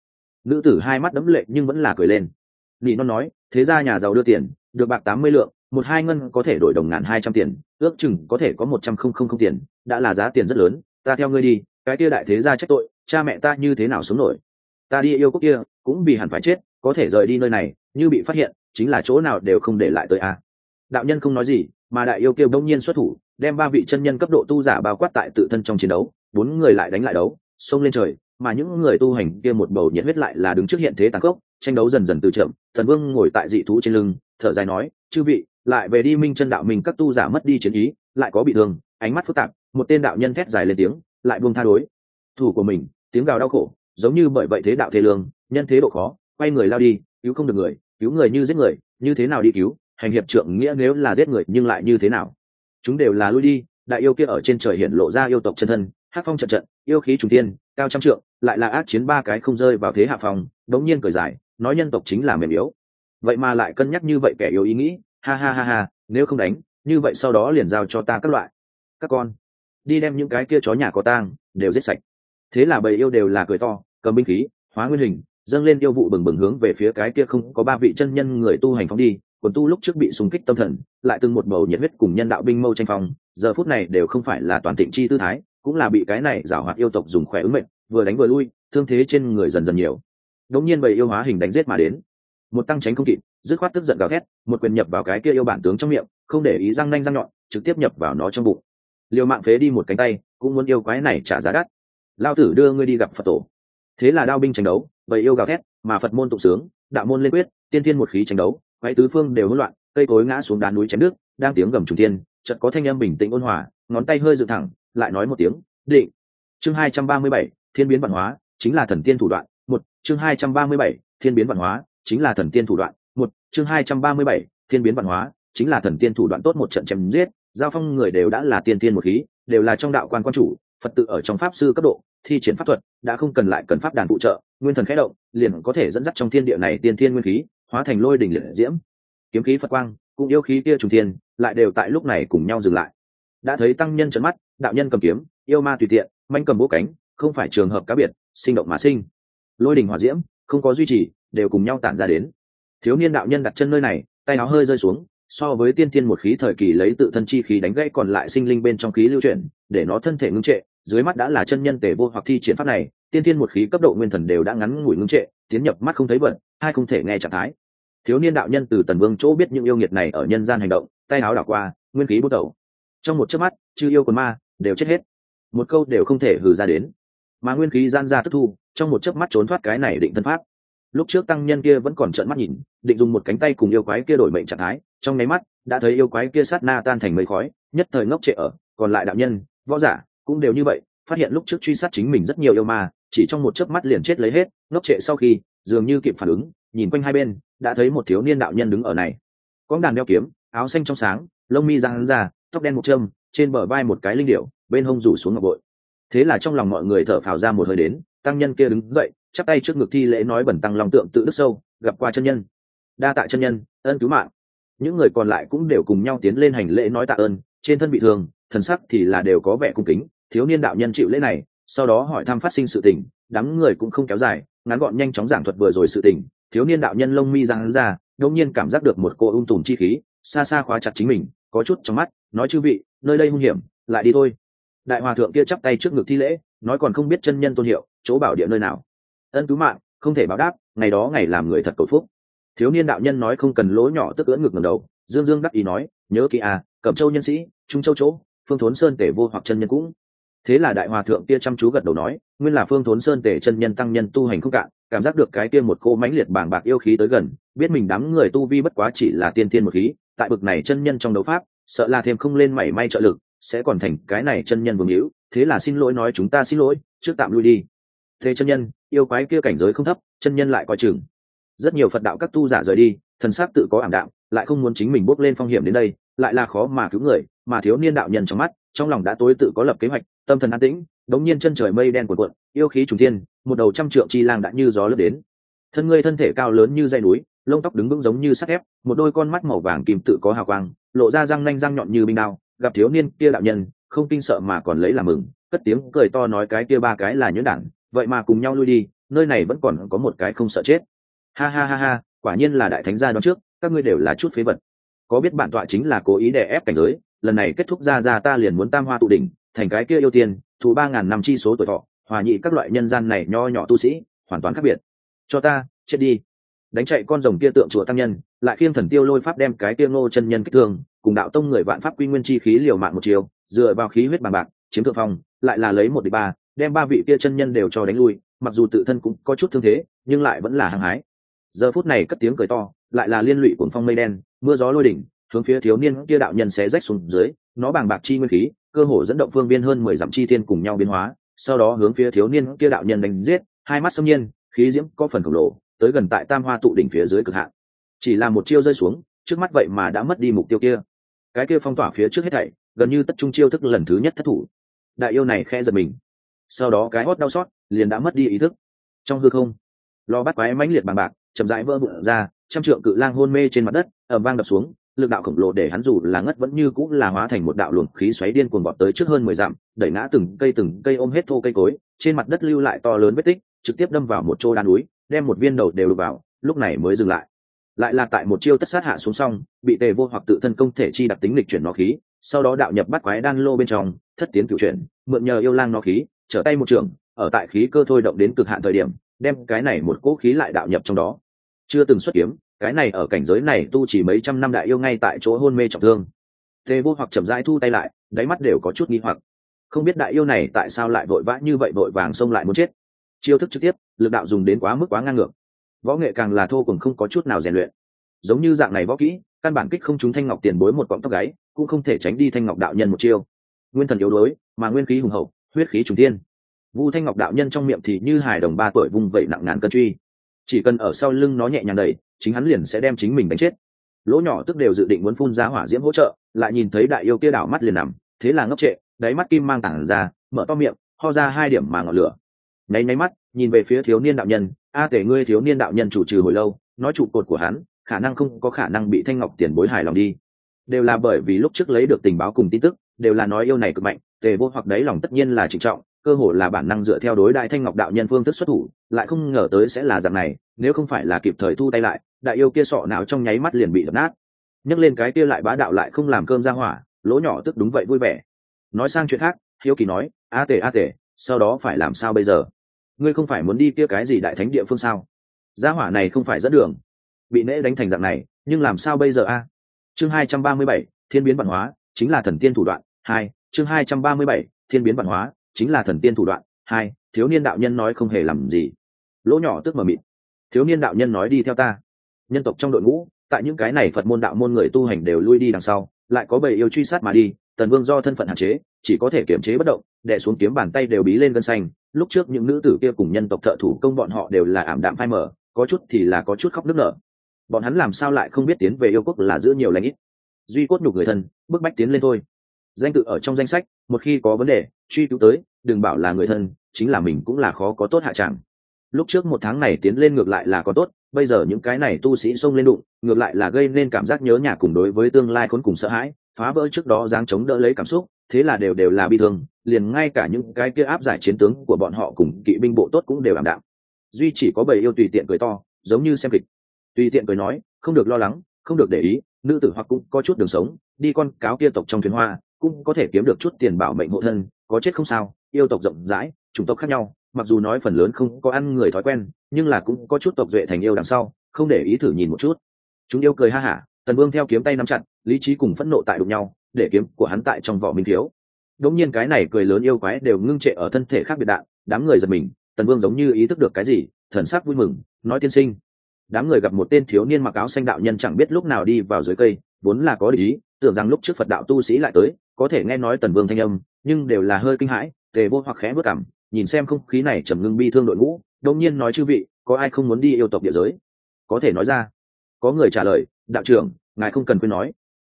Nữ tử hai mắt đấm lệ nhưng vẫn là cười lên. Nị non nói, thế ra nhà giàu đưa tiền, được bạc tám mươi lượng, một hai ngân có thể đổi đồng ngàn hai trăm tiền, ước chừng có thể có một trăm không không không tiền, đã là giá tiền rất lớn, ta theo ngươi đi, cái kia đại thế gia trách tội, cha mẹ ta như thế nào sống nổi? Ta đi yêu quốc kia, cũng vì hẳn phải chết, có thể rời đi nơi này, như bị phát hiện, chính là chỗ nào đều không để lại tới a đạo nhân không nói gì, mà đại yêu kêu đông nhiên xuất thủ, đem ba vị chân nhân cấp độ tu giả bao quát tại tự thân trong chiến đấu, bốn người lại đánh lại đấu, xông lên trời, mà những người tu hành kia một bầu nhiệt huyết lại là đứng trước hiện thế tàn khốc, tranh đấu dần dần từ chậm thần vương ngồi tại dị thú trên lưng, thở dài nói, chư vị, lại về đi minh chân đạo mình các tu giả mất đi chiến ý, lại có bị thương, ánh mắt phức tạp. Một tên đạo nhân thét dài lên tiếng, lại buông tha đối. Thủ của mình, tiếng gào đau khổ giống như bởi vậy thế đạo thế lương, nhân thế độ khó, quay người lao đi, cứu không được người, cứu người như giết người, như thế nào đi cứu, hành hiệp trượng nghĩa nếu là giết người nhưng lại như thế nào? Chúng đều là lui đi, đại yêu kia ở trên trời hiện lộ ra yêu tộc chân thân, hát phong trận trận, yêu khí trùng tiên cao trăm trượng, lại là ác chiến ba cái không rơi vào thế hạ phòng đống nhiên cười giải nói nhân tộc chính là mềm yếu. Vậy mà lại cân nhắc như vậy kẻ yếu ý nghĩ, ha ha ha ha, nếu không đánh, như vậy sau đó liền giao cho ta các loại. Các con, đi đem những cái kia chó nhà có tang, đều giết sạch. Thế là bầy yêu đều là cười to cầm binh khí, hóa nguyên hình, dâng lên yêu vụ bừng bừng hướng về phía cái kia không có ba vị chân nhân người tu hành phóng đi. Quần tu lúc trước bị xung kích tâm thần, lại từng một bầu nhiệt huyết cùng nhân đạo binh mâu tranh phong. Giờ phút này đều không phải là toàn thịnh chi tư thái, cũng là bị cái này giảo hoạt yêu tộc dùng khỏe ứng mệnh, vừa đánh vừa lui, thương thế trên người dần dần nhiều. Đống nhiên bầy yêu hóa hình đánh giết mà đến. Một tăng tránh không kịp, dứt khoát tức giận gào thét, một quyền nhập vào cái kia yêu bản tướng trong miệng, không để ý răng nanh răng nhọn, trực tiếp nhập vào nó trong bụng. Liều mạng phế đi một cánh tay, cũng muốn yêu quái này trả giá đắt. Lao tử đưa ngươi đi gặp phật tổ thế là đao binh tranh đấu, bầy yêu gào thét, mà phật môn tụng sướng, đạo môn lên quyết, tiên thiên một khí tranh đấu, quái tứ phương đều hỗn loạn, cây cối ngã xuống đá núi chém nước, đang tiếng gầm trùng thiên, chợt có thanh âm bình tĩnh ôn hòa, ngón tay hơi dựng thẳng, lại nói một tiếng, định. Chương hai trăm ba mươi bảy, thiên biến văn hóa, chính là thần tiên thủ đoạn, một, chương hai trăm ba mươi bảy, thiên biến văn hóa, chính là thần tiên thủ đoạn, một, chương hai trăm ba mươi bảy, thiên biến văn hóa, chính là thần tiên thủ đoạn tốt một trận chém giết, giao phong người đều đã là tiên tiên một khí, đều là trong đạo quan quan chủ, phật tự ở trong pháp sư cấp độ thi triển pháp thuật, đã không cần lại cần pháp đàn phụ trợ, nguyên thần khẽ động, liền có thể dẫn dắt trong thiên địa này tiên thiên nguyên khí, hóa thành lôi đỉnh liệt diễm. Kiếm khí phật quang, cũng yêu khí kia trùng thiên, lại đều tại lúc này cùng nhau dừng lại. Đã thấy tăng nhân trấn mắt, đạo nhân cầm kiếm, yêu ma tùy tiện, manh cầm bố cánh, không phải trường hợp cá biệt, sinh động mà sinh. Lôi đình hỏa diễm, không có duy trì, đều cùng nhau tản ra đến. Thiếu niên đạo nhân đặt chân nơi này, tay áo hơi rơi xuống, so với tiên tiên một khí thời kỳ lấy tự thân chi khí đánh gãy còn lại sinh linh bên trong khí lưu chuyển, để nó thân thể ngưng trệ dưới mắt đã là chân nhân tể vô hoặc thi triển pháp này, tiên thiên một khí cấp độ nguyên thần đều đã ngắn ngủi ngưng trệ, tiến nhập mắt không thấy vận hai không thể nghe trạng thái. Thiếu niên đạo nhân từ tần vương chỗ biết những yêu nghiệt này ở nhân gian hành động, tay áo đảo qua, nguyên khí bút đầu. Trong một chớp mắt, chư yêu quần ma đều chết hết. Một câu đều không thể hừ ra đến. Mà nguyên khí gian ra tức thu, trong một chớp mắt trốn thoát cái này định thân pháp. Lúc trước tăng nhân kia vẫn còn trợn mắt nhìn, định dùng một cánh tay cùng yêu quái kia đổi mệnh trạng thái, trong nháy mắt, đã thấy yêu quái kia sát na tan thành mây khói, nhất thời ngốc trệ ở, còn lại đạo nhân, võ giả cũng đều như vậy, phát hiện lúc trước truy sát chính mình rất nhiều yêu ma, chỉ trong một chớp mắt liền chết lấy hết, ngốc trệ sau khi, dường như kịp phản ứng, nhìn quanh hai bên, đã thấy một thiếu niên đạo nhân đứng ở này. Có đàn đeo kiếm, áo xanh trong sáng, lông mi răng ra, tóc đen một châm, trên bờ vai một cái linh điệu bên hông rủ xuống ngọc bội. Thế là trong lòng mọi người thở phào ra một hơi đến, tăng nhân kia đứng dậy, chắp tay trước ngực thi lễ nói bẩn tăng lòng tượng tự đức sâu, gặp qua chân nhân. Đa tạ chân nhân ơn cứu mạng. Những người còn lại cũng đều cùng nhau tiến lên hành lễ nói tạ ơn, trên thân bị thương, thần sắc thì là đều có vẻ cung kính thiếu niên đạo nhân chịu lễ này, sau đó hỏi thăm phát sinh sự tình, đám người cũng không kéo dài, ngắn gọn nhanh chóng giảng thuật vừa rồi sự tình, thiếu niên đạo nhân lông mi giang ra đông nhiên cảm giác được một cô ung tùm chi khí, xa xa khóa chặt chính mình, có chút trong mắt, nói chư vị, nơi đây hung hiểm, lại đi thôi. Đại hòa thượng kia chắp tay trước ngực thi lễ, nói còn không biết chân nhân tôn hiệu, chỗ bảo địa nơi nào. Ân cứu mạng, không thể báo đáp, ngày đó ngày làm người thật cầu phúc. Thiếu niên đạo nhân nói không cần lỗ nhỏ tức ưỡn ngực ngầm đầu, dương dương đắc ý nói, nhớ kỹ à cẩm châu nhân sĩ, trung châu chỗ, phương thốn sơn tể vô hoặc chân nhân cũng thế là đại hòa thượng kia chăm chú gật đầu nói, nguyên là phương thốn sơn tể chân nhân tăng nhân tu hành không cạn, cảm giác được cái kia một cô mãnh liệt bàng bạc yêu khí tới gần, biết mình đám người tu vi bất quá chỉ là tiên tiên một khí, tại bực này chân nhân trong đấu pháp, sợ là thêm không lên mảy may trợ lực, sẽ còn thành cái này chân nhân vương hữu, thế là xin lỗi nói chúng ta xin lỗi, trước tạm lui đi. Thế chân nhân, yêu quái kia cảnh giới không thấp, chân nhân lại coi chừng. Rất nhiều phật đạo các tu giả rời đi, thần sắc tự có ảm đạm, lại không muốn chính mình bước lên phong hiểm đến đây, lại là khó mà cứu người, mà thiếu niên đạo nhân trong mắt, trong lòng đã tối tự có lập kế hoạch tâm thần an tĩnh, đống nhiên chân trời mây đen cuộn cuộn, yêu khí trùng thiên, một đầu trăm trượng chi lang đã như gió lướt đến. Thân ngươi thân thể cao lớn như dây núi, lông tóc đứng vững giống như sắt thép, một đôi con mắt màu vàng kim tự có hào quang, lộ ra răng nanh răng nhọn như binh đao, gặp thiếu niên kia đạo nhân, không kinh sợ mà còn lấy làm mừng, cất tiếng cười to nói cái kia ba cái là nhuyễn đảng, vậy mà cùng nhau lui đi, nơi này vẫn còn có một cái không sợ chết. Ha ha ha ha, quả nhiên là đại thánh gia đoán trước, các ngươi đều là chút phế vật. Có biết bản tọa chính là cố ý đè ép cảnh giới, lần này kết thúc ra ra ta liền muốn tam hoa tụ đỉnh thành cái kia yêu tiên thù ba ngàn năm chi số tuổi thọ, hòa nhị các loại nhân gian này nho nhỏ tu sĩ, hoàn toàn khác biệt. Cho ta, chết đi. Đánh chạy con rồng kia tượng chùa tăng nhân, lại khiêng thần tiêu lôi pháp đem cái kia ngô chân nhân kích thương, cùng đạo tông người vạn pháp quy nguyên chi khí liều mạng một chiều, dựa vào khí huyết bằng bạc, chiếm thượng phong, lại là lấy một địch ba, đem ba vị kia chân nhân đều cho đánh lui, mặc dù tự thân cũng có chút thương thế, nhưng lại vẫn là hăng hái. Giờ phút này cất tiếng cười to, lại là liên lụy cuồng phong mây đen, mưa gió lôi đỉnh hướng phía thiếu niên kia đạo nhân xé rách xuống dưới, nó bàng bạc chi nguyên khí, cơ hồ dẫn động phương viên hơn mười dặm chi thiên cùng nhau biến hóa, sau đó hướng phía thiếu niên kia đạo nhân đánh giết, hai mắt xâm nhiên, khí diễm có phần khổng lồ, tới gần tại tam hoa tụ đỉnh phía dưới cực hạn. Chỉ là một chiêu rơi xuống, trước mắt vậy mà đã mất đi mục tiêu kia. Cái kia phong tỏa phía trước hết thảy, gần như tất trung chiêu thức lần thứ nhất thất thủ. Đại yêu này khe giật mình. Sau đó cái hót đau xót liền đã mất đi ý thức. Trong hư không lo bắt quái mãnh liệt bằng bạc, chậm rãi vỡ vụn ra, trăm trượng cự lang hôn mê trên mặt đất ẩm vang đập xuống lực đạo khổng lồ để hắn dù là ngất vẫn như cũng là hóa thành một đạo luồng khí xoáy điên cuồng bọt tới trước hơn mười dặm, đẩy ngã từng cây từng cây ôm hết thô cây cối, trên mặt đất lưu lại to lớn vết tích, trực tiếp đâm vào một chỗ đá núi, đem một viên đầu đều đục vào, lúc này mới dừng lại. Lại là tại một chiêu tất sát hạ xuống xong, bị tề vô hoặc tự thân công thể chi đặc tính lịch chuyển nó khí, sau đó đạo nhập bắt quái đan lô bên trong, thất tiến cựu chuyển, mượn nhờ yêu lang nó khí, trở tay một trường, ở tại khí cơ thôi động đến cực hạn thời điểm, đem cái này một cỗ khí lại đạo nhập trong đó. Chưa từng xuất kiếm cái này ở cảnh giới này tu chỉ mấy trăm năm đại yêu ngay tại chỗ hôn mê trọng thương. Tê vô hoặc chậm rãi thu tay lại, đáy mắt đều có chút nghi hoặc. Không biết đại yêu này tại sao lại vội vã như vậy vội vàng xông lại muốn chết. Chiêu thức trực tiếp, lực đạo dùng đến quá mức quá ngang ngược. Võ nghệ càng là thô cùng không có chút nào rèn luyện. Giống như dạng này võ kỹ, căn bản kích không trúng thanh ngọc tiền bối một cọng tóc gáy, cũng không thể tránh đi thanh ngọc đạo nhân một chiêu. Nguyên thần yếu đuối, mà nguyên khí hùng hậu, huyết khí trùng tiên vu thanh ngọc đạo nhân trong miệng thì như hài đồng ba tuổi vung vẩy nặng ngàn cân truy chỉ cần ở sau lưng nó nhẹ nhàng đẩy, chính hắn liền sẽ đem chính mình đánh chết. Lỗ nhỏ tức đều dự định muốn phun ra hỏa diễm hỗ trợ, lại nhìn thấy đại yêu kia đảo mắt liền nằm, thế là ngốc trệ, đáy mắt kim mang tảng ra, mở to miệng, ho ra hai điểm mà ngọn lửa. Nháy nháy mắt, nhìn về phía thiếu niên đạo nhân, a tể ngươi thiếu niên đạo nhân chủ trừ hồi lâu, nói trụ cột của hắn, khả năng không có khả năng bị thanh ngọc tiền bối hài lòng đi. Đều là bởi vì lúc trước lấy được tình báo cùng tin tức, đều là nói yêu này cực mạnh, tề vô hoặc đấy lòng tất nhiên là trịnh trọng cơ hồ là bản năng dựa theo đối đại thanh ngọc đạo nhân phương thức xuất thủ, lại không ngờ tới sẽ là dạng này, nếu không phải là kịp thời thu tay lại, đại yêu kia sọ não trong nháy mắt liền bị đập nát. Nhấc lên cái kia lại bá đạo lại không làm cơm ra hỏa, lỗ nhỏ tức đúng vậy vui vẻ. Nói sang chuyện khác, hiếu kỳ nói, a tề a tề, sau đó phải làm sao bây giờ? Ngươi không phải muốn đi kia cái gì đại thánh địa phương sao? Gia hỏa này không phải dẫn đường. Bị nễ đánh thành dạng này, nhưng làm sao bây giờ a? Chương hai trăm ba mươi bảy, thiên biến văn hóa, chính là thần tiên thủ đoạn. Hai, chương hai trăm ba mươi bảy, thiên biến văn hóa chính là thần tiên thủ đoạn hai thiếu niên đạo nhân nói không hề làm gì. Lỗ nhỏ tức mờ mịt. Thiếu niên đạo nhân nói đi theo ta. Nhân tộc trong đội ngũ tại những cái này phật môn đạo môn người tu hành đều lui đi đằng sau lại có bầy yêu truy sát mà đi tần vương do thân phận hạn chế chỉ có thể kiềm chế bất động đẻ xuống kiếm bàn tay đều bí lên gân xanh. Lúc trước những nữ tử kia cùng nhân tộc thợ thủ công bọn họ đều là ảm đạm phai mở, có chút thì là có chút khóc nức nở. Bọn hắn làm sao lại không biết tiến về yêu quốc là giữ nhiều lãnh ít. Duy cốt nhục người thân bức bách tiến lên thôi danh tự ở trong danh sách, một khi có vấn đề, truy cứu tới, đừng bảo là người thân, chính là mình cũng là khó có tốt hạ trạng lúc trước một tháng này tiến lên ngược lại là có tốt, bây giờ những cái này tu sĩ xông lên đụng, ngược lại là gây nên cảm giác nhớ nhà cùng đối với tương lai khốn cùng sợ hãi, phá vỡ trước đó dáng chống đỡ lấy cảm xúc, thế là đều đều là bi thương, liền ngay cả những cái kia áp giải chiến tướng của bọn họ cùng kỵ binh bộ tốt cũng đều ảm đạm. Duy chỉ có bầy yêu tùy tiện cười to, giống như xem kịch. Tùy tiện cười nói, không được lo lắng, không được để ý, nữ tử hoặc cũng có chút đường sống, đi con cáo kia tộc trong thuyền hoa cũng có thể kiếm được chút tiền bảo mệnh hộ thân, có chết không sao, yêu tộc rộng rãi, chủng tộc khác nhau, mặc dù nói phần lớn không có ăn người thói quen, nhưng là cũng có chút tộc duệ thành yêu đằng sau, không để ý thử nhìn một chút. Chúng yêu cười ha hả, tần vương theo kiếm tay nắm chặt, lý trí cùng phẫn nộ tại đụng nhau, để kiếm của hắn tại trong vỏ minh thiếu. Đống nhiên cái này cười lớn yêu quái đều ngưng trệ ở thân thể khác biệt đạn, đám người giật mình, tần vương giống như ý thức được cái gì, thần sắc vui mừng, nói tiên sinh. Đám người gặp một tên thiếu niên mặc áo xanh đạo nhân chẳng biết lúc nào đi vào dưới cây, vốn là có lý tưởng rằng lúc trước phật đạo tu sĩ lại tới, có thể nghe nói tần vương thanh âm, nhưng đều là hơi kinh hãi, tề vô hoặc khẽ bước cảm nhìn xem không khí này trầm ngưng bi thương đội ngũ, đông nhiên nói chư vị, có ai không muốn đi yêu tộc địa giới? Có thể nói ra. Có người trả lời, đạo trưởng, ngài không cần quên nói.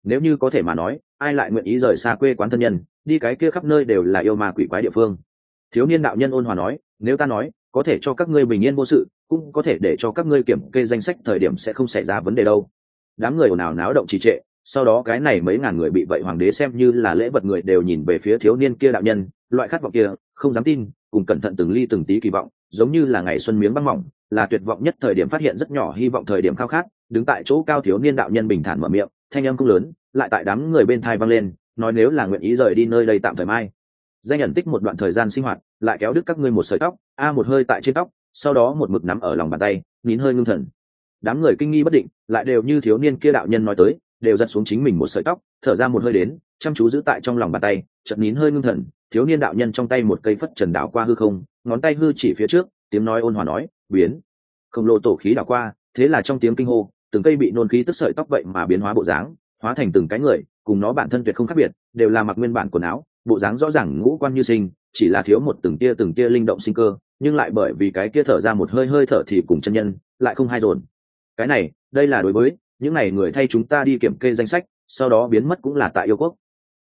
Nếu như có thể mà nói, ai lại nguyện ý rời xa quê quán thân nhân, đi cái kia khắp nơi đều là yêu ma quỷ quái địa phương? Thiếu niên đạo nhân ôn hòa nói, nếu ta nói, có thể cho các ngươi bình yên vô sự, cũng có thể để cho các ngươi kiểm kê danh sách thời điểm sẽ không xảy ra vấn đề đâu. Đám người ồn ào náo động trì trệ sau đó cái này mấy ngàn người bị vậy hoàng đế xem như là lễ vật người đều nhìn về phía thiếu niên kia đạo nhân, loại khát vọng kia, không dám tin, cùng cẩn thận từng ly từng tí kỳ vọng, giống như là ngày xuân miếng băng mỏng, là tuyệt vọng nhất thời điểm phát hiện rất nhỏ hy vọng thời điểm khao khát, đứng tại chỗ cao thiếu niên đạo nhân bình thản mở miệng, thanh âm không lớn, lại tại đám người bên thai vang lên, nói nếu là nguyện ý rời đi nơi đây tạm thời mai. Danh nhận tích một đoạn thời gian sinh hoạt, lại kéo đứt các ngươi một sợi tóc, a một hơi tại trên tóc, sau đó một mực nắm ở lòng bàn tay, nín hơi ngưng thần. Đám người kinh nghi bất định, lại đều như thiếu niên kia đạo nhân nói tới đều giật xuống chính mình một sợi tóc, thở ra một hơi đến, chăm chú giữ tại trong lòng bàn tay, chợt nín hơi ngưng thần, thiếu niên đạo nhân trong tay một cây phất trần đảo qua hư không, ngón tay hư chỉ phía trước, tiếng nói ôn hòa nói, biến. Khổng lồ tổ khí đảo qua, thế là trong tiếng kinh hô, từng cây bị nôn khí tức sợi tóc vậy mà biến hóa bộ dáng, hóa thành từng cái người, cùng nó bản thân tuyệt không khác biệt, đều là mặc nguyên bản quần áo, bộ dáng rõ ràng ngũ quan như sinh, chỉ là thiếu một từng tia từng tia linh động sinh cơ, nhưng lại bởi vì cái kia thở ra một hơi hơi thở thì cùng chân nhân, lại không hai dồn. Cái này, đây là đối với những này người thay chúng ta đi kiểm kê danh sách, sau đó biến mất cũng là tại yêu quốc.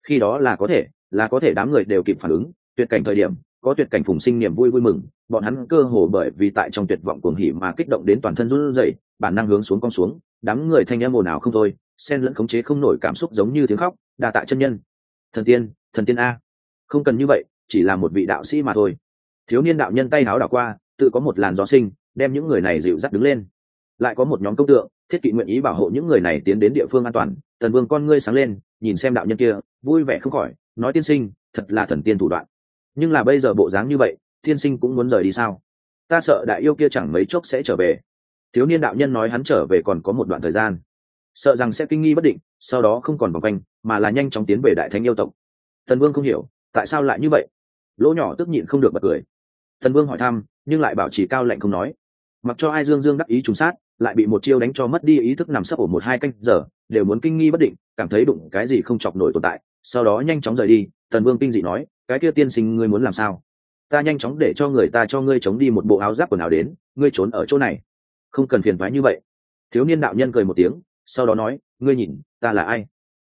Khi đó là có thể, là có thể đám người đều kịp phản ứng, tuyệt cảnh thời điểm, có tuyệt cảnh phùng sinh niềm vui vui mừng, bọn hắn cơ hồ bởi vì tại trong tuyệt vọng cuồng hỉ mà kích động đến toàn thân run rẩy, bản năng hướng xuống con xuống, đám người thanh em ồn ào không thôi, xen lẫn khống chế không nổi cảm xúc giống như tiếng khóc đà tại chân nhân. Thần tiên thần tiên a. Không cần như vậy, chỉ là một vị đạo sĩ mà thôi. Thiếu niên đạo nhân tay háo đảo qua, tự có một làn gió sinh, đem những người này dịu dắt đứng lên. Lại có một nhóm công tượng thiết kỵ nguyện ý bảo hộ những người này tiến đến địa phương an toàn, tần vương con ngươi sáng lên, nhìn xem đạo nhân kia, vui vẻ không khỏi, nói, tiên sinh, thật là thần tiên thủ đoạn. Nhưng là bây giờ bộ dáng như vậy, tiên sinh cũng muốn rời đi sao? Ta sợ đại yêu kia chẳng mấy chốc sẽ trở về. Thiếu niên đạo nhân nói hắn trở về còn có một đoạn thời gian. Sợ rằng sẽ kinh nghi bất định, sau đó không còn vòng quanh, mà là nhanh chóng tiến về đại thánh yêu tộc. Tần vương không hiểu, tại sao lại như vậy? Lỗ nhỏ tức nhịn không được bật cười. Tần vương hỏi thăm, nhưng lại bảo trì cao lạnh không nói. Mặc cho ai dương dương đắc ý trùng sát lại bị một chiêu đánh cho mất đi ý thức nằm sấp ổ một hai canh giờ, đều muốn kinh nghi bất định, cảm thấy đụng cái gì không chọc nổi tồn tại. Sau đó nhanh chóng rời đi, tần vương kinh dị nói, cái kia tiên sinh ngươi muốn làm sao? Ta nhanh chóng để cho người ta cho ngươi chống đi một bộ áo giáp quần áo đến, ngươi trốn ở chỗ này. Không cần phiền thoái như vậy. Thiếu niên đạo nhân cười một tiếng, sau đó nói, ngươi nhìn, ta là ai?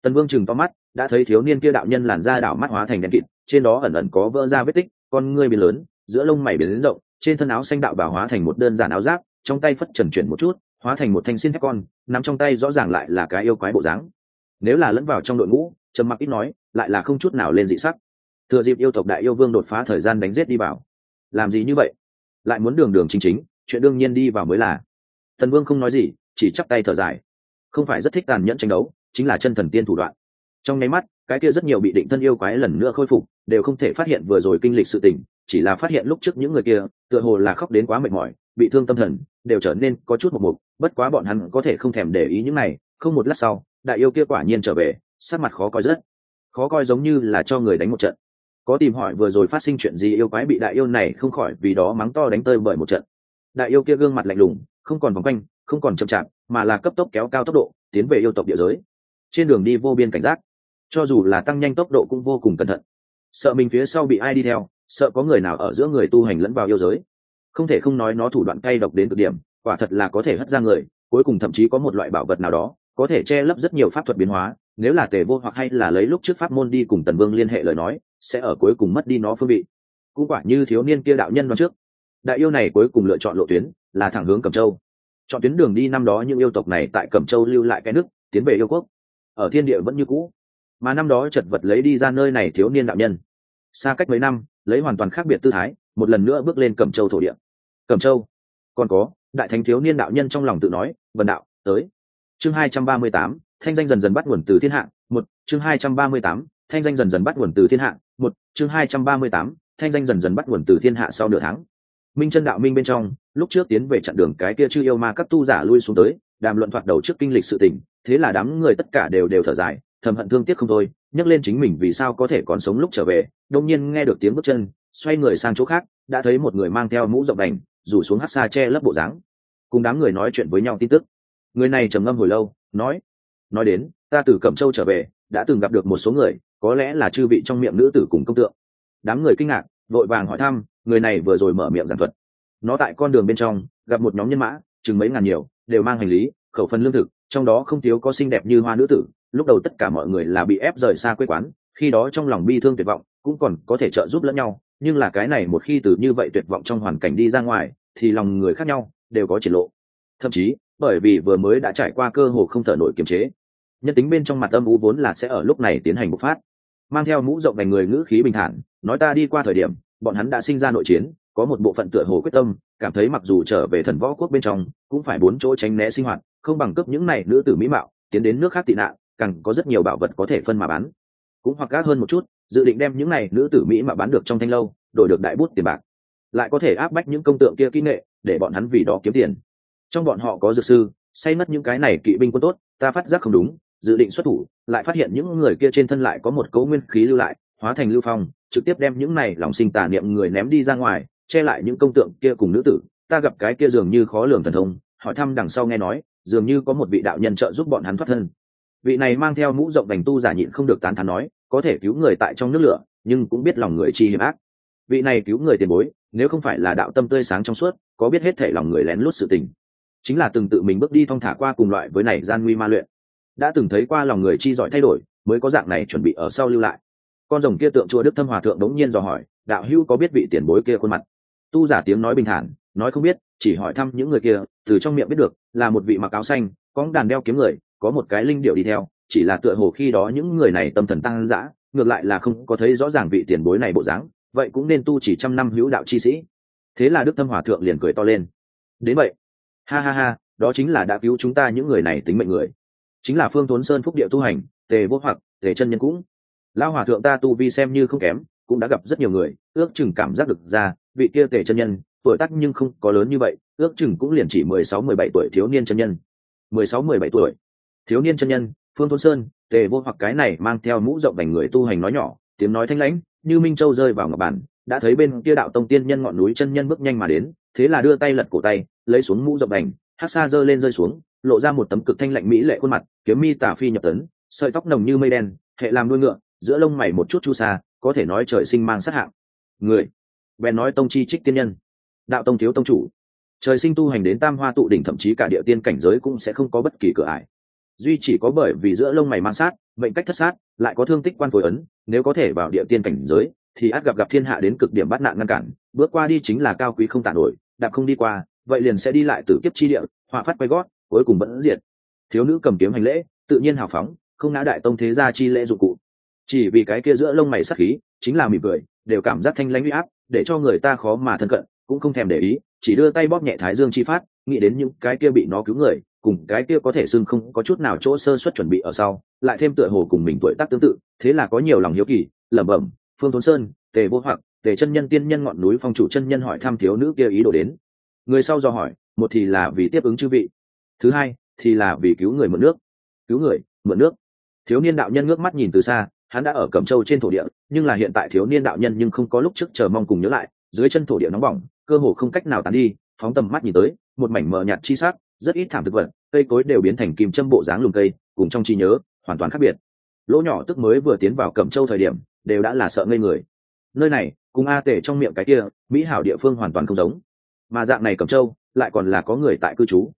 Tần vương chừng to mắt, đã thấy thiếu niên kia đạo nhân làn da đảo mắt hóa thành đèn kịt, trên đó ẩn ẩn có vỡ ra vết tích, con ngươi biến lớn, giữa lông mày biến lớn rộng, trên thân áo xanh đạo bảo hóa thành một đơn giản áo giáp trong tay phất trần chuyển một chút, hóa thành một thanh xin thép con nằm trong tay rõ ràng lại là cái yêu quái bộ dáng. Nếu là lẫn vào trong đội ngũ, trầm mặc ít nói, lại là không chút nào lên dị sắc. Thừa dịp yêu tộc đại yêu vương đột phá thời gian đánh giết đi vào. Làm gì như vậy? Lại muốn đường đường chính chính, chuyện đương nhiên đi vào mới là. Tần vương không nói gì, chỉ chắp tay thở dài. Không phải rất thích tàn nhẫn tranh đấu, chính là chân thần tiên thủ đoạn. Trong nháy mắt, cái kia rất nhiều bị định thân yêu quái lần nữa khôi phục, đều không thể phát hiện vừa rồi kinh lịch sự tình, chỉ là phát hiện lúc trước những người kia, tựa hồ là khóc đến quá mệt mỏi bị thương tâm thần, đều trở nên có chút một mục bất quá bọn hắn có thể không thèm để ý những này, không một lát sau, đại yêu kia quả nhiên trở về, sắc mặt khó coi rất, khó coi giống như là cho người đánh một trận. Có tìm hỏi vừa rồi phát sinh chuyện gì yêu quái bị đại yêu này không khỏi vì đó mắng to đánh tơi bởi một trận. Đại yêu kia gương mặt lạnh lùng, không còn vòng quanh, không còn chậm chạp, mà là cấp tốc kéo cao tốc độ, tiến về yêu tộc địa giới. Trên đường đi vô biên cảnh giác, cho dù là tăng nhanh tốc độ cũng vô cùng cẩn thận. Sợ mình phía sau bị ai đi theo, sợ có người nào ở giữa người tu hành lẫn vào yêu giới không thể không nói nó thủ đoạn cay độc đến cực điểm, quả thật là có thể hất ra người, cuối cùng thậm chí có một loại bảo vật nào đó, có thể che lấp rất nhiều pháp thuật biến hóa, nếu là tề vô hoặc hay là lấy lúc trước pháp môn đi cùng tần vương liên hệ lời nói, sẽ ở cuối cùng mất đi nó phương vị. Cũng quả như thiếu niên kia đạo nhân đoán trước. Đại yêu này cuối cùng lựa chọn lộ tuyến, là thẳng hướng cẩm châu. Chọn tuyến đường đi năm đó những yêu tộc này tại cẩm châu lưu lại cái nước, tiến về yêu quốc. Ở thiên địa vẫn như cũ. Mà năm đó chật vật lấy đi ra nơi này thiếu niên đạo nhân. Xa cách mấy năm, lấy hoàn toàn khác biệt tư thái một lần nữa bước lên cẩm châu thổ địa. Cẩm châu? Còn có, đại thánh thiếu niên đạo nhân trong lòng tự nói vần đạo, tới. Chương hai trăm ba mươi tám, thanh danh dần dần bắt nguồn từ thiên hạ, một, chương hai trăm ba mươi tám, thanh danh dần dần bắt nguồn từ thiên hạ, một, chương hai trăm ba mươi tám, thanh danh dần dần bắt nguồn từ thiên hạ sau nửa tháng. Minh chân đạo minh bên trong, lúc trước tiến về chặn đường cái kia chư yêu ma các tu giả lui xuống tới, đàm luận thoạt đầu trước kinh lịch sự tình, thế là đám người tất cả đều đều thở dài, thầm hận thương tiếc không thôi, nhắc lên chính mình vì sao có thể còn sống lúc trở về đông nhiên nghe được tiếng bước chân xoay người sang chỗ khác, đã thấy một người mang theo mũ rộng đành, rủ xuống hát xa che lấp bộ dáng. Cùng đám người nói chuyện với nhau tin tức. Người này trầm ngâm hồi lâu, nói nói đến, ta từ cẩm châu trở về, đã từng gặp được một số người, có lẽ là chư vị trong miệng nữ tử cùng công tượng. Đám người kinh ngạc, vội vàng hỏi thăm, người này vừa rồi mở miệng giảng thuật. Nó tại con đường bên trong, gặp một nhóm nhân mã, chừng mấy ngàn nhiều, đều mang hành lý, khẩu phần lương thực, trong đó không thiếu có xinh đẹp như hoa nữ tử. Lúc đầu tất cả mọi người là bị ép rời xa quê quán, khi đó trong lòng bi thương tuyệt vọng, cũng còn có thể trợ giúp lẫn nhau nhưng là cái này một khi từ như vậy tuyệt vọng trong hoàn cảnh đi ra ngoài, thì lòng người khác nhau, đều có triển lộ. Thậm chí, bởi vì vừa mới đã trải qua cơ hồ không thở nổi kiềm chế, nhân tính bên trong mặt âm u vốn là sẽ ở lúc này tiến hành bộc phát. Mang theo mũ rộng đành người ngữ khí bình thản, nói ta đi qua thời điểm, bọn hắn đã sinh ra nội chiến, có một bộ phận tựa hồ quyết tâm, cảm thấy mặc dù trở về thần võ quốc bên trong, cũng phải bốn chỗ tránh né sinh hoạt, không bằng cấp những này nữ tử mỹ mạo, tiến đến nước khác tị nạn, càng có rất nhiều bảo vật có thể phân mà bán cũng hoặc gác hơn một chút, dự định đem những này nữ tử mỹ mà bán được trong thanh lâu, đổi được đại bút tiền bạc. Lại có thể áp bách những công tượng kia kỹ nghệ, để bọn hắn vì đó kiếm tiền. Trong bọn họ có dược sư, say mất những cái này kỵ binh quân tốt, ta phát giác không đúng, dự định xuất thủ, lại phát hiện những người kia trên thân lại có một cấu nguyên khí lưu lại, hóa thành lưu phong, trực tiếp đem những này lòng sinh tà niệm người ném đi ra ngoài, che lại những công tượng kia cùng nữ tử. Ta gặp cái kia dường như khó lường thần thông, hỏi thăm đằng sau nghe nói, dường như có một vị đạo nhân trợ giúp bọn hắn thoát thân vị này mang theo mũ rộng đành tu giả nhịn không được tán thán nói, có thể cứu người tại trong nước lửa, nhưng cũng biết lòng người chi hiểm ác. Vị này cứu người tiền bối, nếu không phải là đạo tâm tươi sáng trong suốt, có biết hết thể lòng người lén lút sự tình. Chính là từng tự mình bước đi thong thả qua cùng loại với này gian nguy ma luyện. Đã từng thấy qua lòng người chi giỏi thay đổi, mới có dạng này chuẩn bị ở sau lưu lại. Con rồng kia tượng chùa đức thâm hòa thượng đống nhiên dò hỏi, đạo hữu có biết vị tiền bối kia khuôn mặt? Tu giả tiếng nói bình thản, nói không biết, chỉ hỏi thăm những người kia, từ trong miệng biết được, là một vị mặc áo xanh, có đàn đeo kiếm người có một cái linh điệu đi theo, chỉ là tựa hồ khi đó những người này tâm thần tăng dã, ngược lại là không có thấy rõ ràng vị tiền bối này bộ dáng, vậy cũng nên tu chỉ trăm năm hữu đạo chi sĩ. Thế là đức thâm hòa thượng liền cười to lên. Đến vậy. Ha ha ha, đó chính là đã cứu chúng ta những người này tính mệnh người. Chính là phương thốn sơn phúc địa tu hành, tề vô hoặc, tề chân nhân cũng. Lao hòa thượng ta tu vi xem như không kém, cũng đã gặp rất nhiều người, ước chừng cảm giác được ra, vị kia tề chân nhân, tuổi tác nhưng không có lớn như vậy, ước chừng cũng liền chỉ mười sáu, mười bảy tuổi thiếu niên chân nhân. Mười sáu, mười bảy tuổi thiếu niên chân nhân, phương thôn sơn, tề vô hoặc cái này mang theo mũ rộng vành người tu hành nói nhỏ, tiếng nói thanh lãnh, như minh châu rơi vào ngọc bản, đã thấy bên kia đạo tông tiên nhân ngọn núi chân nhân bước nhanh mà đến, thế là đưa tay lật cổ tay, lấy xuống mũ rộng vành hát xa giơ lên rơi xuống, lộ ra một tấm cực thanh lạnh mỹ lệ khuôn mặt, kiếm mi tả phi nhập tấn, sợi tóc nồng như mây đen, hệ làm đuôi ngựa, giữa lông mày một chút chu xa có thể nói trời sinh mang sát hạng. Người, bèn nói tông chi trích tiên nhân. Đạo tông thiếu tông chủ. Trời sinh tu hành đến tam hoa tụ đỉnh thậm chí cả địa tiên cảnh giới cũng sẽ không có bất kỳ cửa ải duy chỉ có bởi vì giữa lông mày mang sát mệnh cách thất sát, lại có thương tích quan phối ấn, nếu có thể vào địa tiên cảnh giới, thì át gặp gặp thiên hạ đến cực điểm bắt nạn ngăn cản, bước qua đi chính là cao quý không tàn nổi, đạp không đi qua, vậy liền sẽ đi lại từ kiếp chi địa, họa phát quay gót, cuối cùng vẫn diệt. Thiếu nữ cầm kiếm hành lễ, tự nhiên hào phóng, không ngã đại tông thế gia chi lễ dụng cụ. Chỉ vì cái kia giữa lông mày sắc khí, chính là mỉm cười, đều cảm giác thanh lãnh uy áp, để cho người ta khó mà thân cận, cũng không thèm để ý, chỉ đưa tay bóp nhẹ thái dương chi phát, nghĩ đến những cái kia bị nó cứu người cùng cái kia có thể xưng không có chút nào chỗ sơ suất chuẩn bị ở sau, lại thêm tựa hồ cùng mình tuổi tác tương tự, thế là có nhiều lòng hiếu kỳ, lẩm bẩm, phương thốn sơn, tề vô hoặc, tề chân nhân tiên nhân ngọn núi phong chủ chân nhân hỏi thăm thiếu nữ kia ý đồ đến. Người sau do hỏi, một thì là vì tiếp ứng chư vị, thứ hai thì là vì cứu người mượn nước. Cứu người, mượn nước? Thiếu niên đạo nhân ngước mắt nhìn từ xa, hắn đã ở cẩm châu trên thổ địa, nhưng là hiện tại thiếu niên đạo nhân nhưng không có lúc trước chờ mong cùng nhớ lại, dưới chân thổ địa nóng bỏng, cơ hồ không cách nào tán đi, phóng tầm mắt nhìn tới, một mảnh mờ nhạt chi sắc rất ít thảm thực vật, cây cối đều biến thành kim châm bộ dáng lùm cây, cùng trong trí nhớ, hoàn toàn khác biệt. Lỗ nhỏ tức mới vừa tiến vào cẩm châu thời điểm, đều đã là sợ ngây người. Nơi này, cùng a tể trong miệng cái kia, mỹ hảo địa phương hoàn toàn không giống. Mà dạng này cẩm châu, lại còn là có người tại cư trú.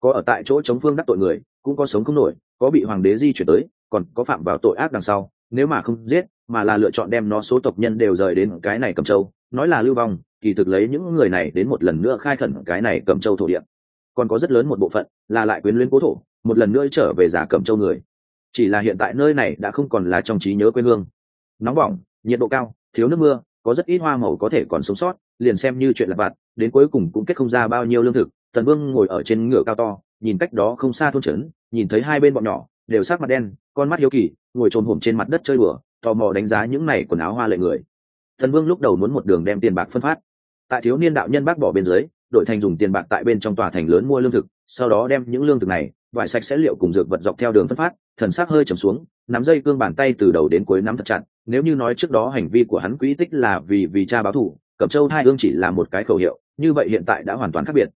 Có ở tại chỗ chống phương đắc tội người, cũng có sống không nổi, có bị hoàng đế di chuyển tới, còn có phạm vào tội ác đằng sau. Nếu mà không giết, mà là lựa chọn đem nó số tộc nhân đều rời đến cái này cầm châu, nói là lưu vong, kỳ thực lấy những người này đến một lần nữa khai khẩn cái này cầm châu thổ địa còn có rất lớn một bộ phận là lại quyến luyến cố thổ, một lần nữa trở về giả cẩm châu người. Chỉ là hiện tại nơi này đã không còn là trong trí nhớ quê hương. Nóng bỏng, nhiệt độ cao, thiếu nước mưa, có rất ít hoa màu có thể còn sống sót, liền xem như chuyện lặt vặt, đến cuối cùng cũng kết không ra bao nhiêu lương thực. Tần vương ngồi ở trên ngựa cao to, nhìn cách đó không xa thôn trấn, nhìn thấy hai bên bọn nhỏ, đều sát mặt đen, con mắt hiếu kỳ, ngồi trồm hổm trên mặt đất chơi bừa tò mò đánh giá những này quần áo hoa lệ người. Thần vương lúc đầu muốn một đường đem tiền bạc phân phát. Tại thiếu niên đạo nhân bác bỏ bên dưới đội thành dùng tiền bạc tại bên trong tòa thành lớn mua lương thực, sau đó đem những lương thực này, vải sạch sẽ liệu cùng dược vật dọc theo đường phân phát, thần sắc hơi trầm xuống, nắm dây cương bàn tay từ đầu đến cuối nắm thật chặt, nếu như nói trước đó hành vi của hắn quỹ tích là vì vì cha báo thù, cẩm châu hai ương chỉ là một cái khẩu hiệu, như vậy hiện tại đã hoàn toàn khác biệt.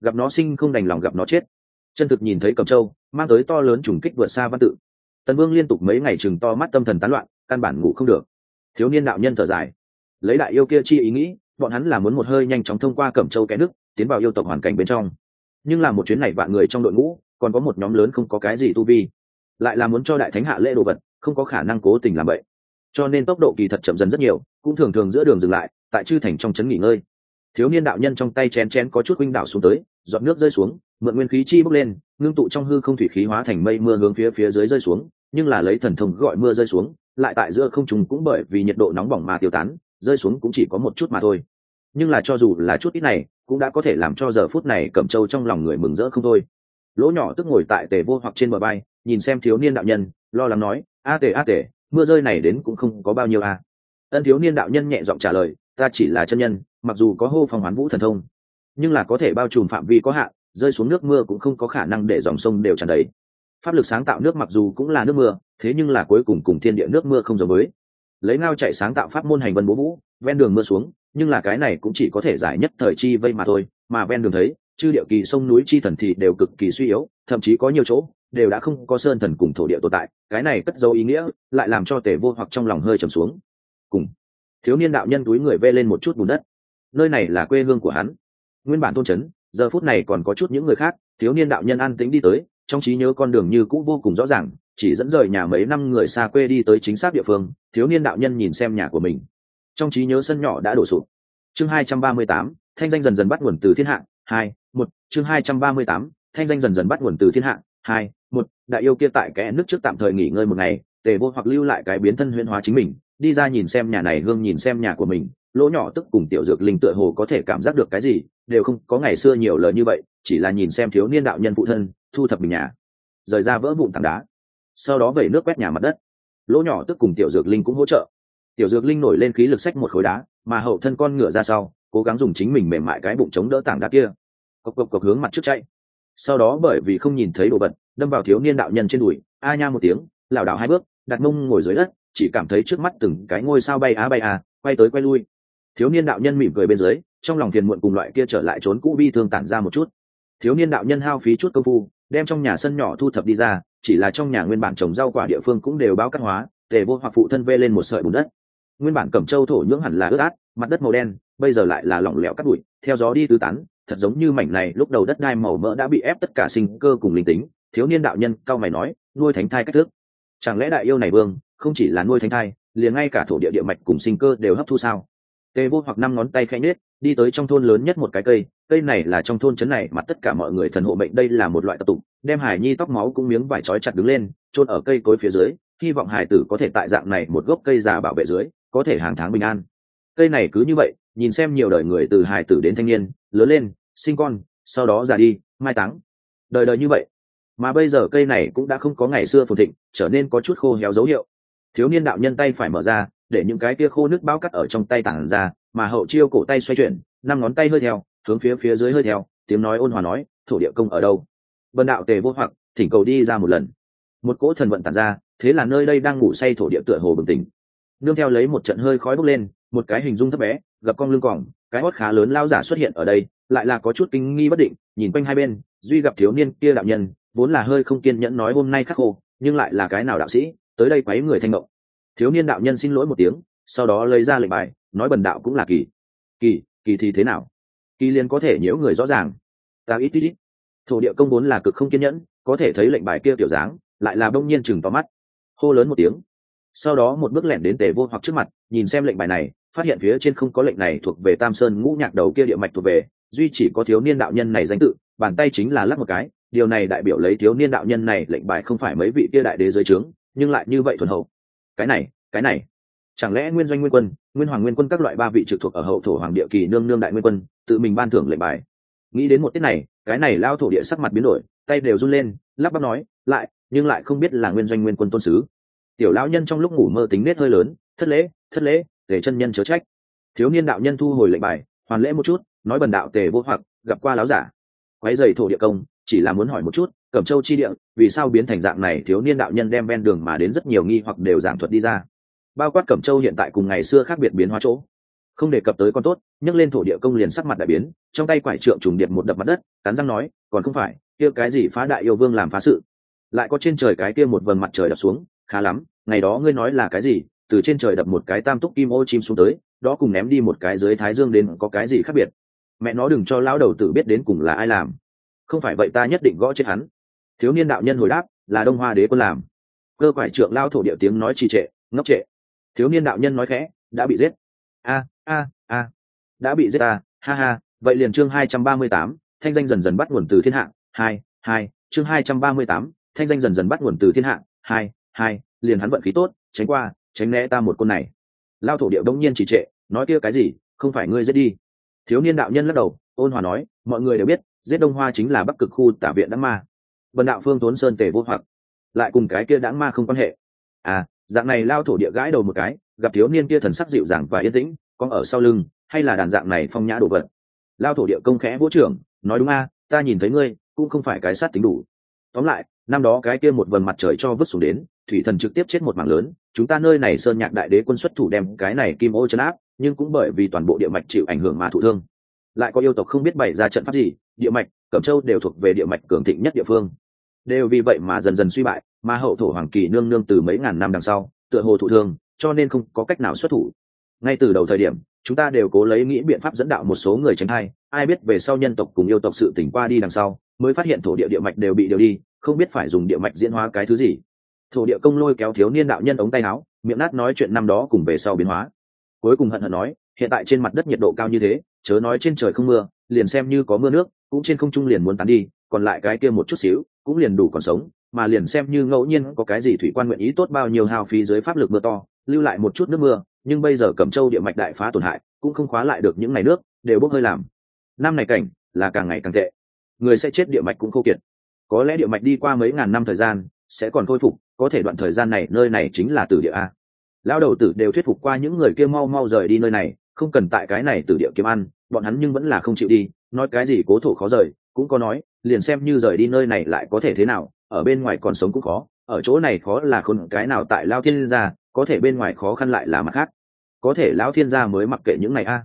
Gặp nó sinh không đành lòng gặp nó chết. Chân thực nhìn thấy cẩm châu, mang tới to lớn trùng kích vượt xa văn tự. Tần vương liên tục mấy ngày chừng to mắt tâm thần tán loạn, căn bản ngủ không được. Thiếu niên đạo nhân thở dài. Lấy đại yêu kia chi ý nghĩ, bọn hắn là muốn một hơi nhanh chóng thông qua cẩm châu cái nước tiến vào yêu tộc hoàn cảnh bên trong. Nhưng là một chuyến này vạn người trong đội ngũ, còn có một nhóm lớn không có cái gì tu vi. Lại là muốn cho đại thánh hạ lễ đồ vật, không có khả năng cố tình làm vậy. Cho nên tốc độ kỳ thật chậm dần rất nhiều, cũng thường thường giữa đường dừng lại, tại chư thành trong trấn nghỉ ngơi. Thiếu niên đạo nhân trong tay chén chén có chút huynh đảo xuống tới dọn nước rơi xuống, mượn nguyên khí chi bốc lên, ngưng tụ trong hư không thủy khí hóa thành mây mưa hướng phía phía dưới rơi xuống, nhưng là lấy thần thông gọi mưa rơi xuống, lại tại giữa không trùng cũng bởi vì nhiệt độ nóng bỏng mà tiêu tán, rơi xuống cũng chỉ có một chút mà thôi. Nhưng là cho dù là chút ít này cũng đã có thể làm cho giờ phút này cẩm châu trong lòng người mừng rỡ không thôi. Lỗ nhỏ tức ngồi tại tề vô hoặc trên bờ bay nhìn xem thiếu niên đạo nhân, lo lắng nói, a tề a tề, mưa rơi này đến cũng không có bao nhiêu a ân thiếu niên đạo nhân nhẹ giọng trả lời, ta chỉ là chân nhân, mặc dù có hô phong hoán vũ thần thông, nhưng là có thể bao trùm phạm vi có hạn, rơi xuống nước mưa cũng không có khả năng để dòng sông đều tràn đầy. Pháp lực sáng tạo nước mặc dù cũng là nước mưa, thế nhưng là cuối cùng cùng thiên địa nước mưa không giống với. Lấy ngao chạy sáng tạo pháp môn hành vân bố vũ, ven đường mưa xuống nhưng là cái này cũng chỉ có thể giải nhất thời chi vây mà thôi, mà ven đường thấy, chư địa kỳ sông núi chi thần thì đều cực kỳ suy yếu, thậm chí có nhiều chỗ đều đã không có sơn thần cùng thổ địa tồn tại, cái này cất dấu ý nghĩa lại làm cho tề vô hoặc trong lòng hơi trầm xuống. Cùng thiếu niên đạo nhân túi người vê lên một chút bùn đất. Nơi này là quê hương của hắn. Nguyên bản tôn trấn, giờ phút này còn có chút những người khác, thiếu niên đạo nhân an tính đi tới, trong trí nhớ con đường như cũ vô cùng rõ ràng, chỉ dẫn rời nhà mấy năm người xa quê đi tới chính xác địa phương, thiếu niên đạo nhân nhìn xem nhà của mình trong trí nhớ sân nhỏ đã đổ sụp. Chương hai trăm ba mươi tám, thanh danh dần dần bắt nguồn từ thiên hạ hai, một, chương hai trăm ba mươi tám, thanh danh dần dần bắt nguồn từ thiên hạ hai, một, đại yêu kia tại kẽ nước trước tạm thời nghỉ ngơi một ngày, tề vô hoặc lưu lại cái biến thân huyễn hóa chính mình, đi ra nhìn xem nhà này hương nhìn xem nhà của mình, lỗ nhỏ tức cùng tiểu dược linh tựa hồ có thể cảm giác được cái gì, đều không có ngày xưa nhiều lời như vậy, chỉ là nhìn xem thiếu niên đạo nhân phụ thân, thu thập mình nhà. Rời ra vỡ vụn tảng đá. Sau đó vẩy nước quét nhà mặt đất. Lỗ nhỏ tức cùng tiểu dược linh cũng hỗ trợ tiểu dược linh nổi lên khí lực sách một khối đá, mà hậu thân con ngựa ra sau, cố gắng dùng chính mình mềm mại cái bụng chống đỡ tảng đá kia. Cộc cộc cộc hướng mặt trước chạy. Sau đó bởi vì không nhìn thấy đồ vật, đâm vào thiếu niên đạo nhân trên đùi, a nha một tiếng, lảo đảo hai bước, đặt mông ngồi dưới đất, chỉ cảm thấy trước mắt từng cái ngôi sao bay á bay à quay tới quay lui. Thiếu niên đạo nhân mỉm cười bên dưới, trong lòng phiền muộn cùng loại kia trở lại trốn cũ bi thương tản ra một chút. Thiếu niên đạo nhân hao phí chút công phu, đem trong nhà sân nhỏ thu thập đi ra, chỉ là trong nhà nguyên bản trồng rau quả địa phương cũng đều báo cắt hóa, tề vô hoặc phụ thân vê lên một sợi bùn đất nguyên bản cẩm châu thổ nhưỡng hẳn là ướt át, mặt đất màu đen, bây giờ lại là lỏng lẻo cắt bụi, theo gió đi tứ tán, thật giống như mảnh này lúc đầu đất đai màu mỡ đã bị ép tất cả sinh cơ cùng linh tính. Thiếu niên đạo nhân cao mày nói, nuôi thánh thai cách thức. Chẳng lẽ đại yêu này vương, không chỉ là nuôi thánh thai, liền ngay cả thổ địa địa mạch cùng sinh cơ đều hấp thu sao? Tề vô hoặc năm ngón tay khẽ nết đi tới trong thôn lớn nhất một cái cây cây này là trong thôn trấn này mà tất cả mọi người thần hộ mệnh đây là một loại tập tục đem hải nhi tóc máu cũng miếng vải trói chặt đứng lên, chôn ở cây cối phía dưới, hy vọng hải tử có thể tại dạng này một gốc cây già bảo vệ dưới có thể hàng tháng bình an. Cây này cứ như vậy, nhìn xem nhiều đời người từ hài tử đến thanh niên, lớn lên, sinh con, sau đó già đi, mai táng. Đời đời như vậy. Mà bây giờ cây này cũng đã không có ngày xưa phồn thịnh, trở nên có chút khô héo dấu hiệu. Thiếu niên đạo nhân tay phải mở ra, để những cái kia khô nước bao cắt ở trong tay tản ra, mà hậu chiêu cổ tay xoay chuyển, năm ngón tay hơi theo, hướng phía phía dưới hơi theo, tiếng nói ôn hòa nói, thổ địa công ở đâu? Vân đạo tề vô hoặc, thỉnh cầu đi ra một lần. Một cỗ thần vận tản ra, thế là nơi đây đang ngủ say thổ địa tựa hồ bừng tỉnh nương theo lấy một trận hơi khói bốc lên, một cái hình dung thấp bé, gặp con lưng còng, cái hót khá lớn lao giả xuất hiện ở đây, lại là có chút kinh nghi bất định, nhìn quanh hai bên, duy gặp thiếu niên kia đạo nhân, vốn là hơi không kiên nhẫn nói hôm nay khắc khô, nhưng lại là cái nào đạo sĩ, tới đây quấy người thanh mộng. Thiếu niên đạo nhân xin lỗi một tiếng, sau đó lấy ra lệnh bài, nói bần đạo cũng là kỳ. Kỳ kỳ thì thế nào? Kỳ liền có thể nhiễu người rõ ràng. Ta ít ít ít. Thổ địa công vốn là cực không kiên nhẫn, có thể thấy lệnh bài kia kiểu dáng, lại là đông nhiên chừng vào mắt. Hô lớn một tiếng sau đó một bước lẻn đến tề vô hoặc trước mặt, nhìn xem lệnh bài này, phát hiện phía trên không có lệnh này thuộc về tam sơn ngũ nhạc đầu kia địa mạch thuộc về, duy chỉ có thiếu niên đạo nhân này danh tự, bàn tay chính là lắc một cái, điều này đại biểu lấy thiếu niên đạo nhân này lệnh bài không phải mấy vị kia đại đế dưới trướng, nhưng lại như vậy thuần hậu. Cái này cái này, chẳng lẽ nguyên doanh nguyên quân, nguyên hoàng nguyên quân các loại ba vị trực thuộc ở hậu thổ hoàng địa kỳ nương nương đại nguyên quân, tự mình ban thưởng lệnh bài? Nghĩ đến một tiết này, cái này lao thổ địa sắc mặt biến đổi, tay đều run lên, lắp bắp nói, lại, nhưng lại không biết là nguyên doanh nguyên quân tôn sứ tiểu lão nhân trong lúc ngủ mơ tính nết hơi lớn, thất lễ thất lễ, để chân nhân chớ trách. Thiếu niên đạo nhân thu hồi lệnh bài, hoàn lễ một chút, nói bần đạo tề vô hoặc, gặp qua láo giả. Quái dày thổ địa công, chỉ là muốn hỏi một chút, cẩm châu chi địa, vì sao biến thành dạng này, thiếu niên đạo nhân đem ven đường mà đến rất nhiều nghi hoặc đều giảng thuật đi ra. Bao quát cẩm châu hiện tại cùng ngày xưa khác biệt biến hóa chỗ. Không đề cập tới con tốt, nhấc lên thổ địa công liền sắc mặt đại biến, trong tay quải trượng trùng điệp một đập mặt đất, cắn răng nói, còn không phải, kia cái gì phá đại yêu vương làm phá sự? Lại có trên trời cái kia một vầng mặt trời đập xuống khá lắm, ngày đó ngươi nói là cái gì? Từ trên trời đập một cái tam túc kim ô chim xuống tới, đó cùng ném đi một cái dưới thái dương đến có cái gì khác biệt? Mẹ nó đừng cho lão đầu tử biết đến cùng là ai làm. Không phải vậy ta nhất định gõ chết hắn. Thiếu niên đạo nhân hồi đáp, là đông hoa đế quân làm. Cơ quải trượng lao thổ địa tiếng nói trì trệ, ngốc trệ. Thiếu niên đạo nhân nói khẽ, đã bị giết. A a a. Đã bị giết à? ha ha. Vậy liền chương hai trăm ba mươi tám, thanh danh dần dần bắt nguồn từ thiên hạ. Hai hai. Chương hai trăm ba mươi tám, thanh danh dần dần bắt nguồn từ thiên hạ. Hai hai, liền hắn vận khí tốt, tránh qua, tránh né ta một côn này. Lao thổ địa đông nhiên chỉ trệ, nói kia cái gì, không phải ngươi giết đi. Thiếu niên đạo nhân lắc đầu, ôn hòa nói, mọi người đều biết, giết đông hoa chính là bắc cực khu tả viện đãng ma. Vần đạo phương tốn sơn tề vô hoặc. Lại cùng cái kia đãng ma không quan hệ. À dạng này lao thổ địa gãi đầu một cái, gặp thiếu niên kia thần sắc dịu dàng và yên tĩnh, có ở sau lưng, hay là đàn dạng này phong nhã đồ vật. Lao thổ địa công khẽ vũ trưởng, nói đúng a, ta nhìn thấy ngươi, cũng không phải cái sát tính đủ. Tóm lại năm đó cái kia một vầng mặt trời cho vứt xuống đến, thủy thần trực tiếp chết một mảng lớn. Chúng ta nơi này sơn nhạc đại đế quân xuất thủ đem cái này kim ô chấn áp, nhưng cũng bởi vì toàn bộ địa mạch chịu ảnh hưởng mà thụ thương. Lại có yêu tộc không biết bày ra trận pháp gì, địa mạch, cẩm châu đều thuộc về địa mạch cường thịnh nhất địa phương. Đều vì vậy mà dần dần suy bại, mà hậu thổ hoàng kỳ nương nương từ mấy ngàn năm đằng sau, tựa hồ thụ thương, cho nên không có cách nào xuất thủ. Ngay từ đầu thời điểm, chúng ta đều cố lấy nghĩ biện pháp dẫn đạo một số người tránh thai, ai biết về sau nhân tộc cùng yêu tộc sự tỉnh qua đi đằng sau, mới phát hiện thổ địa địa mạch đều bị điều đi không biết phải dùng địa mạch diễn hóa cái thứ gì. Thổ địa công lôi kéo thiếu niên đạo nhân ống tay áo, miệng nát nói chuyện năm đó cùng về sau biến hóa. Cuối cùng hận hận nói, hiện tại trên mặt đất nhiệt độ cao như thế, chớ nói trên trời không mưa, liền xem như có mưa nước, cũng trên không trung liền muốn tán đi, còn lại cái kia một chút xíu, cũng liền đủ còn sống, mà liền xem như ngẫu nhiên có cái gì thủy quan nguyện ý tốt bao nhiêu hao phí dưới pháp lực mưa to, lưu lại một chút nước mưa, nhưng bây giờ cẩm châu địa mạch đại phá tổn hại, cũng không khóa lại được những ngày nước, đều bốc hơi làm. Năm này cảnh, là càng ngày càng tệ. Người sẽ chết địa mạch cũng khô kiệt có lẽ địa mạch đi qua mấy ngàn năm thời gian, sẽ còn khôi phục, có thể đoạn thời gian này, nơi này chính là tử địa a. Lao đầu tử đều thuyết phục qua những người kia mau mau rời đi nơi này, không cần tại cái này tử địa kiếm ăn, bọn hắn nhưng vẫn là không chịu đi, nói cái gì cố thổ khó rời, cũng có nói, liền xem như rời đi nơi này lại có thể thế nào, ở bên ngoài còn sống cũng khó, ở chỗ này khó là khôn cái nào tại lao thiên gia, có thể bên ngoài khó khăn lại là mặt khác. Có thể lão thiên gia mới mặc kệ những này a.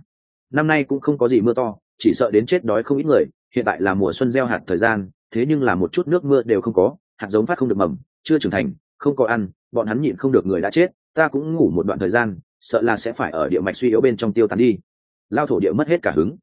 Năm nay cũng không có gì mưa to, chỉ sợ đến chết đói không ít người, hiện tại là mùa xuân gieo hạt thời gian thế nhưng là một chút nước mưa đều không có, hạt giống phát không được mầm, chưa trưởng thành, không có ăn, bọn hắn nhịn không được người đã chết, ta cũng ngủ một đoạn thời gian, sợ là sẽ phải ở địa mạch suy yếu bên trong tiêu tán đi. Lao thổ địa mất hết cả hứng.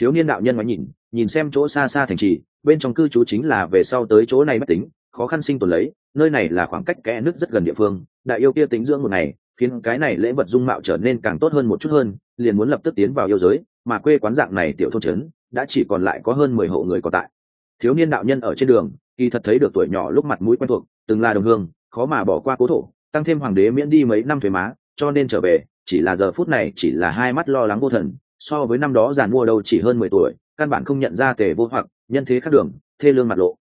Thiếu niên đạo nhân ngoái nhìn nhìn xem chỗ xa xa thành trì, bên trong cư trú chính là về sau tới chỗ này mất tính khó khăn sinh tồn lấy, nơi này là khoảng cách kẽ nước rất gần địa phương, đại yêu kia tính dưỡng một ngày, khiến cái này lễ vật dung mạo trở nên càng tốt hơn một chút hơn, liền muốn lập tức tiến vào yêu giới, mà quê quán dạng này tiểu thôn trấn, đã chỉ còn lại có hơn mười hộ người còn tại thiếu niên đạo nhân ở trên đường, kỳ thật thấy được tuổi nhỏ lúc mặt mũi quen thuộc, từng là đồng hương, khó mà bỏ qua cố thổ, tăng thêm hoàng đế miễn đi mấy năm thuế má, cho nên trở về, chỉ là giờ phút này chỉ là hai mắt lo lắng vô thần, so với năm đó giàn mua đâu chỉ hơn mười tuổi, căn bản không nhận ra tề vô hoặc, nhân thế khác đường, thê lương mặt lộ.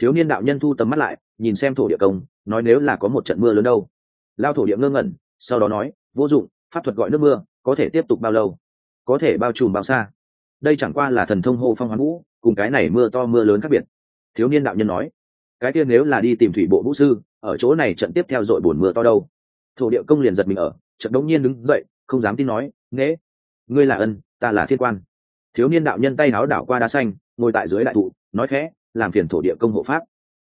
Thiếu niên đạo nhân thu tầm mắt lại, nhìn xem thổ địa công, nói nếu là có một trận mưa lớn đâu. Lao thổ địa ngơ ngẩn, sau đó nói, vô dụng, pháp thuật gọi nước mưa, có thể tiếp tục bao lâu? Có thể bao trùm bao xa? Đây chẳng qua là thần thông hô phong hoán vũ, cùng cái này mưa to mưa lớn khác biệt. Thiếu niên đạo nhân nói, cái kia nếu là đi tìm thủy bộ vũ sư, ở chỗ này trận tiếp theo dội bồn mưa to đâu. Thổ địa công liền giật mình ở trận đống nhiên đứng dậy, không dám tin nói nghễ ngươi là ân, ta là thiên quan. Thiếu niên đạo nhân tay háo đảo qua đá xanh, ngồi tại dưới đại thụ, nói khẽ, làm phiền thổ địa công hộ pháp.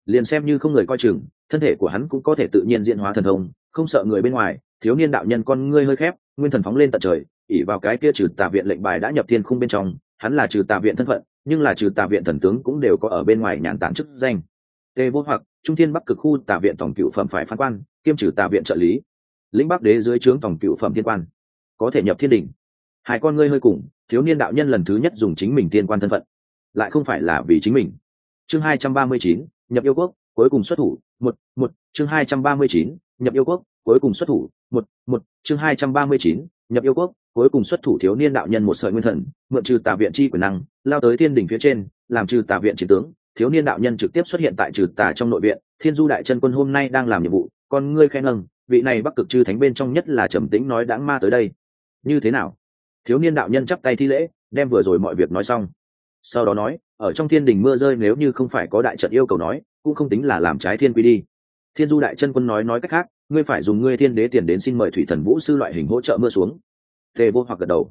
Liền xem như không người coi chừng, thân thể của hắn cũng có thể tự nhiên diễn hóa thần thông, không sợ người bên ngoài. Thiếu niên đạo nhân con ngươi hơi khép, nguyên thần phóng lên tận trời ỉ vào cái kia trừ tà viện lệnh bài đã nhập thiên khung bên trong hắn là trừ tà viện thân phận, nhưng là trừ tà viện thần tướng cũng đều có ở bên ngoài nhàn tản chức danh. Tề vô hoặc, trung thiên bắc cực khu tà viện tổng cựu phẩm phải phán quan, kiêm trừ tà viện trợ lý. Lĩnh bắc đế dưới trướng tổng cựu phẩm thiên quan, có thể nhập thiên đình. Hai con ngươi hơi cùng, thiếu niên đạo nhân lần thứ nhất dùng chính mình tiên quan thân phận, lại không phải là vì chính mình. Chương hai trăm ba mươi chín, nhập yêu quốc, cuối cùng xuất thủ, một một, chương hai trăm ba mươi chín, nhập yêu quốc, cuối cùng xuất thủ, một một, chương hai trăm ba mươi chín nhập yêu quốc, cuối cùng xuất thủ thiếu niên đạo nhân một sợi nguyên thần, mượn trừ tà viện chi quyền năng, lao tới thiên đỉnh phía trên, làm trừ tà viện chiến tướng. Thiếu niên đạo nhân trực tiếp xuất hiện tại trừ tà trong nội viện, thiên du đại chân quân hôm nay đang làm nhiệm vụ còn ngươi khen ngâng vị này bắc cực chư thánh bên trong nhất là trầm tĩnh nói đáng ma tới đây. Như thế nào? Thiếu niên đạo nhân chắp tay thi lễ, đem vừa rồi mọi việc nói xong. Sau đó nói, ở trong thiên đình mưa rơi nếu như không phải có đại trận yêu cầu nói, cũng không tính là làm trái thiên quy đi. Thiên du đại chân quân nói nói cách khác ngươi phải dùng ngươi thiên đế tiền đến xin mời thủy thần vũ sư loại hình hỗ trợ mưa xuống. Tề vô hoặc gật đầu.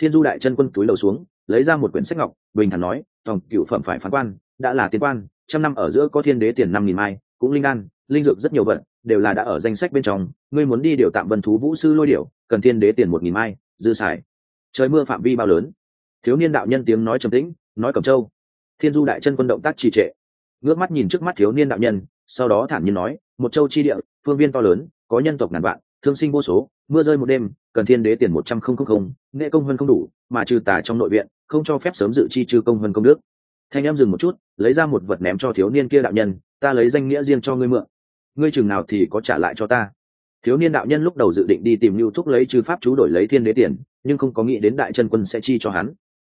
Thiên du đại chân quân túi đầu xuống, lấy ra một quyển sách ngọc, bình thản nói, tổng cựu phẩm phải phán quan, đã là tiên quan, trăm năm ở giữa có thiên đế tiền năm nghìn mai, cũng linh đan, linh dược rất nhiều vận đều là đã ở danh sách bên trong, ngươi muốn đi điều tạm vân thú vũ sư lôi điệu cần thiên đế tiền một nghìn mai, dư xài. Trời mưa phạm vi bao lớn. Thiếu niên đạo nhân tiếng nói trầm tĩnh, nói cầm châu. Thiên du đại chân quân động tác trì trệ. Ngước mắt nhìn trước mắt thiếu niên đạo nhân, sau đó thản nhiên nói, một châu chi địa phương viên to lớn, có nhân tộc ngàn vạn, thương sinh vô số, mưa rơi một đêm, cần thiên đế tiền một trăm không không không, nghệ công hơn không đủ, mà trừ tà trong nội viện, không cho phép sớm dự chi trừ công hơn công đức. Thanh em dừng một chút, lấy ra một vật ném cho thiếu niên kia đạo nhân, ta lấy danh nghĩa riêng cho ngươi mượn. Ngươi chừng nào thì có trả lại cho ta. Thiếu niên đạo nhân lúc đầu dự định đi tìm lưu thúc lấy chư pháp chú đổi lấy thiên đế tiền, nhưng không có nghĩ đến đại chân quân sẽ chi cho hắn.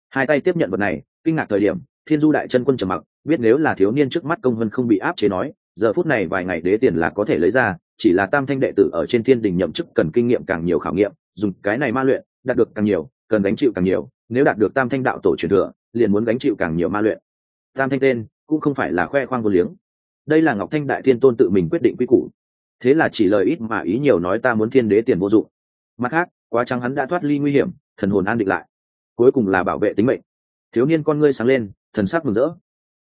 Hai tay tiếp nhận vật này, kinh ngạc thời điểm, thiên du đại chân quân trầm mặc, biết nếu là thiếu niên trước mắt công vân không bị áp chế nói giờ phút này vài ngày đế tiền là có thể lấy ra, chỉ là tam thanh đệ tử ở trên thiên đình nhậm chức cần kinh nghiệm càng nhiều khảo nghiệm, dùng cái này ma luyện, đạt được càng nhiều, cần gánh chịu càng nhiều, nếu đạt được tam thanh đạo tổ truyền thừa, liền muốn gánh chịu càng nhiều ma luyện. Tam thanh tên, cũng không phải là khoe khoang vô liếng. Đây là ngọc thanh đại thiên tôn tự mình quyết định quy củ. Thế là chỉ lời ít mà ý nhiều nói ta muốn thiên đế tiền vô dụng. Mặt khác, quá trắng hắn đã thoát ly nguy hiểm, thần hồn an định lại. Cuối cùng là bảo vệ tính mệnh. Thiếu niên con ngươi sáng lên, thần sắc mừng rỡ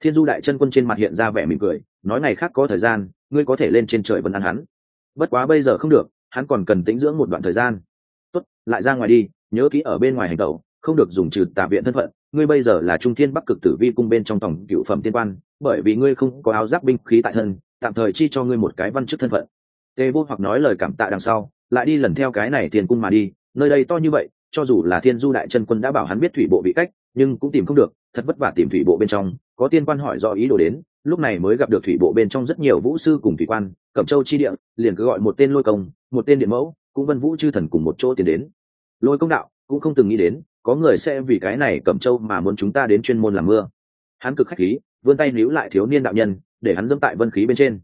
thiên du đại chân quân trên mặt hiện ra vẻ mỉm cười, nói ngày khác có thời gian, ngươi có thể lên trên trời vẫn ăn hắn. Bất quá bây giờ không được, hắn còn cần tĩnh dưỡng một đoạn thời gian. Tốt, lại ra ngoài đi, nhớ kỹ ở bên ngoài hành tẩu, không được dùng trừ tà viện thân phận. Ngươi bây giờ là trung thiên bắc cực tử vi cung bên trong tổng cựu phẩm tiên quan, bởi vì ngươi không có áo giáp binh khí tại thân, tạm thời chi cho ngươi một cái văn chức thân phận. Tê vô hoặc nói lời cảm tạ đằng sau, lại đi lần theo cái này tiền cung mà đi. Nơi đây to như vậy, cho dù là thiên du đại chân quân đã bảo hắn biết thủy bộ bị cách, nhưng cũng tìm không được, thật vất vả tìm thủy bộ bên trong có tiên quan hỏi do ý đồ đến, lúc này mới gặp được thủy bộ bên trong rất nhiều vũ sư cùng thủy quan, cẩm châu chi địa, liền cứ gọi một tên lôi công, một tên điện mẫu, cũng vân vũ chư thần cùng một chỗ tiến đến. Lôi công đạo, cũng không từng nghĩ đến, có người sẽ vì cái này cẩm châu mà muốn chúng ta đến chuyên môn làm mưa. Hắn cực khách khí, vươn tay níu lại thiếu niên đạo nhân, để hắn dẫm tại vân khí bên trên.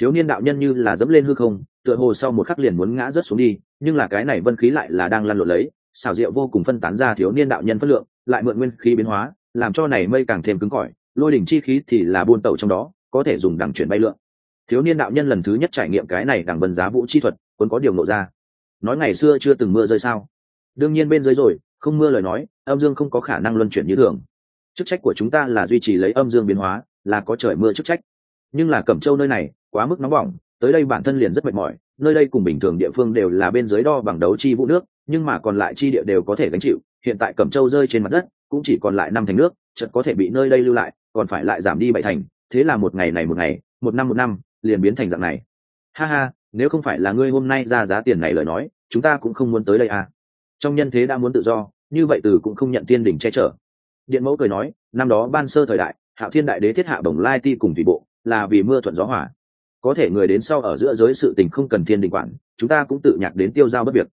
Thiếu niên đạo nhân như là dẫm lên hư không, tựa hồ sau một khắc liền muốn ngã rớt xuống đi, nhưng là cái này vân khí lại là đang lăn lộn lấy, xảo diệu vô cùng phân tán ra thiếu niên đạo nhân phất lượng, lại mượn nguyên khí biến hóa, làm cho này mây càng thêm cứng cỏi lôi đỉnh chi khí thì là buôn tẩu trong đó, có thể dùng đằng chuyển bay lượng thiếu niên đạo nhân lần thứ nhất trải nghiệm cái này đằng vân giá vũ chi thuật quân có điều nộ ra. Nói ngày xưa chưa từng mưa rơi sao? Đương nhiên bên dưới rồi, không mưa lời nói, âm dương không có khả năng luân chuyển như thường. Chức trách của chúng ta là duy trì lấy âm dương biến hóa, là có trời mưa chức trách. Nhưng là cẩm châu nơi này, quá mức nóng bỏng, tới đây bản thân liền rất mệt mỏi, nơi đây cùng bình thường địa phương đều là bên dưới đo bằng đấu chi vũ nước, nhưng mà còn lại chi địa đều có thể gánh chịu. Hiện tại cẩm châu rơi trên mặt đất, cũng chỉ còn lại năm thành nước, chợt có thể bị nơi đây lưu lại còn phải lại giảm đi bảy thành, thế là một ngày này một ngày, một năm một năm, liền biến thành dạng này. Ha ha, nếu không phải là ngươi hôm nay ra giá tiền này lời nói, chúng ta cũng không muốn tới đây à. Trong nhân thế đã muốn tự do, như vậy từ cũng không nhận tiên đỉnh che chở. Điện mẫu cười nói, năm đó ban sơ thời đại, hạo thiên đại đế thiết hạ bồng lai ti cùng thủy bộ, là vì mưa thuận gió hỏa có thể người đến sau ở giữa giới sự tình không cần thiên đình quản, chúng ta cũng tự nhạc đến tiêu giao bất việc.